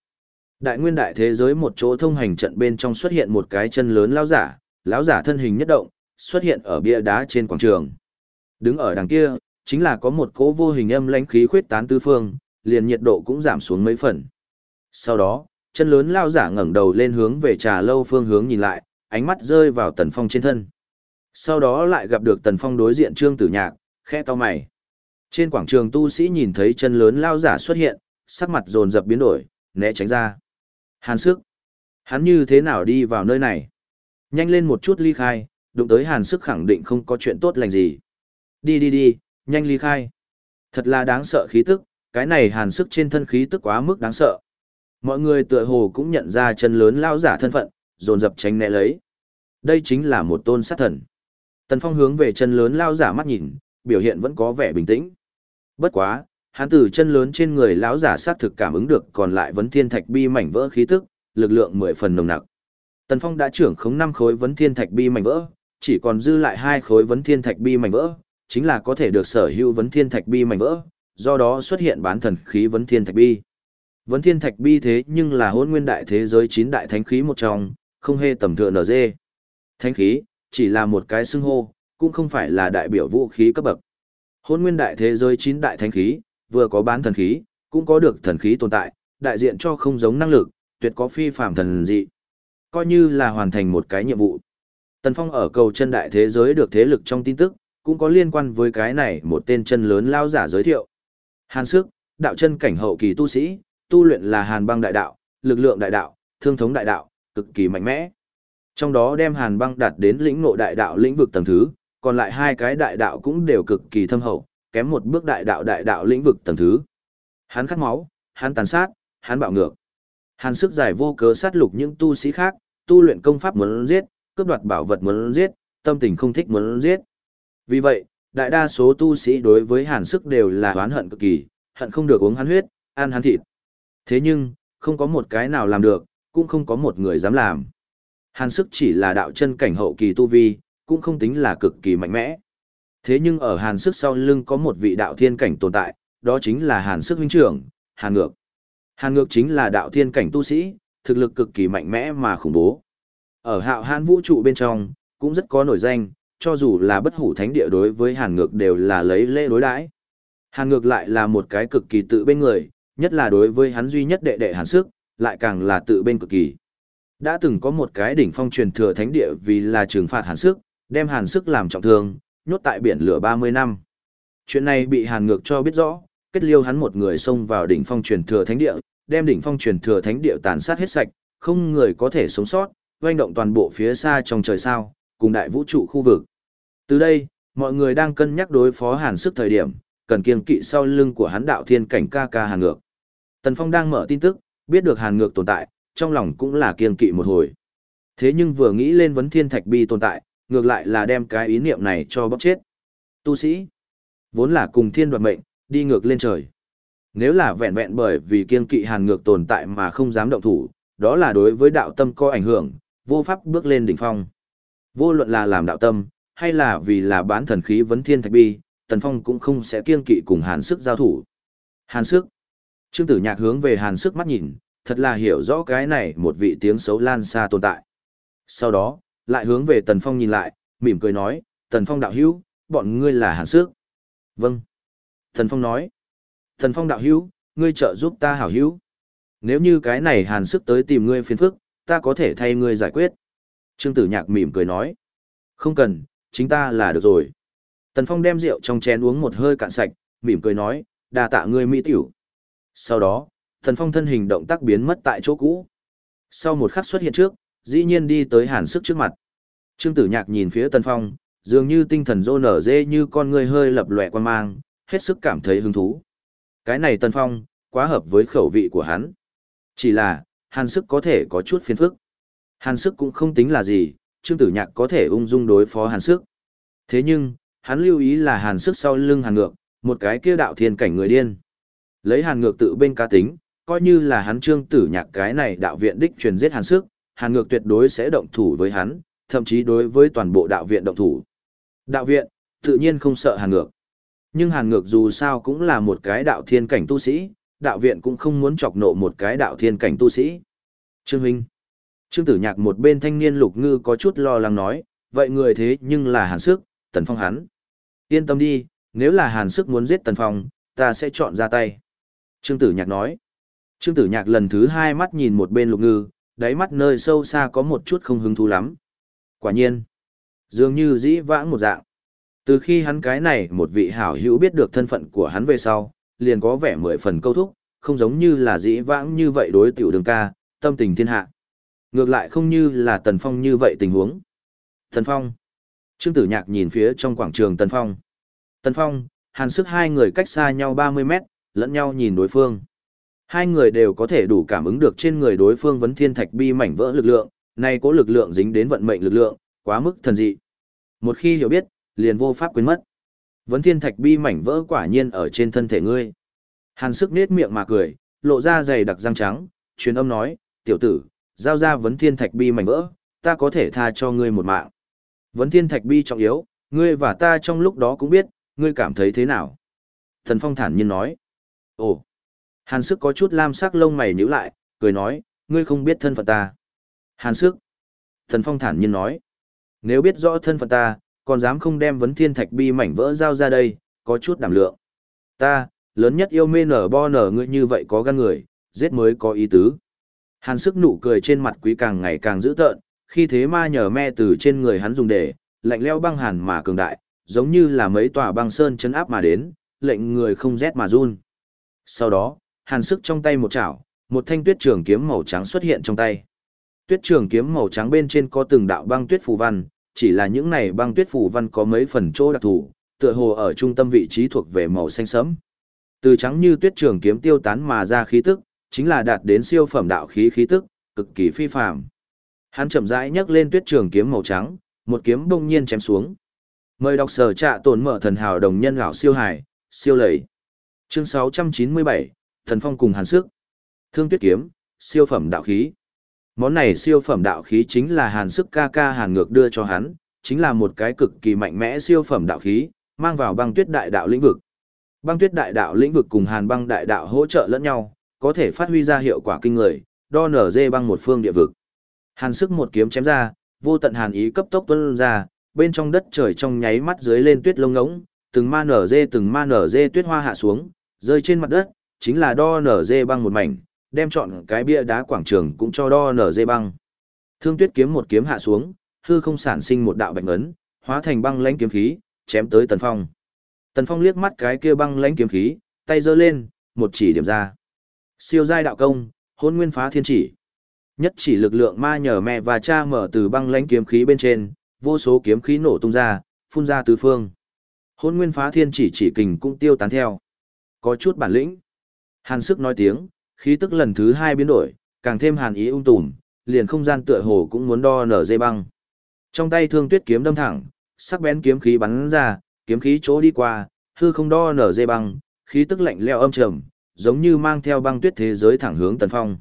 Đại nguyên đại thế giới một chỗ thông hành trận bên trong xuất hiện một cái chân lớn lão giả, lão giả thân hình nhất động, xuất hiện ở bia đá trên quảng trường. Đứng ở đằng kia, chính là có một cỗ vô hình âm lãnh khí khuyết tán tứ phương, liền nhiệt độ cũng giảm xuống mấy phần. Sau đó, chân lớn lão giả ngẩng đầu lên hướng về trà lâu phương hướng nhìn lại, ánh mắt rơi vào Tần Phong trên thân. Sau đó lại gặp được Tần Phong đối diện Trương Tử Nhạc, khe to mày. Trên quảng trường tu sĩ nhìn thấy chân lớn lao giả xuất hiện, sắc mặt dồn dập biến đổi, né tránh ra. Hàn sức. Hắn như thế nào đi vào nơi này? Nhanh lên một chút ly khai, đụng tới hàn sức khẳng định không có chuyện tốt lành gì. Đi đi đi, nhanh ly khai. Thật là đáng sợ khí tức, cái này hàn sức trên thân khí tức quá mức đáng sợ. Mọi người tựa hồ cũng nhận ra chân lớn lao giả thân phận, dồn dập tránh né lấy. Đây chính là một tôn sát thần. Tần Phong hướng về chân lớn lao giả mắt nhìn, biểu hiện vẫn có vẻ bình tĩnh. Bất quá, hắn từ chân lớn trên người lão giả sát thực cảm ứng được còn lại vấn thiên thạch bi mảnh vỡ khí tức, lực lượng mười phần nồng nặc. Tần Phong đã trưởng khống năm khối vấn thiên thạch bi mảnh vỡ, chỉ còn dư lại hai khối vấn thiên thạch bi mảnh vỡ, chính là có thể được sở hữu vấn thiên thạch bi mảnh vỡ, do đó xuất hiện bán thần khí vấn thiên thạch bi. Vấn thiên thạch bi thế nhưng là hôn nguyên đại thế giới chín đại thánh khí một trong, không hề tầm thường dê. Thánh khí, chỉ là một cái xưng hô, cũng không phải là đại biểu vũ khí cấp bậc. Hôn nguyên đại thế giới chín đại thánh khí, vừa có bán thần khí, cũng có được thần khí tồn tại, đại diện cho không giống năng lực, tuyệt có phi phàm thần dị. Coi như là hoàn thành một cái nhiệm vụ. Tần Phong ở cầu chân đại thế giới được thế lực trong tin tức, cũng có liên quan với cái này một tên chân lớn lao giả giới thiệu. Hàn sức, đạo chân cảnh hậu kỳ tu sĩ, tu luyện là hàn băng đại đạo, lực lượng đại đạo, thương thống đại đạo, cực kỳ mạnh mẽ. Trong đó đem hàn băng đạt đến lĩnh ngộ đại đạo lĩnh vực tầng thứ, còn lại hai cái đại đạo cũng đều cực kỳ thâm hậu, kém một bước đại đạo đại đạo lĩnh vực tầng thứ. Hắn khát máu, hắn tàn sát, hắn bạo ngược. Hắn sức giải vô cớ sát lục những tu sĩ khác, tu luyện công pháp muốn giết, cướp đoạt bảo vật muốn giết, tâm tình không thích muốn giết. Vì vậy, đại đa số tu sĩ đối với hàn sức đều là oán hận cực kỳ, hận không được uống hắn huyết, ăn hắn thịt. Thế nhưng, không có một cái nào làm được, cũng không có một người dám làm. Hàn sức chỉ là đạo chân cảnh hậu kỳ tu vi, cũng không tính là cực kỳ mạnh mẽ. Thế nhưng ở hàn sức sau lưng có một vị đạo thiên cảnh tồn tại, đó chính là hàn sức huynh trưởng, hàn ngược. Hàn ngược chính là đạo thiên cảnh tu sĩ, thực lực cực kỳ mạnh mẽ mà khủng bố. Ở hạo hàn vũ trụ bên trong, cũng rất có nổi danh, cho dù là bất hủ thánh địa đối với hàn ngược đều là lấy lễ đối đãi. Hàn ngược lại là một cái cực kỳ tự bên người, nhất là đối với hắn duy nhất đệ đệ hàn sức, lại càng là tự bên cực kỳ. Đã từng có một cái đỉnh phong truyền thừa thánh địa vì là trừng phạt hàn sức, đem hàn sức làm trọng thương, nhốt tại biển lửa 30 năm. Chuyện này bị Hàn Ngược cho biết rõ, kết liêu hắn một người xông vào đỉnh phong truyền thừa thánh địa, đem đỉnh phong truyền thừa thánh địa tàn sát hết sạch, không người có thể sống sót, doanh động toàn bộ phía xa trong trời sao, cùng đại vũ trụ khu vực. Từ đây, mọi người đang cân nhắc đối phó Hàn Sức thời điểm, cần kiêng kỵ sau lưng của hắn đạo thiên cảnh ca ca Hàn Ngược. Tần Phong đang mở tin tức, biết được Hàn Ngược tồn tại, trong lòng cũng là kiêng kỵ một hồi. Thế nhưng vừa nghĩ lên vấn thiên thạch bi tồn tại, ngược lại là đem cái ý niệm này cho bóc chết. Tu sĩ, vốn là cùng thiên đoạt mệnh, đi ngược lên trời. Nếu là vẹn vẹn bởi vì kiên kỵ hàn ngược tồn tại mà không dám động thủ, đó là đối với đạo tâm có ảnh hưởng, vô pháp bước lên đỉnh phong. Vô luận là làm đạo tâm, hay là vì là bán thần khí vấn thiên thạch bi, Tần Phong cũng không sẽ kiên kỵ cùng hàn sức giao thủ. Hàn sức. Trương tử nhạc hướng về hàn sức mắt nhìn, thật là hiểu rõ cái này một vị tiếng xấu lan xa tồn tại. Sau đó, lại hướng về Tần Phong nhìn lại, mỉm cười nói, Tần Phong đạo hữu, bọn ngươi là hàn sức. Vâng. Tần Phong nói, Tần Phong đạo hữu, ngươi trợ giúp ta hảo hữu. Nếu như cái này hàn sức tới tìm ngươi phiền phức, ta có thể thay ngươi giải quyết. Trương tử nhạc mỉm cười nói, không cần, chính ta là được rồi. Tần Phong đem rượu trong chén uống một hơi cạn sạch, mỉm cười nói, đà tạ ngươi mỹ tiểu. Sau đó, Tần Phong thân hình động tác biến mất tại chỗ cũ. Sau một khắc xuất hiện trước, dĩ nhiên đi tới hàn sức trước mặt. Trương tử nhạc nhìn phía Tần Phong, dường như tinh thần rô nở dê như con người hơi lập lòe quan mang, hết sức cảm thấy hứng thú. Cái này Tần Phong, quá hợp với khẩu vị của hắn. Chỉ là, hàn sức có thể có chút phiền phức. Hàn sức cũng không tính là gì, Trương tử nhạc có thể ung dung đối phó hàn sức. Thế nhưng, hắn lưu ý là hàn sức sau lưng hàn ngược, một cái kia đạo thiên cảnh người điên. Lấy hàn ngược tự bên cá tính, coi như là hắn trương tử nhạc cái này đạo viện đích truyền giết hàn sức, hàn ngược tuyệt đối sẽ động thủ với hắn, thậm chí đối với toàn bộ đạo viện động thủ. Đạo viện, tự nhiên không sợ hàn ngược. Nhưng hàn ngược dù sao cũng là một cái đạo thiên cảnh tu sĩ, đạo viện cũng không muốn chọc nộ một cái đạo thiên cảnh tu sĩ. Trương Huynh Trương tử nhạc một bên thanh niên lục ngư có chút lo lắng nói, vậy người thế nhưng là hàn sức, tần phong hắn. Yên tâm đi, nếu là hàn sức muốn giết tần phong, ta sẽ chọn ra tay. Trương tử nhạc nói. Trương tử nhạc lần thứ hai mắt nhìn một bên lục ngư, đáy mắt nơi sâu xa có một chút không hứng thú lắm. Quả nhiên, dường như dĩ vãng một dạng. Từ khi hắn cái này một vị hảo hữu biết được thân phận của hắn về sau, liền có vẻ mười phần câu thúc, không giống như là dĩ vãng như vậy đối tiểu đường ca, tâm tình thiên hạ. Ngược lại không như là Tần Phong như vậy tình huống. Tần Phong. Trương Tử Nhạc nhìn phía trong quảng trường Tần Phong. Tần Phong, hàn sức hai người cách xa nhau 30 mét, lẫn nhau nhìn đối phương. Hai người đều có thể đủ cảm ứng được trên người đối phương vấn thiên thạch bi mảnh vỡ lực lượng, nay có lực lượng dính đến vận mệnh lực lượng, quá mức thần dị. Một khi hiểu biết, liền vô pháp quên mất. Vấn thiên thạch bi mảnh vỡ quả nhiên ở trên thân thể ngươi. Hàn sức nết miệng mà cười, lộ ra dày đặc răng trắng, truyền âm nói, tiểu tử, giao ra vấn thiên thạch bi mảnh vỡ, ta có thể tha cho ngươi một mạng. Vấn thiên thạch bi trọng yếu, ngươi và ta trong lúc đó cũng biết, ngươi cảm thấy thế nào? Thần Phong thản nhiên nói. Ồ, Hàn sức có chút lam sắc lông mày nhíu lại, cười nói, ngươi không biết thân phận ta. Hàn sức. Thần Phong thản nhiên nói, nếu biết rõ thân phận ta, còn dám không đem vấn thiên thạch bi mảnh vỡ giao ra đây, có chút đảm lượng. Ta, lớn nhất yêu mê nở bo nở ngươi như vậy có gan người, giết mới có ý tứ. Hàn sức nụ cười trên mặt quý càng ngày càng dữ tợn, khi thế ma nhờ me từ trên người hắn dùng để, lạnh leo băng hàn mà cường đại, giống như là mấy tòa băng sơn chấn áp mà đến, lệnh người không rét mà run. Sau đó, hàn sức trong tay một chảo, một thanh tuyết trường kiếm màu trắng xuất hiện trong tay. Tuyết trường kiếm màu trắng bên trên có từng đạo băng tuyết phù văn, chỉ là những này băng tuyết phù văn có mấy phần chỗ đặc thù, tựa hồ ở trung tâm vị trí thuộc về màu xanh sẫm. Từ trắng như tuyết trường kiếm tiêu tán mà ra khí tức, chính là đạt đến siêu phẩm đạo khí khí tức, cực kỳ phi phàm. Hắn chậm rãi nhấc lên tuyết trường kiếm màu trắng, một kiếm bỗng nhiên chém xuống. Mời đọc sở trạ tổn mở thần hào đồng nhân gạo siêu hải, siêu lầy. Chương 697, Thần Phong cùng Hàn Sức. Thương Tuyết kiếm, siêu phẩm đạo khí. Món này siêu phẩm đạo khí chính là Hàn Sức ca ca Hàn Ngược đưa cho hắn, chính là một cái cực kỳ mạnh mẽ siêu phẩm đạo khí, mang vào băng tuyết đại đạo lĩnh vực. Băng tuyết đại đạo lĩnh vực cùng Hàn băng đại đạo hỗ trợ lẫn nhau, có thể phát huy ra hiệu quả kinh người, đo nở dê băng một phương địa vực. Hàn Sức một kiếm chém ra, vô tận hàn ý cấp tốc tuôn ra, bên trong đất trời trong nháy mắt dưới lên tuyết lông ngỗng, từng ma nở dê từng ma nở dê tuyết hoa hạ xuống, rơi trên mặt đất, chính là đo nở dê băng một mảnh, đem chọn cái bia đá quảng trường cũng cho đo nở dê băng. Thương Tuyết kiếm một kiếm hạ xuống, hư không sản sinh một đạo bạch ấn, hóa thành băng lãnh kiếm khí, chém tới Tần Phong. Tần Phong liếc mắt cái kia băng lãnh kiếm khí, tay giơ lên, một chỉ điểm ra. Siêu giai đạo công, hôn nguyên phá thiên chỉ. Nhất chỉ lực lượng ma nhờ mẹ và cha mở từ băng lãnh kiếm khí bên trên, vô số kiếm khí nổ tung ra, phun ra tứ phương. Hôn nguyên phá thiên chỉ chỉ kình cũng tiêu tán theo. Có chút bản lĩnh. Hàn sức nói tiếng, khí tức lần thứ hai biến đổi, càng thêm hàn ý ung tùm, liền không gian tựa hồ cũng muốn đo nở dây băng. Trong tay thương tuyết kiếm đâm thẳng, sắc bén kiếm khí bắn ra, kiếm khí chỗ đi qua, hư không đo nở dây băng, khí tức lạnh lẽo âm trầm, giống như mang theo băng tuyết thế giới thẳng hướng Tần Phong.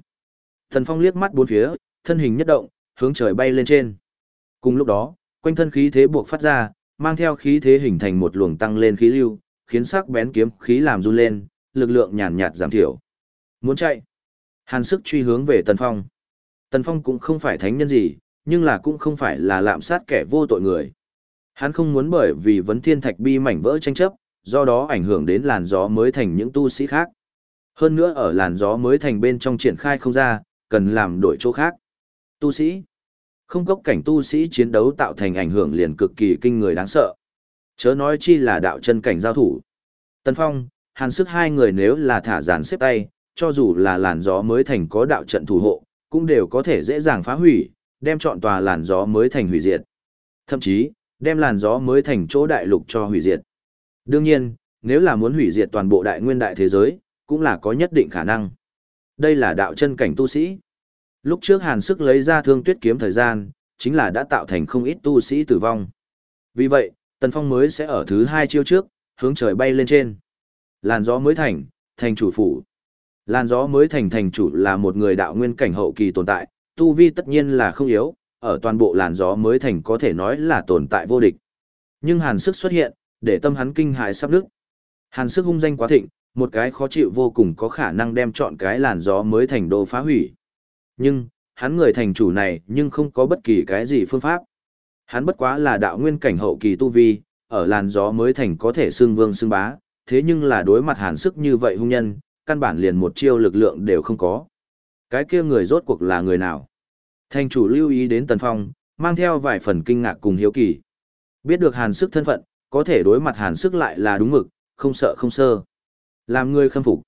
Tần Phong liếc mắt bốn phía, thân hình nhất động, hướng trời bay lên trên. Cùng lúc đó, quanh thân khí thế buộc phát ra, mang theo khí thế hình thành một luồng tăng lên khí lưu, khiến sắc bén kiếm khí làm run lên, lực lượng nhàn nhạt giảm thiểu. Muốn chạy. Hàn sức truy hướng về Tần Phong. Tần Phong cũng không phải thánh nhân gì, nhưng là cũng không phải là lạm sát kẻ vô tội người. Hắn không muốn bởi vì vấn thiên thạch bi mảnh vỡ tranh chấp, do đó ảnh hưởng đến làn gió mới thành những tu sĩ khác. Hơn nữa ở làn gió mới thành bên trong triển khai không ra, cần làm đổi chỗ khác. Tu sĩ. Không cốc cảnh tu sĩ chiến đấu tạo thành ảnh hưởng liền cực kỳ kinh người đáng sợ. Chớ nói chi là đạo chân cảnh giao thủ. tần Phong, hàn sức hai người nếu là thả dàn xếp tay, cho dù là làn gió mới thành có đạo trận thủ hộ, cũng đều có thể dễ dàng phá hủy, đem chọn tòa làn gió mới thành hủy diệt. Thậm chí, đem làn gió mới thành chỗ đại lục cho hủy diệt. Đương nhiên, nếu là muốn hủy diệt toàn bộ đại nguyên đại thế giới, cũng là có nhất định khả năng. Đây là đạo chân cảnh tu sĩ. Lúc trước Hàn Sức lấy ra thương tuyết kiếm thời gian, chính là đã tạo thành không ít tu sĩ tử vong. Vì vậy, Tần Phong mới sẽ ở thứ hai chiêu trước, hướng trời bay lên trên. Làn gió mới thành, thành chủ phủ. Làn gió mới thành thành chủ là một người đạo nguyên cảnh hậu kỳ tồn tại, tu vi tất nhiên là không yếu, ở toàn bộ làn gió mới thành có thể nói là tồn tại vô địch. Nhưng hàn sức xuất hiện, để tâm hắn kinh hại sắp đức. Hàn sức hung danh quá thịnh, một cái khó chịu vô cùng có khả năng đem chọn cái làn gió mới thành đô phá hủy. Nhưng, hắn người thành chủ này nhưng không có bất kỳ cái gì phương pháp. Hắn bất quá là đạo nguyên cảnh hậu kỳ tu vi, ở làn gió mới thành có thể xương vương xương bá, thế nhưng là đối mặt hàn sức như vậy hung nhân, căn bản liền một chiêu lực lượng đều không có. Cái kia người rốt cuộc là người nào? Thành chủ lưu ý đến Tần Phong, mang theo vài phần kinh ngạc cùng hiếu kỳ. Biết được hàn sức thân phận, có thể đối mặt hàn sức lại là đúng mực, không sợ không sơ. Làm người khâm phục.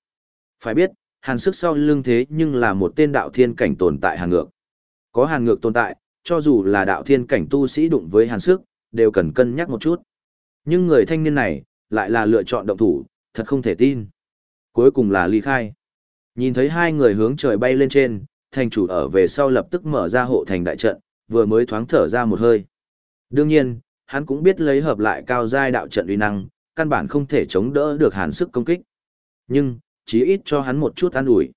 Phải biết, hàn sức sau lưng thế nhưng là một tên đạo thiên cảnh tồn tại hàn ngược. Có hàn ngược tồn tại, cho dù là đạo thiên cảnh tu sĩ đụng với hàn sức, đều cần cân nhắc một chút. Nhưng người thanh niên này, lại là lựa chọn động thủ, thật không thể tin. Cuối cùng là ly khai. Nhìn thấy hai người hướng trời bay lên trên, thành chủ ở về sau lập tức mở ra hộ thành đại trận, vừa mới thoáng thở ra một hơi. Đương nhiên, hắn cũng biết lấy hợp lại cao giai đạo trận uy năng, căn bản không thể chống đỡ được hàn sức công kích. Nhưng, chí ít cho hắn một chút an ủi.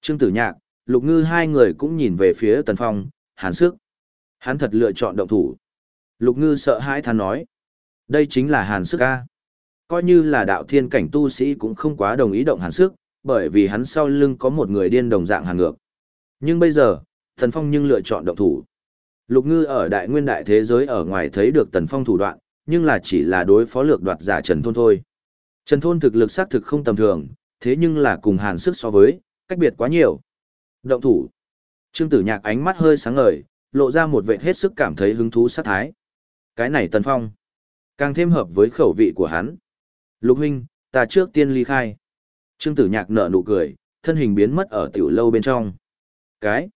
Trương Tử Nhạc, Lục Ngư hai người cũng nhìn về phía Tần Phong, hàn sức. Hắn thật lựa chọn động thủ. Lục Ngư sợ hãi than nói. Đây chính là hàn sức A. Coi như là đạo thiên cảnh tu sĩ cũng không quá đồng ý động hàn sức, bởi vì hắn sau lưng có một người điên đồng dạng hàn ngược. Nhưng bây giờ, Tần Phong nhưng lựa chọn động thủ. Lục Ngư ở đại nguyên đại thế giới ở ngoài thấy được Tần Phong thủ đoạn, nhưng là chỉ là đối phó lược đoạt giả Trần Thôn thôi. Trần Thôn thực lực xác thực không tầm thường, thế nhưng là cùng hàn sức so với, cách biệt quá nhiều. Động thủ. Trương Tử Nhạc ánh mắt hơi sáng ngời, lộ ra một vẻ hết sức cảm thấy hứng thú sát thái. Cái này Tần Phong, càng thêm hợp với khẩu vị của hắn. Lục huynh, ta trước tiên ly khai. Trương Tử Nhạc nở nụ cười, thân hình biến mất ở tiểu lâu bên trong. Cái?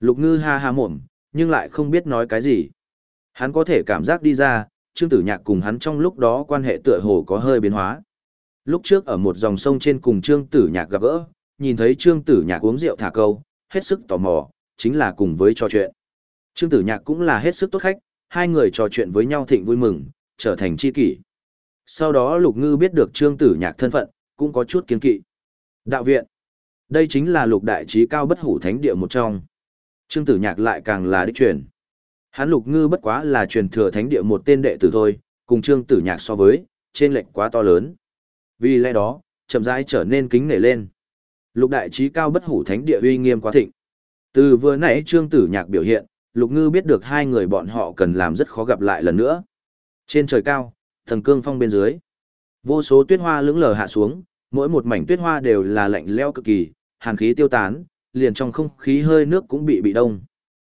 Lục ngư ha ha mộm, nhưng lại không biết nói cái gì. Hắn có thể cảm giác đi ra, Trương Tử Nhạc cùng hắn trong lúc đó quan hệ tựa hồ có hơi biến hóa. Lúc trước ở một dòng sông trên cùng Trương Tử Nhạc gặp gỡ, nhìn thấy Trương Tử Nhạc uống rượu thả câu, hết sức tò mò, chính là cùng với trò chuyện. Trương Tử Nhạc cũng là hết sức tốt khách, hai người trò chuyện với nhau thịnh vui mừng, trở thành chi kỷ. Sau đó Lục Ngư biết được Trương Tử Nhạc thân phận, cũng có chút kiên kỵ. Đạo viện. Đây chính là lục đại trí cao bất hủ thánh địa một trong. Trương Tử Nhạc lại càng là đích truyền. Hắn Lục Ngư bất quá là truyền thừa thánh địa một tên đệ tử thôi, cùng Trương Tử Nhạc so với, trên lệch quá to lớn. Vì lẽ đó, chậm rãi trở nên kính nể lên. Lục đại trí cao bất hủ thánh địa uy nghiêm quá thịnh. Từ vừa nãy Trương Tử Nhạc biểu hiện, Lục Ngư biết được hai người bọn họ cần làm rất khó gặp lại lần nữa. Trên trời cao, thần cương phong bên dưới. Vô số tuyết hoa lững lờ hạ xuống, mỗi một mảnh tuyết hoa đều là lạnh leo cực kỳ, hàn khí tiêu tán, liền trong không khí hơi nước cũng bị bị đông.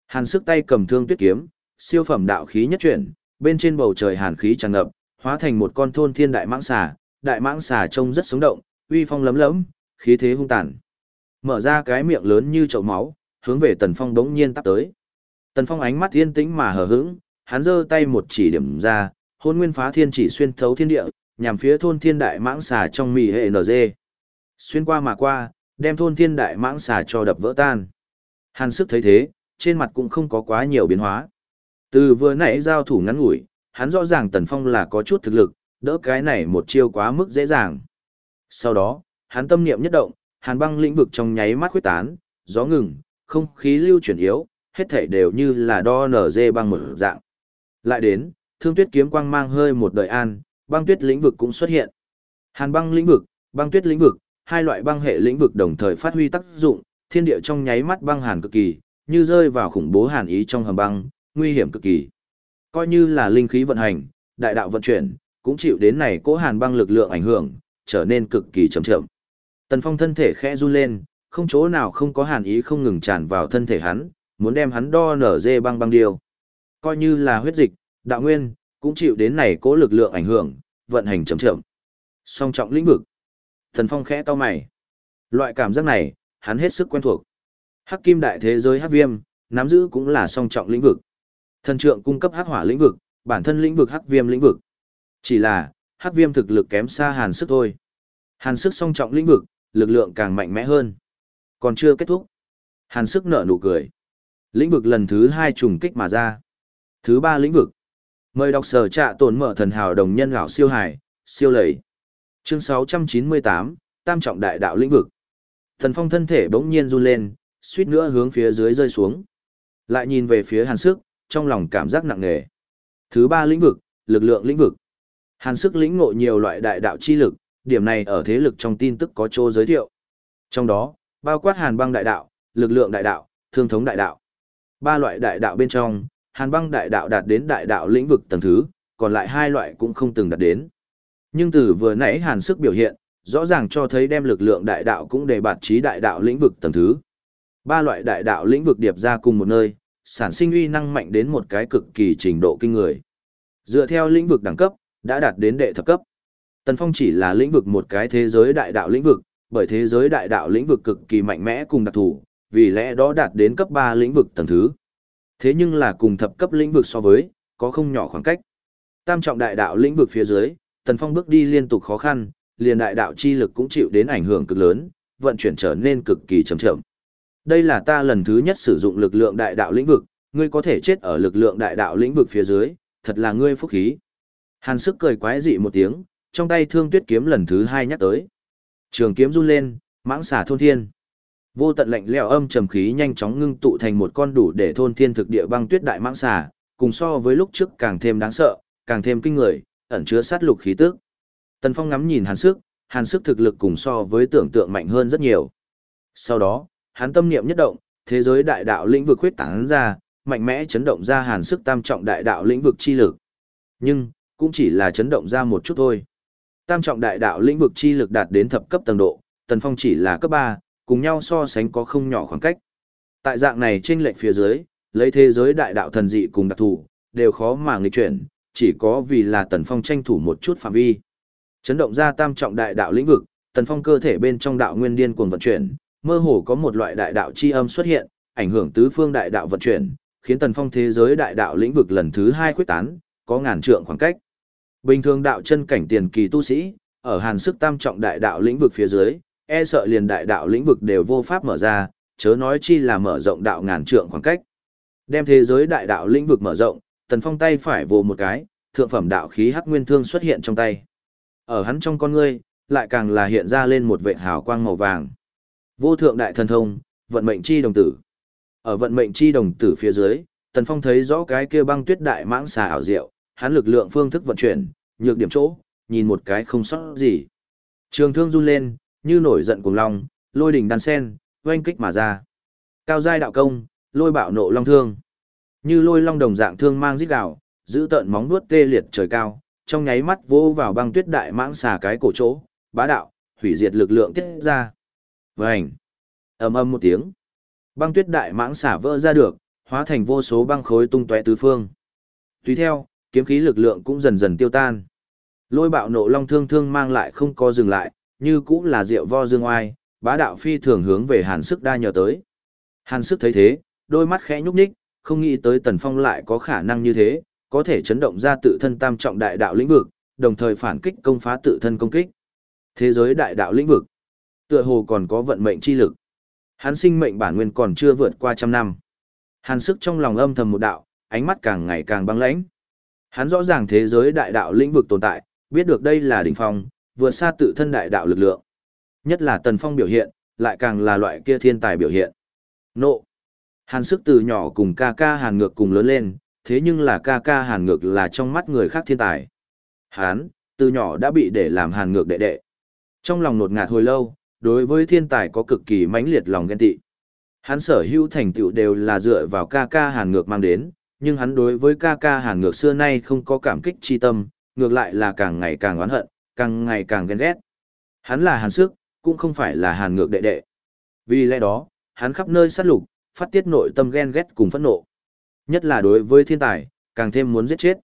Hàn sức tay cầm thương tuyết kiếm, siêu phẩm đạo khí nhất chuyển, bên trên bầu trời hàn khí tràn ngập, hóa thành một con thôn thiên đại mãng xà, đại mãng xà trông rất sống động, uy phong lấm lấm, khí thế hung tàn. Mở ra cái miệng lớn như chậu máu, hướng về Tần Phong đống nhiên tắp tới. Tần Phong ánh mắt yên tĩnh mà hờ hững, hắn giơ tay một chỉ điểm ra, hôn nguyên phá thiên chỉ xuyên thấu thiên địa, nhằm phía thôn thiên đại mãng xà trong mì hệ NG. Xuyên qua mà qua, đem thôn thiên đại mãng xà cho đập vỡ tan. Hàn sức thấy thế, trên mặt cũng không có quá nhiều biến hóa. Từ vừa nãy giao thủ ngắn ngủi, hắn rõ ràng Tần Phong là có chút thực lực, đỡ cái này một chiêu quá mức dễ dàng. Sau đó, hắn tâm niệm nhất động, hàn băng lĩnh vực trong nháy mắt khuyết tán, gió ngừng, không khí lưu chuyển yếu, hết thảy đều như là đo nở dê băng một dạng. Lại đến, thương tuyết kiếm quang mang hơi một đời an, băng tuyết lĩnh vực cũng xuất hiện. Hàn băng lĩnh vực, băng tuyết lĩnh vực, hai loại băng hệ lĩnh vực đồng thời phát huy tác dụng, thiên địa trong nháy mắt băng hàn cực kỳ, như rơi vào khủng bố hàn ý trong hầm băng, nguy hiểm cực kỳ. Coi như là linh khí vận hành, đại đạo vận chuyển, cũng chịu đến này cố hàn băng lực lượng ảnh hưởng, trở nên cực kỳ chậm chậm. Tần Phong thân thể khẽ run lên, không chỗ nào không có hàn ý không ngừng tràn vào thân thể hắn, muốn đem hắn đo nở dê băng băng điều. Coi như là huyết dịch, đạo nguyên, cũng chịu đến này cố lực lượng ảnh hưởng, vận hành chậm chậm. Song trọng lĩnh vực. thần Phong khẽ cau mày. Loại cảm giác này, hắn hết sức quen thuộc. Hắc kim đại thế giới hắc viêm, nắm giữ cũng là song trọng lĩnh vực. Thần trượng cung cấp hắc hỏa lĩnh vực, bản thân lĩnh vực hắc viêm lĩnh vực. Chỉ là, hắc viêm thực lực kém xa hàn sức thôi. Hàn sức song trọng lĩnh vực, lực lượng càng mạnh mẽ hơn. Còn chưa kết thúc. Hàn sức nở nụ cười. Lĩnh vực lần thứ hai trùng kích mà ra. Thứ ba lĩnh vực. Mời đọc sở trạ tổn mở thần hào đồng nhân gạo siêu hải, siêu lầy. Chương 698, Tam trọng đại đạo lĩnh vực. Thần phong thân thể bỗng nhiên run lên, suýt nữa hướng phía dưới rơi xuống. Lại nhìn về phía hàn sức, trong lòng cảm giác nặng nề. Thứ ba lĩnh vực, lực lượng lĩnh vực. Hàn sức lĩnh ngộ nhiều loại đại đạo chi lực, điểm này ở thế lực trong tin tức có chỗ giới thiệu. Trong đó, bao quát hàn băng đại đạo, lực lượng đại đạo, thương thống đại đạo. Ba loại đại đạo bên trong, hàn băng đại đạo đạt đến đại đạo lĩnh vực tầng thứ, còn lại hai loại cũng không từng đạt đến. Nhưng từ vừa nãy hàn sức biểu hiện, rõ ràng cho thấy đem lực lượng đại đạo cũng đề bạt trí đại đạo lĩnh vực tầng thứ. Ba loại đại đạo lĩnh vực điệp ra cùng một nơi, sản sinh uy năng mạnh đến một cái cực kỳ trình độ kinh người. Dựa theo lĩnh vực đẳng cấp, đã đạt đến đệ thập cấp. Tần Phong chỉ là lĩnh vực một cái thế giới đại đạo lĩnh vực, bởi thế giới đại đạo lĩnh vực cực kỳ mạnh mẽ cùng đặc thù, vì lẽ đó đạt đến cấp 3 lĩnh vực tầng thứ. Thế nhưng là cùng thập cấp lĩnh vực so với, có không nhỏ khoảng cách. Tam trọng đại đạo lĩnh vực phía dưới, Tần Phong bước đi liên tục khó khăn, liền đại đạo chi lực cũng chịu đến ảnh hưởng cực lớn, vận chuyển trở nên cực kỳ chậm chậm. Đây là ta lần thứ nhất sử dụng lực lượng đại đạo lĩnh vực, ngươi có thể chết ở lực lượng đại đạo lĩnh vực phía dưới, thật là ngươi phúc khí. Hàn sức cười quái dị một tiếng, trong tay thương tuyết kiếm lần thứ hai nhắc tới. Trường kiếm run lên, mãng xả thôn thiên. Vô tận lạnh lẽo âm trầm khí nhanh chóng ngưng tụ thành một con đủ để thôn thiên thực địa băng tuyết đại mãng xả, cùng so với lúc trước càng thêm đáng sợ, càng thêm kinh người, ẩn chứa sát lục khí tức. Tần Phong ngắm nhìn Hàn Sức, Hàn Sức thực lực cùng so với tưởng tượng mạnh hơn rất nhiều. Sau đó, hắn tâm niệm nhất động, thế giới đại đạo lĩnh vực huyết tán ra, mạnh mẽ chấn động ra Hàn Sức tam trọng đại đạo lĩnh vực chi lực. Nhưng, cũng chỉ là chấn động ra một chút thôi. Tam trọng đại đạo lĩnh vực chi lực đạt đến thập cấp tầng độ, Tần Phong chỉ là cấp 3, cùng nhau so sánh có không nhỏ khoảng cách. Tại dạng này trên lệnh phía dưới, lấy thế giới đại đạo thần dị cùng đặc thù, đều khó mà nghịch chuyển, chỉ có vì là Tần Phong tranh thủ một chút phạm vi. Chấn động ra tam trọng đại đạo lĩnh vực, Tần Phong cơ thể bên trong đạo nguyên điên cuồng vận chuyển, mơ hồ có một loại đại đạo chi âm xuất hiện, ảnh hưởng tứ phương đại đạo vận chuyển, khiến Tần Phong thế giới đại đạo lĩnh vực lần thứ hai khuyết tán, có ngàn trượng khoảng cách. Bình thường đạo chân cảnh tiền kỳ tu sĩ, ở hàn sức tam trọng đại đạo lĩnh vực phía dưới, e sợ liền đại đạo lĩnh vực đều vô pháp mở ra, chớ nói chi là mở rộng đạo ngàn trượng khoảng cách. Đem thế giới đại đạo lĩnh vực mở rộng, Tần Phong tay phải vồ một cái, thượng phẩm đạo khí hắc nguyên thương xuất hiện trong tay. Ở hắn trong con ngươi, lại càng là hiện ra lên một vệt hào quang màu vàng. Vô thượng đại thần thông, vận mệnh chi đồng tử. Ở vận mệnh chi đồng tử phía dưới, Tần Phong thấy rõ cái kia băng tuyết đại mãng xà ảo diệu, hắn lực lượng phương thức vận chuyển, nhược điểm chỗ, nhìn một cái không sót gì. Trường thương run lên, như nổi giận cuồng long, lôi đỉnh đan sen, oanh kích mà ra. Cao giai đạo công, lôi bạo nộ long thương. Như lôi long đồng dạng thương mang giết gạo, giữ tợn móng vuốt tê liệt trời cao, trong nháy mắt vô vào băng tuyết đại mãng xà cái cổ chỗ, bá đạo, hủy diệt lực lượng tiết ra. Vành. ầm ầm một tiếng. Băng tuyết đại mãng xà vỡ ra được, hóa thành vô số băng khối tung tóe tứ phương. Tùy theo, kiếm khí lực lượng cũng dần dần tiêu tan. Lôi bạo nộ long thương thương mang lại không có dừng lại, như cũng là rượu vo dương oai, bá đạo phi thường hướng về hàn sức đa nhờ tới. Hàn sức thấy thế, đôi mắt khẽ nhúc nhích, không nghĩ tới tần phong lại có khả năng như thế, có thể chấn động ra tự thân tam trọng đại đạo lĩnh vực, đồng thời phản kích công phá tự thân công kích. Thế giới đại đạo lĩnh vực, tựa hồ còn có vận mệnh chi lực. Hắn sinh mệnh bản nguyên còn chưa vượt qua trăm năm. Hàn sức trong lòng âm thầm một đạo, ánh mắt càng ngày càng băng lãnh. Hắn rõ ràng thế giới đại đạo lĩnh vực tồn tại, biết được đây là đỉnh phong, vượt xa tự thân đại đạo lực lượng. Nhất là Tần Phong biểu hiện, lại càng là loại kia thiên tài biểu hiện. Nộ. Hàn sức từ nhỏ cùng ca ca hàn ngược cùng lớn lên, thế nhưng là ca ca hàn ngược là trong mắt người khác thiên tài. Hán, từ nhỏ đã bị để làm hàn ngược đệ đệ. Trong lòng nột ngạt hồi lâu, đối với thiên tài có cực kỳ mãnh liệt lòng ghen tị. Hắn sở hữu thành tựu đều là dựa vào ca ca hàn ngược mang đến, nhưng hắn đối với ca ca hàn ngược xưa nay không có cảm kích chi tâm, ngược lại là càng ngày càng oán hận, càng ngày càng ghen ghét. Hắn là hàn sức, cũng không phải là hàn ngược đệ đệ. Vì lẽ đó, hắn khắp nơi sát lục, phát tiết nội tâm ghen ghét cùng phẫn nộ. Nhất là đối với thiên tài, càng thêm muốn giết chết.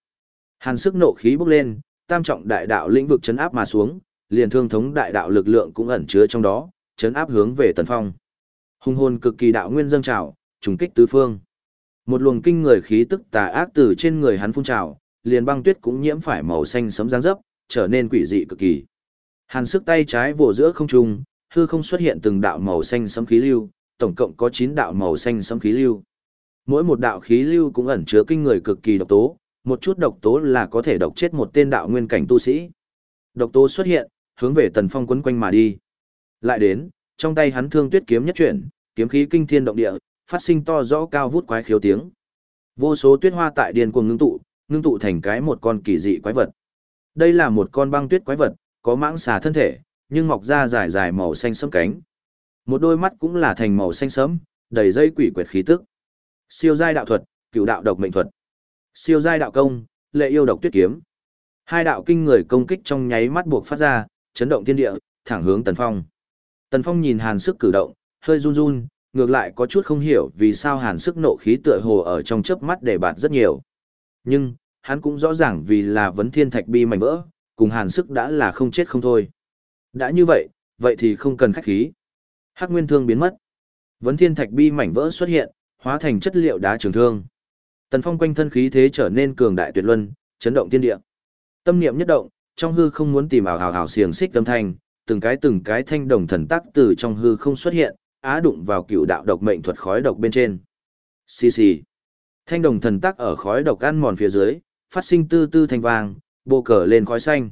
Hàn sức nộ khí bốc lên, tam trọng đại đạo lĩnh vực chấn áp mà xuống, liền thương thống đại đạo lực lượng cũng ẩn chứa trong đó, chấn áp hướng về tần phong. Hung hồn cực kỳ đạo nguyên dâng trào, trùng kích tứ phương. Một luồng kinh người khí tức tà ác từ trên người hắn phun trào, liền băng tuyết cũng nhiễm phải màu xanh sấm giáng dấp, trở nên quỷ dị cực kỳ. Hàn sức tay trái vỗ giữa không trung, hư không xuất hiện từng đạo màu xanh sấm khí lưu, tổng cộng có 9 đạo màu xanh sấm khí lưu. Mỗi một đạo khí lưu cũng ẩn chứa kinh người cực kỳ độc tố, một chút độc tố là có thể độc chết một tên đạo nguyên cảnh tu sĩ. Độc tố xuất hiện, hướng về Tần Phong quấn quanh mà đi. Lại đến, trong tay hắn thương tuyết kiếm nhất chuyển, kiếm khí kinh thiên động địa, phát sinh to rõ cao vút quái khiếu tiếng. Vô số tuyết hoa tại điền cuồng ngưng tụ, ngưng tụ thành cái một con kỳ dị quái vật. Đây là một con băng tuyết quái vật, có mãng xà thân thể, nhưng mọc ra dài dài màu xanh sẫm cánh. Một đôi mắt cũng là thành màu xanh sẫm, đầy dây quỷ quyệt khí tức. Siêu giai đạo thuật, cựu đạo độc mệnh thuật. Siêu giai đạo công, lệ yêu độc tuyết kiếm. Hai đạo kinh người công kích trong nháy mắt buộc phát ra, chấn động thiên địa, thẳng hướng Tần Phong. Tần Phong nhìn Hàn Sức cử động, hơi run run, ngược lại có chút không hiểu vì sao Hàn Sức nộ khí tựa hồ ở trong chớp mắt để bạt rất nhiều. Nhưng, hắn cũng rõ ràng vì là vấn thiên thạch bi mảnh vỡ, cùng Hàn Sức đã là không chết không thôi. Đã như vậy, vậy thì không cần khách khí. Hắc nguyên thương biến mất. Vấn thiên thạch bi mảnh vỡ xuất hiện, hóa thành chất liệu đá trường thương. Tần Phong quanh thân khí thế trở nên cường đại tuyệt luân, chấn động thiên địa. Tâm niệm nhất động, trong hư không muốn tìm ảo hào hào xiềng xích âm thanh, từng cái từng cái thanh đồng thần tác từ trong hư không xuất hiện, á đụng vào cựu đạo độc mệnh thuật khói độc bên trên. Xì xì. Thanh đồng thần tác ở khói độc ăn mòn phía dưới, phát sinh tư tư thành vàng, bô cờ lên khói xanh.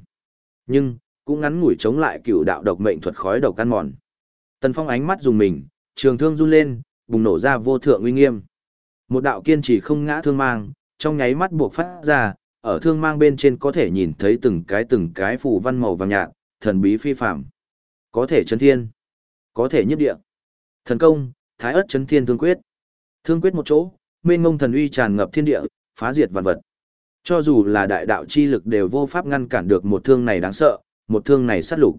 Nhưng, cũng ngắn ngủi chống lại cựu đạo độc mệnh thuật khói độc căn mòn. Tần Phong ánh mắt dùng mình, trường thương run lên, bùng nổ ra vô thượng uy nghiêm. Một đạo kiên trì không ngã thương mang, trong nháy mắt buộc phát ra, ở thương mang bên trên có thể nhìn thấy từng cái từng cái phù văn màu vàng nhạt, thần bí phi phạm. Có thể chấn thiên, có thể nhất địa. Thần công, thái ớt chấn thiên thương quyết. Thương quyết một chỗ, mênh ngông thần uy tràn ngập thiên địa, phá diệt vạn vật. Cho dù là đại đạo chi lực đều vô pháp ngăn cản được một thương này đáng sợ, một thương này sát lục.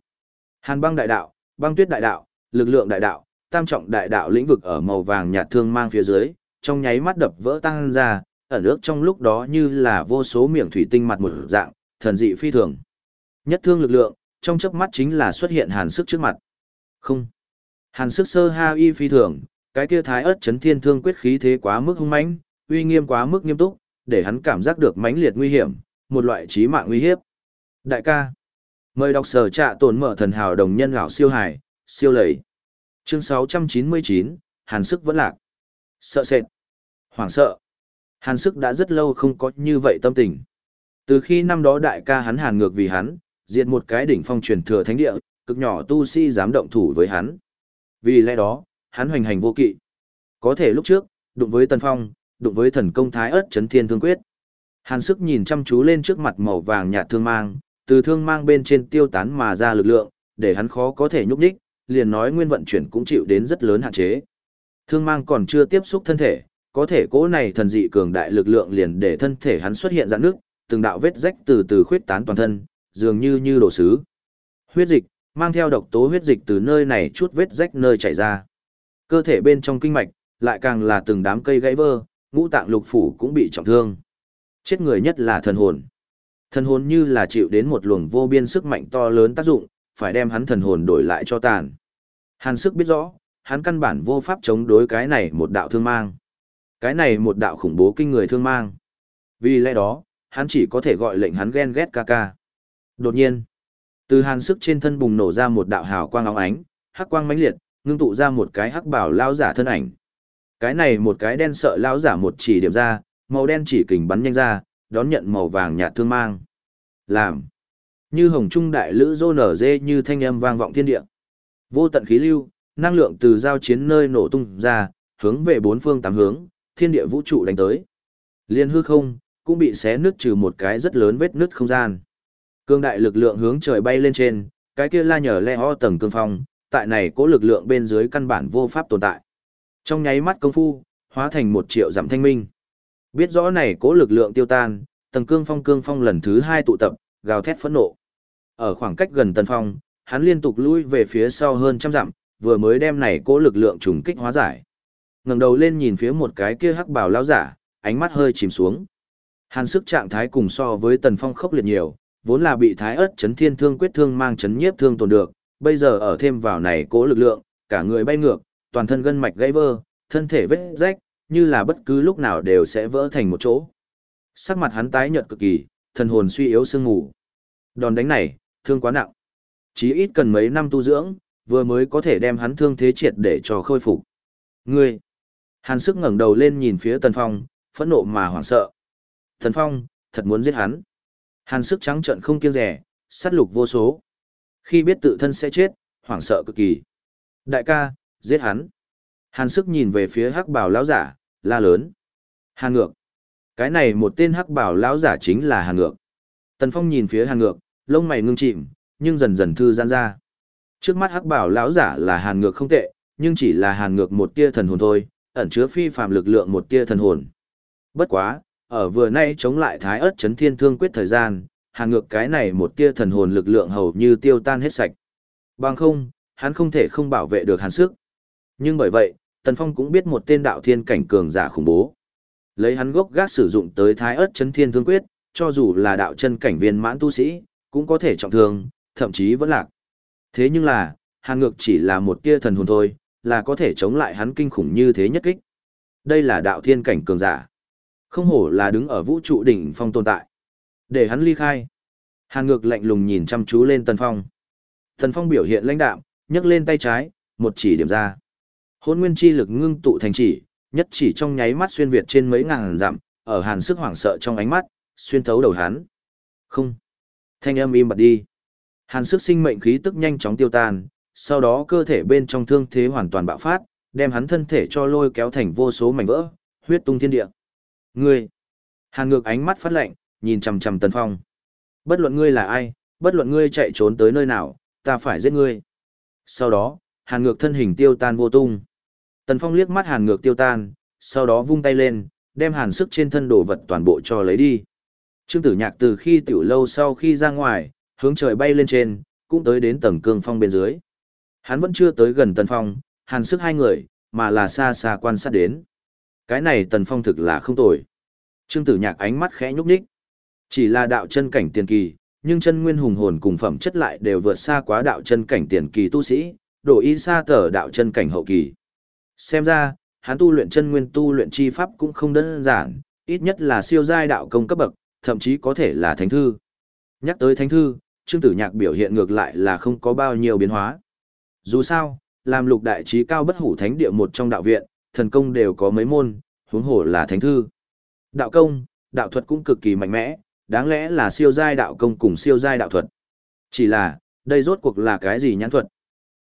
Hàn băng đại đạo, băng tuyết đại đạo, lực lượng đại đạo, tam trọng đại đạo lĩnh vực ở màu vàng nhạt thương mang phía dưới, trong nháy mắt đập vỡ tăng ra, ở nước trong lúc đó như là vô số miệng thủy tinh mặt một dạng, thần dị phi thường. Nhất thương lực lượng, trong chớp mắt chính là xuất hiện hàn sức trước mặt. Không. Hàn sức sơ ha y phi thường, cái kia thái ớt chấn thiên thương quyết khí thế quá mức hung mãnh, uy nghiêm quá mức nghiêm túc, để hắn cảm giác được mãnh liệt nguy hiểm, một loại chí mạng nguy hiếp. Đại ca, mời đọc sở trạ tổn mở thần hào đồng nhân gạo siêu hải, siêu lầy. Chương 699, Hàn sức vẫn lạc. Sợ sệt. Hoảng sợ. Hàn sức đã rất lâu không có như vậy tâm tình. Từ khi năm đó đại ca hắn hàn ngược vì hắn, diệt một cái đỉnh phong truyền thừa thánh địa, cực nhỏ tu si dám động thủ với hắn. Vì lẽ đó, hắn hoành hành vô kỵ. Có thể lúc trước, đụng với Tần Phong, đụng với thần công thái ớt chấn thiên thương quyết. Hàn sức nhìn chăm chú lên trước mặt màu vàng nhạt thương mang, từ thương mang bên trên tiêu tán mà ra lực lượng, để hắn khó có thể nhúc nhích, liền nói nguyên vận chuyển cũng chịu đến rất lớn hạn chế. Thương mang còn chưa tiếp xúc thân thể, có thể cỗ này thần dị cường đại lực lượng liền để thân thể hắn xuất hiện dạng nước, từng đạo vết rách từ từ khuyết tán toàn thân, dường như như đồ sứ. Huyết dịch, mang theo độc tố huyết dịch từ nơi này chút vết rách nơi chảy ra. Cơ thể bên trong kinh mạch, lại càng là từng đám cây gãy vơ, ngũ tạng lục phủ cũng bị trọng thương. Chết người nhất là thần hồn. Thần hồn như là chịu đến một luồng vô biên sức mạnh to lớn tác dụng, phải đem hắn thần hồn đổi lại cho tàn. Hàn sức biết rõ, hắn căn bản vô pháp chống đối cái này một đạo thương mang. Cái này một đạo khủng bố kinh người thương mang. Vì lẽ đó, hắn chỉ có thể gọi lệnh hắn ghen ghét ca ca. Đột nhiên, từ hàn sức trên thân bùng nổ ra một đạo hào quang óng ánh, hắc quang mãnh liệt, ngưng tụ ra một cái hắc bảo lao giả thân ảnh. Cái này một cái đen sợ lão giả một chỉ điểm ra, màu đen chỉ kình bắn nhanh ra, đón nhận màu vàng nhạt thương mang. Làm. Như hồng trung đại lữ rô nở dê như thanh âm vang vọng thiên địa. Vô tận khí lưu, năng lượng từ giao chiến nơi nổ tung ra, hướng về bốn phương tám hướng, thiên địa vũ trụ đánh tới. Liên hư không, cũng bị xé nứt trừ một cái rất lớn vết nứt không gian. Cương đại lực lượng hướng trời bay lên trên, cái kia la nhờ le ho tầng cương phong, tại này cố lực lượng bên dưới căn bản vô pháp tồn tại. Trong nháy mắt công phu, hóa thành một triệu giảm thanh minh. Biết rõ này cố lực lượng tiêu tan, tầng cương phong cương phong lần thứ hai tụ tập, gào thét phẫn nộ. Ở khoảng cách gần tần phong, hắn liên tục lui về phía sau hơn trăm dặm, vừa mới đem này cố lực lượng trùng kích hóa giải. ngẩng đầu lên nhìn phía một cái kia hắc bào lão giả, ánh mắt hơi chìm xuống. Hàn sức trạng thái cùng so với tần phong khốc liệt nhiều, vốn là bị thái ớt chấn thiên thương quyết thương mang chấn nhiếp thương tồn được, bây giờ ở thêm vào này cố lực lượng, cả người bay ngược, toàn thân gân mạch gãy vơ, thân thể vết rách, như là bất cứ lúc nào đều sẽ vỡ thành một chỗ. Sắc mặt hắn tái nhợt cực kỳ, thần hồn suy yếu sương ngủ. Đòn đánh này, thương quá nặng. Chí ít cần mấy năm tu dưỡng, vừa mới có thể đem hắn thương thế triệt để cho khôi phục. Ngươi! Hàn sức ngẩng đầu lên nhìn phía Tần Phong, phẫn nộ mà hoảng sợ. Tần Phong, thật muốn giết hắn. Hàn sức trắng trợn không kiêng rẻ, sát lục vô số. Khi biết tự thân sẽ chết, hoảng sợ cực kỳ. Đại ca, giết hắn. Hàn sức nhìn về phía hắc bảo lão giả, la lớn. Hàn ngược. Cái này một tên hắc bảo lão giả chính là hàn ngược. Tần Phong nhìn phía hàn ngược, lông mày ngưng chìm, nhưng dần dần thư giãn ra. Trước mắt hắc bảo lão giả là hàn ngược không tệ, nhưng chỉ là hàn ngược một tia thần hồn thôi, ẩn chứa phi phàm lực lượng một tia thần hồn. Bất quá, ở vừa nay chống lại thái ớt chấn thiên thương quyết thời gian, hàn ngược cái này một tia thần hồn lực lượng hầu như tiêu tan hết sạch. Bằng không, hắn không thể không bảo vệ được hàn sức. Nhưng bởi vậy, Tần Phong cũng biết một tên đạo thiên cảnh cường giả khủng bố. Lấy hắn gốc gác sử dụng tới thái ớt chấn thiên thương quyết, cho dù là đạo chân cảnh viên mãn tu sĩ, cũng có thể trọng thương, thậm chí vẫn lạc. Thế nhưng là, hàn ngược chỉ là một tia thần hồn thôi, là có thể chống lại hắn kinh khủng như thế nhất kích. Đây là đạo thiên cảnh cường giả. Không hổ là đứng ở vũ trụ đỉnh phong tồn tại. Để hắn ly khai. Hàn ngược lạnh lùng nhìn chăm chú lên Tần Phong. Tần Phong biểu hiện lãnh đạm, nhấc lên tay trái, một chỉ điểm ra. Hôn nguyên chi lực ngưng tụ thành chỉ, nhất chỉ trong nháy mắt xuyên việt trên mấy ngàn dặm, ở hàn sức hoảng sợ trong ánh mắt, xuyên thấu đầu hắn. Không. Thanh âm im bặt đi. Hàn sức sinh mệnh khí tức nhanh chóng tiêu tan, sau đó cơ thể bên trong thương thế hoàn toàn bạo phát, đem hắn thân thể cho lôi kéo thành vô số mảnh vỡ, huyết tung thiên địa. Ngươi! Hàn ngược ánh mắt phát lạnh, nhìn chằm chằm Tần Phong. Bất luận ngươi là ai, bất luận ngươi chạy trốn tới nơi nào, ta phải giết ngươi. Sau đó, Hàn ngược thân hình tiêu tan vô tung. Tần Phong liếc mắt Hàn ngược tiêu tan, sau đó vung tay lên, đem Hàn sức trên thân đồ vật toàn bộ cho lấy đi. Trương Tử Nhạc từ khi tiểu lâu sau khi ra ngoài, hướng trời bay lên trên, cũng tới đến tầng cương phong bên dưới. Hắn vẫn chưa tới gần Tần Phong, Hàn sức hai người, mà là xa xa quan sát đến. Cái này Tần Phong thực là không tồi. Trương Tử Nhạc ánh mắt khẽ nhúc nhích. Chỉ là đạo chân cảnh tiền kỳ, nhưng chân nguyên hùng hồn cùng phẩm chất lại đều vượt xa quá đạo chân cảnh tiền kỳ tu sĩ, đổ ý xa tờ đạo chân cảnh hậu kỳ. Xem ra, hắn tu luyện chân nguyên tu luyện chi pháp cũng không đơn giản, ít nhất là siêu giai đạo công cấp bậc, thậm chí có thể là thánh thư. Nhắc tới thánh thư, Trương Tử Nhạc biểu hiện ngược lại là không có bao nhiêu biến hóa. Dù sao, làm lục đại trí cao bất hủ thánh địa một trong đạo viện, thần công đều có mấy môn, huống hồ là thánh thư. Đạo công, đạo thuật cũng cực kỳ mạnh mẽ, đáng lẽ là siêu giai đạo công cùng siêu giai đạo thuật. Chỉ là, đây rốt cuộc là cái gì nhãn thuật?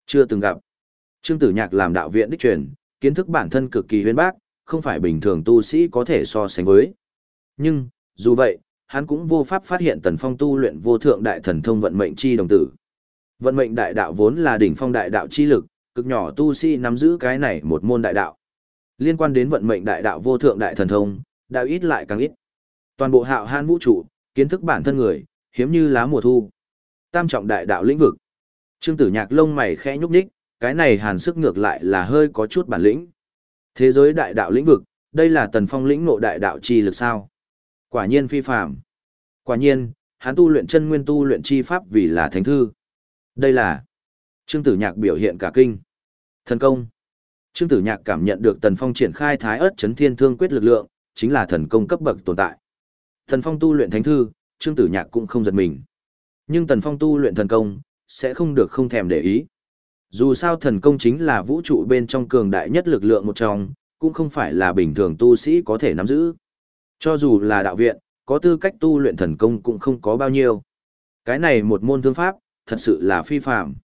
Chưa từng gặp. Trương Tử Nhạc làm đạo viện đích truyền, kiến thức bản thân cực kỳ huyên bác, không phải bình thường tu sĩ có thể so sánh với. Nhưng, dù vậy, hắn cũng vô pháp phát hiện tần phong tu luyện vô thượng đại thần thông vận mệnh chi đồng tử. Vận mệnh đại đạo vốn là đỉnh phong đại đạo chi lực, cực nhỏ tu sĩ nắm giữ cái này một môn đại đạo. Liên quan đến vận mệnh đại đạo vô thượng đại thần thông, đạo ít lại càng ít. Toàn bộ hạo han vũ trụ, kiến thức bản thân người, hiếm như lá mùa thu. Tam trọng đại đạo lĩnh vực. Trương Tử Nhạc lông mày khẽ nhúc nhích, cái này hàn sức ngược lại là hơi có chút bản lĩnh. Thế giới đại đạo lĩnh vực, đây là tần phong lĩnh ngộ đại đạo chi lực sao? Quả nhiên phi phạm Quả nhiên, hắn tu luyện chân nguyên tu luyện chi pháp vì là thánh thư. Đây là Trương Tử Nhạc biểu hiện cả kinh. Thần công. Trương Tử Nhạc cảm nhận được Tần Phong triển khai Thái Ức Chấn Thiên Thương Quyết lực lượng, chính là thần công cấp bậc tồn tại. Tần Phong tu luyện thánh thư, Trương Tử Nhạc cũng không giật mình. Nhưng Tần Phong tu luyện thần công, sẽ không được không thèm để ý. Dù sao thần công chính là vũ trụ bên trong cường đại nhất lực lượng một trong, cũng không phải là bình thường tu sĩ có thể nắm giữ. Cho dù là đạo viện, có tư cách tu luyện thần công cũng không có bao nhiêu. Cái này một môn thương pháp, thật sự là phi phạm.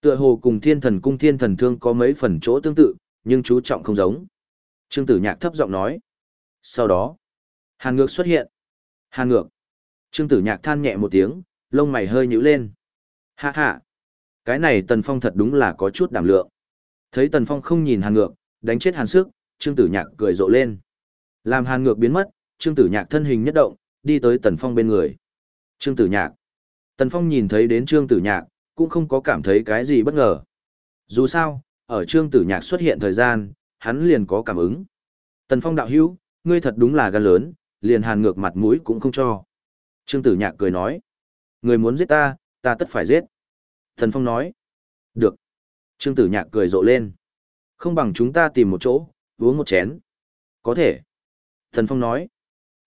Tựa hồ cùng thiên thần cung thiên thần thương có mấy phần chỗ tương tự, nhưng chú trọng không giống. Trương Tử Nhạc thấp giọng nói. Sau đó, Hàn Ngược xuất hiện. Hàn Ngược. Trương Tử Nhạc than nhẹ một tiếng, lông mày hơi nhíu lên. Hạ hạ. Cái này Tần Phong thật đúng là có chút đảm lượng. Thấy Tần Phong không nhìn Hàn Ngược, đánh chết Hàn Sức, Trương Tử Nhạc cười rộ lên. Làm Hàn Ngược biến mất, Trương Tử Nhạc thân hình nhất động, đi tới Tần Phong bên người. Trương Tử Nhạc. Tần Phong nhìn thấy đến Trương Tử Nhạc, cũng không có cảm thấy cái gì bất ngờ. Dù sao, ở Trương Tử Nhạc xuất hiện thời gian, hắn liền có cảm ứng. Tần Phong đạo hữu, ngươi thật đúng là gan lớn, liền hàn ngược mặt mũi cũng không cho. Trương Tử Nhạc cười nói. Người muốn giết ta, ta tất phải giết. Thần Phong nói. Được. Trương Tử Nhạc cười rộ lên. Không bằng chúng ta tìm một chỗ, uống một chén. Có thể. Thần Phong nói.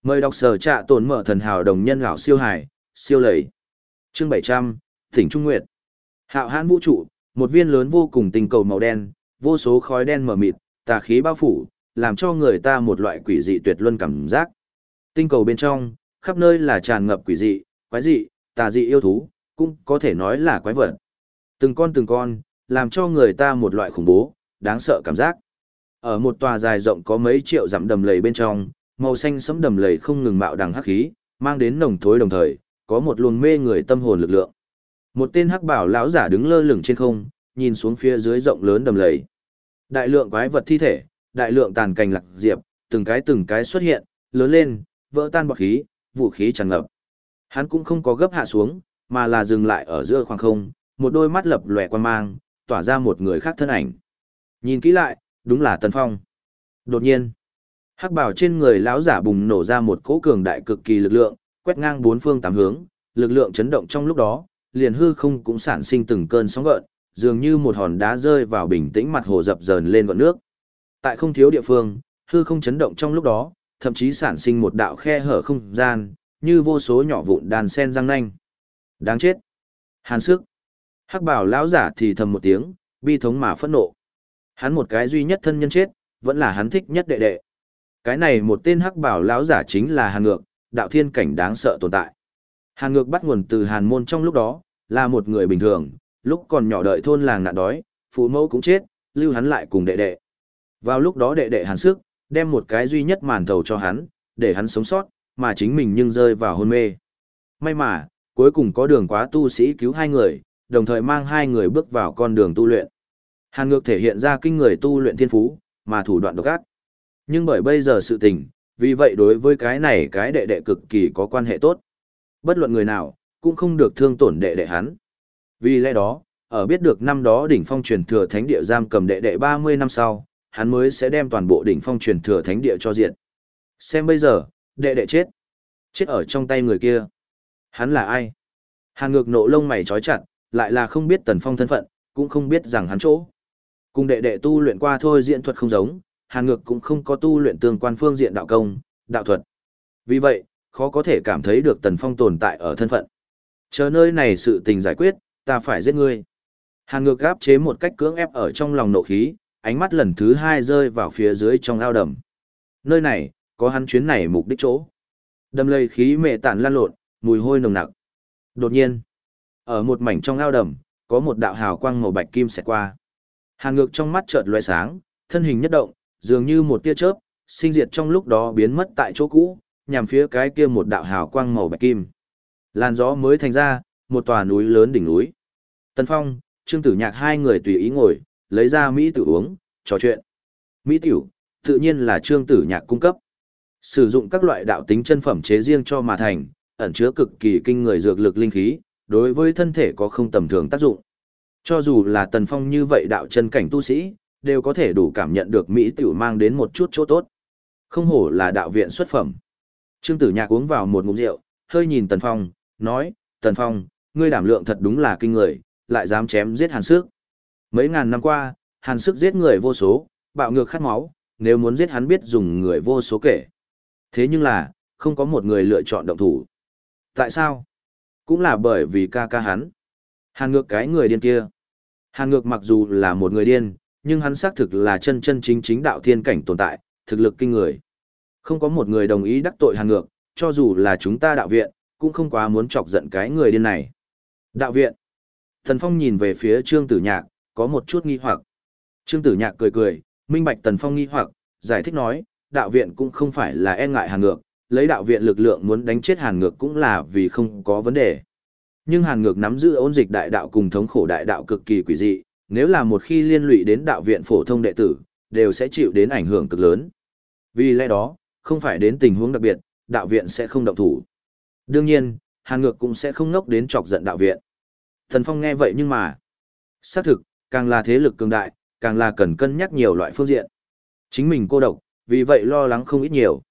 Mời đọc sở trạ tồn mở thần hào đồng nhân gạo siêu hải, siêu lầy. Chương 700, Thỉnh Trung Nguyệt. Hạo hãn vũ trụ, một viên lớn vô cùng tinh cầu màu đen, vô số khói đen mờ mịt, tà khí bao phủ, làm cho người ta một loại quỷ dị tuyệt luân cảm giác. Tinh cầu bên trong, khắp nơi là tràn ngập quỷ dị, quái dị, tà dị yêu thú, cũng có thể nói là quái vật. Từng con từng con, làm cho người ta một loại khủng bố, đáng sợ cảm giác. Ở một tòa dài rộng có mấy triệu dặm đầm lầy bên trong, màu xanh sẫm đầm lầy không ngừng mạo đằng hắc khí, mang đến nồng thối đồng thời, có một luồng mê người tâm hồn lực lượng. Một tên hắc bảo lão giả đứng lơ lửng trên không, nhìn xuống phía dưới rộng lớn đầm lầy. Đại lượng quái vật thi thể, đại lượng tàn cành lạc diệp, từng cái từng cái xuất hiện, lớn lên, vỡ tan bọt khí, vũ khí tràn ngập. Hắn cũng không có gấp hạ xuống, mà là dừng lại ở giữa khoảng không, một đôi mắt lập lòe quan mang, tỏa ra một người khác thân ảnh. Nhìn kỹ lại, đúng là Tần Phong. Đột nhiên, hắc bảo trên người lão giả bùng nổ ra một cỗ cường đại cực kỳ lực lượng, quét ngang bốn phương tám hướng, lực lượng chấn động trong lúc đó, liền hư không cũng sản sinh từng cơn sóng gợn, dường như một hòn đá rơi vào bình tĩnh mặt hồ dập dờn lên gọn nước. Tại không thiếu địa phương, hư không chấn động trong lúc đó, thậm chí sản sinh một đạo khe hở không gian, như vô số nhỏ vụn đàn sen răng nanh. Đáng chết. Hàn sức. Hắc bảo lão giả thì thầm một tiếng, bi thống mà phẫn nộ. Hắn một cái duy nhất thân nhân chết, vẫn là hắn thích nhất đệ đệ. Cái này một tên hắc bảo lão giả chính là Hàn Ngược, đạo thiên cảnh đáng sợ tồn tại. Hàn ngược bắt nguồn từ hàn môn trong lúc đó, là một người bình thường, lúc còn nhỏ đợi thôn làng nạn đói, phụ mẫu cũng chết, lưu hắn lại cùng đệ đệ. Vào lúc đó đệ đệ hàn sức, đem một cái duy nhất màn thầu cho hắn, để hắn sống sót, mà chính mình nhưng rơi vào hôn mê. May mà, cuối cùng có đường quá tu sĩ cứu hai người, đồng thời mang hai người bước vào con đường tu luyện. Hàn ngược thể hiện ra kinh người tu luyện thiên phú, mà thủ đoạn độc ác. Nhưng bởi bây giờ sự tình, vì vậy đối với cái này cái đệ đệ cực kỳ có quan hệ tốt. Bất luận người nào, cũng không được thương tổn đệ đệ hắn. Vì lẽ đó, ở biết được năm đó đỉnh phong truyền thừa thánh địa giam cầm đệ đệ 30 năm sau, hắn mới sẽ đem toàn bộ đỉnh phong truyền thừa thánh địa cho diện. Xem bây giờ, đệ đệ chết. Chết ở trong tay người kia. Hắn là ai? Hàn ngược nộ lông mày trói chặt, lại là không biết tần phong thân phận, cũng không biết rằng hắn chỗ. Cùng đệ đệ tu luyện qua thôi diện thuật không giống, hàn ngược cũng không có tu luyện tương quan phương diện đạo công, đạo thuật. Vì vậy, khó có thể cảm thấy được Tần Phong tồn tại ở thân phận. Chờ nơi này sự tình giải quyết, ta phải giết ngươi. Hàn ngược gáp chế một cách cưỡng ép ở trong lòng nộ khí, ánh mắt lần thứ hai rơi vào phía dưới trong ao đầm. Nơi này, có hắn chuyến này mục đích chỗ. Đầm lầy khí mệ tản lan lộn, mùi hôi nồng nặc. Đột nhiên, ở một mảnh trong ao đầm, có một đạo hào quang màu bạch kim xẹt qua. Hàn ngược trong mắt chợt lóe sáng, thân hình nhất động, dường như một tia chớp, sinh diệt trong lúc đó biến mất tại chỗ cũ, nhằm phía cái kia một đạo hào quang màu bạch kim. Làn gió mới thành ra, một tòa núi lớn đỉnh núi. Tần Phong, Trương Tử Nhạc hai người tùy ý ngồi, lấy ra Mỹ tử uống, trò chuyện. Mỹ tiểu, tự nhiên là Trương Tử Nhạc cung cấp. Sử dụng các loại đạo tính chân phẩm chế riêng cho mà thành, ẩn chứa cực kỳ kinh người dược lực linh khí, đối với thân thể có không tầm thường tác dụng. Cho dù là Tần Phong như vậy đạo chân cảnh tu sĩ, đều có thể đủ cảm nhận được Mỹ tiểu mang đến một chút chỗ tốt. Không hổ là đạo viện xuất phẩm. Trương Tử Nhạc uống vào một ngụm rượu, hơi nhìn Tần Phong, nói, Tần Phong, ngươi đảm lượng thật đúng là kinh người, lại dám chém giết Hàn Sức. Mấy ngàn năm qua, Hàn Sức giết người vô số, bạo ngược khát máu, nếu muốn giết hắn biết dùng người vô số kể. Thế nhưng là, không có một người lựa chọn động thủ. Tại sao? Cũng là bởi vì ca ca hắn. Hàn ngược cái người điên kia. Hàn ngược mặc dù là một người điên, nhưng hắn xác thực là chân chân chính chính đạo thiên cảnh tồn tại, thực lực kinh người. Không có một người đồng ý đắc tội hàn ngược, cho dù là chúng ta đạo viện, cũng không quá muốn chọc giận cái người điên này. Đạo viện. Thần Phong nhìn về phía Trương Tử Nhạc, có một chút nghi hoặc. Trương Tử Nhạc cười cười, minh bạch Tần Phong nghi hoặc, giải thích nói, đạo viện cũng không phải là e ngại hàn ngược, lấy đạo viện lực lượng muốn đánh chết hàn ngược cũng là vì không có vấn đề. Nhưng hàn ngược nắm giữ ôn dịch đại đạo cùng thống khổ đại đạo cực kỳ quỷ dị, nếu là một khi liên lụy đến đạo viện phổ thông đệ tử, đều sẽ chịu đến ảnh hưởng cực lớn. Vì lẽ đó, không phải đến tình huống đặc biệt, đạo viện sẽ không động thủ. Đương nhiên, hàn ngược cũng sẽ không ngốc đến chọc giận đạo viện. Thần Phong nghe vậy nhưng mà, xác thực, càng là thế lực cường đại, càng là cần cân nhắc nhiều loại phương diện. Chính mình cô độc, vì vậy lo lắng không ít nhiều.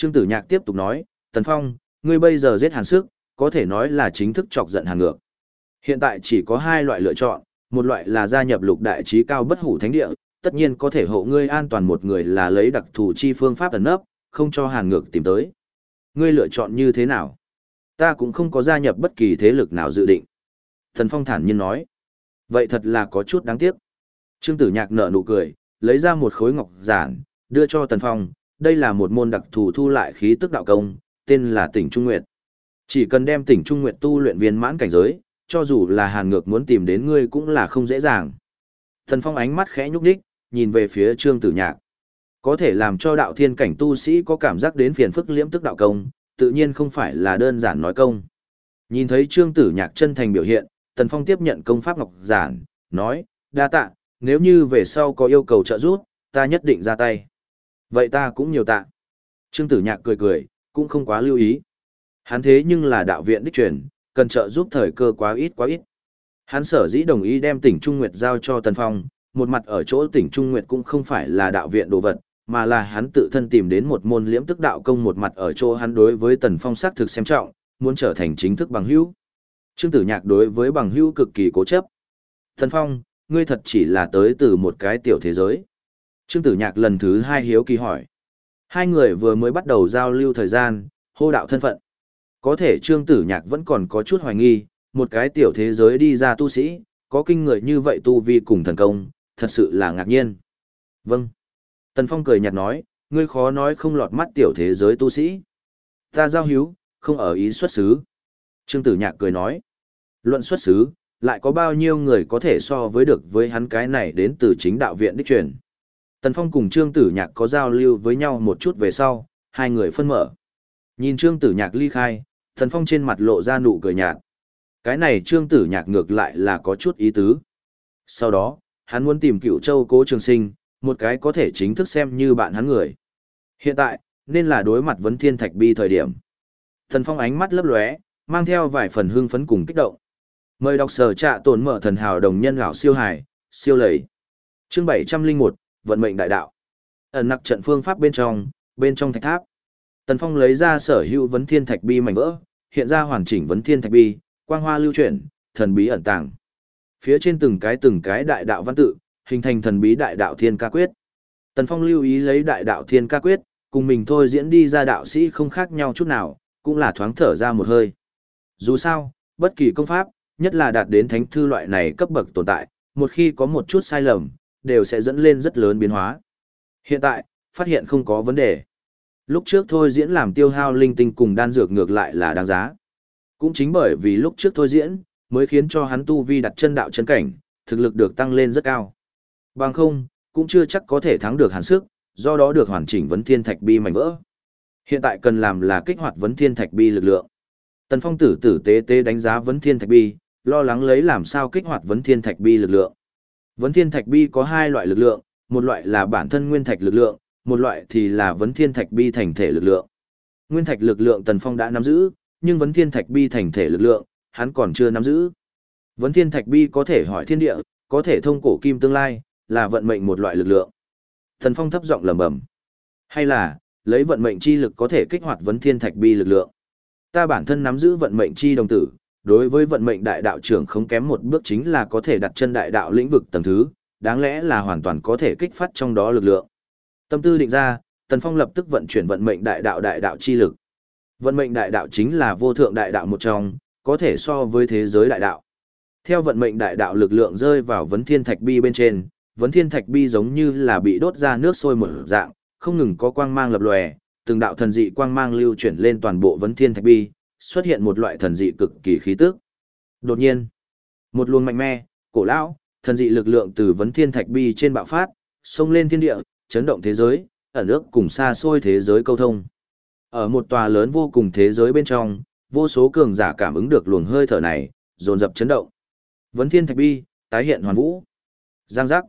Trương Tử Nhạc tiếp tục nói, Tần Phong, ngươi bây giờ giết hàn sức, có thể nói là chính thức chọc giận hàn ngược. Hiện tại chỉ có hai loại lựa chọn, một loại là gia nhập lục đại trí cao bất hủ thánh địa, tất nhiên có thể hộ ngươi an toàn một người là lấy đặc thù chi phương pháp ẩn nấp, không cho hàn ngược tìm tới. Ngươi lựa chọn như thế nào? Ta cũng không có gia nhập bất kỳ thế lực nào dự định. Thần Phong thản nhiên nói. Vậy thật là có chút đáng tiếc. Trương Tử Nhạc nở nụ cười, lấy ra một khối ngọc giản, đưa cho Tần Phong. Đây là một môn đặc thù thu lại khí tức đạo công, tên là tỉnh Trung Nguyệt. Chỉ cần đem tỉnh Trung Nguyệt tu luyện viên mãn cảnh giới, cho dù là hàn ngược muốn tìm đến ngươi cũng là không dễ dàng. Thần Phong ánh mắt khẽ nhúc nhích, nhìn về phía Trương Tử Nhạc. Có thể làm cho đạo thiên cảnh tu sĩ có cảm giác đến phiền phức liễm tức đạo công, tự nhiên không phải là đơn giản nói công. Nhìn thấy Trương Tử Nhạc chân thành biểu hiện, Tần Phong tiếp nhận công pháp ngọc giản, nói, đa tạ, nếu như về sau có yêu cầu trợ giúp, ta nhất định ra tay. Vậy ta cũng nhiều tạ. Trương Tử Nhạc cười cười, cũng không quá lưu ý. Hắn thế nhưng là đạo viện đích truyền, cần trợ giúp thời cơ quá ít quá ít. Hắn sở dĩ đồng ý đem tỉnh Trung Nguyệt giao cho Tần Phong, một mặt ở chỗ tỉnh Trung Nguyệt cũng không phải là đạo viện đồ vật, mà là hắn tự thân tìm đến một môn liễm tức đạo công một mặt ở chỗ hắn đối với Tần Phong xác thực xem trọng, muốn trở thành chính thức bằng hữu. Trương Tử Nhạc đối với bằng hữu cực kỳ cố chấp. Tần Phong, ngươi thật chỉ là tới từ một cái tiểu thế giới. Trương Tử Nhạc lần thứ hai hiếu kỳ hỏi. Hai người vừa mới bắt đầu giao lưu thời gian, hô đạo thân phận. Có thể Trương Tử Nhạc vẫn còn có chút hoài nghi, một cái tiểu thế giới đi ra tu sĩ, có kinh người như vậy tu vi cùng thần công, thật sự là ngạc nhiên. Vâng. Tần Phong cười nhạt nói, ngươi khó nói không lọt mắt tiểu thế giới tu sĩ. Ta giao hiếu, không ở ý xuất xứ. Trương Tử Nhạc cười nói, luận xuất xứ, lại có bao nhiêu người có thể so với được với hắn cái này đến từ chính đạo viện đích truyền. Tần Phong cùng Trương Tử Nhạc có giao lưu với nhau một chút về sau, hai người phân mở. Nhìn Trương Tử Nhạc ly khai, Tần Phong trên mặt lộ ra nụ cười nhạt. Cái này Trương Tử Nhạc ngược lại là có chút ý tứ. Sau đó, hắn muốn tìm cựu châu cố trường sinh, một cái có thể chính thức xem như bạn hắn người. Hiện tại, nên là đối mặt vấn thiên thạch bi thời điểm. Thần Phong ánh mắt lấp lóe, mang theo vài phần hưng phấn cùng kích động. Mời đọc sở trạ tồn mở thần hào đồng nhân gạo siêu hải, siêu lầy. Chương 701, vận mệnh đại đạo. Ẩn nặc trận phương pháp bên trong, bên trong thạch tháp. Tần Phong lấy ra sở hữu vấn thiên thạch bi mảnh vỡ, hiện ra hoàn chỉnh vấn thiên thạch bi, quang hoa lưu chuyển, thần bí ẩn tàng. Phía trên từng cái từng cái đại đạo văn tự, hình thành thần bí đại đạo thiên ca quyết. Tần Phong lưu ý lấy đại đạo thiên ca quyết, cùng mình thôi diễn đi ra đạo sĩ không khác nhau chút nào, cũng là thoáng thở ra một hơi. Dù sao, bất kỳ công pháp, nhất là đạt đến thánh thư loại này cấp bậc tồn tại, một khi có một chút sai lầm, đều sẽ dẫn lên rất lớn biến hóa. Hiện tại, phát hiện không có vấn đề. Lúc trước thôi diễn làm tiêu hao linh tinh cùng đan dược ngược lại là đáng giá. Cũng chính bởi vì lúc trước thôi diễn, mới khiến cho hắn tu vi đặt chân đạo chân cảnh, thực lực được tăng lên rất cao. Bằng không, cũng chưa chắc có thể thắng được hàn sức, do đó được hoàn chỉnh vấn thiên thạch bi mảnh vỡ. Hiện tại cần làm là kích hoạt vấn thiên thạch bi lực lượng. Tần Phong tử tử tế tế đánh giá vấn thiên thạch bi, lo lắng lấy làm sao kích hoạt vấn thiên thạch bi lực lượng. Vấn thiên thạch bi có hai loại lực lượng, một loại là bản thân nguyên thạch lực lượng, một loại thì là vấn thiên thạch bi thành thể lực lượng. Nguyên thạch lực lượng Tần Phong đã nắm giữ, nhưng vấn thiên thạch bi thành thể lực lượng, hắn còn chưa nắm giữ. Vấn thiên thạch bi có thể hỏi thiên địa, có thể thông cổ kim tương lai, là vận mệnh một loại lực lượng. Tần Phong thấp giọng lẩm bẩm, hay là lấy vận mệnh chi lực có thể kích hoạt vấn thiên thạch bi lực lượng. Ta bản thân nắm giữ vận mệnh chi đồng tử, đối với vận mệnh đại đạo trưởng không kém một bước chính là có thể đặt chân đại đạo lĩnh vực tầng thứ, đáng lẽ là hoàn toàn có thể kích phát trong đó lực lượng. Tâm tư định ra, Tần Phong lập tức vận chuyển vận mệnh đại đạo đại đạo chi lực. Vận mệnh đại đạo chính là vô thượng đại đạo một trong, có thể so với thế giới đại đạo. Theo vận mệnh đại đạo lực lượng rơi vào vấn thiên thạch bi bên trên, vấn thiên thạch bi giống như là bị đốt ra nước sôi một dạng, không ngừng có quang mang lập lòe, từng đạo thần dị quang mang lưu chuyển lên toàn bộ vấn thiên thạch bi, xuất hiện một loại thần dị cực kỳ khí tức. Đột nhiên, một luồng mạnh mẽ, cổ lão, thần dị lực lượng từ vấn thiên thạch bi trên bạo phát, xông lên thiên địa, chấn động thế giới, ở nước cùng xa xôi thế giới câu thông. Ở một tòa lớn vô cùng thế giới bên trong, vô số cường giả cảm ứng được luồng hơi thở này, dồn dập chấn động. Vấn thiên thạch bi, tái hiện hoàn vũ. Giang giác.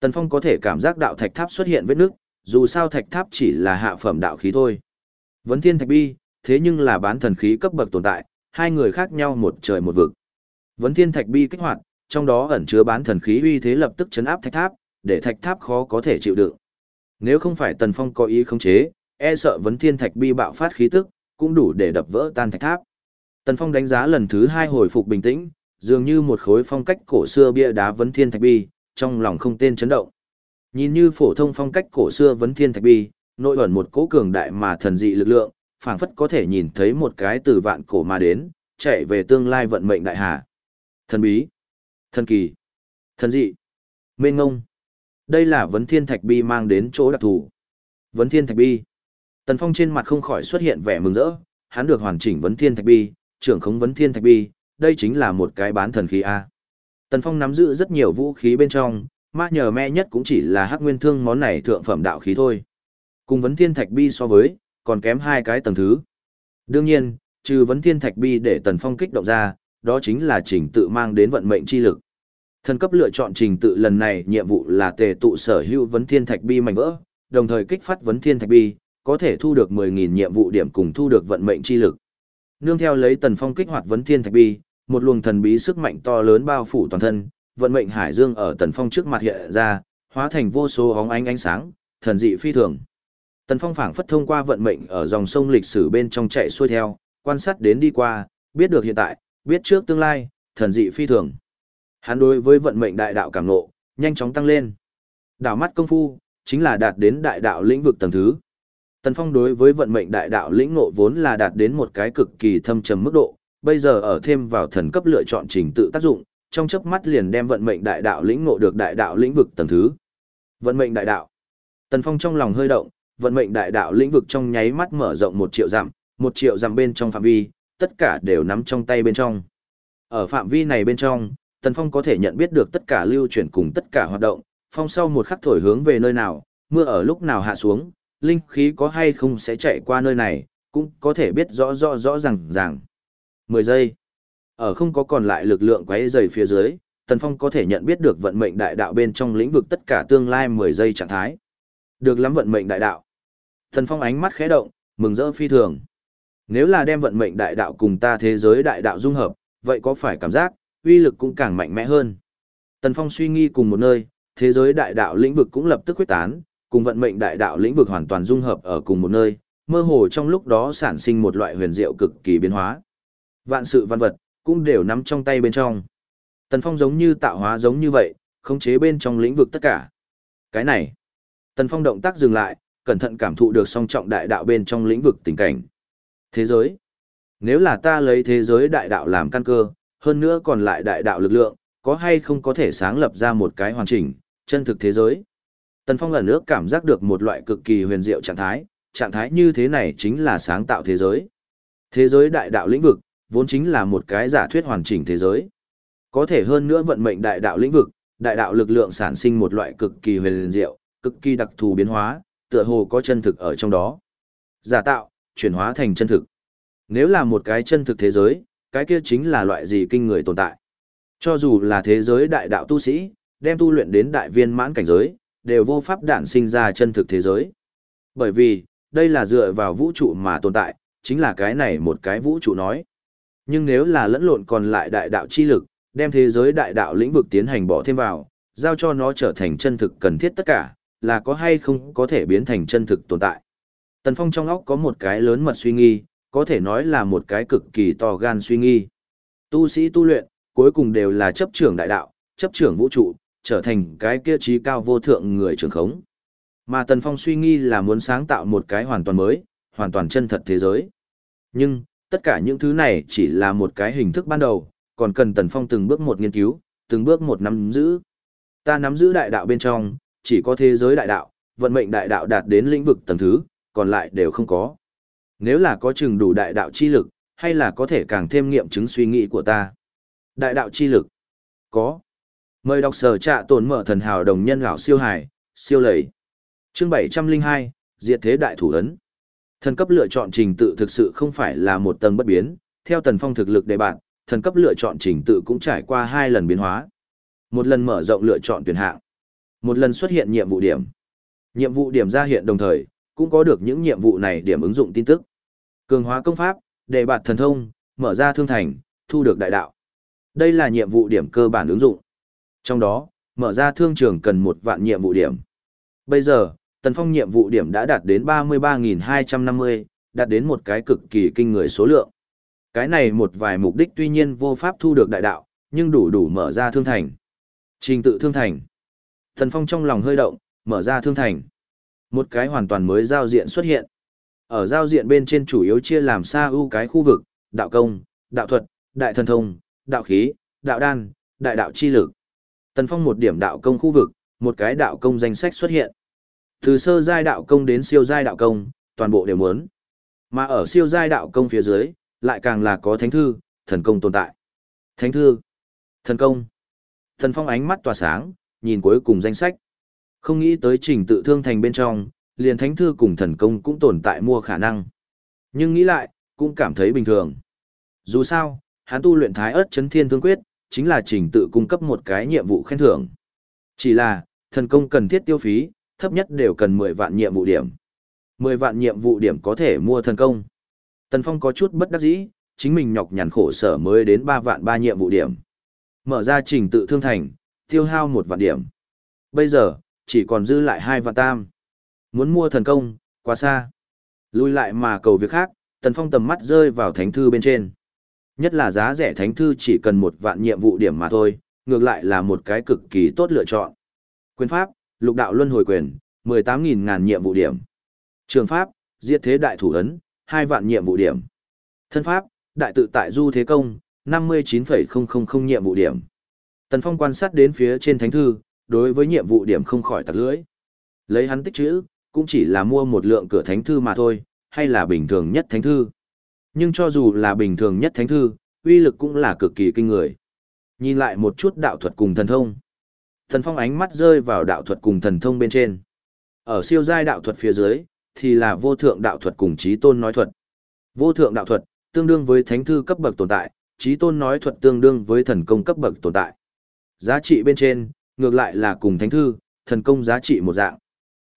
Tần Phong có thể cảm giác đạo thạch tháp xuất hiện vết nước, dù sao thạch tháp chỉ là hạ phẩm đạo khí thôi. Vấn thiên thạch bi, thế nhưng là bán thần khí cấp bậc tồn tại, hai người khác nhau một trời một vực. Vấn thiên thạch bi kích hoạt, trong đó ẩn chứa bán thần khí uy thế lập tức chấn áp thạch tháp, để thạch tháp khó có thể chịu đựng. Nếu không phải Tần Phong có ý khống chế, e sợ vấn thiên thạch bi bạo phát khí tức, cũng đủ để đập vỡ tan thạch tháp. Tần Phong đánh giá lần thứ hai hồi phục bình tĩnh, dường như một khối phong cách cổ xưa bia đá vấn thiên thạch bi, trong lòng không tên chấn động. Nhìn như phổ thông phong cách cổ xưa vấn thiên thạch bi, nội ẩn một cố cường đại mà thần dị lực lượng, phảng phất có thể nhìn thấy một cái từ vạn cổ mà đến, chạy về tương lai vận mệnh đại hà. Thần bí, thần kỳ, thần dị, mênh ngông. Đây là vấn thiên thạch bi mang đến chỗ đặc thù. Vấn thiên thạch bi. Tần Phong trên mặt không khỏi xuất hiện vẻ mừng rỡ, hắn được hoàn chỉnh vấn thiên thạch bi, trưởng khống vấn thiên thạch bi, đây chính là một cái bán thần khí A. Tần Phong nắm giữ rất nhiều vũ khí bên trong, mà nhờ me nhất cũng chỉ là hắc nguyên thương món này thượng phẩm đạo khí thôi. Cùng vấn thiên thạch bi so với, còn kém hai cái tầng thứ. Đương nhiên, trừ vấn thiên thạch bi để Tần Phong kích động ra, đó chính là trình tự mang đến vận mệnh chi lực. Thần cấp lựa chọn trình tự lần này nhiệm vụ là tề tụ sở hữu vấn thiên thạch bi mảnh vỡ, đồng thời kích phát vấn thiên thạch bi, có thể thu được 10.000 nhiệm vụ điểm cùng thu được vận mệnh chi lực. Nương theo lấy Tần Phong kích hoạt vấn thiên thạch bi, một luồng thần bí sức mạnh to lớn bao phủ toàn thân, vận mệnh hải dương ở Tần Phong trước mặt hiện ra, hóa thành vô số óng ánh ánh sáng, thần dị phi thường. Tần Phong phảng phất thông qua vận mệnh ở dòng sông lịch sử bên trong chạy xuôi theo, quan sát đến đi qua, biết được hiện tại, biết trước tương lai, thần dị phi thường. Hắn đối với vận mệnh đại đạo cảm ngộ, nhanh chóng tăng lên. Đảo mắt công phu, chính là đạt đến đại đạo lĩnh vực tầng thứ. Tần Phong đối với vận mệnh đại đạo lĩnh ngộ vốn là đạt đến một cái cực kỳ thâm trầm mức độ, bây giờ ở thêm vào thần cấp lựa chọn trình tự tác dụng, trong chớp mắt liền đem vận mệnh đại đạo lĩnh ngộ được đại đạo lĩnh vực tầng thứ. Vận mệnh đại đạo. Tần Phong trong lòng hơi động, vận mệnh đại đạo lĩnh vực trong nháy mắt mở rộng một triệu dặm, một triệu dặm bên trong phạm vi, tất cả đều nắm trong tay bên trong. Ở phạm vi này bên trong, Tần Phong có thể nhận biết được tất cả lưu chuyển cùng tất cả hoạt động, phong sau một khắc thổi hướng về nơi nào, mưa ở lúc nào hạ xuống, linh khí có hay không sẽ chạy qua nơi này, cũng có thể biết rõ rõ rõ ràng ràng. 10 giây. Ở không có còn lại lực lượng quấy dày phía dưới, Tần Phong có thể nhận biết được vận mệnh đại đạo bên trong lĩnh vực tất cả tương lai 10 giây trạng thái. Được lắm vận mệnh đại đạo. Tần Phong ánh mắt khẽ động, mừng rỡ phi thường. Nếu là đem vận mệnh đại đạo cùng ta thế giới đại đạo dung hợp, vậy có phải cảm giác, uy lực cũng càng mạnh mẽ hơn. Tần Phong suy nghi cùng một nơi, thế giới đại đạo lĩnh vực cũng lập tức quyết tán, cùng vận mệnh đại đạo lĩnh vực hoàn toàn dung hợp ở cùng một nơi, mơ hồ trong lúc đó sản sinh một loại huyền diệu cực kỳ biến hóa. Vạn sự văn vật, cũng đều nắm trong tay bên trong. Tần Phong giống như tạo hóa giống như vậy, khống chế bên trong lĩnh vực tất cả. Cái này, Tần Phong động tác dừng lại, cẩn thận cảm thụ được song trọng đại đạo bên trong lĩnh vực tình cảnh. Thế giới. Nếu là ta lấy thế giới đại đạo làm căn cơ, hơn nữa còn lại đại đạo lực lượng, có hay không có thể sáng lập ra một cái hoàn chỉnh, chân thực thế giới. Tần Phong lần nước cảm giác được một loại cực kỳ huyền diệu trạng thái, trạng thái như thế này chính là sáng tạo thế giới. Thế giới đại đạo lĩnh vực, vốn chính là một cái giả thuyết hoàn chỉnh thế giới. Có thể hơn nữa vận mệnh đại đạo lĩnh vực, đại đạo lực lượng sản sinh một loại cực kỳ huyền diệu, cực kỳ đặc thù biến hóa, tựa hồ có chân thực ở trong đó. Giả tạo, chuyển hóa thành chân thực. Nếu là một cái chân thực thế giới, cái kia chính là loại gì kinh người tồn tại. Cho dù là thế giới đại đạo tu sĩ, đem tu luyện đến đại viên mãn cảnh giới, đều vô pháp đản sinh ra chân thực thế giới. Bởi vì, đây là dựa vào vũ trụ mà tồn tại, chính là cái này một cái vũ trụ nói. Nhưng nếu là lẫn lộn còn lại đại đạo chi lực, đem thế giới đại đạo lĩnh vực tiến hành bỏ thêm vào, giao cho nó trở thành chân thực cần thiết tất cả, là có hay không có thể biến thành chân thực tồn tại. Tần Phong trong óc có một cái lớn mật suy nghi, có thể nói là một cái cực kỳ to gan suy nghi. Tu sĩ tu luyện, cuối cùng đều là chấp trưởng đại đạo, chấp trưởng vũ trụ, trở thành cái kia trí cao vô thượng người trưởng khống. Mà Tần Phong suy nghi là muốn sáng tạo một cái hoàn toàn mới, hoàn toàn chân thật thế giới. Nhưng, tất cả những thứ này chỉ là một cái hình thức ban đầu, còn cần Tần Phong từng bước một nghiên cứu, từng bước một nắm giữ. Ta nắm giữ đại đạo bên trong, chỉ có thế giới đại đạo, vận mệnh đại đạo đạt đến lĩnh vực tầng thứ, còn lại đều không có. Nếu là có chừng đủ đại đạo chi lực, hay là có thể càng thêm nghiệm chứng suy nghĩ của ta. Đại đạo chi lực. Có. Mời đọc sở trạ tồn mở thần hào đồng nhân gạo siêu hải, siêu lầy. Chương 702, Diệt thế đại thủ ấn. Thần cấp lựa chọn trình tự thực sự không phải là một tầng bất biến, theo tần phong thực lực đề bạn, thần cấp lựa chọn trình tự cũng trải qua hai lần biến hóa. Một lần mở rộng lựa chọn tuyển hạng, một lần xuất hiện nhiệm vụ điểm. Nhiệm vụ điểm ra hiện đồng thời, cũng có được những nhiệm vụ này điểm ứng dụng tin tức. Cường hóa công pháp, đề bạt thần thông, mở ra thương thành, thu được đại đạo. Đây là nhiệm vụ điểm cơ bản ứng dụng. Trong đó, mở ra thương trường cần một vạn nhiệm vụ điểm. Bây giờ, Tần Phong nhiệm vụ điểm đã đạt đến 33.250, đạt đến một cái cực kỳ kinh người số lượng. Cái này một vài mục đích tuy nhiên vô pháp thu được đại đạo, nhưng đủ đủ mở ra thương thành. Trình tự thương thành. Tần Phong trong lòng hơi động, mở ra thương thành. Một cái hoàn toàn mới giao diện xuất hiện. Ở giao diện bên trên chủ yếu chia làm xa ưu cái khu vực, đạo công, đạo thuật, đại thần thông, đạo khí, đạo đan, đại đạo chi lực. Tần Phong một điểm đạo công khu vực, một cái đạo công danh sách xuất hiện. Từ sơ giai đạo công đến siêu giai đạo công, toàn bộ đều muốn. Mà ở siêu giai đạo công phía dưới, lại càng là có thánh thư, thần công tồn tại. Thánh thư, thần công. Thần Phong ánh mắt tỏa sáng, nhìn cuối cùng danh sách. Không nghĩ tới trình tự thương thành bên trong, liền thánh thư cùng thần công cũng tồn tại mua khả năng. Nhưng nghĩ lại, cũng cảm thấy bình thường. Dù sao, hắn tu luyện thái ớt chấn thiên thương quyết, chính là trình tự cung cấp một cái nhiệm vụ khen thưởng. Chỉ là, thần công cần thiết tiêu phí, thấp nhất đều cần 10 vạn nhiệm vụ điểm. 10 vạn nhiệm vụ điểm có thể mua thần công. Tần Phong có chút bất đắc dĩ, chính mình nhọc nhằn khổ sở mới đến 3 vạn 3 nhiệm vụ điểm. Mở ra trình tự thương thành, tiêu hao một vạn điểm. Bây giờ, chỉ còn dư lại hai vạn tam. Muốn mua thần công, quá xa. Lui lại mà cầu việc khác, Tần Phong tầm mắt rơi vào thánh thư bên trên. Nhất là giá rẻ thánh thư chỉ cần một vạn nhiệm vụ điểm mà thôi, ngược lại là một cái cực kỳ tốt lựa chọn. Quyền pháp, lục đạo luân hồi quyền, 18.000 ngàn nhiệm vụ điểm. Trường pháp, diệt thế đại thủ ấn, 2 vạn nhiệm vụ điểm. Thân pháp, đại tự tại du thế công, 59,000 nhiệm vụ điểm. Tần Phong quan sát đến phía trên thánh thư, đối với nhiệm vụ điểm không khỏi tặc lưỡi. Lấy hắn tích chữ, cũng chỉ là mua một lượng cửa thánh thư mà thôi, hay là bình thường nhất thánh thư. Nhưng cho dù là bình thường nhất thánh thư, uy lực cũng là cực kỳ kinh người. Nhìn lại một chút đạo thuật cùng thần thông. Thần Phong ánh mắt rơi vào đạo thuật cùng thần thông bên trên. Ở siêu giai đạo thuật phía dưới, thì là vô thượng đạo thuật cùng trí tôn nói thuật. Vô thượng đạo thuật, tương đương với thánh thư cấp bậc tồn tại, trí tôn nói thuật tương đương với thần công cấp bậc tồn tại. Giá trị bên trên, ngược lại là cùng thánh thư, thần công giá trị một dạng.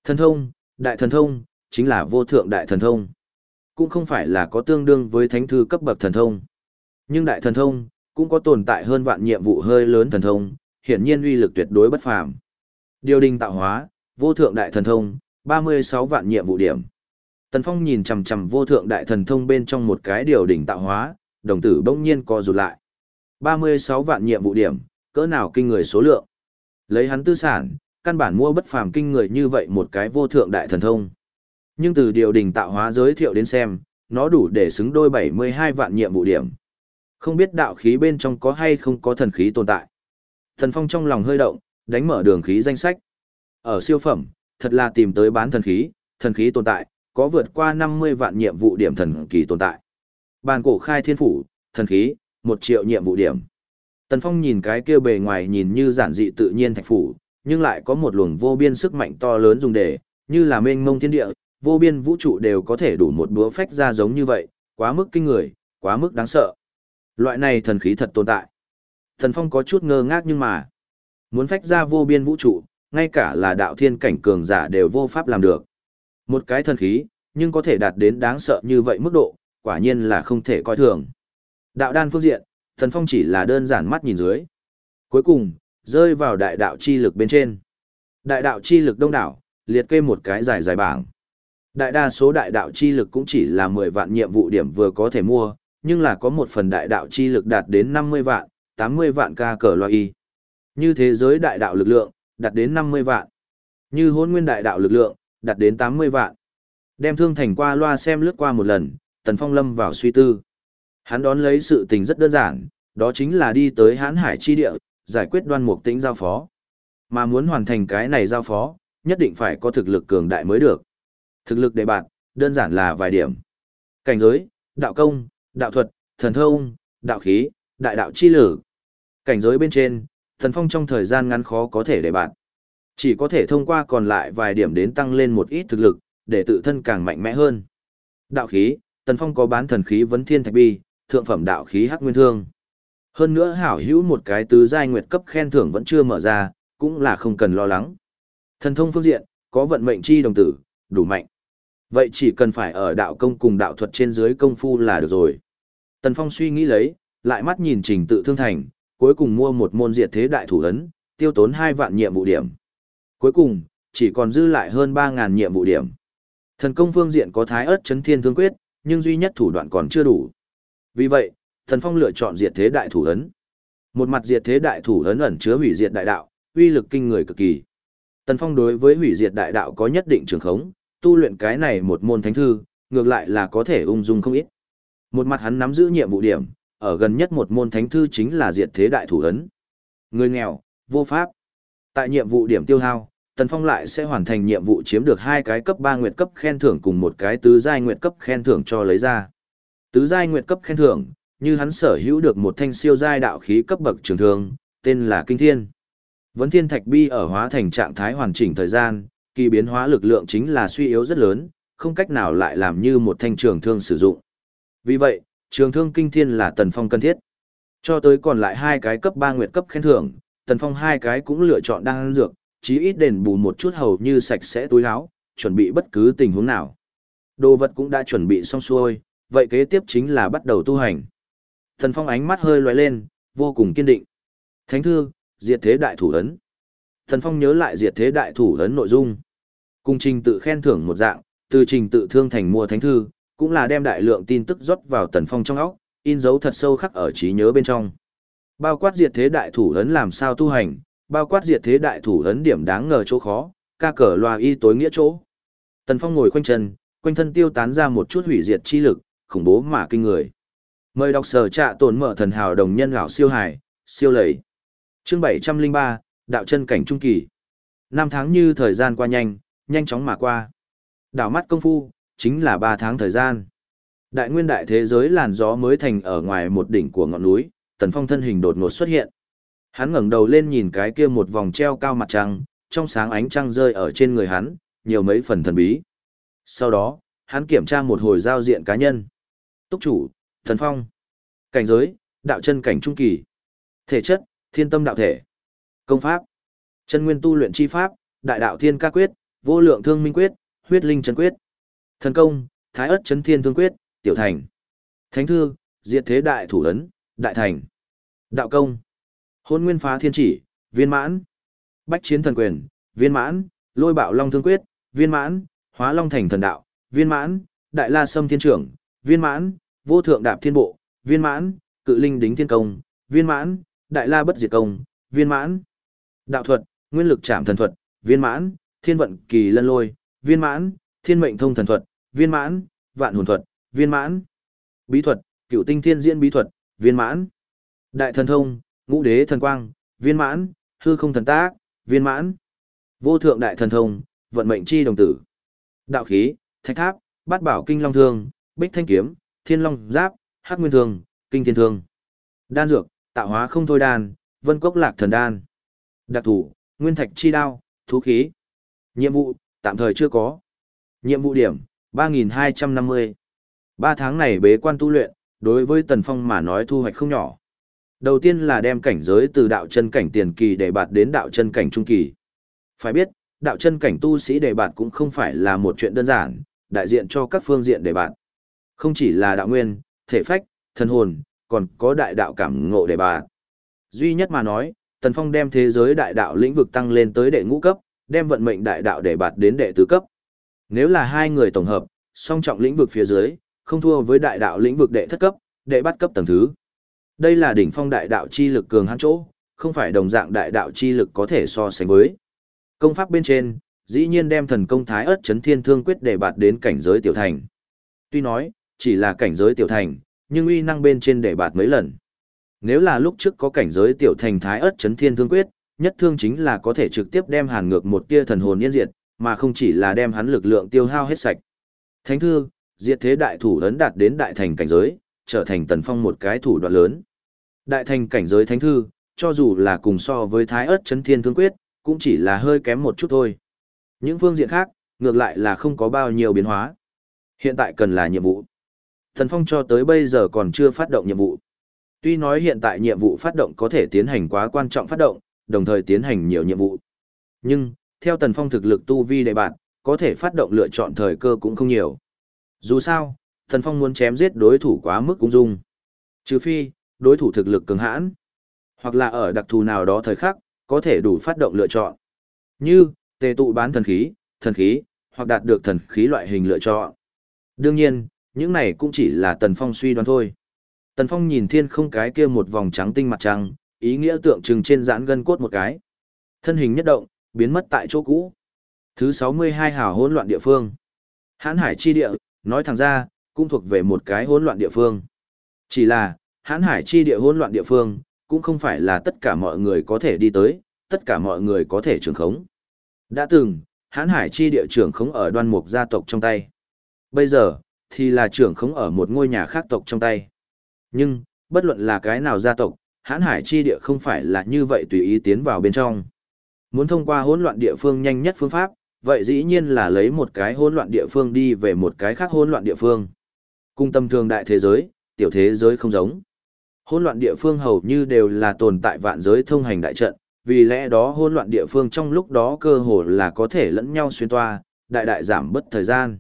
Thần thông, đại thần thông, chính là vô thượng đại thần thông. Cũng không phải là có tương đương với thánh thư cấp bậc thần thông. Nhưng đại thần thông, cũng có tồn tại hơn vạn nhiệm vụ hơi lớn thần thông, hiển nhiên uy lực tuyệt đối bất phàm. Điều đình tạo hóa, vô thượng đại thần thông, 36 vạn nhiệm vụ điểm. Tần Phong nhìn chằm chằm vô thượng đại thần thông bên trong một cái điều đỉnh tạo hóa, đồng tử bỗng nhiên co rụt lại. 36 vạn nhiệm vụ điểm, cỡ nào kinh người số lượng. Lấy hắn tư sản, căn bản mua bất phàm kinh người như vậy một cái vô thượng đại thần thông. Nhưng từ điều đình tạo hóa giới thiệu đến xem, nó đủ để xứng đôi 72 vạn nhiệm vụ điểm. Không biết đạo khí bên trong có hay không có thần khí tồn tại. Thần Phong trong lòng hơi động, đánh mở đường khí danh sách. Ở siêu phẩm, thật là tìm tới bán thần khí, thần khí tồn tại, có vượt qua 50 vạn nhiệm vụ điểm thần kỳ tồn tại. Bàn cổ khai thiên phủ, thần khí, 1 triệu nhiệm vụ điểm. Tần Phong nhìn cái kia bề ngoài nhìn như giản dị tự nhiên thạch phủ, nhưng lại có một luồng vô biên sức mạnh to lớn dùng để, như là mênh mông thiên địa, vô biên vũ trụ đều có thể đủ một búa phách ra giống như vậy, quá mức kinh người, quá mức đáng sợ. Loại này thần khí thật tồn tại. Tần Phong có chút ngơ ngác nhưng mà, muốn phách ra vô biên vũ trụ, ngay cả là đạo thiên cảnh cường giả đều vô pháp làm được. Một cái thần khí, nhưng có thể đạt đến đáng sợ như vậy mức độ, quả nhiên là không thể coi thường. Đạo đan phương diện, Thần Phong chỉ là đơn giản mắt nhìn dưới. Cuối cùng, rơi vào đại đạo chi lực bên trên. Đại đạo chi lực đông đảo, liệt kê một cái dài dài bảng. Đại đa số đại đạo chi lực cũng chỉ là 10 vạn nhiệm vụ điểm vừa có thể mua, nhưng là có một phần đại đạo chi lực đạt đến 50 vạn, 80 vạn ca cờ loa y. Như thế giới đại đạo lực lượng, đạt đến 50 vạn. Như hôn nguyên đại đạo lực lượng, đạt đến 80 vạn. Đem thương thành qua loa xem lướt qua một lần, Tần Phong lâm vào suy tư. Hắn đón lấy sự tình rất đơn giản, đó chính là đi tới hãn hải chi địa, giải quyết đoan mục tĩnh giao phó. Mà muốn hoàn thành cái này giao phó, nhất định phải có thực lực cường đại mới được. Thực lực đề bạn, đơn giản là vài điểm. Cảnh giới, đạo công, đạo thuật, thần thông, đạo khí, đại đạo chi lử. Cảnh giới bên trên, thần phong trong thời gian ngắn khó có thể để bạn. Chỉ có thể thông qua còn lại vài điểm đến tăng lên một ít thực lực, để tự thân càng mạnh mẽ hơn. Đạo khí, tần phong có bán thần khí vấn thiên thạch bi, thượng phẩm đạo khí hắc nguyên thương. Hơn nữa hảo hữu một cái tứ giai nguyệt cấp khen thưởng vẫn chưa mở ra, cũng là không cần lo lắng. Thần thông phương diện, có vận mệnh chi đồng tử, đủ mạnh. Vậy chỉ cần phải ở đạo công cùng đạo thuật trên dưới công phu là được rồi. Tần Phong suy nghĩ lấy, lại mắt nhìn trình tự thương thành, cuối cùng mua một môn diệt thế đại thủ ấn, tiêu tốn 2 vạn nhiệm vụ điểm. Cuối cùng, chỉ còn dư lại hơn 3.000 nhiệm vụ điểm. Thần công phương diện có thái ớt chấn thiên thương quyết, nhưng duy nhất thủ đoạn còn chưa đủ. Vì vậy, Thần Phong lựa chọn diệt thế đại thủ ấn. Một mặt diệt thế đại thủ ấn ẩn chứa hủy diệt đại đạo, uy lực kinh người cực kỳ. Tần Phong đối với hủy diệt đại đạo có nhất định trường khống, tu luyện cái này một môn thánh thư, ngược lại là có thể ung dung không ít. Một mặt hắn nắm giữ nhiệm vụ điểm, ở gần nhất một môn thánh thư chính là diệt thế đại thủ ấn. Người nghèo, vô pháp. Tại nhiệm vụ điểm tiêu hao, Tần Phong lại sẽ hoàn thành nhiệm vụ chiếm được hai cái cấp 3 nguyệt cấp khen thưởng cùng một cái tứ giai nguyệt cấp khen thưởng cho lấy ra. Tứ giai nguyệt cấp khen thưởng, như hắn sở hữu được một thanh siêu giai đạo khí cấp bậc trường thương, tên là Kinh Thiên. Vấn Thiên Thạch Bi ở hóa thành trạng thái hoàn chỉnh thời gian, kỳ biến hóa lực lượng chính là suy yếu rất lớn, không cách nào lại làm như một thanh trường thương sử dụng. Vì vậy, trường thương kinh thiên là Tần Phong cần thiết. Cho tới còn lại hai cái cấp 3 nguyệt cấp khen thưởng, Tần Phong hai cái cũng lựa chọn đang dược, chí ít đền bù một chút hầu như sạch sẽ túi áo, chuẩn bị bất cứ tình huống nào. Đồ vật cũng đã chuẩn bị xong xuôi, vậy kế tiếp chính là bắt đầu tu hành. Thần Phong ánh mắt hơi lóe lên, vô cùng kiên định. Thánh thư, diệt thế đại thủ ấn. Thần Phong nhớ lại diệt thế đại thủ ấn nội dung. Cùng trình tự khen thưởng một dạng, từ trình tự thương thành mua thánh thư, cũng là đem đại lượng tin tức rót vào Tần Phong trong óc, in dấu thật sâu khắc ở trí nhớ bên trong. Bao quát diệt thế đại thủ ấn làm sao tu hành, bao quát diệt thế đại thủ ấn điểm đáng ngờ chỗ khó, ca cờ loa y tối nghĩa chỗ. Tần Phong ngồi quanh chân, quanh thân tiêu tán ra một chút hủy diệt chi lực, khủng bố mà kinh người. Mời đọc sở trạ tổn mở thần hào đồng nhân gạo siêu hải, siêu lầy. Chương 703, đạo chân cảnh trung kỳ. Năm tháng như thời gian qua nhanh, nhanh chóng mà qua. Đảo mắt công phu, chính là ba tháng thời gian. Đại nguyên đại thế giới làn gió mới thành ở ngoài một đỉnh của ngọn núi, tần phong thân hình đột ngột xuất hiện. Hắn ngẩng đầu lên nhìn cái kia một vòng treo cao mặt trăng, trong sáng ánh trăng rơi ở trên người hắn, nhiều mấy phần thần bí. Sau đó, hắn kiểm tra một hồi giao diện cá nhân. Túc chủ, thần phong. Cảnh giới, đạo chân cảnh trung kỳ. Thể chất, thiên tâm đạo thể. Công pháp. Chân nguyên tu luyện chi pháp, đại đạo thiên ca quyết, vô lượng thương minh quyết, huyết linh chân quyết. Thần công, thái ất chấn thiên thương quyết, tiểu thành. Thánh thư, diệt thế đại thủ ấn, đại thành. Đạo công. Hôn nguyên phá thiên chỉ, viên mãn. Bách chiến thần quyền, viên mãn. Lôi bạo long thương quyết, viên mãn. Hóa long thành thần đạo, viên mãn. Đại la sâm thiên trưởng, viên mãn. Vô thượng đạp thiên bộ, viên mãn. Cự linh đính thiên công, viên mãn. Đại la bất diệt công, viên mãn. Đạo thuật, nguyên lực chạm thần thuật, viên mãn, thiên vận kỳ lân lôi, viên mãn, thiên mệnh thông thần thuật, viên mãn, vạn hồn thuật, viên mãn. Bí thuật, cựu tinh thiên diễn bí thuật, viên mãn. Đại thần thông, ngũ đế thần quang, viên mãn, hư không thần tác, viên mãn. Vô thượng đại thần thông, vận mệnh chi đồng tử. Đạo khí, thạch tháp, bát bảo kinh long thương, bích thanh kiếm, thiên long giáp, hắc nguyên thương, kinh thiên thương. Đan dược, tạo hóa không thôi đan, vân cốc lạc thần đan. Đặc thủ, nguyên thạch chi đao, thú khí. Nhiệm vụ, tạm thời chưa có. Nhiệm vụ điểm, 3.250. Ba tháng này bế quan tu luyện, đối với Tần Phong mà nói thu hoạch không nhỏ. Đầu tiên là đem cảnh giới từ đạo chân cảnh tiền kỳ để bạt đến đạo chân cảnh trung kỳ. Phải biết, đạo chân cảnh tu sĩ đề bạt cũng không phải là một chuyện đơn giản, đại diện cho các phương diện đề bạt. Không chỉ là đạo nguyên, thể phách, thần hồn, còn có đại đạo cảm ngộ đề bạt. Duy nhất mà nói, Tần Phong đem thế giới đại đạo lĩnh vực tăng lên tới đệ ngũ cấp, đem vận mệnh đại đạo để bạt đến đệ tứ cấp. Nếu là hai người tổng hợp, song trọng lĩnh vực phía dưới, không thua với đại đạo lĩnh vực đệ thất cấp, đệ bắt cấp tầng thứ. Đây là đỉnh phong đại đạo chi lực cường hãn chỗ, không phải đồng dạng đại đạo chi lực có thể so sánh với. Công pháp bên trên, dĩ nhiên đem thần công thái ớt chấn thiên thương quyết để bạt đến cảnh giới tiểu thành. Tuy nói, chỉ là cảnh giới tiểu thành, nhưng uy năng bên trên để bạt mấy lần. Nếu là lúc trước có cảnh giới tiểu thành thái ớt chấn thiên thương quyết, nhất thương chính là có thể trực tiếp đem hàn ngược một tia thần hồn yên diệt, mà không chỉ là đem hắn lực lượng tiêu hao hết sạch. Thánh thư, diệt thế đại thủ ấn đạt đến đại thành cảnh giới, trở thành tần phong một cái thủ đoạn lớn. Đại thành cảnh giới thánh thư, cho dù là cùng so với thái ớt chấn thiên thương quyết, cũng chỉ là hơi kém một chút thôi. Những phương diện khác, ngược lại là không có bao nhiêu biến hóa. Hiện tại cần là nhiệm vụ. Thần Phong cho tới bây giờ còn chưa phát động nhiệm vụ. Tuy nói hiện tại nhiệm vụ phát động có thể tiến hành quá quan trọng phát động, đồng thời tiến hành nhiều nhiệm vụ. Nhưng, theo Tần Phong thực lực tu vi đề bạn, có thể phát động lựa chọn thời cơ cũng không nhiều. Dù sao, Tần Phong muốn chém giết đối thủ quá mức cũng dung. Trừ phi, đối thủ thực lực cường hãn, hoặc là ở đặc thù nào đó thời khắc, có thể đủ phát động lựa chọn. Như, tề tụ bán thần khí, thần khí, hoặc đạt được thần khí loại hình lựa chọn. Đương nhiên, những này cũng chỉ là Tần Phong suy đoán thôi. Tần Phong nhìn thiên không cái kia một vòng trắng tinh mặt trăng, ý nghĩa tượng trưng trên giãn gân cốt một cái. Thân hình nhất động, biến mất tại chỗ cũ. Thứ 62 hào hỗn loạn địa phương. Hán Hải chi địa, nói thẳng ra, cũng thuộc về một cái hỗn loạn địa phương. Chỉ là, Hán Hải chi địa hỗn loạn địa phương, cũng không phải là tất cả mọi người có thể đi tới, tất cả mọi người có thể trường khống. Đã từng, Hán Hải chi địa trưởng khống ở đoan mục gia tộc trong tay. Bây giờ, thì là trưởng khống ở một ngôi nhà khác tộc trong tay. Nhưng, bất luận là cái nào gia tộc, hãn Hải chi địa không phải là như vậy tùy ý tiến vào bên trong. Muốn thông qua hỗn loạn địa phương nhanh nhất phương pháp, vậy dĩ nhiên là lấy một cái hỗn loạn địa phương đi về một cái khác hỗn loạn địa phương. Cung tâm thường đại thế giới, tiểu thế giới không giống. Hỗn loạn địa phương hầu như đều là tồn tại vạn giới thông hành đại trận, vì lẽ đó hỗn loạn địa phương trong lúc đó cơ hồ là có thể lẫn nhau xuyên toa, đại đại giảm bất thời gian.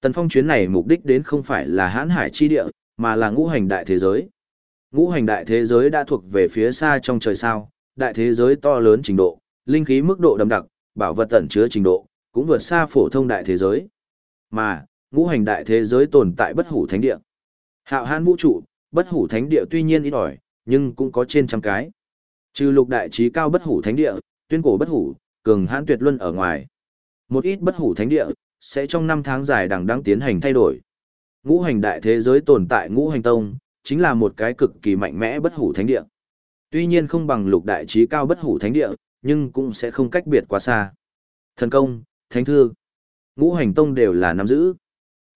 Tần Phong chuyến này mục đích đến không phải là hãn hải chi địa, mà là ngũ hành đại thế giới. Ngũ hành đại thế giới đã thuộc về phía xa trong trời sao, đại thế giới to lớn trình độ, linh khí mức độ đậm đặc, bảo vật tẩn chứa trình độ, cũng vượt xa phổ thông đại thế giới. Mà, ngũ hành đại thế giới tồn tại bất hủ thánh địa. Hạo hãn vũ trụ, bất hủ thánh địa tuy nhiên ít ỏi, nhưng cũng có trên trăm cái. Trừ lục đại trí cao bất hủ thánh địa, tuyên cổ bất hủ, cường hãn tuyệt luân ở ngoài. Một ít bất hủ thánh địa, sẽ trong năm tháng dài đằng đang tiến hành thay đổi. Ngũ hành đại thế giới tồn tại ngũ hành tông, chính là một cái cực kỳ mạnh mẽ bất hủ thánh địa. Tuy nhiên không bằng lục đại trí cao bất hủ thánh địa, nhưng cũng sẽ không cách biệt quá xa. Thần công, thánh thư, ngũ hành tông đều là nắm giữ.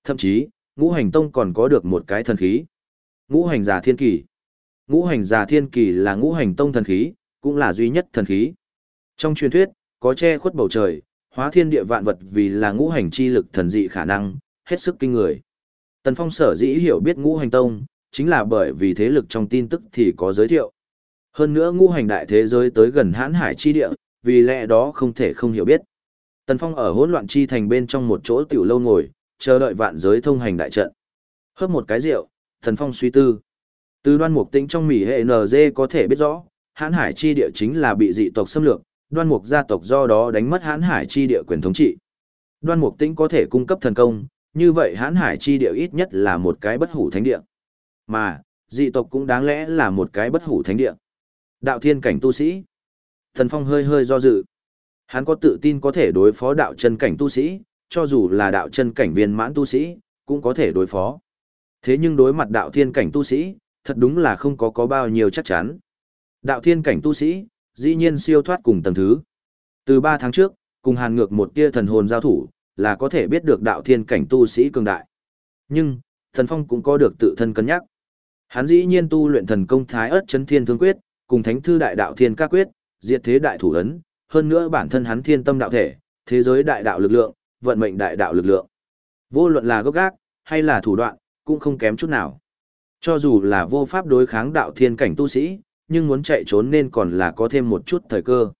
Thậm chí, ngũ hành tông còn có được một cái thần khí. Ngũ hành giả thiên kỳ. Ngũ hành giả thiên kỳ là ngũ hành tông thần khí, cũng là duy nhất thần khí. Trong truyền thuyết, có che khuất bầu trời, hóa thiên địa vạn vật vì là ngũ hành chi lực thần dị khả năng, hết sức kinh người. Tần Phong sở dĩ hiểu biết ngũ hành tông, chính là bởi vì thế lực trong tin tức thì có giới thiệu. Hơn nữa ngũ hành đại thế giới tới gần hãn hải chi địa, vì lẽ đó không thể không hiểu biết. Tần Phong ở hỗn loạn chi thành bên trong một chỗ tiểu lâu ngồi, chờ đợi vạn giới thông hành đại trận. Hớp một cái rượu, Tần Phong suy tư. Từ đoan mục tĩnh trong mỉ hệ NG có thể biết rõ, hãn hải chi địa chính là bị dị tộc xâm lược, đoan mục gia tộc do đó đánh mất hãn hải chi địa quyền thống trị. Đoan mục tĩnh có thể cung cấp thần công, như vậy hãn hải chi địa ít nhất là một cái bất hủ thánh địa. Mà, dị tộc cũng đáng lẽ là một cái bất hủ thánh địa. Đạo thiên cảnh tu sĩ. Thần Phong hơi hơi do dự. Hắn có tự tin có thể đối phó đạo chân cảnh tu sĩ, cho dù là đạo chân cảnh viên mãn tu sĩ, cũng có thể đối phó. Thế nhưng đối mặt đạo thiên cảnh tu sĩ, thật đúng là không có có bao nhiêu chắc chắn. Đạo thiên cảnh tu sĩ, dĩ nhiên siêu thoát cùng tầng thứ. Từ 3 tháng trước, cùng hàn ngược một tia thần hồn giao thủ, là có thể biết được đạo thiên cảnh tu sĩ cường đại. Nhưng, thần phong cũng có được tự thân cân nhắc. Hắn dĩ nhiên tu luyện thần công thái ớt chấn thiên thương quyết, cùng thánh thư đại đạo thiên ca quyết, diệt thế đại thủ ấn, hơn nữa bản thân hắn thiên tâm đạo thể, thế giới đại đạo lực lượng, vận mệnh đại đạo lực lượng. Vô luận là gốc gác, hay là thủ đoạn, cũng không kém chút nào. Cho dù là vô pháp đối kháng đạo thiên cảnh tu sĩ, nhưng muốn chạy trốn nên còn là có thêm một chút thời cơ.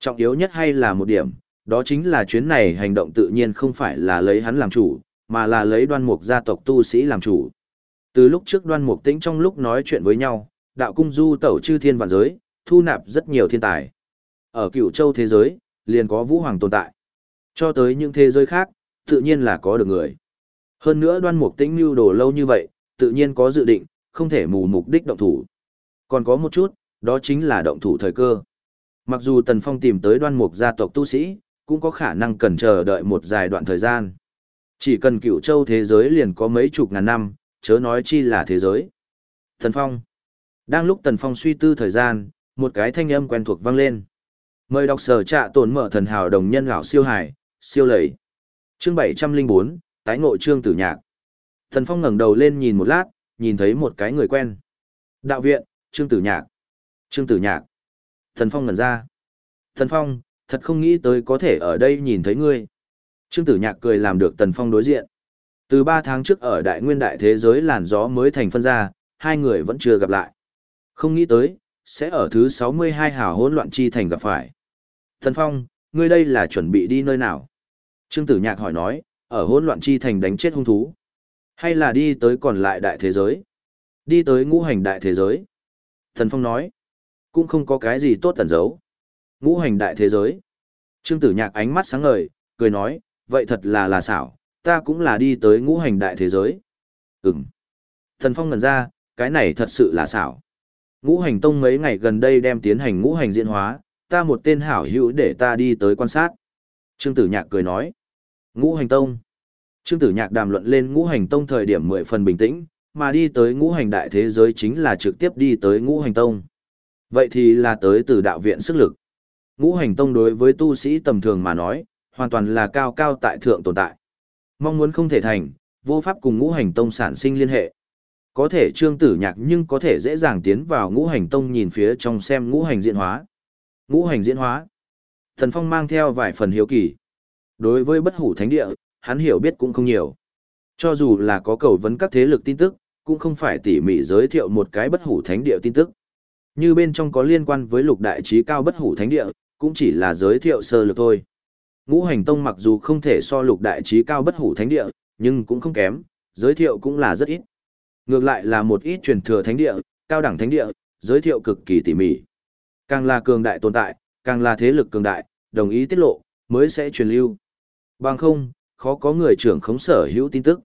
Trọng yếu nhất hay là một điểm, đó chính là chuyến này hành động tự nhiên không phải là lấy hắn làm chủ, mà là lấy đoan mục gia tộc tu sĩ làm chủ. Từ lúc trước đoan mục tĩnh trong lúc nói chuyện với nhau, đạo cung du tẩu chư thiên vạn giới, thu nạp rất nhiều thiên tài. Ở Cửu châu thế giới, liền có vũ hoàng tồn tại. Cho tới những thế giới khác, tự nhiên là có được người. Hơn nữa đoan mục tĩnh mưu đồ lâu như vậy, tự nhiên có dự định, không thể mù mục đích động thủ. Còn có một chút, đó chính là động thủ thời cơ. Mặc dù Tần Phong tìm tới đoan mục gia tộc tu sĩ, cũng có khả năng cần chờ đợi một dài đoạn thời gian. Chỉ cần cựu châu thế giới liền có mấy chục ngàn năm, chớ nói chi là thế giới. Tần Phong. Đang lúc Tần Phong suy tư thời gian, một cái thanh âm quen thuộc vang lên. Mời đọc sở trạ tổn mở thần hào đồng nhân gạo siêu hải, siêu lầy. Chương 704, tái ngộ trương tử nhạc. Tần Phong ngẩng đầu lên nhìn một lát, nhìn thấy một cái người quen. Đạo viện, trương tử nhạc. Trương tử nhạc. Thần Phong ngẩn ra. Thần Phong, thật không nghĩ tới có thể ở đây nhìn thấy ngươi. Trương tử nhạc cười làm được Tần Phong đối diện. Từ ba tháng trước ở đại nguyên đại thế giới làn gió mới thành phân ra, hai người vẫn chưa gặp lại. Không nghĩ tới, sẽ ở thứ 62 hào hỗn loạn chi thành gặp phải. Thần Phong, ngươi đây là chuẩn bị đi nơi nào? Trương Tử Nhạc hỏi nói, ở hỗn loạn chi thành đánh chết hung thú. Hay là đi tới còn lại đại thế giới? Đi tới ngũ hành đại thế giới. Thần Phong nói, cũng không có cái gì tốt tẩn giấu. Ngũ hành đại thế giới. Trương Tử Nhạc ánh mắt sáng ngời, cười nói, vậy thật là là xảo, ta cũng là đi tới ngũ hành đại thế giới. Ừm. Thần Phong ngẩn ra, cái này thật sự là xảo. Ngũ hành tông mấy ngày gần đây đem tiến hành ngũ hành diễn hóa, ta một tên hảo hữu để ta đi tới quan sát. Trương Tử Nhạc cười nói. Ngũ hành tông. Trương Tử Nhạc đàm luận lên ngũ hành tông thời điểm mười phần bình tĩnh, mà đi tới ngũ hành đại thế giới chính là trực tiếp đi tới ngũ hành tông. Vậy thì là tới từ đạo viện sức lực. Ngũ hành tông đối với tu sĩ tầm thường mà nói, hoàn toàn là cao cao tại thượng tồn tại. Mong muốn không thể thành, vô pháp cùng ngũ hành tông sản sinh liên hệ. Có thể trương tử nhạc nhưng có thể dễ dàng tiến vào ngũ hành tông nhìn phía trong xem ngũ hành diễn hóa. Ngũ hành diễn hóa. Thần Phong mang theo vài phần hiếu kỳ. Đối với bất hủ thánh địa, hắn hiểu biết cũng không nhiều. Cho dù là có cầu vấn các thế lực tin tức, cũng không phải tỉ mỉ giới thiệu một cái bất hủ thánh địa tin tức. Như bên trong có liên quan với lục đại trí cao bất hủ thánh địa, cũng chỉ là giới thiệu sơ lược thôi. Ngũ hành tông mặc dù không thể so lục đại trí cao bất hủ thánh địa, nhưng cũng không kém, giới thiệu cũng là rất ít. Ngược lại là một ít truyền thừa thánh địa, cao đẳng thánh địa, giới thiệu cực kỳ tỉ mỉ. Càng là cường đại tồn tại, càng là thế lực cường đại, đồng ý tiết lộ, mới sẽ truyền lưu. Bằng không, khó có người trưởng khống sở hữu tin tức.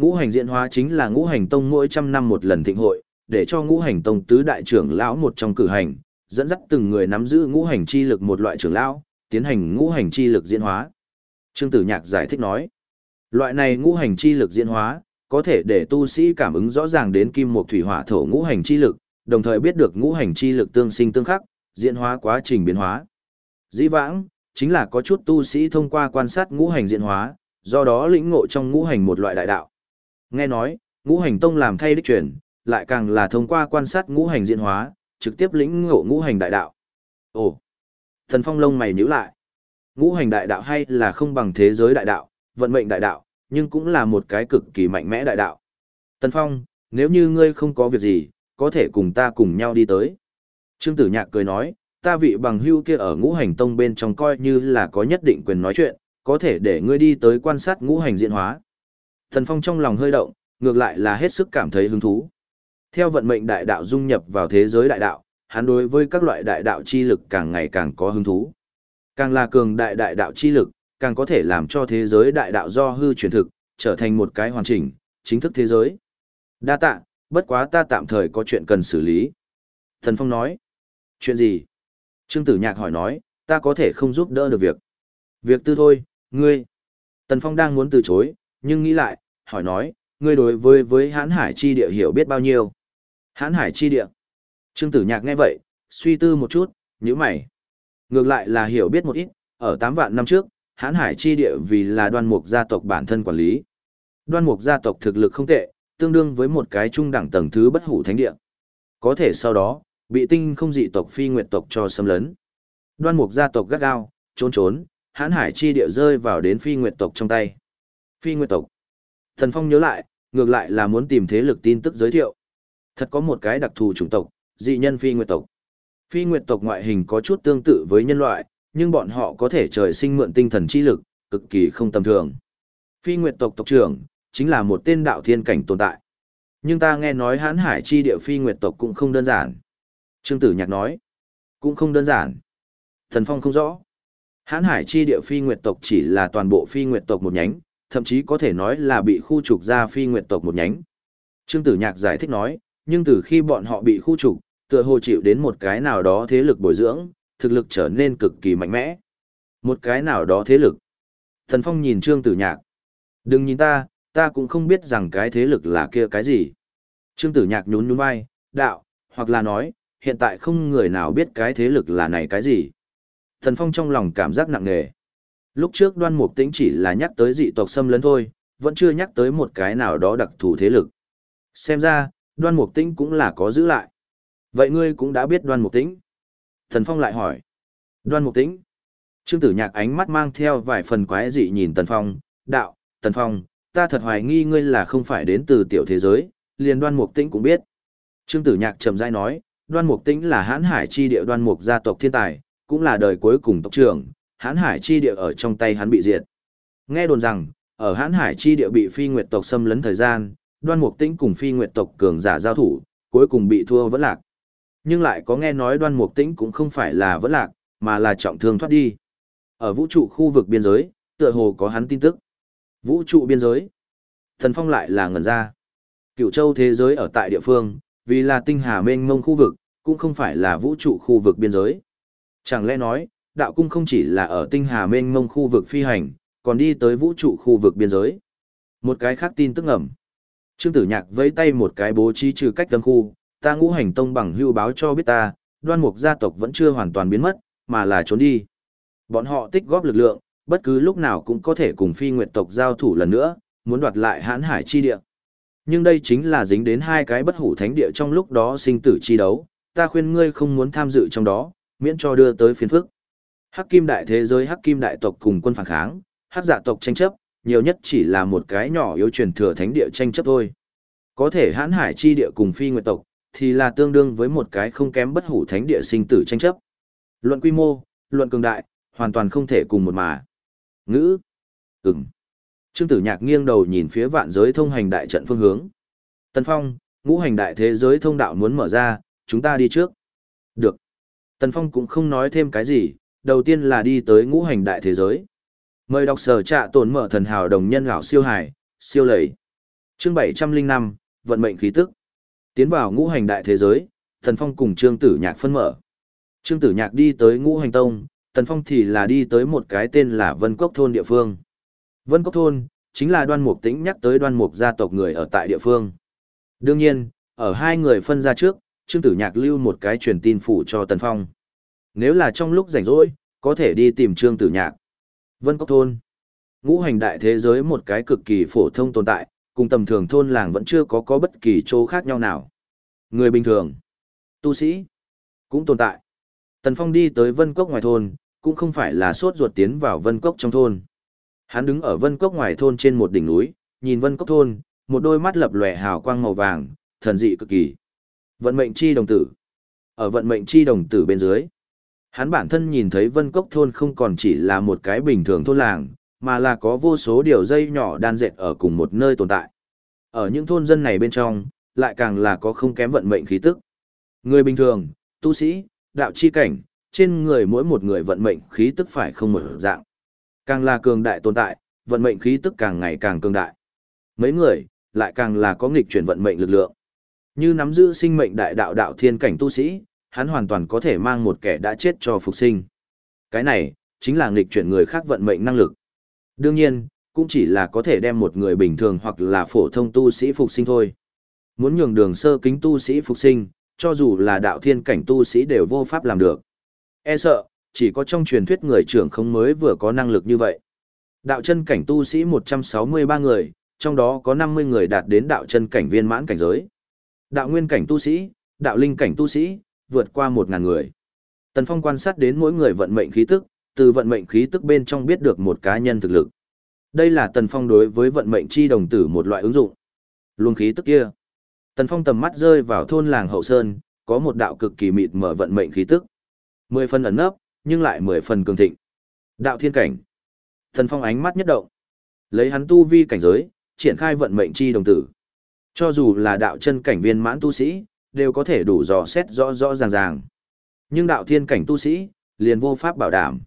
Ngũ hành diễn hóa chính là ngũ hành tông mỗi trăm năm một lần thịnh hội, để cho ngũ hành tông tứ đại trưởng lão một trong cử hành, dẫn dắt từng người nắm giữ ngũ hành chi lực một loại trưởng lão, tiến hành ngũ hành chi lực diễn hóa. Trương Tử Nhạc giải thích nói, loại này ngũ hành chi lực diễn hóa, có thể để tu sĩ cảm ứng rõ ràng đến kim một thủy hỏa thổ ngũ hành chi lực, đồng thời biết được ngũ hành chi lực tương sinh tương khắc, diễn hóa quá trình biến hóa. Dĩ vãng, chính là có chút tu sĩ thông qua quan sát ngũ hành diễn hóa, do đó lĩnh ngộ trong ngũ hành một loại đại đạo. Nghe nói, ngũ hành tông làm thay đích truyền, lại càng là thông qua quan sát ngũ hành diễn hóa, trực tiếp lĩnh ngộ ngũ hành đại đạo. Ồ, thần phong lông mày nhíu lại. Ngũ hành đại đạo hay là không bằng thế giới đại đạo, vận mệnh đại đạo, nhưng cũng là một cái cực kỳ mạnh mẽ đại đạo. Tần Phong, nếu như ngươi không có việc gì, có thể cùng ta cùng nhau đi tới. Trương Tử Nhạc cười nói, ta vị bằng hưu kia ở ngũ hành tông bên trong coi như là có nhất định quyền nói chuyện, có thể để ngươi đi tới quan sát ngũ hành diễn hóa. Thần Phong trong lòng hơi động, ngược lại là hết sức cảm thấy hứng thú. Theo vận mệnh đại đạo dung nhập vào thế giới đại đạo, hắn đối với các loại đại đạo chi lực càng ngày càng có hứng thú. Càng là cường đại đại đạo chi lực, càng có thể làm cho thế giới đại đạo do hư chuyển thực, trở thành một cái hoàn chỉnh, chính thức thế giới. Đa tạ, bất quá ta tạm thời có chuyện cần xử lý. Thần Phong nói. Chuyện gì? Trương Tử Nhạc hỏi nói, ta có thể không giúp đỡ được việc. Việc tư thôi, ngươi. Tần Phong đang muốn từ chối, nhưng nghĩ lại, hỏi nói, ngươi đối với với hãn hải chi địa hiểu biết bao nhiêu? Hãn hải chi địa. Trương Tử Nhạc nghe vậy, suy tư một chút, như mày. Ngược lại là hiểu biết một ít, ở 8 vạn năm trước, hãn hải chi địa vì là đoan mục gia tộc bản thân quản lý. Đoan mục gia tộc thực lực không tệ, tương đương với một cái trung đẳng tầng thứ bất hủ thánh địa. Có thể sau đó, bị tinh không dị tộc phi nguyệt tộc cho xâm lấn. Đoan mục gia tộc gắt gao, trốn trốn, hãn hải chi địa rơi vào đến phi nguyệt tộc trong tay. Phi nguyệt tộc. Thần Phong nhớ lại, ngược lại là muốn tìm thế lực tin tức giới thiệu. Thật có một cái đặc thù chủng tộc, dị nhân phi nguyệt tộc. Phi nguyệt tộc ngoại hình có chút tương tự với nhân loại, nhưng bọn họ có thể trời sinh mượn tinh thần chi lực, cực kỳ không tầm thường. Phi nguyệt tộc tộc trưởng, chính là một tên đạo thiên cảnh tồn tại. Nhưng ta nghe nói hãn hải chi địa phi nguyệt tộc cũng không đơn giản. Trương Tử Nhạc nói, cũng không đơn giản. Thần Phong không rõ. Hãn hải chi địa phi nguyệt tộc chỉ là toàn bộ phi nguyệt tộc một nhánh, thậm chí có thể nói là bị khu trục ra phi nguyệt tộc một nhánh. Trương Tử Nhạc giải thích nói, nhưng từ khi bọn họ bị khu trục, tựa hồ chịu đến một cái nào đó thế lực bồi dưỡng, thực lực trở nên cực kỳ mạnh mẽ. Một cái nào đó thế lực. Thần Phong nhìn Trương Tử Nhạc. Đừng nhìn ta, ta cũng không biết rằng cái thế lực là kia cái gì. Trương Tử Nhạc nhún nhún vai, đạo, hoặc là nói, hiện tại không người nào biết cái thế lực là này cái gì. Thần Phong trong lòng cảm giác nặng nề. Lúc trước đoan mục tĩnh chỉ là nhắc tới dị tộc xâm lấn thôi, vẫn chưa nhắc tới một cái nào đó đặc thù thế lực. Xem ra, đoan mục tĩnh cũng là có giữ lại. Vậy ngươi cũng đã biết đoan mục tĩnh. Thần Phong lại hỏi. Đoan mục tĩnh. Trương tử nhạc ánh mắt mang theo vài phần quái dị nhìn Tần Phong. Đạo, Tần Phong, ta thật hoài nghi ngươi là không phải đến từ tiểu thế giới, liền đoan mục tĩnh cũng biết. Trương tử nhạc trầm dai nói, đoan mục tĩnh là hãn hải chi địa đoan mục gia tộc thiên tài, cũng là đời cuối cùng tộc trưởng, hãn hải chi địa ở trong tay hắn bị diệt. Nghe đồn rằng, ở hãn hải chi địa bị phi nguyệt tộc xâm lấn thời gian, đoan mục tĩnh cùng phi nguyệt tộc cường giả giao thủ, cuối cùng bị thua vẫn lạc. Nhưng lại có nghe nói đoan mục tĩnh cũng không phải là vẫn lạc, mà là trọng thương thoát đi. Ở vũ trụ khu vực biên giới, tựa hồ có hắn tin tức. Vũ trụ biên giới. Thần Phong lại là ngẩn ra. Cựu châu thế giới ở tại địa phương, vì là tinh hà mênh mông khu vực, cũng không phải là vũ trụ khu vực biên giới. Chẳng lẽ nói, đạo cung không chỉ là ở tinh hà mênh mông khu vực phi hành, còn đi tới vũ trụ khu vực biên giới. Một cái khác tin tức ẩm. Trương Tử Nhạc vẫy tay một cái bố trí trừ cách tâm khu, ta ngũ hành tông bằng hưu báo cho biết ta, đoan mục gia tộc vẫn chưa hoàn toàn biến mất, mà là trốn đi. Bọn họ tích góp lực lượng, bất cứ lúc nào cũng có thể cùng phi nguyệt tộc giao thủ lần nữa, muốn đoạt lại hãn hải chi địa. Nhưng đây chính là dính đến hai cái bất hủ thánh địa trong lúc đó sinh tử chi đấu, ta khuyên ngươi không muốn tham dự trong đó, miễn cho đưa tới phiền phức. Hắc kim đại thế giới hắc kim đại tộc cùng quân phản kháng, hắc dạ tộc tranh chấp, nhiều nhất chỉ là một cái nhỏ yếu truyền thừa thánh địa tranh chấp thôi. Có thể hãn hải chi địa cùng phi nguyệt tộc, thì là tương đương với một cái không kém bất hủ thánh địa sinh tử tranh chấp. Luận quy mô, luận cường đại, hoàn toàn không thể cùng một mà. Ngữ. Ừm. Trương Tử Nhạc nghiêng đầu nhìn phía vạn giới thông hành đại trận phương hướng. Tân Phong, ngũ hành đại thế giới thông đạo muốn mở ra, chúng ta đi trước. Được. Tần Phong cũng không nói thêm cái gì, đầu tiên là đi tới ngũ hành đại thế giới. Mời đọc sở trạ tổn mở thần hào đồng nhân gạo siêu hải, siêu lầy. Chương 705, vận mệnh khí tức. Tiến vào ngũ hành đại thế giới, thần Phong cùng Trương Tử Nhạc phân mở. Trương Tử Nhạc đi tới ngũ hành tông, Tần Phong thì là đi tới một cái tên là Vân Cốc Thôn địa phương. Vân Cốc Thôn, chính là đoan mục tĩnh nhắc tới đoan mục gia tộc người ở tại địa phương. Đương nhiên, ở hai người phân ra trước, Trương Tử Nhạc lưu một cái truyền tin phủ cho Tần Phong. Nếu là trong lúc rảnh rỗi, có thể đi tìm Trương Tử Nhạc. Vân Cốc Thôn Ngũ hành đại thế giới một cái cực kỳ phổ thông tồn tại, cùng tầm thường thôn làng vẫn chưa có có bất kỳ chỗ khác nhau nào. Người bình thường, tu sĩ, cũng tồn tại. Tần Phong đi tới Vân Cốc ngoài thôn, cũng không phải là sốt ruột tiến vào Vân Cốc trong thôn. Hắn đứng ở Vân Cốc ngoài thôn trên một đỉnh núi, nhìn Vân Cốc thôn, một đôi mắt lập lòe hào quang màu vàng, thần dị cực kỳ. Vận mệnh chi đồng tử. Ở vận mệnh chi đồng tử bên dưới, hắn bản thân nhìn thấy Vân Cốc thôn không còn chỉ là một cái bình thường thôn làng, mà là có vô số điều dây nhỏ đan dệt ở cùng một nơi tồn tại. Ở những thôn dân này bên trong, lại càng là có không kém vận mệnh khí tức. Người bình thường, tu sĩ, đạo chi cảnh, trên người mỗi một người vận mệnh khí tức phải không một dạng. Càng là cường đại tồn tại, vận mệnh khí tức càng ngày càng cường đại. Mấy người, lại càng là có nghịch chuyển vận mệnh lực lượng. Như nắm giữ sinh mệnh đại đạo đạo thiên cảnh tu sĩ, hắn hoàn toàn có thể mang một kẻ đã chết cho phục sinh. Cái này, chính là nghịch chuyển người khác vận mệnh năng lực. Đương nhiên, cũng chỉ là có thể đem một người bình thường hoặc là phổ thông tu sĩ phục sinh thôi. Muốn nhường đường sơ kính tu sĩ phục sinh, cho dù là đạo thiên cảnh tu sĩ đều vô pháp làm được. E sợ, chỉ có trong truyền thuyết người trưởng không mới vừa có năng lực như vậy. Đạo chân cảnh tu sĩ 163 người, trong đó có 50 người đạt đến đạo chân cảnh viên mãn cảnh giới. Đạo nguyên cảnh tu sĩ, đạo linh cảnh tu sĩ, vượt qua một ngàn người. Tần Phong quan sát đến mỗi người vận mệnh khí tức, từ vận mệnh khí tức bên trong biết được một cá nhân thực lực. Đây là Tần Phong đối với vận mệnh chi đồng tử một loại ứng dụng. Luồng khí tức kia. Tần Phong tầm mắt rơi vào thôn làng Hậu Sơn, có một đạo cực kỳ mịt mở vận mệnh khí tức. Mười phần ẩn nấp, nhưng lại mười phần cường thịnh. Đạo thiên cảnh. Tần Phong ánh mắt nhất động. Lấy hắn tu vi cảnh giới, triển khai vận mệnh chi đồng tử. Cho dù là đạo chân cảnh viên mãn tu sĩ, đều có thể đủ dò xét rõ rõ ràng ràng. Nhưng đạo thiên cảnh tu sĩ, liền vô pháp bảo đảm.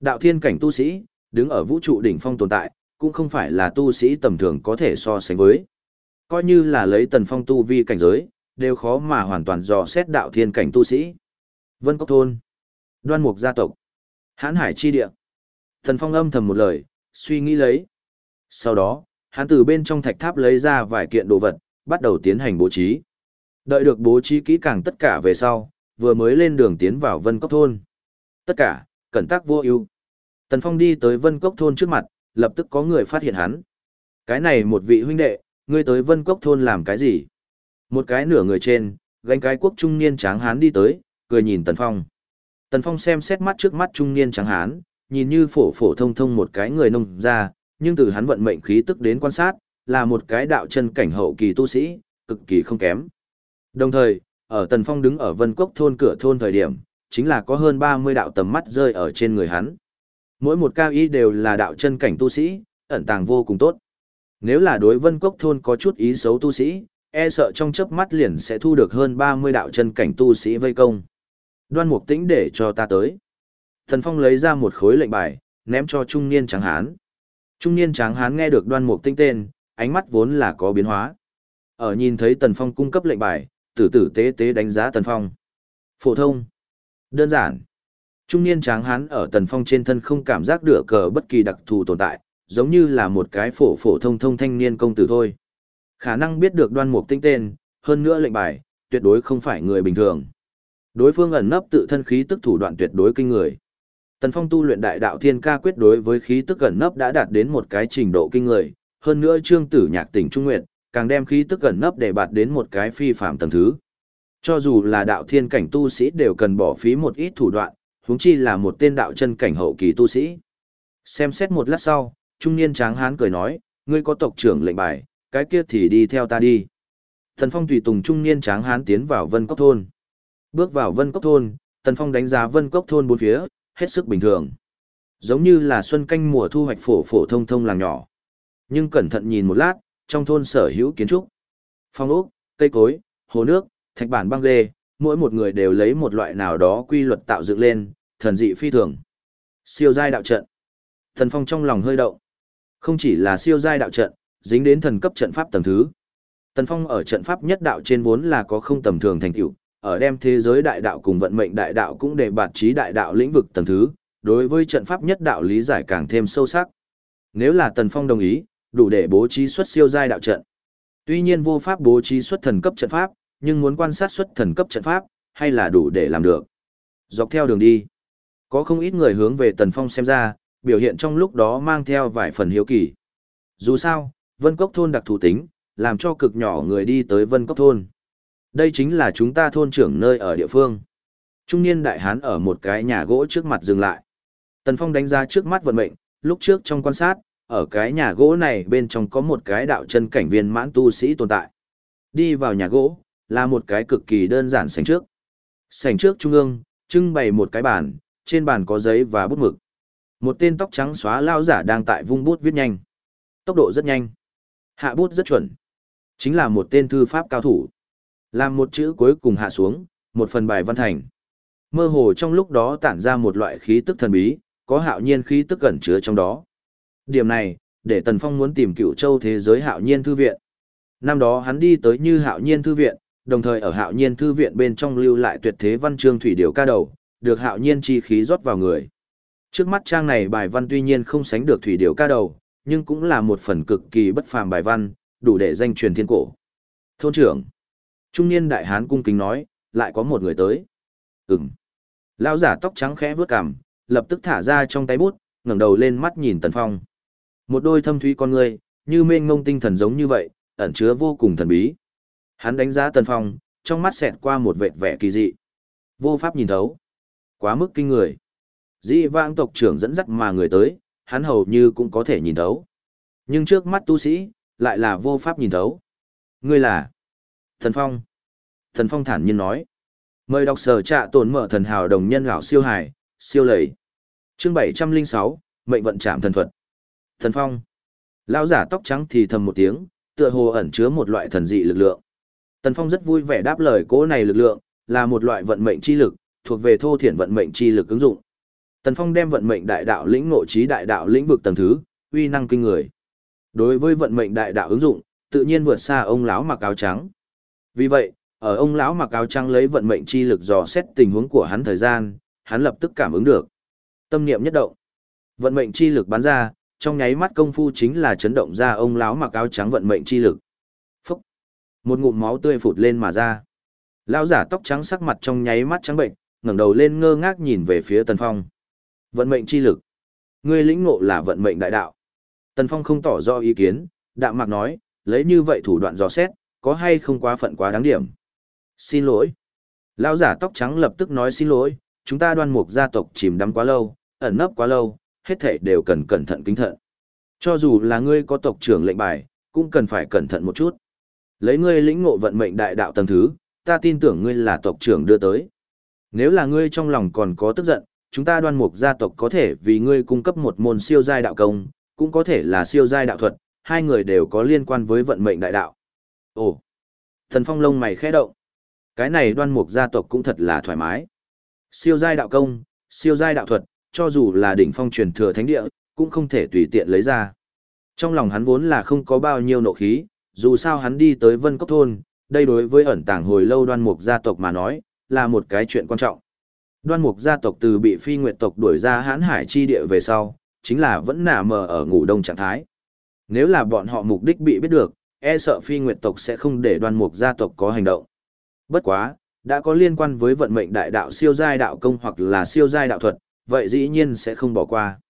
Đạo thiên cảnh tu sĩ, đứng ở vũ trụ đỉnh phong tồn tại, cũng không phải là tu sĩ tầm thường có thể so sánh với. Coi như là lấy tần phong tu vi cảnh giới, đều khó mà hoàn toàn dò xét đạo thiên cảnh tu sĩ. Vân Cốc Thôn, Đoan Mục gia tộc, Hán Hải chi địa. Tần phong âm thầm một lời, suy nghĩ lấy. Sau đó, hắn từ bên trong thạch tháp lấy ra vài kiện đồ vật, bắt đầu tiến hành bố trí. Đợi được bố trí kỹ càng tất cả về sau, vừa mới lên đường tiến vào Vân Cốc Thôn. Tất cả, cẩn tác vô ưu. Tần Phong đi tới Vân Cốc Thôn trước mặt, lập tức có người phát hiện hắn. Cái này một vị huynh đệ, ngươi tới Vân Cốc Thôn làm cái gì? Một cái nửa người trên, gánh cái quốc trung niên tráng hán đi tới, cười nhìn Tần Phong. Tần Phong xem xét mắt trước mắt trung niên tráng hán, nhìn như phổ phổ thông thông một cái người nông ra, nhưng từ hắn vận mệnh khí tức đến quan sát, là một cái đạo chân cảnh hậu kỳ tu sĩ, cực kỳ không kém. Đồng thời, ở Tần Phong đứng ở Vân Cốc thôn cửa thôn thời điểm, chính là có hơn 30 đạo tầm mắt rơi ở trên người hắn. Mỗi một cao ý đều là đạo chân cảnh tu sĩ, ẩn tàng vô cùng tốt. Nếu là đối Vân Cốc thôn có chút ý xấu tu sĩ, e sợ trong chớp mắt liền sẽ thu được hơn 30 đạo chân cảnh tu sĩ vây công. Đoan Mục Tĩnh để cho ta tới. Tần Phong lấy ra một khối lệnh bài, ném cho trung niên tráng hán. Trung niên tráng hán nghe được Đoan Mục Tĩnh tên, ánh mắt vốn là có biến hóa. Ở nhìn thấy Tần Phong cung cấp lệnh bài, tử tử tế tế đánh giá Tần Phong. Phổ thông. Đơn giản. Trung niên tráng hán ở Tần Phong trên thân không cảm giác được cờ bất kỳ đặc thù tồn tại, giống như là một cái phổ phổ thông thông thanh niên công tử thôi. Khả năng biết được đoan mục tinh tên, hơn nữa lệnh bài, tuyệt đối không phải người bình thường. Đối phương ẩn nấp tự thân khí tức thủ đoạn tuyệt đối kinh người. Tần Phong tu luyện đại đạo thiên ca quyết đối với khí tức ẩn nấp đã đạt đến một cái trình độ kinh người, hơn nữa trương tử nhạc tỉnh trung nguyện, càng đem khí tức ẩn nấp để bạt đến một cái phi phạm tầng thứ. Cho dù là đạo thiên cảnh tu sĩ đều cần bỏ phí một ít thủ đoạn, huống chi là một tên đạo chân cảnh hậu kỳ tu sĩ. Xem xét một lát sau, trung niên tráng hán cười nói, ngươi có tộc trưởng lệnh bài, cái kia thì đi theo ta đi. thần Phong tùy tùng trung niên tráng hán tiến vào Vân Cốc thôn. Bước vào Vân Cốc thôn, Tần Phong đánh giá Vân Cốc thôn bốn phía, hết sức bình thường. Giống như là xuân canh mùa thu hoạch phổ phổ thông thông làng nhỏ. Nhưng cẩn thận nhìn một lát, trong thôn sở hữu kiến trúc, phong ốc, cây cối, hồ nước, thạch bản băng ghê, mỗi một người đều lấy một loại nào đó quy luật tạo dựng lên, thần dị phi thường. Siêu giai đạo trận. Thần Phong trong lòng hơi động. Không chỉ là siêu giai đạo trận, dính đến thần cấp trận pháp tầng thứ. Tần Phong ở trận pháp nhất đạo trên vốn là có không tầm thường thành tựu, ở đem thế giới đại đạo cùng vận mệnh đại đạo cũng để bạt trí đại đạo lĩnh vực tầng thứ, đối với trận pháp nhất đạo lý giải càng thêm sâu sắc. Nếu là Tần Phong đồng ý, đủ để bố trí xuất siêu giai đạo trận. Tuy nhiên vô pháp bố trí xuất thần cấp trận pháp, nhưng muốn quan sát xuất thần cấp trận pháp, hay là đủ để làm được. Dọc theo đường đi, có không ít người hướng về Tần Phong xem ra, biểu hiện trong lúc đó mang theo vài phần hiếu kỳ. Dù sao, Vân Cốc thôn đặc thù tính, làm cho cực nhỏ người đi tới Vân Cốc thôn. Đây chính là chúng ta thôn trưởng nơi ở địa phương. Trung niên đại hán ở một cái nhà gỗ trước mặt dừng lại. Tần Phong đánh giá trước mắt vận mệnh, lúc trước trong quan sát, ở cái nhà gỗ này bên trong có một cái đạo chân cảnh viên mãn tu sĩ tồn tại. Đi vào nhà gỗ, là một cái cực kỳ đơn giản sảnh trước. Sảnh trước trung ương, trưng bày một cái bàn, trên bàn có giấy và bút mực. Một tên tóc trắng xóa lao giả đang tại vung bút viết nhanh. Tốc độ rất nhanh. Hạ bút rất chuẩn. Chính là một tên thư pháp cao thủ. Làm một chữ cuối cùng hạ xuống, một phần bài văn thành. Mơ hồ trong lúc đó tản ra một loại khí tức thần bí, có hạo nhiên khí tức gần chứa trong đó. Điểm này, để Tần Phong muốn tìm cựu châu thế giới hạo nhiên thư viện. Năm đó hắn đi tới như hạo nhiên thư viện, đồng thời ở hạo nhiên thư viện bên trong lưu lại tuyệt thế văn chương thủy điều ca đầu, được hạo nhiên chi khí rót vào người. Trước mắt trang này bài văn tuy nhiên không sánh được thủy điều ca đầu, nhưng cũng là một phần cực kỳ bất phàm bài văn, đủ để danh truyền thiên cổ. Thôn trưởng, trung niên đại hán cung kính nói, lại có một người tới. Ừm. Lão giả tóc trắng khẽ vướt cằm, lập tức thả ra trong tay bút, ngẩng đầu lên mắt nhìn Tần Phong. Một đôi thâm thúy con người, như mênh ngông tinh thần giống như vậy, ẩn chứa vô cùng thần bí. Hắn đánh giá Tần Phong, trong mắt xẹt qua một vệt vẻ kỳ dị. Vô pháp nhìn thấu. Quá mức kinh người. Dĩ vãng tộc trưởng dẫn dắt mà người tới, hắn hầu như cũng có thể nhìn thấu. Nhưng trước mắt tu sĩ, lại là vô pháp nhìn thấu. Ngươi là Thần Phong. Thần Phong thản nhiên nói. Mời đọc sở trạ tồn mở thần hào đồng nhân lão siêu hải, siêu lầy. Chương 706, mệnh vận trạm thần thuật. Thần Phong. Lão giả tóc trắng thì thầm một tiếng, tựa hồ ẩn chứa một loại thần dị lực lượng. Tần Phong rất vui vẻ đáp lời cố này lực lượng, là một loại vận mệnh chi lực, thuộc về thô thiển vận mệnh chi lực ứng dụng. Tần Phong đem vận mệnh đại đạo lĩnh ngộ trí đại đạo lĩnh vực tầng thứ, uy năng kinh người. Đối với vận mệnh đại đạo ứng dụng, tự nhiên vượt xa ông lão mặc áo trắng. Vì vậy, ở ông lão mặc áo trắng lấy vận mệnh chi lực dò xét tình huống của hắn thời gian, hắn lập tức cảm ứng được. Tâm niệm nhất động. Vận mệnh chi lực bắn ra, trong nháy mắt công phu chính là chấn động ra ông lão mặc áo trắng vận mệnh chi lực. Phúc! Một ngụm máu tươi phụt lên mà ra. Lão giả tóc trắng sắc mặt trong nháy mắt trắng bệnh, ngẩng đầu lên ngơ ngác nhìn về phía Tần Phong. Vận mệnh chi lực. Ngươi lĩnh ngộ là vận mệnh đại đạo. Tần Phong không tỏ rõ ý kiến, đạm mạc nói, lấy như vậy thủ đoạn dò xét, có hay không quá phận quá đáng điểm. Xin lỗi. Lão giả tóc trắng lập tức nói xin lỗi, chúng ta đoan mục gia tộc chìm đắm quá lâu, ẩn nấp quá lâu, hết thảy đều cần cẩn thận kính thận. Cho dù là ngươi có tộc trưởng lệnh bài, cũng cần phải cẩn thận một chút. Lấy ngươi lĩnh ngộ vận mệnh đại đạo tầng thứ, ta tin tưởng ngươi là tộc trưởng đưa tới. Nếu là ngươi trong lòng còn có tức giận, chúng ta đoan mục gia tộc có thể vì ngươi cung cấp một môn siêu giai đạo công, cũng có thể là siêu giai đạo thuật, hai người đều có liên quan với vận mệnh đại đạo. Ồ! Thần phong lông mày khẽ động. Cái này đoan mục gia tộc cũng thật là thoải mái. Siêu giai đạo công, siêu giai đạo thuật, cho dù là đỉnh phong truyền thừa thánh địa, cũng không thể tùy tiện lấy ra. Trong lòng hắn vốn là không có bao nhiêu nộ khí, dù sao hắn đi tới Vân Cốc Thôn, đây đối với ẩn tàng hồi lâu đoan mục gia tộc mà nói, là một cái chuyện quan trọng. Đoan mục gia tộc từ bị phi nguyệt tộc đuổi ra hãn hải chi địa về sau, chính là vẫn nả mờ ở ngủ đông trạng thái. Nếu là bọn họ mục đích bị biết được, e sợ phi nguyệt tộc sẽ không để đoan mục gia tộc có hành động. Bất quá, đã có liên quan với vận mệnh đại đạo siêu giai đạo công hoặc là siêu giai đạo thuật, vậy dĩ nhiên sẽ không bỏ qua.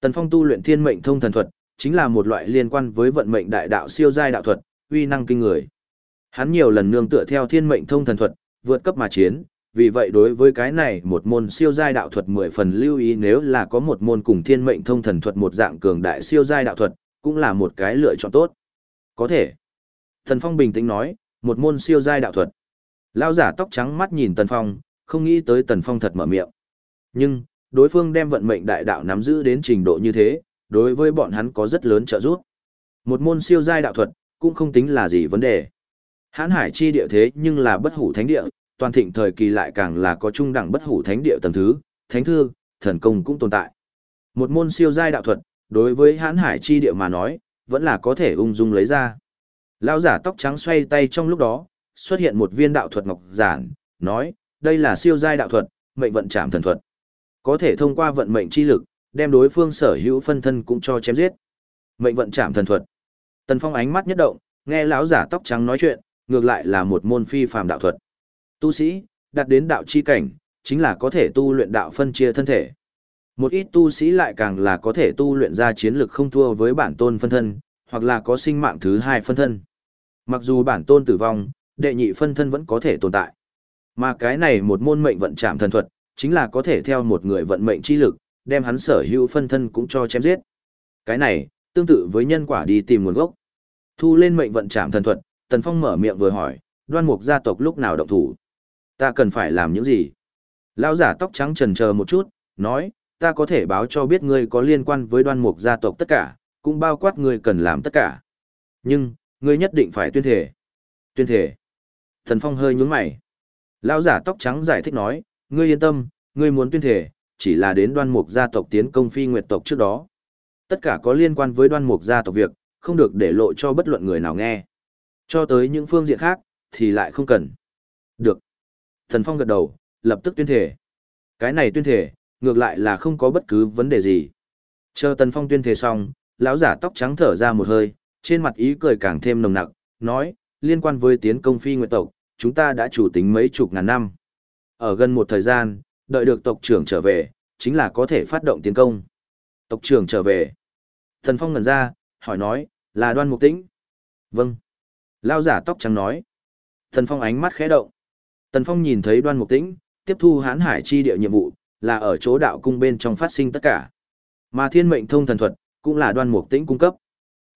Tần Phong tu luyện thiên mệnh thông thần thuật, chính là một loại liên quan với vận mệnh đại đạo siêu giai đạo thuật, uy năng kinh người. Hắn nhiều lần nương tựa theo thiên mệnh thông thần thuật, vượt cấp mà chiến, vì vậy đối với cái này một môn siêu giai đạo thuật mười phần lưu ý nếu là có một môn cùng thiên mệnh thông thần thuật một dạng cường đại siêu giai đạo thuật, cũng là một cái lựa chọn tốt. Có thể. Thần Phong bình tĩnh nói, một môn siêu giai đạo thuật. Lao giả tóc trắng mắt nhìn Tần Phong, không nghĩ tới Tần Phong thật mở miệng. Nhưng, đối phương đem vận mệnh đại đạo nắm giữ đến trình độ như thế, đối với bọn hắn có rất lớn trợ giúp. Một môn siêu giai đạo thuật, cũng không tính là gì vấn đề. Hán hải chi địa thế nhưng là bất hủ thánh địa, toàn thịnh thời kỳ lại càng là có trung đẳng bất hủ thánh địa tầng thứ, thánh thư, thần công cũng tồn tại. Một môn siêu giai đạo thuật, đối với hán hải chi địa mà nói, vẫn là có thể ung dung lấy ra. Lão giả tóc trắng xoay tay trong lúc đó, xuất hiện một viên đạo thuật ngọc giản, nói, đây là siêu giai đạo thuật, mệnh vận trảm thần thuật. Có thể thông qua vận mệnh chi lực, đem đối phương sở hữu phân thân cũng cho chém giết. Mệnh vận chạm thần thuật. Tần Phong ánh mắt nhất động, nghe lão giả tóc trắng nói chuyện, ngược lại là một môn phi phàm đạo thuật. Tu sĩ, đạt đến đạo chi cảnh, chính là có thể tu luyện đạo phân chia thân thể. Một ít tu sĩ lại càng là có thể tu luyện ra chiến lực không thua với bản tôn phân thân, hoặc là có sinh mạng thứ hai phân thân. Mặc dù bản tôn tử vong, đệ nhị phân thân vẫn có thể tồn tại. Mà cái này một môn mệnh vận chạm thần thuật, chính là có thể theo một người vận mệnh chi lực, đem hắn sở hữu phân thân cũng cho chém giết. Cái này, tương tự với nhân quả đi tìm nguồn gốc. Thu lên mệnh vận trảm thần thuật, Tần Phong mở miệng vừa hỏi, đoan mục gia tộc lúc nào động thủ? Ta cần phải làm những gì? Lão giả tóc trắng trần chờ một chút, nói, ta có thể báo cho biết ngươi có liên quan với đoan mục gia tộc tất cả, cũng bao quát ngươi cần làm tất cả. Nhưng, ngươi nhất định phải tuyên thể. Tuyên thể. Thần Phong hơi nhún mày. Lão giả tóc trắng giải thích nói, ngươi yên tâm, ngươi muốn tuyên thể, chỉ là đến đoan mục gia tộc tiến công phi nguyệt tộc trước đó. Tất cả có liên quan với đoan mục gia tộc việc, không được để lộ cho bất luận người nào nghe. Cho tới những phương diện khác, thì lại không cần. Được. Thần Phong gật đầu, lập tức tuyên thể. Cái này tuyên thể, ngược lại là không có bất cứ vấn đề gì. Chờ Tần Phong tuyên thể xong, lão giả tóc trắng thở ra một hơi, trên mặt ý cười càng thêm nồng nặc, nói, liên quan với tiến công phi nguyệt tộc, chúng ta đã chủ tính mấy chục ngàn năm. Ở gần một thời gian, đợi được tộc trưởng trở về, chính là có thể phát động tiến công. Tộc trưởng trở về. Thần Phong ngẩn ra, hỏi nói, là đoan mục tĩnh. Vâng. Lao giả tóc trắng nói. Thần Phong ánh mắt khẽ động. Tần Phong nhìn thấy đoan mục tĩnh, tiếp thu hán hải chi địa nhiệm vụ, là ở chỗ đạo cung bên trong phát sinh tất cả. Mà thiên mệnh thông thần thuật, cũng là đoan mục tĩnh cung cấp.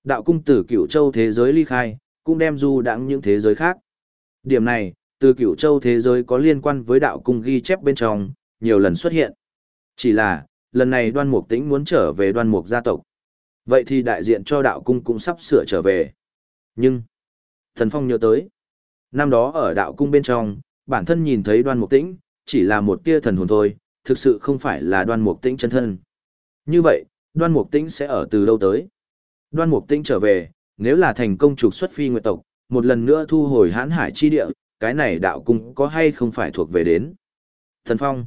Đạo cung từ cửu châu thế giới ly khai, cũng đem du đãng những thế giới khác. Điểm này, từ cửu châu thế giới có liên quan với đạo cung ghi chép bên trong, nhiều lần xuất hiện. Chỉ là, lần này đoan mục tĩnh muốn trở về đoan mục gia tộc. Vậy thì đại diện cho đạo cung cũng sắp sửa trở về. Nhưng, thần phong nhớ tới, năm đó ở đạo cung bên trong, bản thân nhìn thấy đoan mục tĩnh, chỉ là một tia thần hồn thôi, thực sự không phải là đoan mục tĩnh chân thân. Như vậy, Đoan Mục Tĩnh sẽ ở từ đâu tới? Đoan Mục Tĩnh trở về, nếu là thành công trục xuất phi nguyệt tộc, một lần nữa thu hồi hãn hải chi địa, cái này đạo cung có hay không phải thuộc về đến? Thần Phong.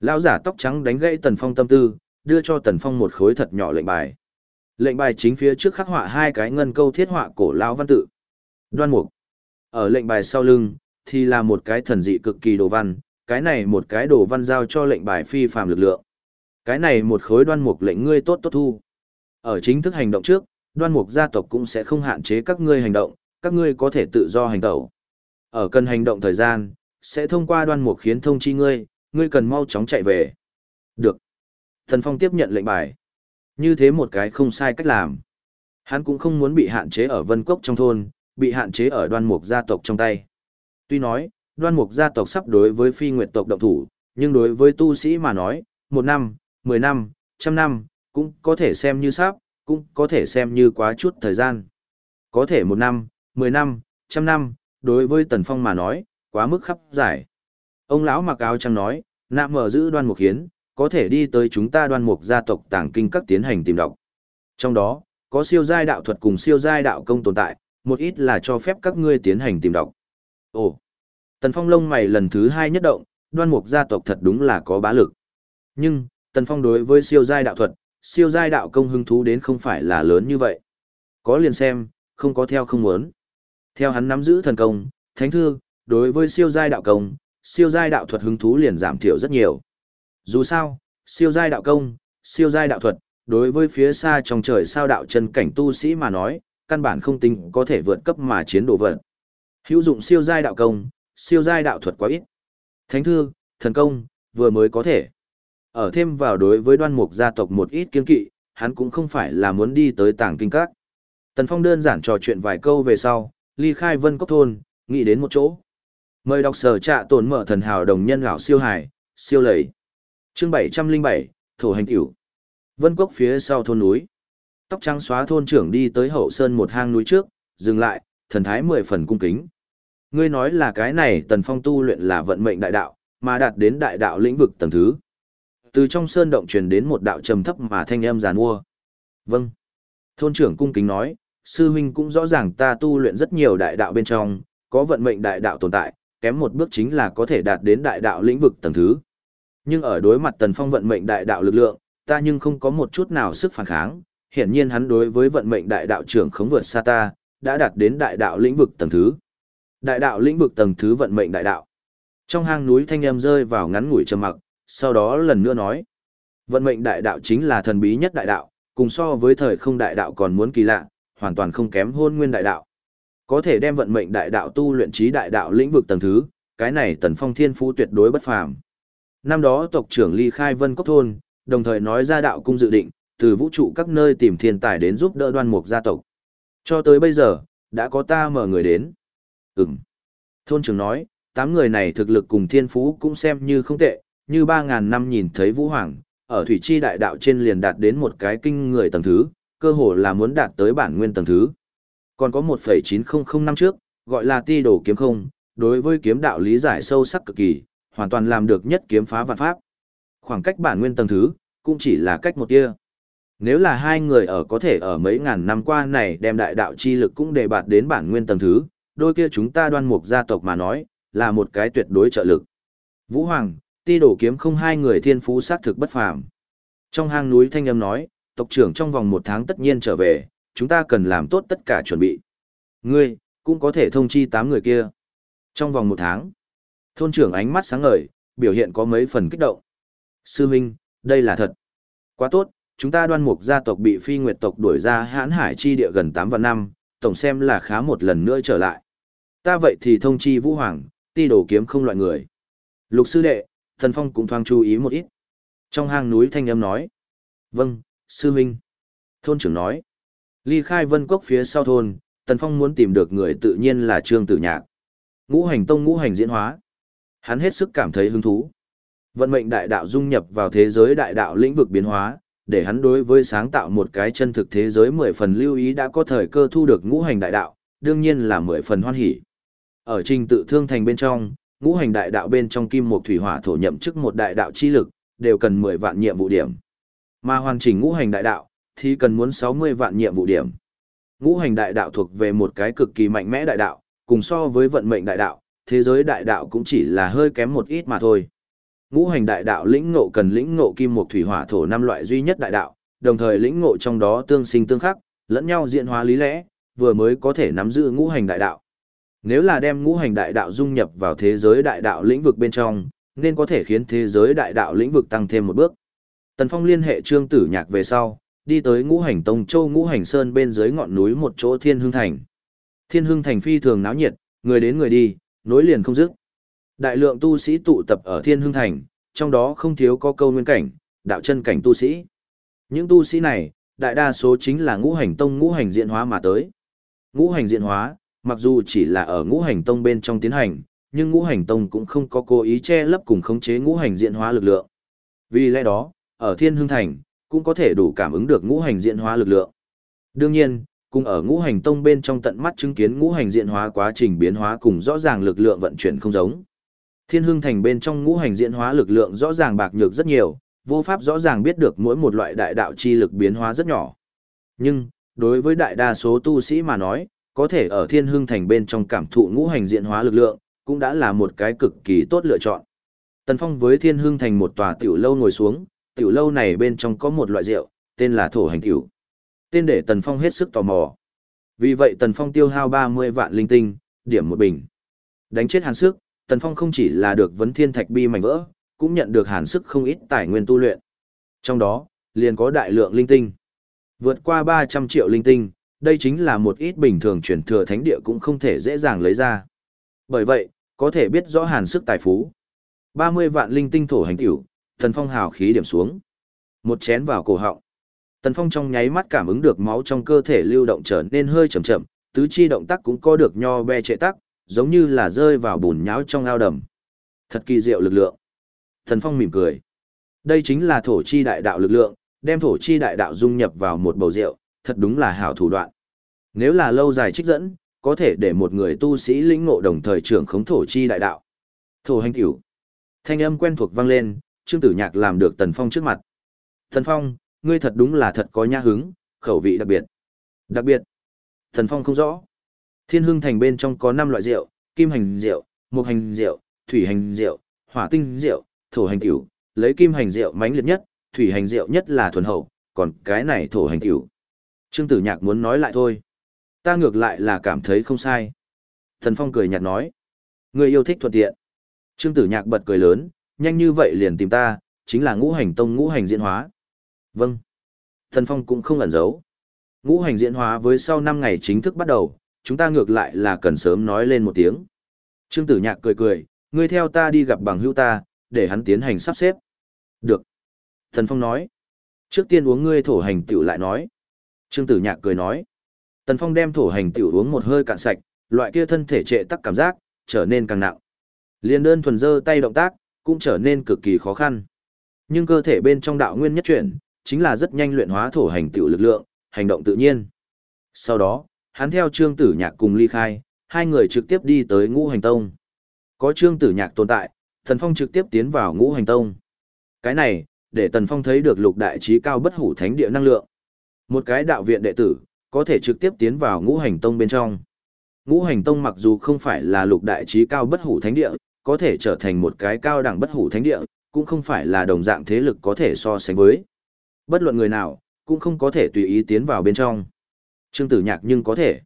Lão giả tóc trắng đánh gãy Tần Phong tâm tư, đưa cho Tần Phong một khối thật nhỏ lệnh bài. Lệnh bài chính phía trước khắc họa hai cái ngân câu thiết họa cổ lão văn tự. Đoan Mục. Ở lệnh bài sau lưng thì là một cái thần dị cực kỳ đồ văn, cái này một cái đồ văn giao cho lệnh bài phi phàm lực lượng. Cái này một khối đoan mục lệnh ngươi tốt tốt thu. Ở chính thức hành động trước, đoan mục gia tộc cũng sẽ không hạn chế các ngươi hành động, các ngươi có thể tự do hành động. Ở cần hành động thời gian, sẽ thông qua đoan mục khiến thông chi ngươi, ngươi cần mau chóng chạy về. Được. Thần Phong tiếp nhận lệnh bài. Như thế một cái không sai cách làm. Hắn cũng không muốn bị hạn chế ở Vân Cốc trong thôn, bị hạn chế ở đoan mục gia tộc trong tay. Tuy nói, đoan mục gia tộc sắp đối với phi nguyệt tộc động thủ, nhưng đối với tu sĩ mà nói, một năm, mười năm, trăm năm, cũng có thể xem như sắp, cũng có thể xem như quá chút thời gian. Có thể một năm, mười năm, trăm năm, đối với Tần Phong mà nói, quá mức khắp giải. Ông lão mặc áo trắng nói, nạm mở giữ đoan mục hiến, có thể đi tới chúng ta đoan mục gia tộc tàng kinh các tiến hành tìm đọc. Trong đó, có siêu giai đạo thuật cùng siêu giai đạo công tồn tại, một ít là cho phép các ngươi tiến hành tìm đọc. Ồ, Tần Phong lông mày lần thứ hai nhất động, đoan mục gia tộc thật đúng là có bá lực. Nhưng, Tần Phong đối với siêu giai đạo thuật, siêu giai đạo công hứng thú đến không phải là lớn như vậy. Có liền xem, không có theo không muốn. Theo hắn nắm giữ thần công, thánh thư, đối với siêu giai đạo công, siêu giai đạo thuật hứng thú liền giảm thiểu rất nhiều. Dù sao, siêu giai đạo công, siêu giai đạo thuật, đối với phía xa trong trời sao đạo chân cảnh tu sĩ mà nói, căn bản không tính có thể vượt cấp mà chiến đồ vật. Hữu dụng siêu giai đạo công, siêu giai đạo thuật quá ít. Thánh thư, thần công, vừa mới có thể. Ở thêm vào đối với đoan mục gia tộc một ít kiên kỵ, hắn cũng không phải là muốn đi tới tàng kinh các. Tần Phong đơn giản trò chuyện vài câu về sau, ly khai vân cốc thôn, nghĩ đến một chỗ. Mời đọc sở trạ tổn mở thần hào đồng nhân gạo siêu hải, siêu lầy. Chương 707, Thổ hành tiểu. Vân cốc phía sau thôn núi. Tóc trắng xóa thôn trưởng đi tới hậu sơn một hang núi trước, dừng lại, thần thái mười phần cung kính. Ngươi nói là cái này tần phong tu luyện là vận mệnh đại đạo, mà đạt đến đại đạo lĩnh vực tầng thứ. Từ trong sơn động truyền đến một đạo trầm thấp mà thanh âm giàn mua. Vâng. Thôn trưởng cung kính nói, sư huynh cũng rõ ràng ta tu luyện rất nhiều đại đạo bên trong, có vận mệnh đại đạo tồn tại, kém một bước chính là có thể đạt đến đại đạo lĩnh vực tầng thứ. Nhưng ở đối mặt tần phong vận mệnh đại đạo lực lượng, ta nhưng không có một chút nào sức phản kháng, hiển nhiên hắn đối với vận mệnh đại đạo trưởng khống vượt xa ta, đã đạt đến đại đạo lĩnh vực tầng thứ. Đại đạo lĩnh vực tầng thứ vận mệnh đại đạo. Trong hang núi thanh âm rơi vào ngắn ngủi trầm mặc, sau đó lần nữa nói: Vận mệnh đại đạo chính là thần bí nhất đại đạo, cùng so với thời không đại đạo còn muốn kỳ lạ, hoàn toàn không kém hôn nguyên đại đạo. Có thể đem vận mệnh đại đạo tu luyện trí đại đạo lĩnh vực tầng thứ, cái này Tần Phong Thiên Phú tuyệt đối bất phàm. Năm đó tộc trưởng Ly Khai Vân Cốc thôn, đồng thời nói ra đạo cung dự định, từ vũ trụ các nơi tìm thiên tài đến giúp đỡ đoan mục gia tộc. Cho tới bây giờ, đã có ta mở người đến. Ừm. Thôn trưởng nói, tám người này thực lực cùng thiên phú cũng xem như không tệ, như ba ngàn năm nhìn thấy vũ hoàng, ở thủy chi đại đạo trên liền đạt đến một cái kinh người tầng thứ, cơ hồ là muốn đạt tới bản nguyên tầng thứ. Còn có 1.900 năm trước, gọi là ti đổ kiếm không, đối với kiếm đạo lý giải sâu sắc cực kỳ, hoàn toàn làm được nhất kiếm phá vạn pháp. Khoảng cách bản nguyên tầng thứ, cũng chỉ là cách một tia. Nếu là hai người ở có thể ở mấy ngàn năm qua này đem đại đạo chi lực cũng đề bạt đến bản nguyên tầng thứ, đôi kia chúng ta đoan mục gia tộc mà nói, là một cái tuyệt đối trợ lực. Vũ Hoàng, ti đổ kiếm không hai người thiên phú sát thực bất phàm. Trong hang núi thanh âm nói, tộc trưởng trong vòng một tháng tất nhiên trở về, chúng ta cần làm tốt tất cả chuẩn bị. Ngươi, cũng có thể thông chi tám người kia. Trong vòng một tháng, thôn trưởng ánh mắt sáng ngời, biểu hiện có mấy phần kích động. Sư Minh, đây là thật. Quá tốt, chúng ta đoan mục gia tộc bị phi nguyệt tộc đuổi ra hãn hải chi địa gần 8 vạn năm, tổng xem là khá một lần nữa trở lại. Ta vậy thì thông chi Vũ Hoàng, ti đồ kiếm không loại người. Lục sư đệ, thần phong cũng thoáng chú ý một ít. Trong hang núi thanh âm nói. Vâng, sư huynh. Thôn trưởng nói. Ly khai vân cốc phía sau thôn, tần phong muốn tìm được người tự nhiên là trương tử nhạc. Ngũ hành tông ngũ hành diễn hóa. Hắn hết sức cảm thấy hứng thú. Vận mệnh đại đạo dung nhập vào thế giới đại đạo lĩnh vực biến hóa, để hắn đối với sáng tạo một cái chân thực thế giới mười phần lưu ý đã có thời cơ thu được ngũ hành đại đạo, đương nhiên là mười phần hoan hỷ. Ở trình tự thương thành bên trong, ngũ hành đại đạo bên trong kim một thủy hỏa thổ nhậm chức một đại đạo chi lực, đều cần mười vạn nhiệm vụ điểm. Mà hoàn chỉnh ngũ hành đại đạo, thì cần muốn 60 vạn nhiệm vụ điểm. Ngũ hành đại đạo thuộc về một cái cực kỳ mạnh mẽ đại đạo, cùng so với vận mệnh đại đạo, thế giới đại đạo cũng chỉ là hơi kém một ít mà thôi. Ngũ hành đại đạo lĩnh ngộ cần lĩnh ngộ kim mộc thủy hỏa thổ năm loại duy nhất đại đạo, đồng thời lĩnh ngộ trong đó tương sinh tương khắc, lẫn nhau diễn hóa lý lẽ, vừa mới có thể nắm giữ ngũ hành đại đạo. Nếu là đem ngũ hành đại đạo dung nhập vào thế giới đại đạo lĩnh vực bên trong, nên có thể khiến thế giới đại đạo lĩnh vực tăng thêm một bước. Tần Phong liên hệ Trương Tử Nhạc về sau, đi tới Ngũ Hành Tông Châu Ngũ Hành Sơn bên dưới ngọn núi một chỗ Thiên Hưng Thành. Thiên Hưng Thành phi thường náo nhiệt, người đến người đi, nối liền không dứt. Đại lượng tu sĩ tụ tập ở Thiên Hưng Thành, trong đó không thiếu có câu nguyên cảnh, đạo chân cảnh tu sĩ. Những tu sĩ này, đại đa số chính là ngũ hành tông ngũ hành diện hóa mà tới. Ngũ hành diện hóa, mặc dù chỉ là ở ngũ hành tông bên trong tiến hành, nhưng ngũ hành tông cũng không có cố ý che lấp cùng khống chế ngũ hành diện hóa lực lượng. Vì lẽ đó, ở Thiên Hưng Thành, cũng có thể đủ cảm ứng được ngũ hành diện hóa lực lượng. Đương nhiên, cùng ở ngũ hành tông bên trong tận mắt chứng kiến ngũ hành diện hóa quá trình biến hóa cùng rõ ràng lực lượng vận chuyển không giống. Thiên Hưng Thành bên trong ngũ hành diện hóa lực lượng rõ ràng bạc nhược rất nhiều, vô pháp rõ ràng biết được mỗi một loại đại đạo chi lực biến hóa rất nhỏ. Nhưng, đối với đại đa số tu sĩ mà nói, có thể ở Thiên Hưng Thành bên trong cảm thụ ngũ hành diện hóa lực lượng, cũng đã là một cái cực kỳ tốt lựa chọn. Tần Phong với Thiên Hưng Thành một tòa tiểu lâu ngồi xuống, tiểu lâu này bên trong có một loại rượu, tên là thổ hành tiểu. Tên để Tần Phong hết sức tò mò. Vì vậy Tần Phong tiêu hao 30 vạn linh tinh, điểm một bình. Đánh chết hàn sức, Tần Phong không chỉ là được vấn thiên thạch bi mảnh vỡ, cũng nhận được hàn sức không ít tài nguyên tu luyện. Trong đó, liền có đại lượng linh tinh. Vượt qua 300 triệu linh tinh, đây chính là một ít bình thường chuyển thừa thánh địa cũng không thể dễ dàng lấy ra. Bởi vậy, có thể biết rõ hàn sức tài phú. 30 vạn linh tinh thổ hành tiểu, Tần Phong hào khí điểm xuống. Một chén vào cổ họng. Tần Phong trong nháy mắt cảm ứng được máu trong cơ thể lưu động trở nên hơi chậm chậm, tứ chi động tác cũng có được nho be trệ tắc, giống như là rơi vào bùn nháo trong ao đầm. Thật kỳ diệu lực lượng. Tần Phong mỉm cười. Đây chính là thổ chi đại đạo lực lượng, đem thổ chi đại đạo dung nhập vào một bầu rượu, thật đúng là hảo thủ đoạn. Nếu là lâu dài trích dẫn, có thể để một người tu sĩ lĩnh ngộ đồng thời trưởng khống thổ chi đại đạo. Thổ hành tiểu. Thanh âm quen thuộc vang lên, Trương Tử Nhạc làm được Tần Phong trước mặt. Tần Phong, ngươi thật đúng là thật có nhã hứng, khẩu vị đặc biệt. Đặc biệt. Tần Phong không rõ. Thiên Hưng Thành bên trong có 5 loại rượu, kim hành rượu, mộc hành rượu, thủy hành rượu, hỏa tinh rượu, thổ hành tiểu, lấy kim hành rượu mãnh liệt nhất, thủy hành rượu nhất là thuần hậu, còn cái này thổ hành tiểu. Trương Tử Nhạc muốn nói lại thôi. Ta ngược lại là cảm thấy không sai. Thần Phong cười nhạt nói. Người yêu thích thuận tiện. Trương Tử Nhạc bật cười lớn, nhanh như vậy liền tìm ta, chính là ngũ hành tông ngũ hành diễn hóa. Vâng. Thần Phong cũng không ẩn giấu. Ngũ hành diễn hóa với sau 5 ngày chính thức bắt đầu, chúng ta ngược lại là cần sớm nói lên một tiếng. Trương Tử Nhạc cười cười, ngươi theo ta đi gặp bằng hữu ta, để hắn tiến hành sắp xếp. Được. Thần Phong nói. Trước tiên uống ngươi thổ hành tiểu lại nói. Trương Tử Nhạc cười nói. Tần Phong đem thổ hành tiểu uống một hơi cạn sạch, loại kia thân thể trệ tắc cảm giác, trở nên càng nặng. Liên đơn thuần dơ tay động tác, cũng trở nên cực kỳ khó khăn. Nhưng cơ thể bên trong đạo nguyên nhất chuyển, chính là rất nhanh luyện hóa thổ hành tiểu lực lượng, hành động tự nhiên. Sau đó, hắn theo Trương Tử Nhạc cùng ly khai, hai người trực tiếp đi tới Ngũ Hành Tông. Có Trương Tử Nhạc tồn tại, thần Phong trực tiếp tiến vào Ngũ Hành Tông. Cái này, để Tần Phong thấy được lục đại trí cao bất hủ thánh địa năng lượng. Một cái đạo viện đệ tử, có thể trực tiếp tiến vào Ngũ Hành Tông bên trong. Ngũ Hành Tông mặc dù không phải là lục đại trí cao bất hủ thánh địa, có thể trở thành một cái cao đẳng bất hủ thánh địa, cũng không phải là đồng dạng thế lực có thể so sánh với. Bất luận người nào, cũng không có thể tùy ý tiến vào bên trong. Trương Tử Nhạc nhưng có thể.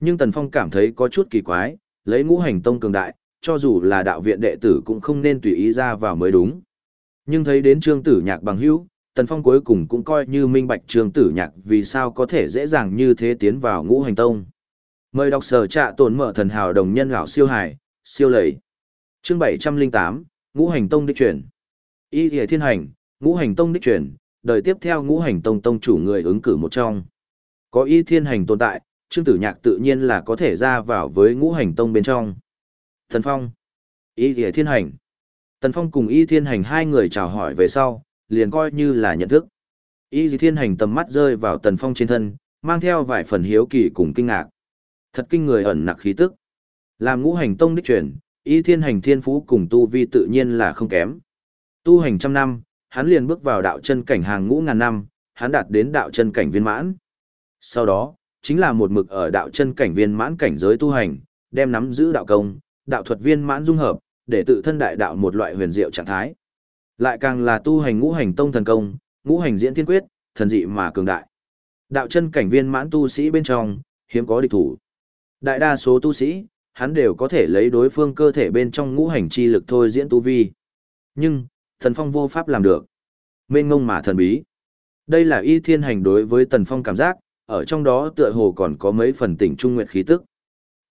Nhưng Tần Phong cảm thấy có chút kỳ quái, lấy ngũ hành tông cường đại, cho dù là đạo viện đệ tử cũng không nên tùy ý ra vào mới đúng. Nhưng thấy đến Trương Tử Nhạc bằng hữu, Tần Phong cuối cùng cũng coi như minh bạch Trương Tử Nhạc vì sao có thể dễ dàng như thế tiến vào ngũ hành tông. Mời đọc sở trạ tồn mở thần hào đồng nhân gạo siêu hải, siêu lầy. Chương 708, Ngũ Hành Tông đích truyền. Y Liễu Thiên Hành, Ngũ Hành Tông đích truyền, đời tiếp theo Ngũ Hành Tông tông chủ người ứng cử một trong. Có Y Thiên Hành tồn tại, Trương Tử Nhạc tự nhiên là có thể ra vào với Ngũ Hành Tông bên trong. Thần Phong, Y Liễu Thiên Hành. Tần Phong cùng Y Thiên Hành hai người chào hỏi về sau, liền coi như là nhận thức. Y Thiên Hành tầm mắt rơi vào Tần Phong trên thân, mang theo vài phần hiếu kỳ cùng kinh ngạc. Thật kinh người ẩn nặc khí tức. Làm ngũ hành tông đích truyền, y thiên hành thiên phú cùng tu vi tự nhiên là không kém. Tu hành trăm năm, hắn liền bước vào đạo chân cảnh hàng ngũ ngàn năm, hắn đạt đến đạo chân cảnh viên mãn. Sau đó, chính là một mực ở đạo chân cảnh viên mãn cảnh giới tu hành, đem nắm giữ đạo công, đạo thuật viên mãn dung hợp, để tự thân đại đạo một loại huyền diệu trạng thái. Lại càng là tu hành ngũ hành tông thần công, ngũ hành diễn thiên quyết, thần dị mà cường đại. Đạo chân cảnh viên mãn tu sĩ bên trong, hiếm có địch thủ. Đại đa số tu sĩ, hắn đều có thể lấy đối phương cơ thể bên trong ngũ hành chi lực thôi diễn tu vi. Nhưng, thần phong vô pháp làm được. Mênh ngông mà thần bí. Đây là y thiên hành đối với tần phong cảm giác, ở trong đó tựa hồ còn có mấy phần tỉnh trung nguyệt khí tức.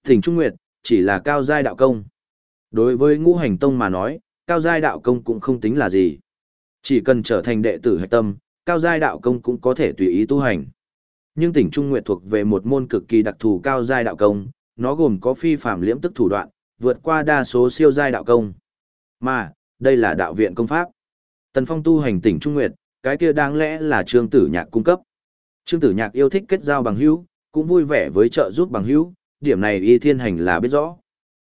Tỉnh trung nguyệt, chỉ là cao giai đạo công. Đối với ngũ hành tông mà nói, cao giai đạo công cũng không tính là gì. Chỉ cần trở thành đệ tử hạch tâm, cao giai đạo công cũng có thể tùy ý tu hành. Nhưng tỉnh Trung Nguyệt thuộc về một môn cực kỳ đặc thù cao giai đạo công, nó gồm có phi phạm liễm tức thủ đoạn, vượt qua đa số siêu giai đạo công. Mà, đây là đạo viện công pháp. Tần Phong tu hành tỉnh Trung Nguyệt, cái kia đáng lẽ là Trương Tử Nhạc cung cấp. Trương Tử Nhạc yêu thích kết giao bằng hữu, cũng vui vẻ với trợ giúp bằng hữu, điểm này Y Thiên Hành là biết rõ.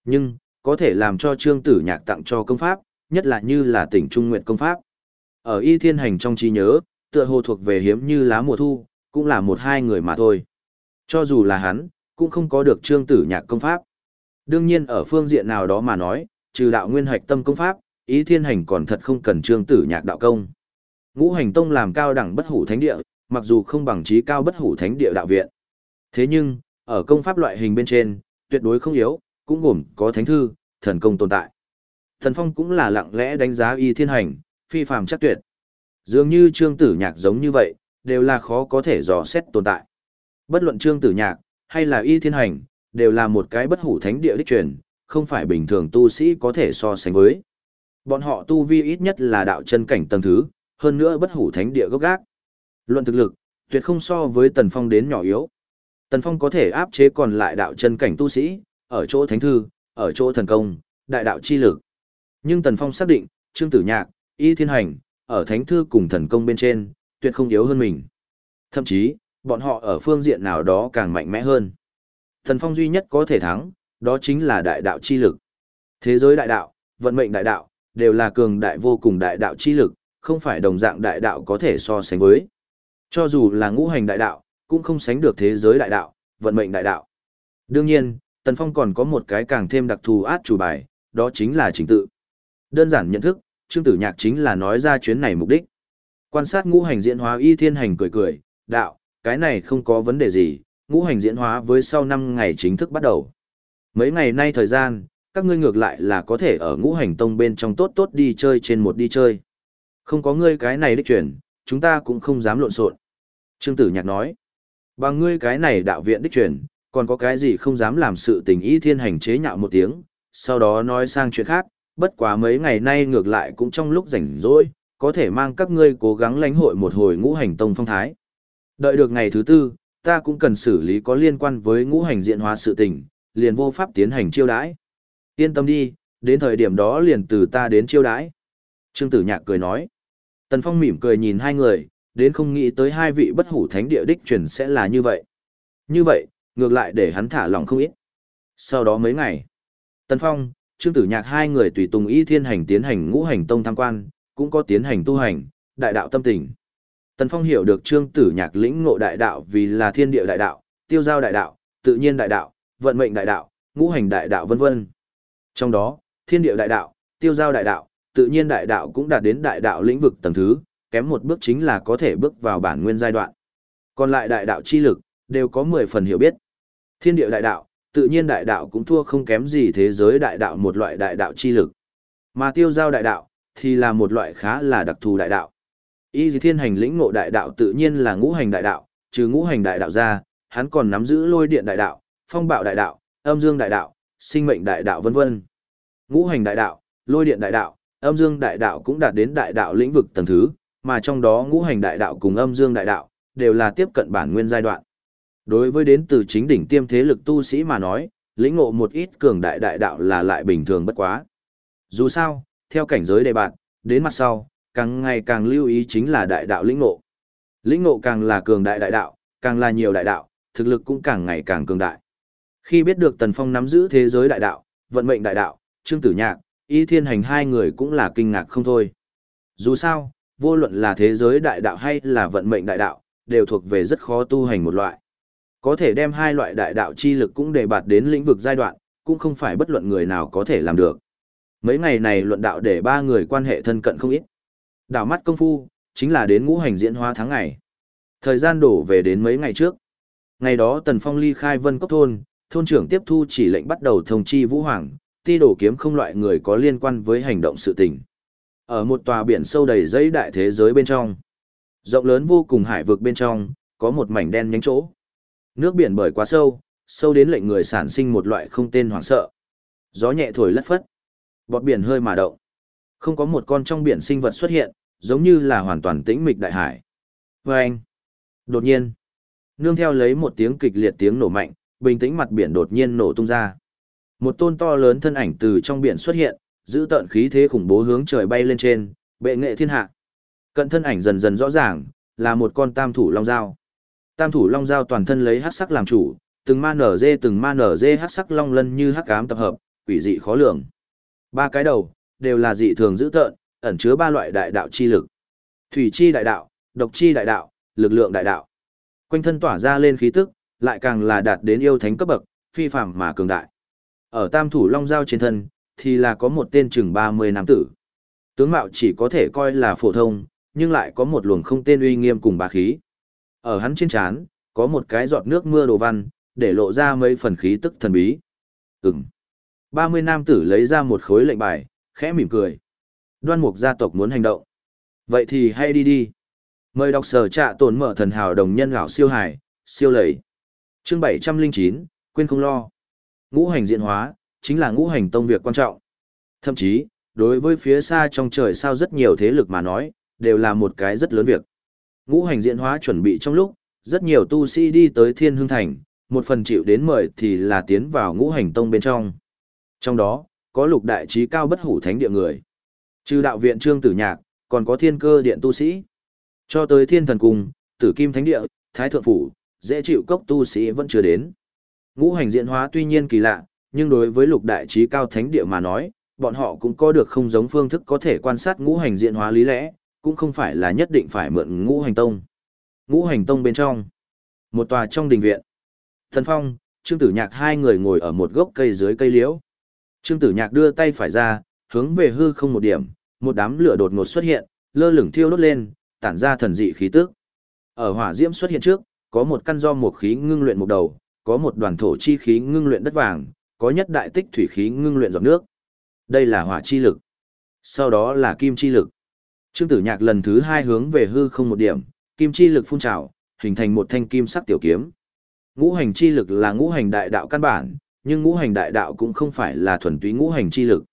Nhưng, có thể làm cho Trương Tử Nhạc tặng cho công pháp, nhất là như là tỉnh Trung Nguyệt công pháp. Ở Y Thiên Hành trong trí nhớ, tựa hồ thuộc về hiếm như lá mùa thu, cũng là một hai người mà thôi. Cho dù là hắn, cũng không có được Trương Tử Nhạc công pháp. Đương nhiên ở phương diện nào đó mà nói, trừ đạo nguyên hạch tâm công pháp, Y Thiên Hành còn thật không cần Trương Tử Nhạc đạo công. Ngũ hành tông làm cao đẳng bất hủ thánh địa, mặc dù không bằng trí cao bất hủ thánh địa đạo viện. Thế nhưng, ở công pháp loại hình bên trên, tuyệt đối không yếu, cũng gồm có thánh thư, thần công tồn tại. Thần Phong cũng là lặng lẽ đánh giá y thiên hành, phi phàm chắc tuyệt. Dường như trương tử nhạc giống như vậy, đều là khó có thể dò xét tồn tại. Bất luận trương tử nhạc, hay là y thiên hành, đều là một cái bất hủ thánh địa đích truyền, không phải bình thường tu sĩ có thể so sánh với. Bọn họ tu vi ít nhất là đạo chân cảnh tầng thứ, hơn nữa bất hủ thánh địa gốc gác. Luận thực lực, tuyệt không so với Tần Phong đến nhỏ yếu. Tần Phong có thể áp chế còn lại đạo chân cảnh tu sĩ, ở chỗ thánh thư, ở chỗ thần công, đại đạo chi lực. Nhưng Tần Phong xác định, Trương Tử Nhạc, Y Thiên Hành, ở thánh thư cùng thần công bên trên, tuyệt không yếu hơn mình. Thậm chí, bọn họ ở phương diện nào đó càng mạnh mẽ hơn. Thần Phong duy nhất có thể thắng, đó chính là đại đạo chi lực. Thế giới đại đạo, vận mệnh đại đạo, đều là cường đại vô cùng đại đạo chi lực, không phải đồng dạng đại đạo có thể so sánh với. Cho dù là ngũ hành đại đạo, cũng không sánh được thế giới đại đạo, vận mệnh đại đạo. Đương nhiên, Tần Phong còn có một cái càng thêm đặc thù át chủ bài, đó chính là trình tự. Đơn giản nhận thức, Trương Tử Nhạc chính là nói ra chuyến này mục đích. Quan sát ngũ hành diễn hóa y thiên hành cười cười, đạo, cái này không có vấn đề gì, ngũ hành diễn hóa với sau 5 ngày chính thức bắt đầu. Mấy ngày nay thời gian, các ngươi ngược lại là có thể ở ngũ hành tông bên trong tốt tốt đi chơi trên một đi chơi. Không có ngươi cái này đích chuyển, chúng ta cũng không dám lộn xộn. Trương Tử Nhạc nói, bằng ngươi cái này đạo viện đích chuyển, còn có cái gì không dám làm sự tình ý thiên hành chế nhạo một tiếng, sau đó nói sang chuyện khác, bất quá mấy ngày nay ngược lại cũng trong lúc rảnh rỗi, có thể mang các ngươi cố gắng lãnh hội một hồi ngũ hành tông phong thái. Đợi được ngày thứ tư, ta cũng cần xử lý có liên quan với ngũ hành diện hóa sự tình, liền vô pháp tiến hành chiêu đãi. Yên tâm đi, đến thời điểm đó liền từ ta đến chiêu đãi. Trương Tử Nhạc cười nói. Tần Phong mỉm cười nhìn hai người, đến không nghĩ tới hai vị bất hủ thánh địa đích truyền sẽ là như vậy. Như vậy, ngược lại để hắn thả lòng không ít. Sau đó mấy ngày, Tần Phong, Trương Tử Nhạc hai người tùy tùng y thiên hành tiến hành ngũ hành tông tham quan, cũng có tiến hành tu hành, đại đạo tâm tình. Tần Phong hiểu được Trương Tử Nhạc lĩnh ngộ đại đạo vì là thiên địa đại đạo, tiêu giao đại đạo, tự nhiên đại đạo, vận mệnh đại đạo, ngũ hành đại đạo vân vân. Trong đó, thiên địa đại đạo, tiêu giao đại đạo, tự nhiên đại đạo cũng đạt đến đại đạo lĩnh vực tầng thứ, kém một bước chính là có thể bước vào bản nguyên giai đoạn. Còn lại đại đạo chi lực, đều có 10 phần hiểu biết. Thiên địa đại đạo, tự nhiên đại đạo cũng thua không kém gì thế giới đại đạo một loại đại đạo chi lực. Mà tiêu giao đại đạo, thì là một loại khá là đặc thù đại đạo. Y thiên hành lĩnh ngộ đại đạo tự nhiên là ngũ hành đại đạo, trừ ngũ hành đại đạo ra, hắn còn nắm giữ lôi điện đại đạo, phong bạo đại đạo, âm dương đại đạo, sinh mệnh đại đạo vân vân. Ngũ hành đại đạo, lôi điện đại đạo, âm dương đại đạo cũng đạt đến đại đạo lĩnh vực tầng thứ, mà trong đó ngũ hành đại đạo cùng âm dương đại đạo đều là tiếp cận bản nguyên giai đoạn. Đối với đến từ chính đỉnh tiêm thế lực tu sĩ mà nói, lĩnh ngộ một ít cường đại đại đạo là lại bình thường bất quá. Dù sao, theo cảnh giới đề bạn, đến mặt sau, càng ngày càng lưu ý chính là đại đạo lĩnh ngộ. Lĩnh ngộ càng là cường đại đại đạo, càng là nhiều đại đạo, thực lực cũng càng ngày càng cường đại. Khi biết được Tần Phong nắm giữ thế giới đại đạo, vận mệnh đại đạo, Trương Tử Nhạc, Y Thiên Hành hai người cũng là kinh ngạc không thôi. Dù sao, vô luận là thế giới đại đạo hay là vận mệnh đại đạo, đều thuộc về rất khó tu hành một loại. Có thể đem hai loại đại đạo chi lực cũng đề bạt đến lĩnh vực giai đoạn, cũng không phải bất luận người nào có thể làm được. Mấy ngày này luận đạo để ba người quan hệ thân cận không ít. Đảo mắt công phu, chính là đến ngũ hành diễn hóa tháng ngày. Thời gian đổ về đến mấy ngày trước. Ngày đó Tần Phong ly khai vân cốc thôn, thôn trưởng tiếp thu chỉ lệnh bắt đầu thông chi Vũ Hoàng, ti đổ kiếm không loại người có liên quan với hành động sự tình. Ở một tòa biển sâu đầy giấy đại thế giới bên trong, rộng lớn vô cùng hải vực bên trong, có một mảnh đen nhánh chỗ. Nước biển bởi quá sâu, sâu đến lệnh người sản sinh một loại không tên hoảng sợ. Gió nhẹ thổi lất phất, bọt biển hơi mà động. Không có một con trong biển sinh vật xuất hiện, giống như là hoàn toàn tĩnh mịch đại hải. Và anh, đột nhiên, nương theo lấy một tiếng kịch liệt tiếng nổ mạnh, bình tĩnh mặt biển đột nhiên nổ tung ra. Một tôn to lớn thân ảnh từ trong biển xuất hiện, giữ tận khí thế khủng bố hướng trời bay lên trên, bệ nghệ thiên hạ. Cận thân ảnh dần dần rõ ràng, là một con tam thủ long dao. Tam thủ long dao toàn thân lấy hắc sắc làm chủ, từng ma nở dê từng ma nở dê hắc sắc long lân như hắc ám tập hợp, quỷ dị khó lường. Ba cái đầu, đều là dị thường giữ tợn, ẩn chứa ba loại đại đạo chi lực. Thủy chi đại đạo, độc chi đại đạo, lực lượng đại đạo. Quanh thân tỏa ra lên khí tức, lại càng là đạt đến yêu thánh cấp bậc, phi phàm mà cường đại. Ở tam thủ long giao trên thân, thì là có một tên chừng 30 nam tử. Tướng mạo chỉ có thể coi là phổ thông, nhưng lại có một luồng không tên uy nghiêm cùng bá khí. Ở hắn trên trán, có một cái giọt nước mưa đồ văn, để lộ ra mấy phần khí tức thần bí. Ừm. 30 nam tử lấy ra một khối lệnh bài, khẽ mỉm cười. Đoan mục gia tộc muốn hành động. Vậy thì hay đi đi. Mời đọc sở trạ tồn mở thần hào đồng nhân gạo siêu hải, siêu lầy. Chương 709, quên không lo. Ngũ hành diễn hóa, chính là ngũ hành tông việc quan trọng. Thậm chí, đối với phía xa trong trời sao rất nhiều thế lực mà nói, đều là một cái rất lớn việc. Ngũ hành diễn hóa chuẩn bị trong lúc, rất nhiều tu sĩ đi tới Thiên Hương Thành, một phần chịu đến mời thì là tiến vào ngũ hành tông bên trong. Trong đó, có lục đại trí cao bất hủ thánh địa người. Trừ đạo viện trương tử nhạc, còn có thiên cơ điện tu sĩ. Cho tới thiên thần cung, tử kim thánh địa, thái thượng phủ, dễ chịu cốc tu sĩ vẫn chưa đến. Ngũ hành diễn hóa tuy nhiên kỳ lạ, nhưng đối với lục đại trí cao thánh địa mà nói, bọn họ cũng có được không giống phương thức có thể quan sát ngũ hành diễn hóa lý lẽ, cũng không phải là nhất định phải mượn ngũ hành tông. Ngũ hành tông bên trong, một tòa trong đình viện. Thần Phong, Trương Tử Nhạc hai người ngồi ở một gốc cây dưới cây liễu. Trương Tử Nhạc đưa tay phải ra, hướng về hư không một điểm, một đám lửa đột ngột xuất hiện, lơ lửng thiêu đốt lên, tản ra thần dị khí tức. Ở hỏa diễm xuất hiện trước, có một căn do một khí ngưng luyện một đầu, có một đoàn thổ chi khí ngưng luyện đất vàng, có nhất đại tích thủy khí ngưng luyện giọt nước. Đây là hỏa chi lực. Sau đó là kim chi lực. Trương Tử Nhạc lần thứ hai hướng về hư không một điểm, kim chi lực phun trào, hình thành một thanh kim sắc tiểu kiếm. Ngũ hành chi lực là ngũ hành đại đạo căn bản, nhưng ngũ hành đại đạo cũng không phải là thuần túy ngũ hành chi lực.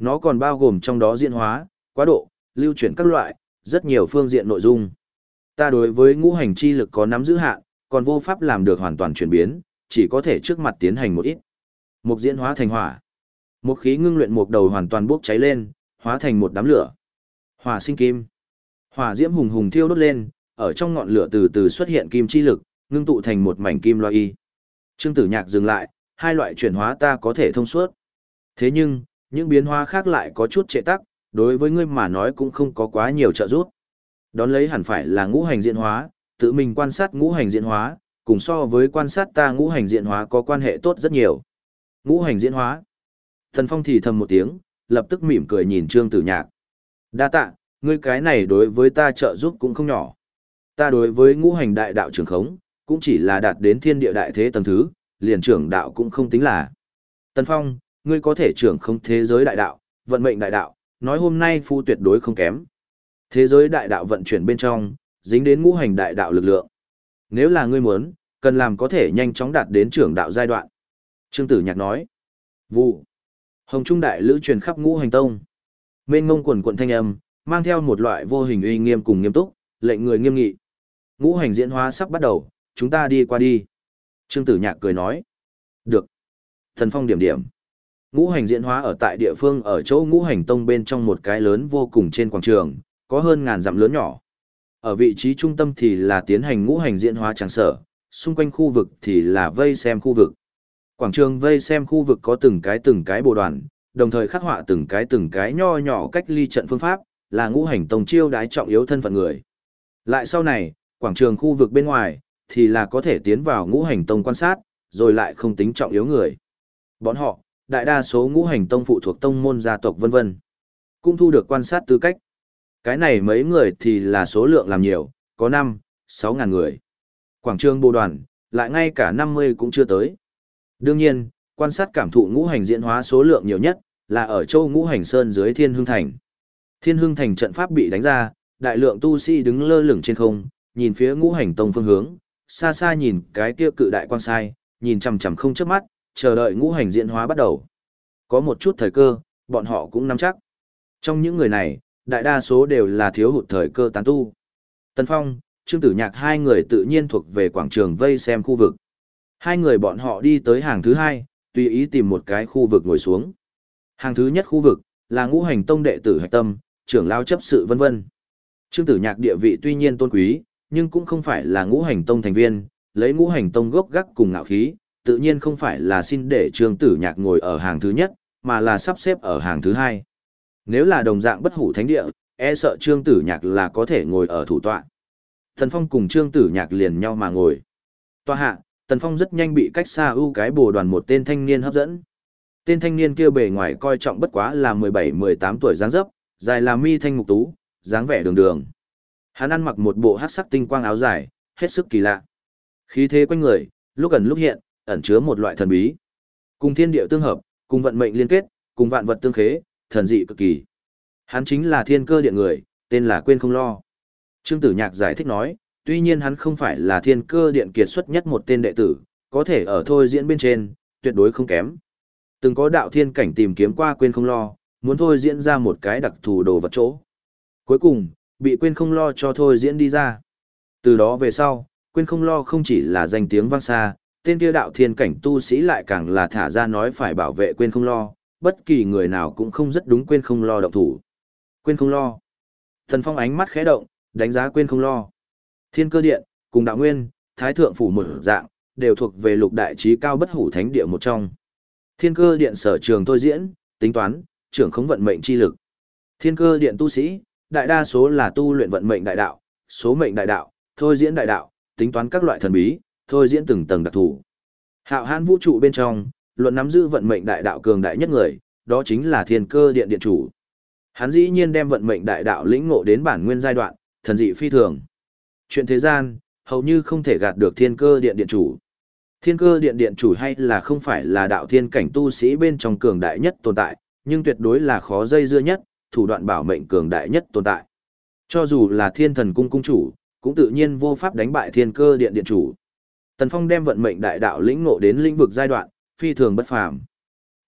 Nó còn bao gồm trong đó diễn hóa, quá độ, lưu chuyển các loại, rất nhiều phương diện nội dung. Ta đối với ngũ hành chi lực có nắm giữ hạn, còn vô pháp làm được hoàn toàn chuyển biến, chỉ có thể trước mặt tiến hành một ít. Một diễn hóa thành hỏa. Một khí ngưng luyện một đầu hoàn toàn bốc cháy lên, hóa thành một đám lửa. Hỏa sinh kim. Hỏa diễm hùng hùng thiêu đốt lên, ở trong ngọn lửa từ từ xuất hiện kim chi lực, ngưng tụ thành một mảnh kim loa y. Trương Tử Nhạc dừng lại, hai loại chuyển hóa ta có thể thông suốt. Thế nhưng, những biến hóa khác lại có chút trệ tắc, đối với ngươi mà nói cũng không có quá nhiều trợ giúp. Đón lấy hẳn phải là ngũ hành diễn hóa, tự mình quan sát ngũ hành diễn hóa, cùng so với quan sát ta ngũ hành diễn hóa có quan hệ tốt rất nhiều. Ngũ hành diễn hóa. Thần Phong thì thầm một tiếng, lập tức mỉm cười nhìn Trương Tử Nhạc. Đa tạ, ngươi cái này đối với ta trợ giúp cũng không nhỏ. Ta đối với ngũ hành đại đạo trường khống, cũng chỉ là đạt đến thiên địa đại thế tầng thứ, liền trưởng đạo cũng không tính là. Tần Phong, ngươi có thể trưởng không thế giới đại đạo, vận mệnh đại đạo, nói hôm nay phu tuyệt đối không kém. Thế giới đại đạo vận chuyển bên trong, dính đến ngũ hành đại đạo lực lượng. Nếu là ngươi muốn, cần làm có thể nhanh chóng đạt đến trưởng đạo giai đoạn. Trương Tử Nhạc nói. Vụ. Hồng Trung Đại Lữ truyền khắp ngũ hành tông. Mên ngông quần quận thanh âm, mang theo một loại vô hình uy nghiêm cùng nghiêm túc, lệnh người nghiêm nghị. Ngũ hành diễn hóa sắp bắt đầu, chúng ta đi qua đi. Trương Tử Nhạc cười nói. Được. Thần phong điểm điểm. Ngũ hành diễn hóa ở tại địa phương ở chỗ ngũ hành tông bên trong một cái lớn vô cùng trên quảng trường, có hơn ngàn dặm lớn nhỏ. Ở vị trí trung tâm thì là tiến hành ngũ hành diễn hóa tràng sở, xung quanh khu vực thì là vây xem khu vực. Quảng trường vây xem khu vực có từng cái từng cái bộ đoàn, đồng thời khắc họa từng cái từng cái nho nhỏ cách ly trận phương pháp, là ngũ hành tông chiêu đái trọng yếu thân phận người. Lại sau này, quảng trường khu vực bên ngoài, thì là có thể tiến vào ngũ hành tông quan sát, rồi lại không tính trọng yếu người. Bọn họ, đại đa số ngũ hành tông phụ thuộc tông môn gia tộc vân vân, cũng thu được quan sát tư cách. Cái này mấy người thì là số lượng làm nhiều, có 5, 6 ngàn người. Quảng trường bồ đoàn, lại ngay cả 50 cũng chưa tới. Đương nhiên, quan sát cảm thụ ngũ hành diễn hóa số lượng nhiều nhất, là ở châu ngũ hành sơn dưới thiên hương thành. Thiên hương thành trận pháp bị đánh ra, đại lượng tu sĩ đứng lơ lửng trên không, nhìn phía ngũ hành tông phương hướng, xa xa nhìn cái kia cự đại quan sai, nhìn chằm chằm không chớp mắt, chờ đợi ngũ hành diễn hóa bắt đầu. Có một chút thời cơ, bọn họ cũng nắm chắc. Trong những người này, đại đa số đều là thiếu hụt thời cơ tán tu. Tần Phong, Trương Tử Nhạc hai người tự nhiên thuộc về quảng trường vây xem khu vực. Hai người bọn họ đi tới hàng thứ hai, tùy ý tìm một cái khu vực ngồi xuống. Hàng thứ nhất khu vực, là ngũ hành tông đệ tử hạch tâm, trưởng lao chấp sự vân vân. Trương Tử Nhạc địa vị tuy nhiên tôn quý, nhưng cũng không phải là ngũ hành tông thành viên, lấy ngũ hành tông gốc gác cùng ngạo khí, tự nhiên không phải là xin để Trương Tử Nhạc ngồi ở hàng thứ nhất, mà là sắp xếp ở hàng thứ hai. Nếu là đồng dạng bất hủ thánh địa, e sợ Trương Tử Nhạc là có thể ngồi ở thủ tọa. Tần Phong cùng Trương Tử Nhạc liền nhau mà ngồi. Toa hạ, Tần Phong rất nhanh bị cách xa ưu cái bồ đoàn một tên thanh niên hấp dẫn. Tên thanh niên kia bề ngoài coi trọng bất quá là 17-18 tuổi dáng dấp, dài là mi thanh mục tú, dáng vẻ đường đường. Hắn ăn mặc một bộ hắc sắc tinh quang áo dài, hết sức kỳ lạ. Khí thế quanh người, lúc ẩn lúc hiện, ẩn chứa một loại thần bí. Cùng thiên địa tương hợp, cùng vận mệnh liên kết, cùng vạn vật tương khế, thần dị cực kỳ. Hắn chính là thiên cơ điện người, tên là quên không lo. Trương Tử Nhạc giải thích nói, tuy nhiên hắn không phải là thiên cơ điện kiệt xuất nhất một tên đệ tử, có thể ở thôi diễn bên trên, tuyệt đối không kém. Từng có đạo thiên cảnh tìm kiếm qua quên không lo, muốn thôi diễn ra một cái đặc thù đồ vật chỗ. Cuối cùng, bị quên không lo cho thôi diễn đi ra. Từ đó về sau, quên không lo không chỉ là danh tiếng vang xa, tên kia đạo thiên cảnh tu sĩ lại càng là thả ra nói phải bảo vệ quên không lo, bất kỳ người nào cũng không rất đúng quên không lo động thủ. Quên không lo. Thần Phong ánh mắt khẽ động, đánh giá quên không lo. Thiên cơ điện, cùng đạo nguyên, thái thượng phủ một dạng, đều thuộc về lục đại trí cao bất hủ thánh địa một trong. Thiên cơ điện sở trường thôi diễn, tính toán, trưởng khống vận mệnh chi lực. Thiên cơ điện tu sĩ, đại đa số là tu luyện vận mệnh đại đạo, số mệnh đại đạo, thôi diễn đại đạo, tính toán các loại thần bí, thôi diễn từng tầng đặc thù. Hạo Hán vũ trụ bên trong, luận nắm giữ vận mệnh đại đạo cường đại nhất người, đó chính là Thiên Cơ Điện điện chủ. Hắn dĩ nhiên đem vận mệnh đại đạo lĩnh ngộ đến bản nguyên giai đoạn, thần dị phi thường. Chuyện thế gian, hầu như không thể gạt được Thiên Cơ Điện điện chủ. Thiên Cơ Điện điện chủ hay là không phải là đạo thiên cảnh tu sĩ bên trong cường đại nhất tồn tại, nhưng tuyệt đối là khó dây dưa nhất, thủ đoạn bảo mệnh cường đại nhất tồn tại. Cho dù là Thiên Thần cung cung chủ, cũng tự nhiên vô pháp đánh bại Thiên Cơ Điện điện chủ. Tần Phong đem vận mệnh đại đạo lĩnh ngộ đến lĩnh vực giai đoạn, phi thường bất phàm.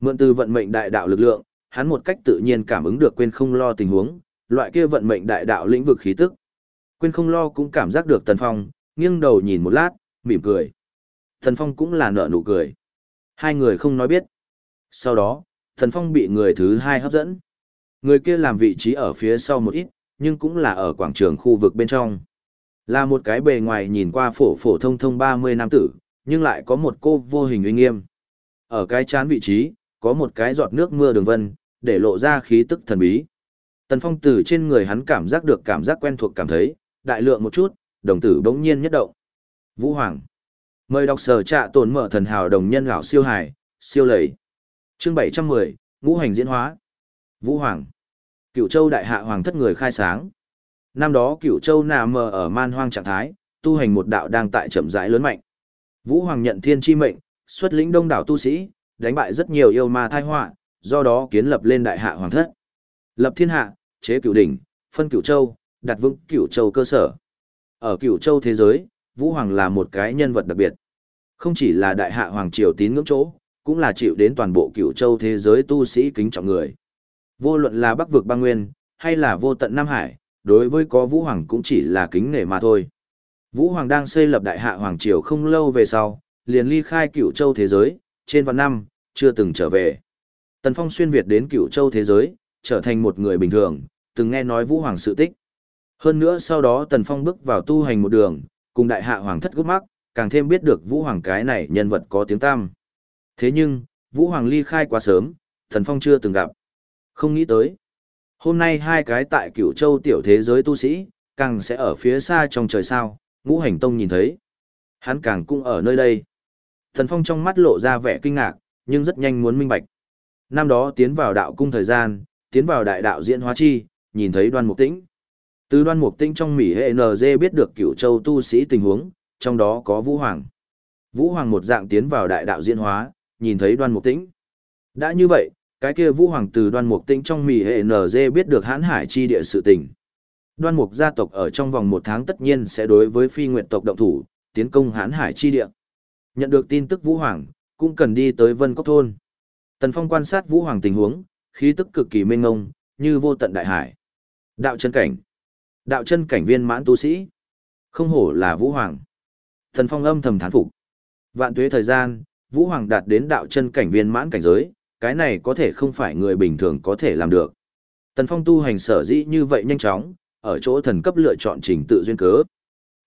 Mượn từ vận mệnh đại đạo lực lượng, hắn một cách tự nhiên cảm ứng được quên không lo tình huống, loại kia vận mệnh đại đạo lĩnh vực khí tức. Quên không lo cũng cảm giác được Tần Phong, nghiêng đầu nhìn một lát, mỉm cười. Tần Phong cũng là nở nụ cười. Hai người không nói biết. Sau đó, Tần Phong bị người thứ hai hấp dẫn. Người kia làm vị trí ở phía sau một ít, nhưng cũng là ở quảng trường khu vực bên trong. Là một cái bề ngoài nhìn qua phổ phổ thông thông 30 nam tử, nhưng lại có một cô vô hình uy nghiêm. Ở cái chán vị trí, có một cái giọt nước mưa đường vân, để lộ ra khí tức thần bí. Tần Phong từ trên người hắn cảm giác được cảm giác quen thuộc cảm thấy, đại lượng một chút, đồng tử bỗng nhiên nhất động. Vũ Hoàng. Mời đọc sở trạ tổn mở thần hào đồng nhân lão siêu hải, siêu lầy. Chương 710, ngũ hành diễn hóa. Vũ Hoàng. Cựu châu đại hạ hoàng thất người khai sáng. Năm đó cựu châu nà mờ ở man hoang trạng thái, tu hành một đạo đang tại chậm rãi lớn mạnh. Vũ Hoàng nhận thiên chi mệnh, xuất lĩnh đông đảo tu sĩ, đánh bại rất nhiều yêu ma thai họa, do đó kiến lập lên đại hạ hoàng thất. Lập thiên hạ, chế cửu đỉnh, phân cửu châu, đặt vững cửu châu cơ sở. Ở cửu châu thế giới, Vũ Hoàng là một cái nhân vật đặc biệt. Không chỉ là đại hạ hoàng triều tín ngưỡng chỗ, cũng là chịu đến toàn bộ cửu châu thế giới tu sĩ kính trọng người. Vô luận là Bắc vực băng nguyên, hay là vô tận Nam Hải, đối với có Vũ Hoàng cũng chỉ là kính nể mà thôi. Vũ Hoàng đang xây lập đại hạ Hoàng Triều không lâu về sau, liền ly khai cửu châu thế giới, trên vạn năm, chưa từng trở về. Tần Phong xuyên Việt đến cửu châu thế giới, trở thành một người bình thường, từng nghe nói Vũ Hoàng sự tích. Hơn nữa sau đó Tần Phong bước vào tu hành một đường, cùng đại hạ Hoàng thất gốc mắc, càng thêm biết được Vũ Hoàng cái này nhân vật có tiếng tăm. Thế nhưng, Vũ Hoàng ly khai quá sớm, Tần Phong chưa từng gặp. Không nghĩ tới. Hôm nay hai cái tại cửu châu tiểu thế giới tu sĩ, càng sẽ ở phía xa trong trời sao, ngũ hành tông nhìn thấy. Hắn càng cũng ở nơi đây. Thần Phong trong mắt lộ ra vẻ kinh ngạc, nhưng rất nhanh muốn minh bạch. Năm đó tiến vào đạo cung thời gian, tiến vào đại đạo diễn hóa chi, nhìn thấy đoan mục tĩnh. Từ đoan mục tĩnh trong mỉ hệ NG biết được cửu châu tu sĩ tình huống, trong đó có Vũ Hoàng. Vũ Hoàng một dạng tiến vào đại đạo diễn hóa, nhìn thấy đoan mục tĩnh. Đã như vậy, cái kia Vũ Hoàng từ đoan mục tĩnh trong mì hệ NZ biết được hãn hải chi địa sự tình. Đoan mục gia tộc ở trong vòng một tháng tất nhiên sẽ đối với phi nguyện tộc động thủ, tiến công hãn hải chi địa. Nhận được tin tức Vũ Hoàng, cũng cần đi tới Vân Cốc Thôn. Tần Phong quan sát Vũ Hoàng tình huống, khí tức cực kỳ mênh ngông, như vô tận đại hải. Đạo chân cảnh. Đạo chân cảnh viên mãn tu sĩ. Không hổ là Vũ Hoàng. Tần Phong âm thầm thán phục. Vạn tuế thời gian, Vũ Hoàng đạt đến đạo chân cảnh viên mãn cảnh giới, cái này có thể không phải người bình thường có thể làm được. Tần Phong tu hành sở dĩ như vậy nhanh chóng, ở chỗ thần cấp lựa chọn trình tự duyên cớ.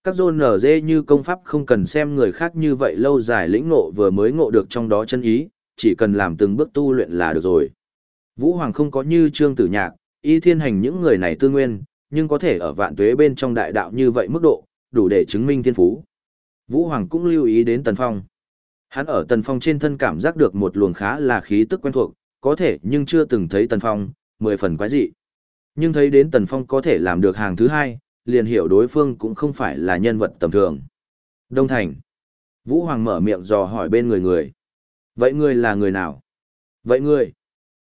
Các zone dê như công pháp không cần xem người khác như vậy lâu dài lĩnh ngộ vừa mới ngộ được trong đó chân ý, chỉ cần làm từng bước tu luyện là được rồi. Vũ Hoàng không có như Trương Tử Nhạc, y thiên hành những người này tư nguyên, nhưng có thể ở vạn tuế bên trong đại đạo như vậy mức độ, đủ để chứng minh thiên phú. Vũ Hoàng cũng lưu ý đến Tần Phong. Hắn ở Tần Phong trên thân cảm giác được một luồng khá là khí tức quen thuộc, có thể nhưng chưa từng thấy Tần Phong, mười phần quái dị. Nhưng thấy đến Tần Phong có thể làm được hàng thứ hai, liền hiểu đối phương cũng không phải là nhân vật tầm thường. Đông Thành. Vũ Hoàng mở miệng dò hỏi bên người người. Vậy người là người nào? Vậy người?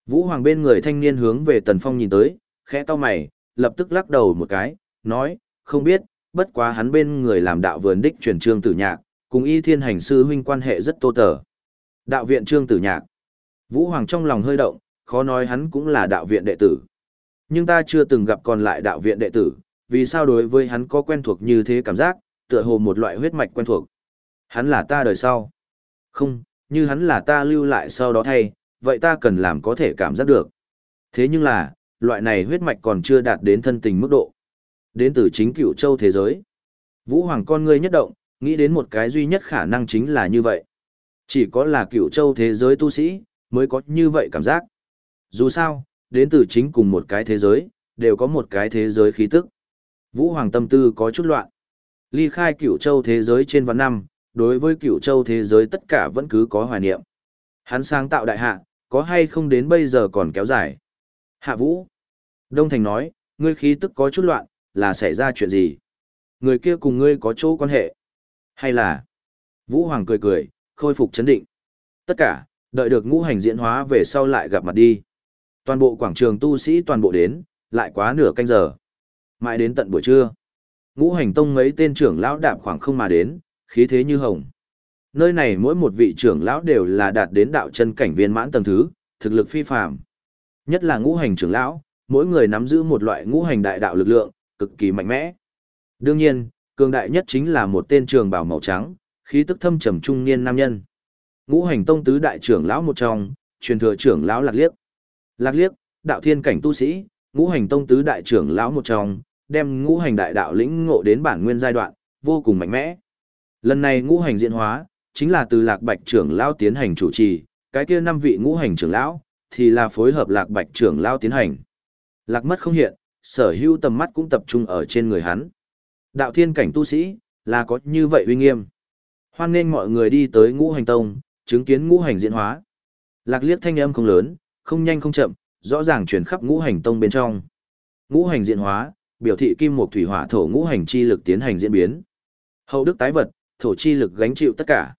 Vũ Hoàng bên người thanh niên hướng về Tần Phong nhìn tới, khẽ to mày, lập tức lắc đầu một cái, nói, không biết, bất quá hắn bên người làm đạo vườn đích truyền trương tử nhạc, cùng y thiên hành sư huynh quan hệ rất tô tờ. Đạo viện trương tử nhạc. Vũ Hoàng trong lòng hơi động, khó nói hắn cũng là đạo viện đệ tử. Nhưng ta chưa từng gặp còn lại đạo viện đệ tử, vì sao đối với hắn có quen thuộc như thế cảm giác, tựa hồ một loại huyết mạch quen thuộc. Hắn là ta đời sau. Không, như hắn là ta lưu lại sau đó thay, vậy ta cần làm có thể cảm giác được. Thế nhưng là, loại này huyết mạch còn chưa đạt đến thân tình mức độ. Đến từ chính cựu châu thế giới. Vũ Hoàng con ngươi nhất động, nghĩ đến một cái duy nhất khả năng chính là như vậy. Chỉ có là cựu châu thế giới tu sĩ, mới có như vậy cảm giác. Dù sao, đến từ chính cùng một cái thế giới, đều có một cái thế giới khí tức. Vũ Hoàng tâm tư có chút loạn. Ly khai cửu châu thế giới trên vạn năm, đối với cửu châu thế giới tất cả vẫn cứ có hoài niệm. Hắn sáng tạo đại hạ, có hay không đến bây giờ còn kéo dài. Hạ Vũ. Đông Thành nói, ngươi khí tức có chút loạn, là xảy ra chuyện gì? Người kia cùng ngươi có chỗ quan hệ? Hay là... Vũ Hoàng cười cười, khôi phục chấn định. Tất cả, đợi được ngũ hành diễn hóa về sau lại gặp mặt đi. Toàn bộ quảng trường tu sĩ toàn bộ đến, lại quá nửa canh giờ. Mãi đến tận buổi trưa, ngũ hành tông mấy tên trưởng lão đạp khoảng không mà đến, khí thế như hồng. Nơi này mỗi một vị trưởng lão đều là đạt đến đạo chân cảnh viên mãn tầng thứ, thực lực phi phàm. Nhất là ngũ hành trưởng lão, mỗi người nắm giữ một loại ngũ hành đại đạo lực lượng, cực kỳ mạnh mẽ. Đương nhiên, cường đại nhất chính là một tên trường bào màu trắng, khí tức thâm trầm trung niên nam nhân. Ngũ hành tông tứ đại trưởng lão một trong, truyền thừa trưởng lão Lạc Liếc. Lạc Liếc, đạo thiên cảnh tu sĩ, ngũ hành tông tứ đại trưởng lão một trong, đem ngũ hành đại đạo lĩnh ngộ đến bản nguyên giai đoạn, vô cùng mạnh mẽ. Lần này ngũ hành diễn hóa, chính là từ lạc bạch trưởng lão tiến hành chủ trì, cái kia năm vị ngũ hành trưởng lão, thì là phối hợp lạc bạch trưởng lão tiến hành. Lạc mất không hiện, sở hữu tầm mắt cũng tập trung ở trên người hắn. Đạo thiên cảnh tu sĩ, là có như vậy uy nghiêm. Hoan nên mọi người đi tới ngũ hành tông, chứng kiến ngũ hành diễn hóa. Lạc liếc thanh âm không lớn, không nhanh không chậm, rõ ràng truyền khắp ngũ hành tông bên trong. Ngũ hành diễn hóa, biểu thị kim mộc thủy hỏa thổ ngũ hành chi lực tiến hành diễn biến. Hậu đức tái vật, thổ chi lực gánh chịu tất cả.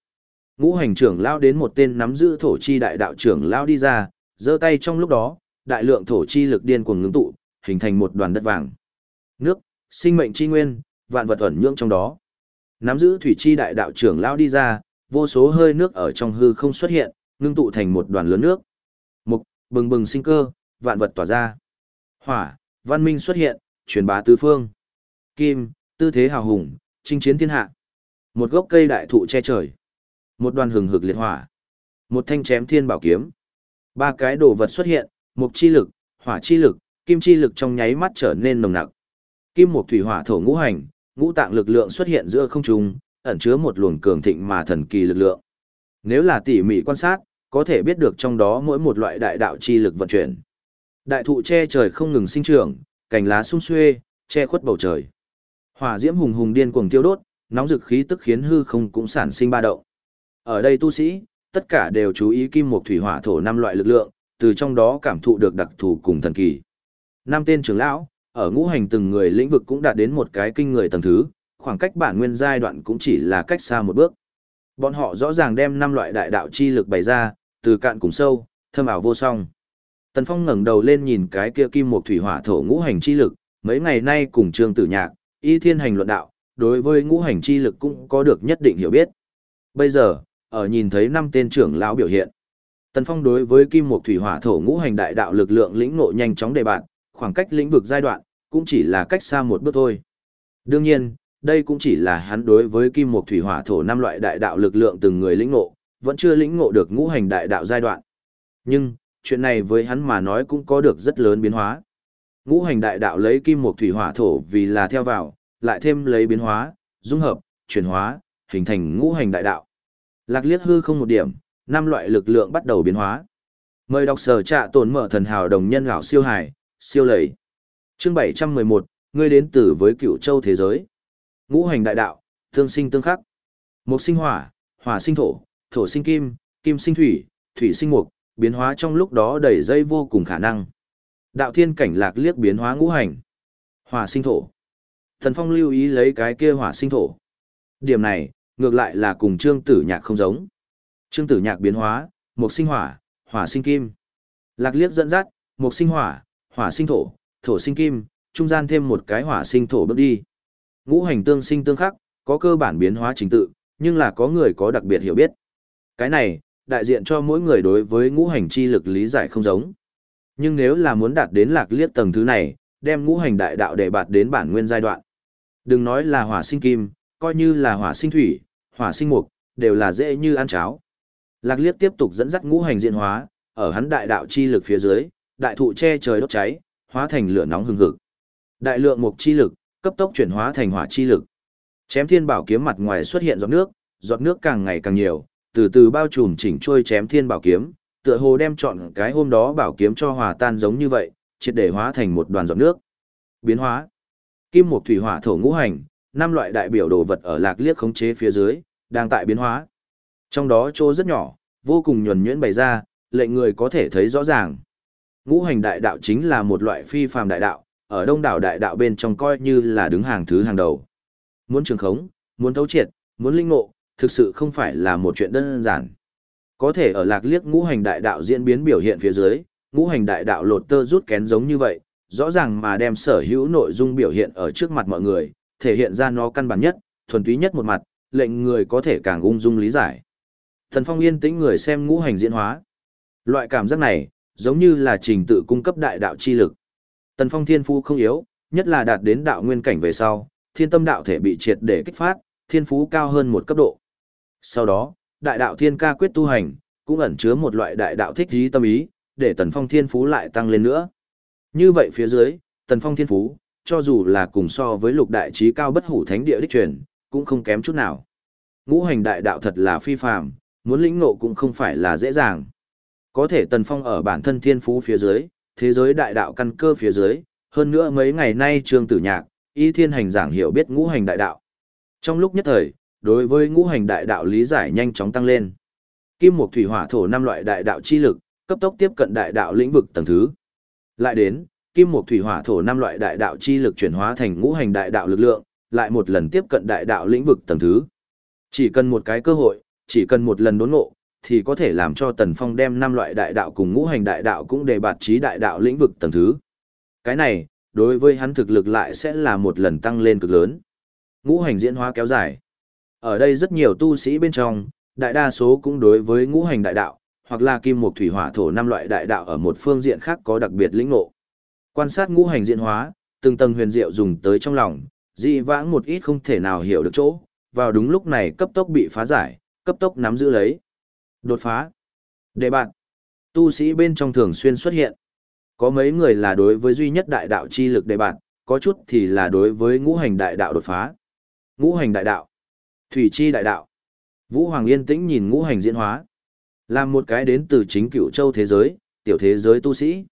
Ngũ hành trưởng lao đến một tên nắm giữ thổ chi đại đạo trưởng lao đi ra, giơ tay trong lúc đó, đại lượng thổ chi lực điên cuồng ngưng tụ, hình thành một đoàn đất vàng. Nước, sinh mệnh chi nguyên, vạn vật ẩn nhưỡng trong đó. Nắm giữ thủy chi đại đạo trưởng lao đi ra, vô số hơi nước ở trong hư không xuất hiện, ngưng tụ thành một đoàn lớn nước. Mục, bừng bừng sinh cơ, vạn vật tỏa ra. Hỏa, văn minh xuất hiện, truyền bá tứ phương. Kim, tư thế hào hùng, chinh chiến thiên hạ. Một gốc cây đại thụ che trời. Một đoàn hừng hực liệt hỏa. Một thanh chém thiên bảo kiếm. Ba cái đồ vật xuất hiện, mục chi lực, hỏa chi lực, kim chi lực trong nháy mắt trở nên nồng nặc. Kim một thủy hỏa thổ ngũ hành, ngũ tạng lực lượng xuất hiện giữa không trung, ẩn chứa một luồng cường thịnh mà thần kỳ lực lượng. Nếu là tỉ mỉ quan sát, có thể biết được trong đó mỗi một loại đại đạo chi lực vận chuyển. Đại thụ che trời không ngừng sinh trưởng, cành lá sum xuê, che khuất bầu trời. Hỏa diễm hùng hùng điên cuồng tiêu đốt, nóng dực khí tức khiến hư không cũng sản sinh ba động. Ở đây tu sĩ, tất cả đều chú ý kim mộc thủy hỏa thổ năm loại lực lượng, từ trong đó cảm thụ được đặc thù cùng thần kỳ. Năm tên trưởng lão, ở ngũ hành từng người lĩnh vực cũng đạt đến một cái kinh người tầng thứ, khoảng cách bản nguyên giai đoạn cũng chỉ là cách xa một bước. Bọn họ rõ ràng đem năm loại đại đạo chi lực bày ra, từ cạn cùng sâu, thâm ảo vô song. Tần Phong ngẩng đầu lên nhìn cái kia kim một thủy hỏa thổ ngũ hành chi lực, mấy ngày nay cùng Trương Tử Nhạc, Y Thiên Hành luận đạo, đối với ngũ hành chi lực cũng có được nhất định hiểu biết. Bây giờ, ở nhìn thấy năm tên trưởng lão biểu hiện, Tần Phong đối với kim một thủy hỏa thổ ngũ hành đại đạo lực lượng lĩnh ngộ nhanh chóng đề bạn, khoảng cách lĩnh vực giai đoạn, cũng chỉ là cách xa một bước thôi. Đương nhiên, đây cũng chỉ là hắn đối với kim mộc thủy hỏa thổ năm loại đại đạo lực lượng từng người lĩnh ngộ, vẫn chưa lĩnh ngộ được ngũ hành đại đạo giai đoạn. Nhưng, chuyện này với hắn mà nói cũng có được rất lớn biến hóa. Ngũ hành đại đạo lấy kim mộc thủy hỏa thổ vì là theo vào, lại thêm lấy biến hóa, dung hợp, chuyển hóa, hình thành ngũ hành đại đạo. Lạc liệt hư không một điểm, năm loại lực lượng bắt đầu biến hóa. Mời đọc sở trạ tồn mở thần hào đồng nhân gạo siêu hải, siêu lầy. Chương 711, ngươi đến từ với cựu châu thế giới. Ngũ hành đại đạo, tương sinh tương khắc. Mộc sinh hỏa, hỏa sinh thổ, thổ sinh kim, kim sinh thủy, thủy sinh mục, biến hóa trong lúc đó đầy dây vô cùng khả năng. Đạo thiên cảnh lạc liếc biến hóa ngũ hành. Hỏa sinh thổ. Thần Phong lưu ý lấy cái kia hỏa sinh thổ. Điểm này, ngược lại là cùng trương tử nhạc không giống. Trương tử nhạc biến hóa, mộc sinh hỏa, hỏa sinh kim. Lạc liếc dẫn dắt, mộc sinh hỏa, hỏa sinh thổ, thổ sinh kim, trung gian thêm một cái hỏa sinh thổ bước đi. Ngũ hành tương sinh tương khắc, có cơ bản biến hóa trình tự, nhưng là có người có đặc biệt hiểu biết. Cái này, đại diện cho mỗi người đối với ngũ hành chi lực lý giải không giống. Nhưng nếu là muốn đạt đến lạc liếc tầng thứ này, đem ngũ hành đại đạo để bạt đến bản nguyên giai đoạn. Đừng nói là hỏa sinh kim, coi như là hỏa sinh thủy, hỏa sinh mục, đều là dễ như ăn cháo. Lạc liếc tiếp tục dẫn dắt ngũ hành diễn hóa, ở hắn đại đạo chi lực phía dưới, đại thụ che trời đốt cháy, hóa thành lửa nóng hừng hực. Đại lượng mục chi lực, cấp tốc chuyển hóa thành hỏa chi lực. Chém thiên bảo kiếm mặt ngoài xuất hiện giọt nước, giọt nước càng ngày càng nhiều, từ từ bao trùm chỉnh trôi chém thiên bảo kiếm, tựa hồ đem chọn cái hôm đó bảo kiếm cho hòa tan giống như vậy, triệt để hóa thành một đoàn giọt nước. Biến hóa. Kim mục thủy hỏa thổ ngũ hành, năm loại đại biểu đồ vật ở lạc liếc khống chế phía dưới, đang tại biến hóa. Trong đó chỗ rất nhỏ, vô cùng nhuần nhuyễn bày ra, lệnh người có thể thấy rõ ràng. Ngũ hành đại đạo chính là một loại phi phàm đại đạo, ở đông đảo đại đạo bên trong coi như là đứng hàng thứ hàng đầu. Muốn trường khống, muốn thấu triệt, muốn linh ngộ, thực sự không phải là một chuyện đơn giản. Có thể ở lạc liếc ngũ hành đại đạo diễn biến biểu hiện phía dưới, ngũ hành đại đạo lột tơ rút kén giống như vậy, rõ ràng mà đem sở hữu nội dung biểu hiện ở trước mặt mọi người, thể hiện ra nó căn bản nhất, thuần túy nhất một mặt, lệnh người có thể càng ung dung lý giải. Thần Phong yên tĩnh người xem ngũ hành diễn hóa. Loại cảm giác này, giống như là trình tự cung cấp đại đạo chi lực. Tần Phong thiên phú không yếu, nhất là đạt đến đạo nguyên cảnh về sau, thiên tâm đạo thể bị triệt để kích phát, thiên phú cao hơn một cấp độ. Sau đó, đại đạo thiên ca quyết tu hành, cũng ẩn chứa một loại đại đạo thích trí tâm ý, để Tần Phong thiên phú lại tăng lên nữa. Như vậy phía dưới, Tần Phong thiên phú, cho dù là cùng so với lục đại trí cao bất hủ thánh địa đích truyền, cũng không kém chút nào. Ngũ hành đại đạo thật là phi phàm, muốn lĩnh ngộ cũng không phải là dễ dàng. Có thể Tần Phong ở bản thân thiên phú phía dưới, thế giới đại đạo căn cơ phía dưới, hơn nữa mấy ngày nay Trương Tử Nhạc, Y Thiên Hành giảng hiểu biết ngũ hành đại đạo. Trong lúc nhất thời, đối với ngũ hành đại đạo lý giải nhanh chóng tăng lên. Kim Mộc Thủy Hỏa Thổ năm loại đại đạo chi lực, cấp tốc tiếp cận đại đạo lĩnh vực tầng thứ. Lại đến, Kim Mộc Thủy Hỏa Thổ năm loại đại đạo chi lực chuyển hóa thành ngũ hành đại đạo lực lượng, lại một lần tiếp cận đại đạo lĩnh vực tầng thứ. Chỉ cần một cái cơ hội, chỉ cần một lần đốn ngộ, thì có thể làm cho Tần Phong đem năm loại đại đạo cùng ngũ hành đại đạo cũng đề bạt trí đại đạo lĩnh vực tầng thứ. Cái này, đối với hắn thực lực lại sẽ là một lần tăng lên cực lớn. Ngũ hành diễn hóa kéo dài. Ở đây rất nhiều tu sĩ bên trong, đại đa số cũng đối với ngũ hành đại đạo, hoặc là kim mộc thủy hỏa thổ năm loại đại đạo ở một phương diện khác có đặc biệt lĩnh ngộ. Quan sát ngũ hành diễn hóa, từng tầng huyền diệu dùng tới trong lòng, dị vãng một ít không thể nào hiểu được chỗ, vào đúng lúc này cấp tốc bị phá giải, cấp tốc nắm giữ lấy. Đột phá. Đề bạn. Tu sĩ bên trong thường xuyên xuất hiện. Có mấy người là đối với duy nhất đại đạo chi lực đề bạn, có chút thì là đối với ngũ hành đại đạo đột phá. Ngũ hành đại đạo. Thủy chi đại đạo. Vũ Hoàng yên tĩnh nhìn ngũ hành diễn hóa. Làm một cái đến từ chính cựu châu thế giới, tiểu thế giới tu sĩ.